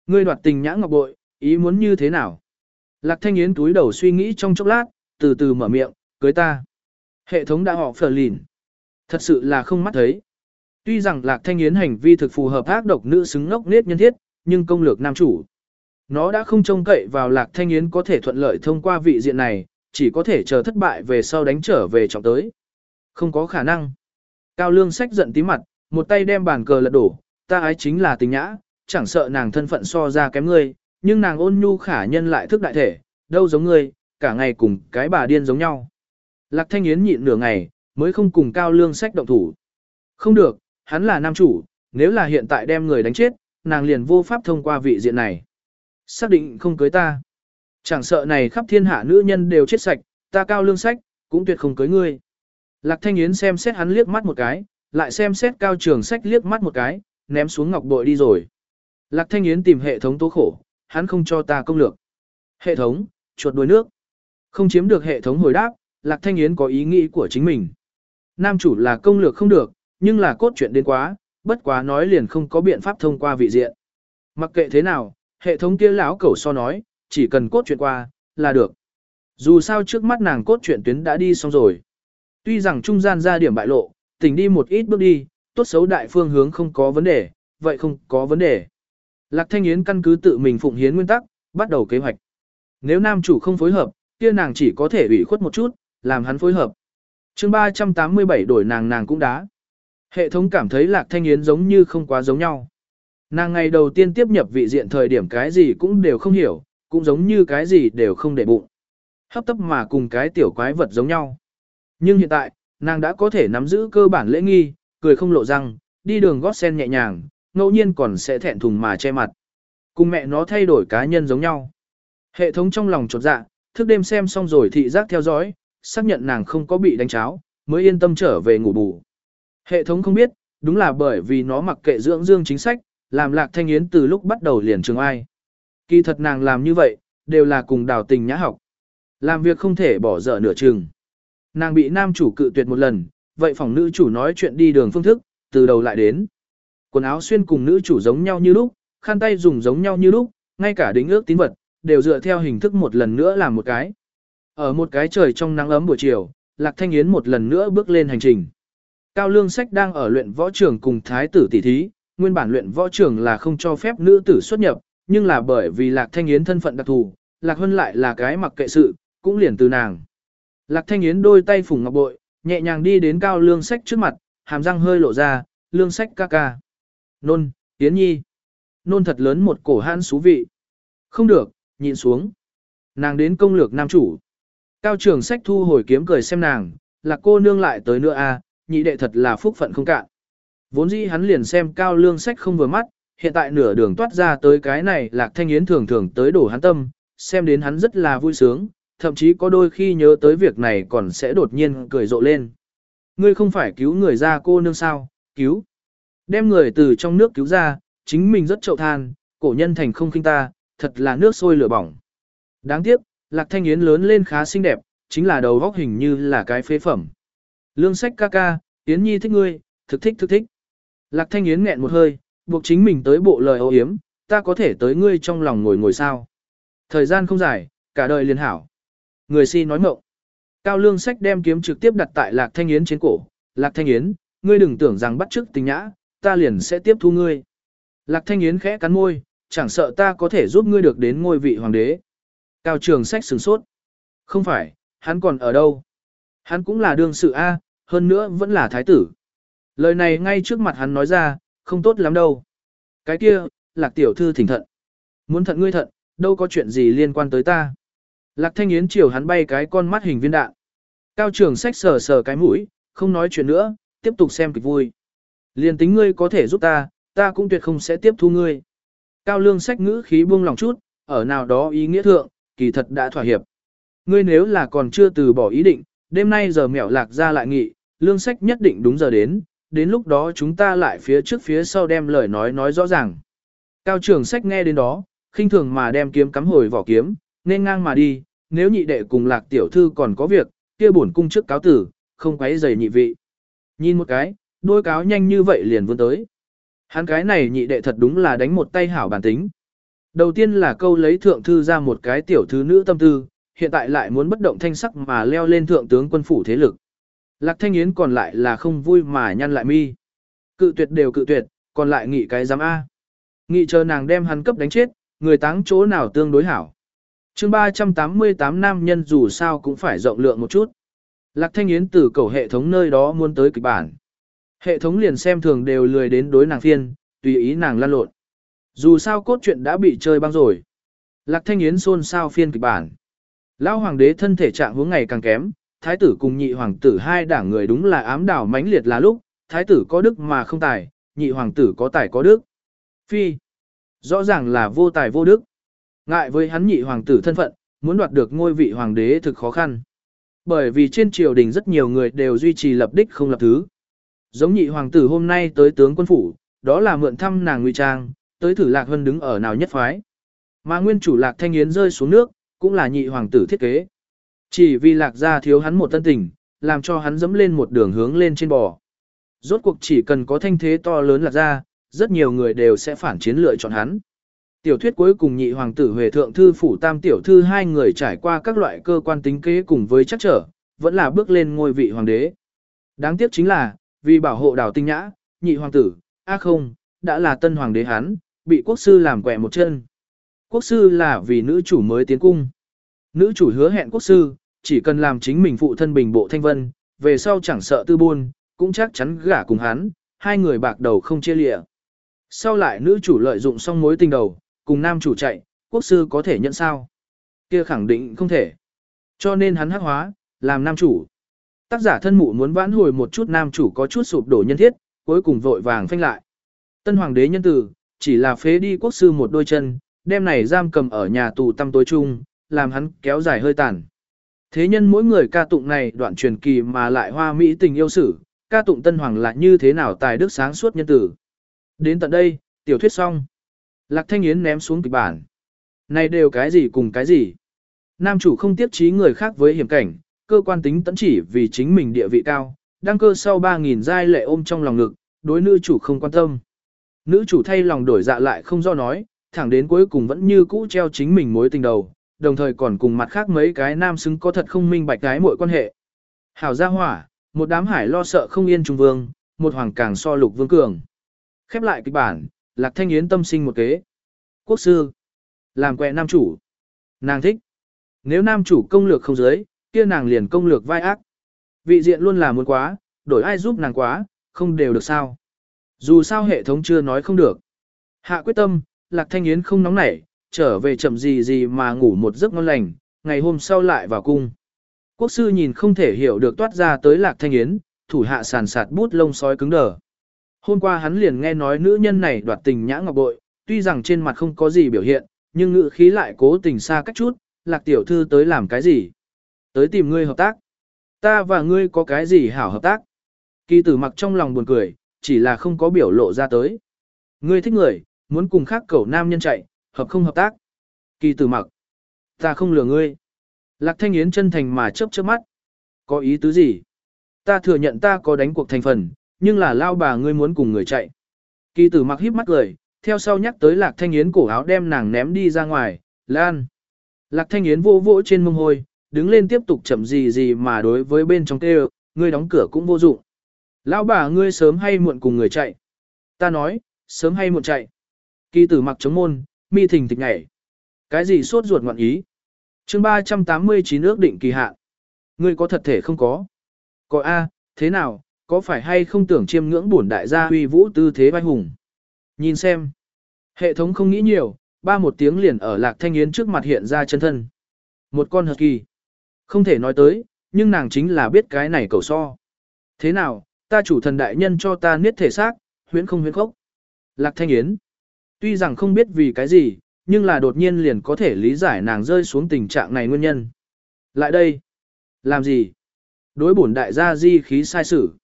Ngươi đoạt tình nhã ngọc bội, ý muốn như thế nào? Lạc Thanh Yến túi đầu suy nghĩ trong chốc lát, từ từ mở miệng, cưới ta. Hệ thống đã họ phở lìn. Thật sự là không mắt thấy. Tuy rằng Lạc Thanh Yến hành vi thực phù hợp ác độc nữ xứng ngốc nết nhân thiết, nhưng công lược nam chủ. Nó đã không trông cậy vào Lạc Thanh Yến có thể thuận lợi thông qua vị diện này, chỉ có thể chờ thất bại về sau đánh trở về trọng tới. Không có khả năng. Cao Lương sách giận tí mặt, một tay đem bàn cờ lật đổ, ta ái chính là tình nhã, chẳng sợ nàng thân phận so ra kém ngươi, nhưng nàng ôn nhu khả nhân lại thức đại thể, đâu giống ngươi, cả ngày cùng cái bà điên giống nhau. Lạc Thanh Yến nhịn nửa ngày, mới không cùng Cao Lương sách động thủ. Không được, hắn là nam chủ, nếu là hiện tại đem người đánh chết, nàng liền vô pháp thông qua vị diện này. Xác định không cưới ta. Chẳng sợ này khắp thiên hạ nữ nhân đều chết sạch, ta Cao Lương sách, cũng tuyệt không cưới ngươi. Lạc Thanh Yến xem xét hắn liếc mắt một cái, lại xem xét Cao Trường sách liếc mắt một cái, ném xuống ngọc bội đi rồi. Lạc Thanh Yến tìm hệ thống tố khổ, hắn không cho ta công lược. Hệ thống, chuột đuôi nước. Không chiếm được hệ thống hồi đáp, Lạc Thanh Yến có ý nghĩ của chính mình. Nam chủ là công lược không được, nhưng là cốt truyện đến quá, bất quá nói liền không có biện pháp thông qua vị diện. Mặc kệ thế nào, hệ thống kia lão cẩu so nói, chỉ cần cốt truyện qua, là được. Dù sao trước mắt nàng cốt truyện tuyến đã đi xong rồi. Tuy rằng trung gian ra điểm bại lộ, tỉnh đi một ít bước đi, tốt xấu đại phương hướng không có vấn đề, vậy không có vấn đề. Lạc Thanh Yến căn cứ tự mình phụng hiến nguyên tắc, bắt đầu kế hoạch. Nếu nam chủ không phối hợp, kia nàng chỉ có thể ủy khuất một chút, làm hắn phối hợp. chương 387 đổi nàng nàng cũng đá. Hệ thống cảm thấy Lạc Thanh Yến giống như không quá giống nhau. Nàng ngày đầu tiên tiếp nhập vị diện thời điểm cái gì cũng đều không hiểu, cũng giống như cái gì đều không để bụng. Hấp tấp mà cùng cái tiểu quái vật giống nhau. Nhưng hiện tại, nàng đã có thể nắm giữ cơ bản lễ nghi, cười không lộ răng, đi đường gót sen nhẹ nhàng, ngẫu nhiên còn sẽ thẹn thùng mà che mặt. Cùng mẹ nó thay đổi cá nhân giống nhau. Hệ thống trong lòng chột dạ, thức đêm xem xong rồi thị giác theo dõi, xác nhận nàng không có bị đánh cháo, mới yên tâm trở về ngủ bù. Hệ thống không biết, đúng là bởi vì nó mặc kệ dưỡng dương chính sách, làm lạc thanh yến từ lúc bắt đầu liền trường ai. Kỳ thật nàng làm như vậy, đều là cùng đào tình nhã học. Làm việc không thể bỏ dở nửa chừng. Nàng bị nam chủ cự tuyệt một lần, vậy phòng nữ chủ nói chuyện đi đường phương thức, từ đầu lại đến. Quần áo xuyên cùng nữ chủ giống nhau như lúc, khăn tay dùng giống nhau như lúc, ngay cả đính ước tín vật, đều dựa theo hình thức một lần nữa làm một cái. Ở một cái trời trong nắng ấm buổi chiều, Lạc Thanh Yến một lần nữa bước lên hành trình. Cao Lương Sách đang ở luyện võ trường cùng thái tử tỷ thí, nguyên bản luyện võ trường là không cho phép nữ tử xuất nhập, nhưng là bởi vì Lạc Thanh Yến thân phận đặc thù, Lạc Hân lại là cái mặc kệ sự, cũng liền từ nàng. Lạc Thanh Yến đôi tay phủng ngọc bội, nhẹ nhàng đi đến Cao Lương Sách trước mặt, hàm răng hơi lộ ra, Lương Sách ca ca. Nôn, Yến Nhi. Nôn thật lớn một cổ hãn xú vị. Không được, nhìn xuống. Nàng đến công lược nam chủ. Cao trường sách thu hồi kiếm cười xem nàng, là cô nương lại tới nữa à, nhị đệ thật là phúc phận không cạn. Vốn dĩ hắn liền xem cao lương sách không vừa mắt, hiện tại nửa đường toát ra tới cái này lạc thanh yến thường thường tới đổ hắn tâm, xem đến hắn rất là vui sướng, thậm chí có đôi khi nhớ tới việc này còn sẽ đột nhiên cười rộ lên. Ngươi không phải cứu người ra cô nương sao, cứu. Đem người từ trong nước cứu ra, chính mình rất trậu than, cổ nhân thành không khinh ta, thật là nước sôi lửa bỏng. Đáng tiếc, Lạc Thanh Yến lớn lên khá xinh đẹp, chính là đầu vóc hình như là cái phế phẩm. Lương sách ca ca, Yến Nhi thích ngươi, thực thích thực thích. Lạc Thanh Yến nghẹn một hơi, buộc chính mình tới bộ lời ô hiếm, ta có thể tới ngươi trong lòng ngồi ngồi sao. Thời gian không dài, cả đời liền hảo. Người si nói mộng. Cao lương sách đem kiếm trực tiếp đặt tại Lạc Thanh Yến trên cổ. Lạc Thanh Yến, ngươi đừng tưởng rằng bắt chước tình nhã, ta liền sẽ tiếp thu ngươi. Lạc Thanh Yến khẽ cắn môi, chẳng sợ ta có thể giúp ngươi được đến ngôi vị hoàng đế. Cao trường sách sửng sốt. Không phải, hắn còn ở đâu? Hắn cũng là đương sự A, hơn nữa vẫn là thái tử. Lời này ngay trước mặt hắn nói ra, không tốt lắm đâu. Cái kia, lạc tiểu thư thỉnh thận. Muốn thận ngươi thận, đâu có chuyện gì liên quan tới ta. Lạc thanh yến chiều hắn bay cái con mắt hình viên đạn. Cao trường sách sờ sờ cái mũi, không nói chuyện nữa, tiếp tục xem kịch vui. Liên tính ngươi có thể giúp ta, ta cũng tuyệt không sẽ tiếp thu ngươi. Cao lương sách ngữ khí buông lòng chút, ở nào đó ý nghĩa thượng, kỳ thật đã thỏa hiệp. Ngươi nếu là còn chưa từ bỏ ý định, đêm nay giờ mẹo lạc ra lại nghị, lương sách nhất định đúng giờ đến, đến lúc đó chúng ta lại phía trước phía sau đem lời nói nói rõ ràng. Cao Trường sách nghe đến đó, khinh thường mà đem kiếm cắm hồi vỏ kiếm, nên ngang mà đi, nếu nhị đệ cùng lạc tiểu thư còn có việc, kia bổn cung trước cáo tử, không quấy giày nhị vị. Nhìn một cái, đôi cáo nhanh như vậy liền vươn tới. Hắn cái này nhị đệ thật đúng là đánh một tay hảo bản tính. Đầu tiên là câu lấy thượng thư ra một cái tiểu thư nữ tâm tư, hiện tại lại muốn bất động thanh sắc mà leo lên thượng tướng quân phủ thế lực. Lạc Thanh Yến còn lại là không vui mà nhăn lại mi. Cự tuyệt đều cự tuyệt, còn lại nghị cái giám A. Nghị chờ nàng đem hắn cấp đánh chết, người táng chỗ nào tương đối hảo chương 388 nam nhân dù sao cũng phải rộng lượng một chút. Lạc Thanh Yến từ cầu hệ thống nơi đó muốn tới kịch bản. Hệ thống liền xem thường đều lười đến đối nàng phiên, tùy ý nàng lăn lộn. Dù sao cốt truyện đã bị chơi băng rồi. Lạc Thanh Yến xôn xao phiên kịch bản. Lão hoàng đế thân thể trạng hướng ngày càng kém, thái tử cùng nhị hoàng tử hai đảng người đúng là ám đảo mãnh liệt là lúc, thái tử có đức mà không tài, nhị hoàng tử có tài có đức. Phi. Rõ ràng là vô tài vô đức. Ngại với hắn nhị hoàng tử thân phận, muốn đoạt được ngôi vị hoàng đế thực khó khăn. Bởi vì trên triều đình rất nhiều người đều duy trì lập đích không lập thứ. Giống nhị hoàng tử hôm nay tới tướng quân phủ, đó là mượn thăm nàng ngụy trang, tới thử lạc hân đứng ở nào nhất phái. Mà nguyên chủ lạc thanh yến rơi xuống nước, cũng là nhị hoàng tử thiết kế. Chỉ vì lạc gia thiếu hắn một tân tình, làm cho hắn dẫm lên một đường hướng lên trên bò. Rốt cuộc chỉ cần có thanh thế to lớn lạc gia, rất nhiều người đều sẽ phản chiến lựa chọn hắn. Tiểu thuyết cuối cùng nhị hoàng tử Huệ Thượng Thư Phủ Tam Tiểu Thư hai người trải qua các loại cơ quan tính kế cùng với chắc trở, vẫn là bước lên ngôi vị hoàng đế. Đáng tiếc chính là, vì bảo hộ đào tinh nhã, nhị hoàng tử, a không, đã là tân hoàng đế hắn, bị quốc sư làm quẹ một chân. Quốc sư là vì nữ chủ mới tiến cung. Nữ chủ hứa hẹn quốc sư, chỉ cần làm chính mình phụ thân bình bộ thanh vân, về sau chẳng sợ tư buôn, cũng chắc chắn gả cùng hắn, hai người bạc đầu không chia lịa. Sau lại nữ chủ lợi dụng xong mối tình đầu, cùng nam chủ chạy, quốc sư có thể nhận sao? Kia khẳng định không thể. Cho nên hắn hắc hóa, làm nam chủ. Tác giả thân mụ muốn vãn hồi một chút nam chủ có chút sụp đổ nhân thiết, cuối cùng vội vàng phanh lại. Tân hoàng đế nhân tử, chỉ là phế đi quốc sư một đôi chân, đem này giam cầm ở nhà tù tăm tối chung, làm hắn kéo dài hơi tàn. Thế nhân mỗi người ca tụng này đoạn truyền kỳ mà lại hoa mỹ tình yêu sử, ca tụng tân hoàng lại như thế nào tài đức sáng suốt nhân tử. Đến tận đây, tiểu thuyết xong. Lạc Thanh Yến ném xuống kịch bản. Này đều cái gì cùng cái gì? Nam chủ không tiếp trí người khác với hiểm cảnh, cơ quan tính tẫn chỉ vì chính mình địa vị cao, đăng cơ sau 3.000 giai lệ ôm trong lòng ngực, đối nữ chủ không quan tâm. Nữ chủ thay lòng đổi dạ lại không do nói, thẳng đến cuối cùng vẫn như cũ treo chính mình mối tình đầu, đồng thời còn cùng mặt khác mấy cái nam xứng có thật không minh bạch cái mọi quan hệ. Hảo gia hỏa, một đám hải lo sợ không yên trung vương, một hoàng càng so lục vương cường. Khép lại kịch bản, Lạc Thanh Yến tâm sinh một kế. Quốc sư, làm quẹ nam chủ. Nàng thích. Nếu nam chủ công lược không giới, kia nàng liền công lược vai ác. Vị diện luôn là muốn quá, đổi ai giúp nàng quá, không đều được sao. Dù sao hệ thống chưa nói không được. Hạ quyết tâm, Lạc Thanh Yến không nóng nảy, trở về chậm gì gì mà ngủ một giấc ngon lành, ngày hôm sau lại vào cung. Quốc sư nhìn không thể hiểu được toát ra tới Lạc Thanh Yến, thủ hạ sàn sạt bút lông sói cứng đờ. Hôm qua hắn liền nghe nói nữ nhân này đoạt tình nhã ngọc bội, tuy rằng trên mặt không có gì biểu hiện, nhưng ngữ khí lại cố tình xa cách chút, Lạc tiểu thư tới làm cái gì? Tới tìm ngươi hợp tác. Ta và ngươi có cái gì hảo hợp tác? Kỳ tử mặc trong lòng buồn cười, chỉ là không có biểu lộ ra tới. Ngươi thích người, muốn cùng khác cẩu nam nhân chạy, hợp không hợp tác. Kỳ tử mặc. Ta không lừa ngươi. Lạc thanh yến chân thành mà chớp chớp mắt. Có ý tứ gì? Ta thừa nhận ta có đánh cuộc thành phần, nhưng là lao bà ngươi muốn cùng người chạy. Kỳ tử mặc híp mắt cười, theo sau nhắc tới lạc thanh yến cổ áo đem nàng ném đi ra ngoài, lan. Lạc thanh yến vô vỗ trên mông hôi, đứng lên tiếp tục chậm gì gì mà đối với bên trong kêu, ngươi đóng cửa cũng vô dụng. Lão bà ngươi sớm hay muộn cùng người chạy. Ta nói, sớm hay muộn chạy. Kỳ tử mặc chống môn, mi thình thịch nhảy. Cái gì sốt ruột ngoạn ý? chương 389 ước định kỳ hạn. Ngươi có thật thể không có? Có A, thế nào, có phải hay không tưởng chiêm ngưỡng bổn đại gia huy vũ tư thế vai hùng? Nhìn xem. Hệ thống không nghĩ nhiều, ba một tiếng liền ở lạc thanh yến trước mặt hiện ra chân thân. Một con hợp kỳ. Không thể nói tới, nhưng nàng chính là biết cái này cầu so. Thế nào, ta chủ thần đại nhân cho ta niết thể xác, huyễn không huyễn khốc. Lạc thanh yến. Tuy rằng không biết vì cái gì, nhưng là đột nhiên liền có thể lý giải nàng rơi xuống tình trạng này nguyên nhân. Lại đây. Làm gì? Đối bổn đại gia di khí sai sử.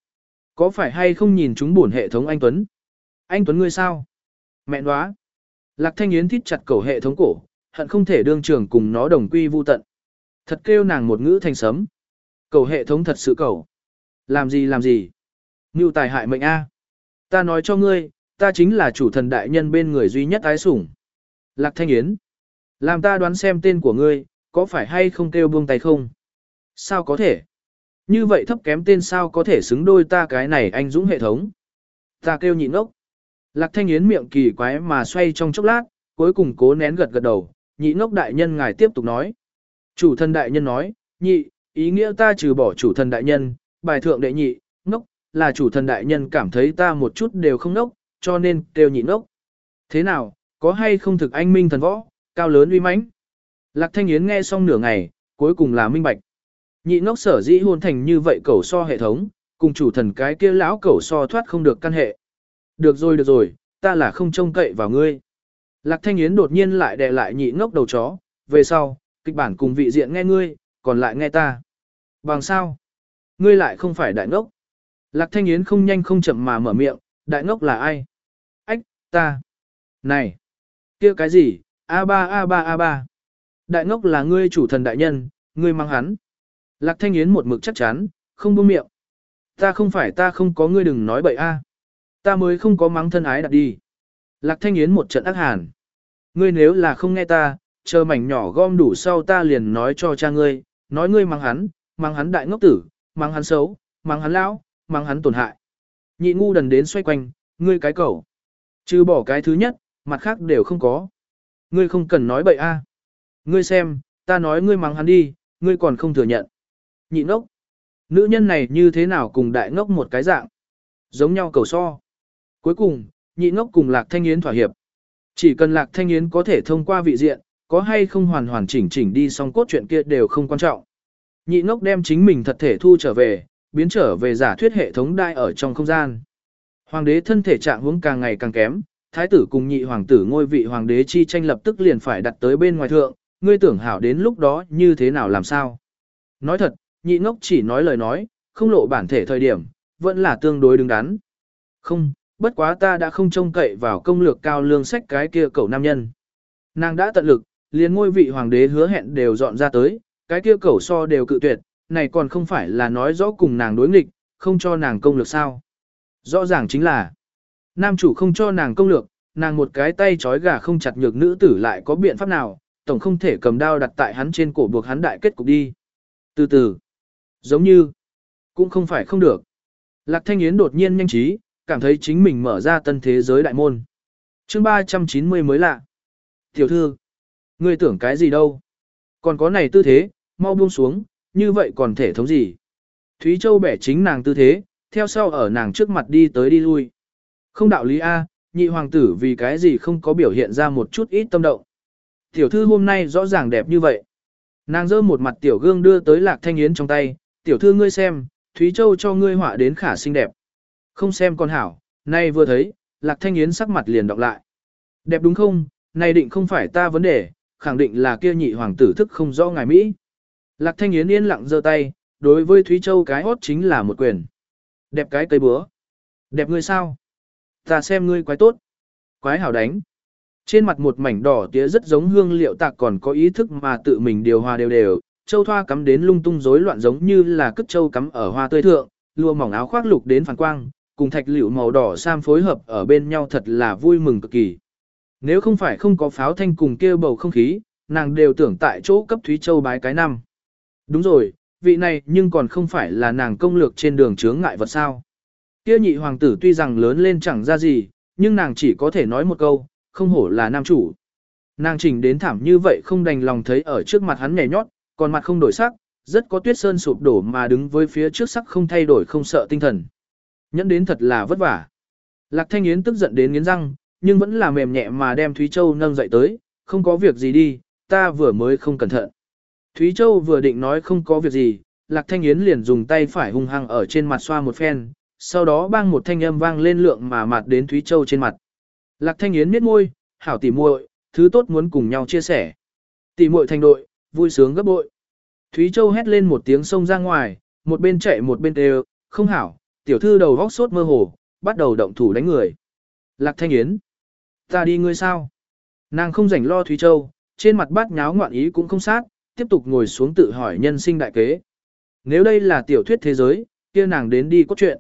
Có phải hay không nhìn chúng bổn hệ thống anh Tuấn? Anh Tuấn ngươi sao? Mẹ nóa. Lạc Thanh Yến thít chặt cầu hệ thống cổ, hận không thể đương trường cùng nó đồng quy vu tận. Thật kêu nàng một ngữ thành sấm. Cầu hệ thống thật sự cầu. Làm gì làm gì? Ngưu tài hại mệnh A. Ta nói cho ngươi, ta chính là chủ thần đại nhân bên người duy nhất ái sủng. Lạc Thanh Yến. Làm ta đoán xem tên của ngươi, có phải hay không kêu buông tay không? Sao có thể? Như vậy thấp kém tên sao có thể xứng đôi ta cái này anh dũng hệ thống? Ta kêu nhịn ốc. Lạc Thanh Yến miệng kỳ quái mà xoay trong chốc lát, cuối cùng cố nén gật gật đầu, nhị ngốc đại nhân ngài tiếp tục nói. Chủ thân đại nhân nói, nhị, ý nghĩa ta trừ bỏ chủ thần đại nhân, bài thượng đệ nhị, ngốc, là chủ thần đại nhân cảm thấy ta một chút đều không ngốc, cho nên kêu nhị ngốc. Thế nào, có hay không thực anh minh thần võ, cao lớn uy mãnh? Lạc Thanh Yến nghe xong nửa ngày, cuối cùng là minh bạch. Nhị ngốc sở dĩ hôn thành như vậy cẩu so hệ thống, cùng chủ thần cái kia lão cẩu so thoát không được căn hệ. Được rồi được rồi, ta là không trông cậy vào ngươi. Lạc Thanh Yến đột nhiên lại đè lại nhị ngốc đầu chó, về sau, kịch bản cùng vị diện nghe ngươi, còn lại nghe ta. Bằng sao? Ngươi lại không phải đại ngốc. Lạc Thanh Yến không nhanh không chậm mà mở miệng, đại ngốc là ai? Ách, ta. Này, kia cái gì, A3 A3 A3. Đại ngốc là ngươi chủ thần đại nhân, ngươi mang hắn. Lạc Thanh Yến một mực chắc chắn, không buông miệng. Ta không phải ta không có ngươi đừng nói bậy a. Ta mới không có mắng thân ái đặt đi. Lạc Thanh Yến một trận ác hàn. Ngươi nếu là không nghe ta, chờ mảnh nhỏ gom đủ sau ta liền nói cho cha ngươi, nói ngươi mắng hắn, mắng hắn đại ngốc tử, mắng hắn xấu, mắng hắn lão, mắng hắn tổn hại. Nhị ngu đần đến xoay quanh, ngươi cái cẩu. Trừ bỏ cái thứ nhất, mặt khác đều không có. Ngươi không cần nói bậy a. Ngươi xem, ta nói ngươi mắng hắn đi, ngươi còn không thừa nhận. Nhị ngốc. Nữ nhân này như thế nào cùng đại ngốc một cái dạng. Giống nhau cầu so. Cuối cùng, nhị ngốc cùng lạc thanh yến thỏa hiệp. Chỉ cần lạc thanh yến có thể thông qua vị diện, có hay không hoàn hoàn chỉnh chỉnh đi xong cốt truyện kia đều không quan trọng. Nhị ngốc đem chính mình thật thể thu trở về, biến trở về giả thuyết hệ thống đai ở trong không gian. Hoàng đế thân thể trạng huống càng ngày càng kém, thái tử cùng nhị hoàng tử ngôi vị hoàng đế chi tranh lập tức liền phải đặt tới bên ngoài thượng, ngươi tưởng hảo đến lúc đó như thế nào làm sao. Nói thật, nhị ngốc chỉ nói lời nói, không lộ bản thể thời điểm, vẫn là tương đối đứng đắn. Không, bất quá ta đã không trông cậy vào công lược cao lương sách cái kia cậu nam nhân. Nàng đã tận lực, liền ngôi vị hoàng đế hứa hẹn đều dọn ra tới, cái kia cẩu so đều cự tuyệt, này còn không phải là nói rõ cùng nàng đối nghịch, không cho nàng công lược sao. Rõ ràng chính là, nam chủ không cho nàng công lược, nàng một cái tay trói gà không chặt nhược nữ tử lại có biện pháp nào, tổng không thể cầm đao đặt tại hắn trên cổ buộc hắn đại kết cục đi. Từ từ, giống như, cũng không phải không được. Lạc Thanh Yến đột nhiên nhanh trí, cảm thấy chính mình mở ra tân thế giới đại môn. chương 390 mới lạ. Tiểu thư, ngươi tưởng cái gì đâu? Còn có này tư thế, mau buông xuống, như vậy còn thể thống gì? Thúy Châu bẻ chính nàng tư thế, theo sau ở nàng trước mặt đi tới đi lui. Không đạo lý A, nhị hoàng tử vì cái gì không có biểu hiện ra một chút ít tâm động. Tiểu thư hôm nay rõ ràng đẹp như vậy. Nàng giơ một mặt tiểu gương đưa tới lạc thanh yến trong tay, tiểu thư ngươi xem, Thúy Châu cho ngươi họa đến khả xinh đẹp. Không xem con hảo, nay vừa thấy, lạc thanh yến sắc mặt liền đọc lại. Đẹp đúng không, này định không phải ta vấn đề, khẳng định là kia nhị hoàng tử thức không rõ ngài Mỹ. Lạc thanh yến yên lặng giơ tay, đối với Thúy Châu cái hốt chính là một quyền. Đẹp cái cây búa. Đẹp ngươi sao? Ta xem ngươi quái tốt. Quái hảo đánh. Trên mặt một mảnh đỏ tía rất giống hương liệu tạc còn có ý thức mà tự mình điều hòa đều đều, châu thoa cắm đến lung tung rối loạn giống như là cất châu cắm ở hoa tươi thượng, lụa mỏng áo khoác lục đến phản quang, cùng thạch liệu màu đỏ sam phối hợp ở bên nhau thật là vui mừng cực kỳ. Nếu không phải không có pháo thanh cùng kia bầu không khí, nàng đều tưởng tại chỗ cấp Thúy Châu bái cái năm. Đúng rồi, vị này nhưng còn không phải là nàng công lược trên đường chướng ngại vật sao. Kia nhị hoàng tử tuy rằng lớn lên chẳng ra gì, nhưng nàng chỉ có thể nói một câu, không hổ là nam chủ. Nàng chỉnh đến thảm như vậy không đành lòng thấy ở trước mặt hắn nhảy nhót, còn mặt không đổi sắc, rất có tuyết sơn sụp đổ mà đứng với phía trước sắc không thay đổi không sợ tinh thần. Nhẫn đến thật là vất vả. Lạc Thanh Yến tức giận đến nghiến răng, nhưng vẫn là mềm nhẹ mà đem Thúy Châu nâng dậy tới, không có việc gì đi, ta vừa mới không cẩn thận. Thúy Châu vừa định nói không có việc gì, Lạc Thanh Yến liền dùng tay phải hung hăng ở trên mặt xoa một phen, sau đó bang một thanh âm vang lên lượng mà mặt đến Thúy Châu trên mặt. Lạc Thanh Yến miết môi, hảo tỉ muội, thứ tốt muốn cùng nhau chia sẻ. Tỉ muội thành đội, vui sướng gấp bội. Thúy Châu hét lên một tiếng xông ra ngoài, một bên chạy một bên đều, không hảo, tiểu thư đầu vóc sốt mơ hồ, bắt đầu động thủ đánh người. Lạc Thanh Yến, ta đi ngươi sao? Nàng không rảnh lo Thúy Châu, trên mặt bát nháo ngoạn ý cũng không sát, tiếp tục ngồi xuống tự hỏi nhân sinh đại kế. Nếu đây là tiểu thuyết thế giới, kia nàng đến đi có chuyện.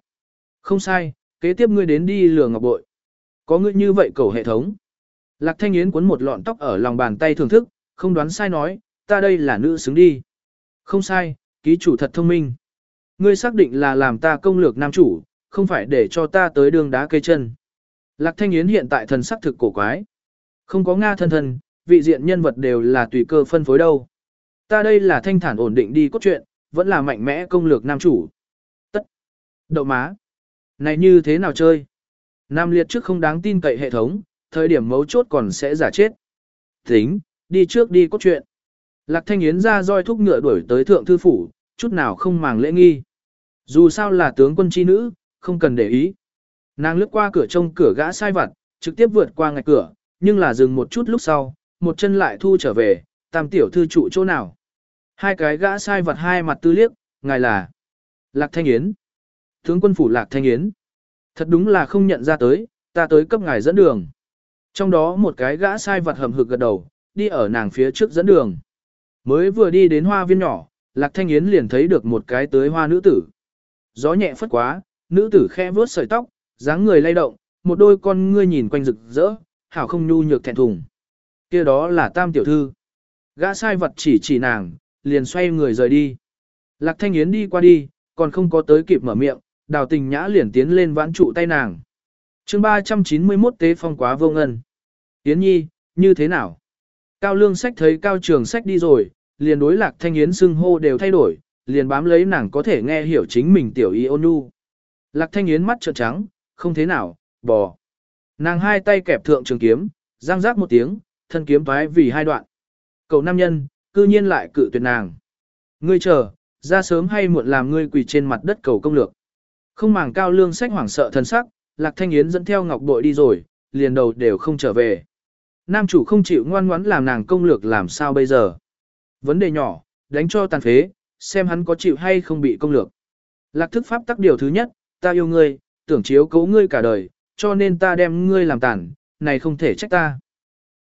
Không sai, kế tiếp ngươi đến đi lừa ngọc bội. Có ngươi như vậy cầu hệ thống. Lạc Thanh Yến cuốn một lọn tóc ở lòng bàn tay thưởng thức, không đoán sai nói, ta đây là nữ xứng đi. Không sai, ký chủ thật thông minh. Ngươi xác định là làm ta công lược nam chủ, không phải để cho ta tới đường đá cây chân. Lạc Thanh Yến hiện tại thần sắc thực cổ quái. Không có Nga thân thân, vị diện nhân vật đều là tùy cơ phân phối đâu. Ta đây là thanh thản ổn định đi cốt truyện, vẫn là mạnh mẽ công lược nam chủ. Tất. Đậu má. Này như thế nào chơi? Nam liệt trước không đáng tin cậy hệ thống, thời điểm mấu chốt còn sẽ giả chết. Tính, đi trước đi cốt truyện. Lạc Thanh Yến ra roi thúc ngựa đuổi tới thượng thư phủ, chút nào không màng lễ nghi. Dù sao là tướng quân chi nữ, không cần để ý. Nàng lướt qua cửa trông cửa gã sai vặt, trực tiếp vượt qua ngạch cửa, nhưng là dừng một chút lúc sau, một chân lại thu trở về, tam tiểu thư trụ chỗ nào. Hai cái gã sai vặt hai mặt tư liếc, ngài là Lạc Thanh Yến. Tướng quân phủ Lạc Thanh Yến. Thật đúng là không nhận ra tới, ta tới cấp ngài dẫn đường. Trong đó một cái gã sai vặt hầm hực gật đầu, đi ở nàng phía trước dẫn đường. Mới vừa đi đến hoa viên nhỏ, Lạc Thanh Yến liền thấy được một cái tới hoa nữ tử. Gió nhẹ phất quá, nữ tử khe vướt sợi tóc, dáng người lay động, một đôi con ngươi nhìn quanh rực rỡ, hảo không nhu nhược thẹn thùng. kia đó là tam tiểu thư. Gã sai vật chỉ chỉ nàng, liền xoay người rời đi. Lạc Thanh Yến đi qua đi, còn không có tới kịp mở miệng, đào tình nhã liền tiến lên vãn trụ tay nàng. chương 391 tế phong quá vô ngân. Yến nhi, như thế nào? Cao lương sách thấy cao trường sách đi rồi, liền đối lạc thanh yến xưng hô đều thay đổi, liền bám lấy nàng có thể nghe hiểu chính mình tiểu y ôn nhu. Lạc thanh yến mắt trợn trắng, không thế nào, bò. Nàng hai tay kẹp thượng trường kiếm, răng rác một tiếng, thân kiếm thoái vì hai đoạn. Cậu nam nhân, cư nhiên lại cự tuyệt nàng. Ngươi chờ, ra sớm hay muộn làm ngươi quỳ trên mặt đất cầu công lược. Không màng cao lương sách hoảng sợ thân sắc, Lạc Thanh Yến dẫn theo ngọc bội đi rồi, liền đầu đều không trở về. Nam chủ không chịu ngoan ngoãn làm nàng công lược làm sao bây giờ. Vấn đề nhỏ, đánh cho tàn phế, xem hắn có chịu hay không bị công lược. Lạc thức pháp tắc điều thứ nhất, ta yêu ngươi, tưởng chiếu cấu ngươi cả đời, cho nên ta đem ngươi làm tàn, này không thể trách ta.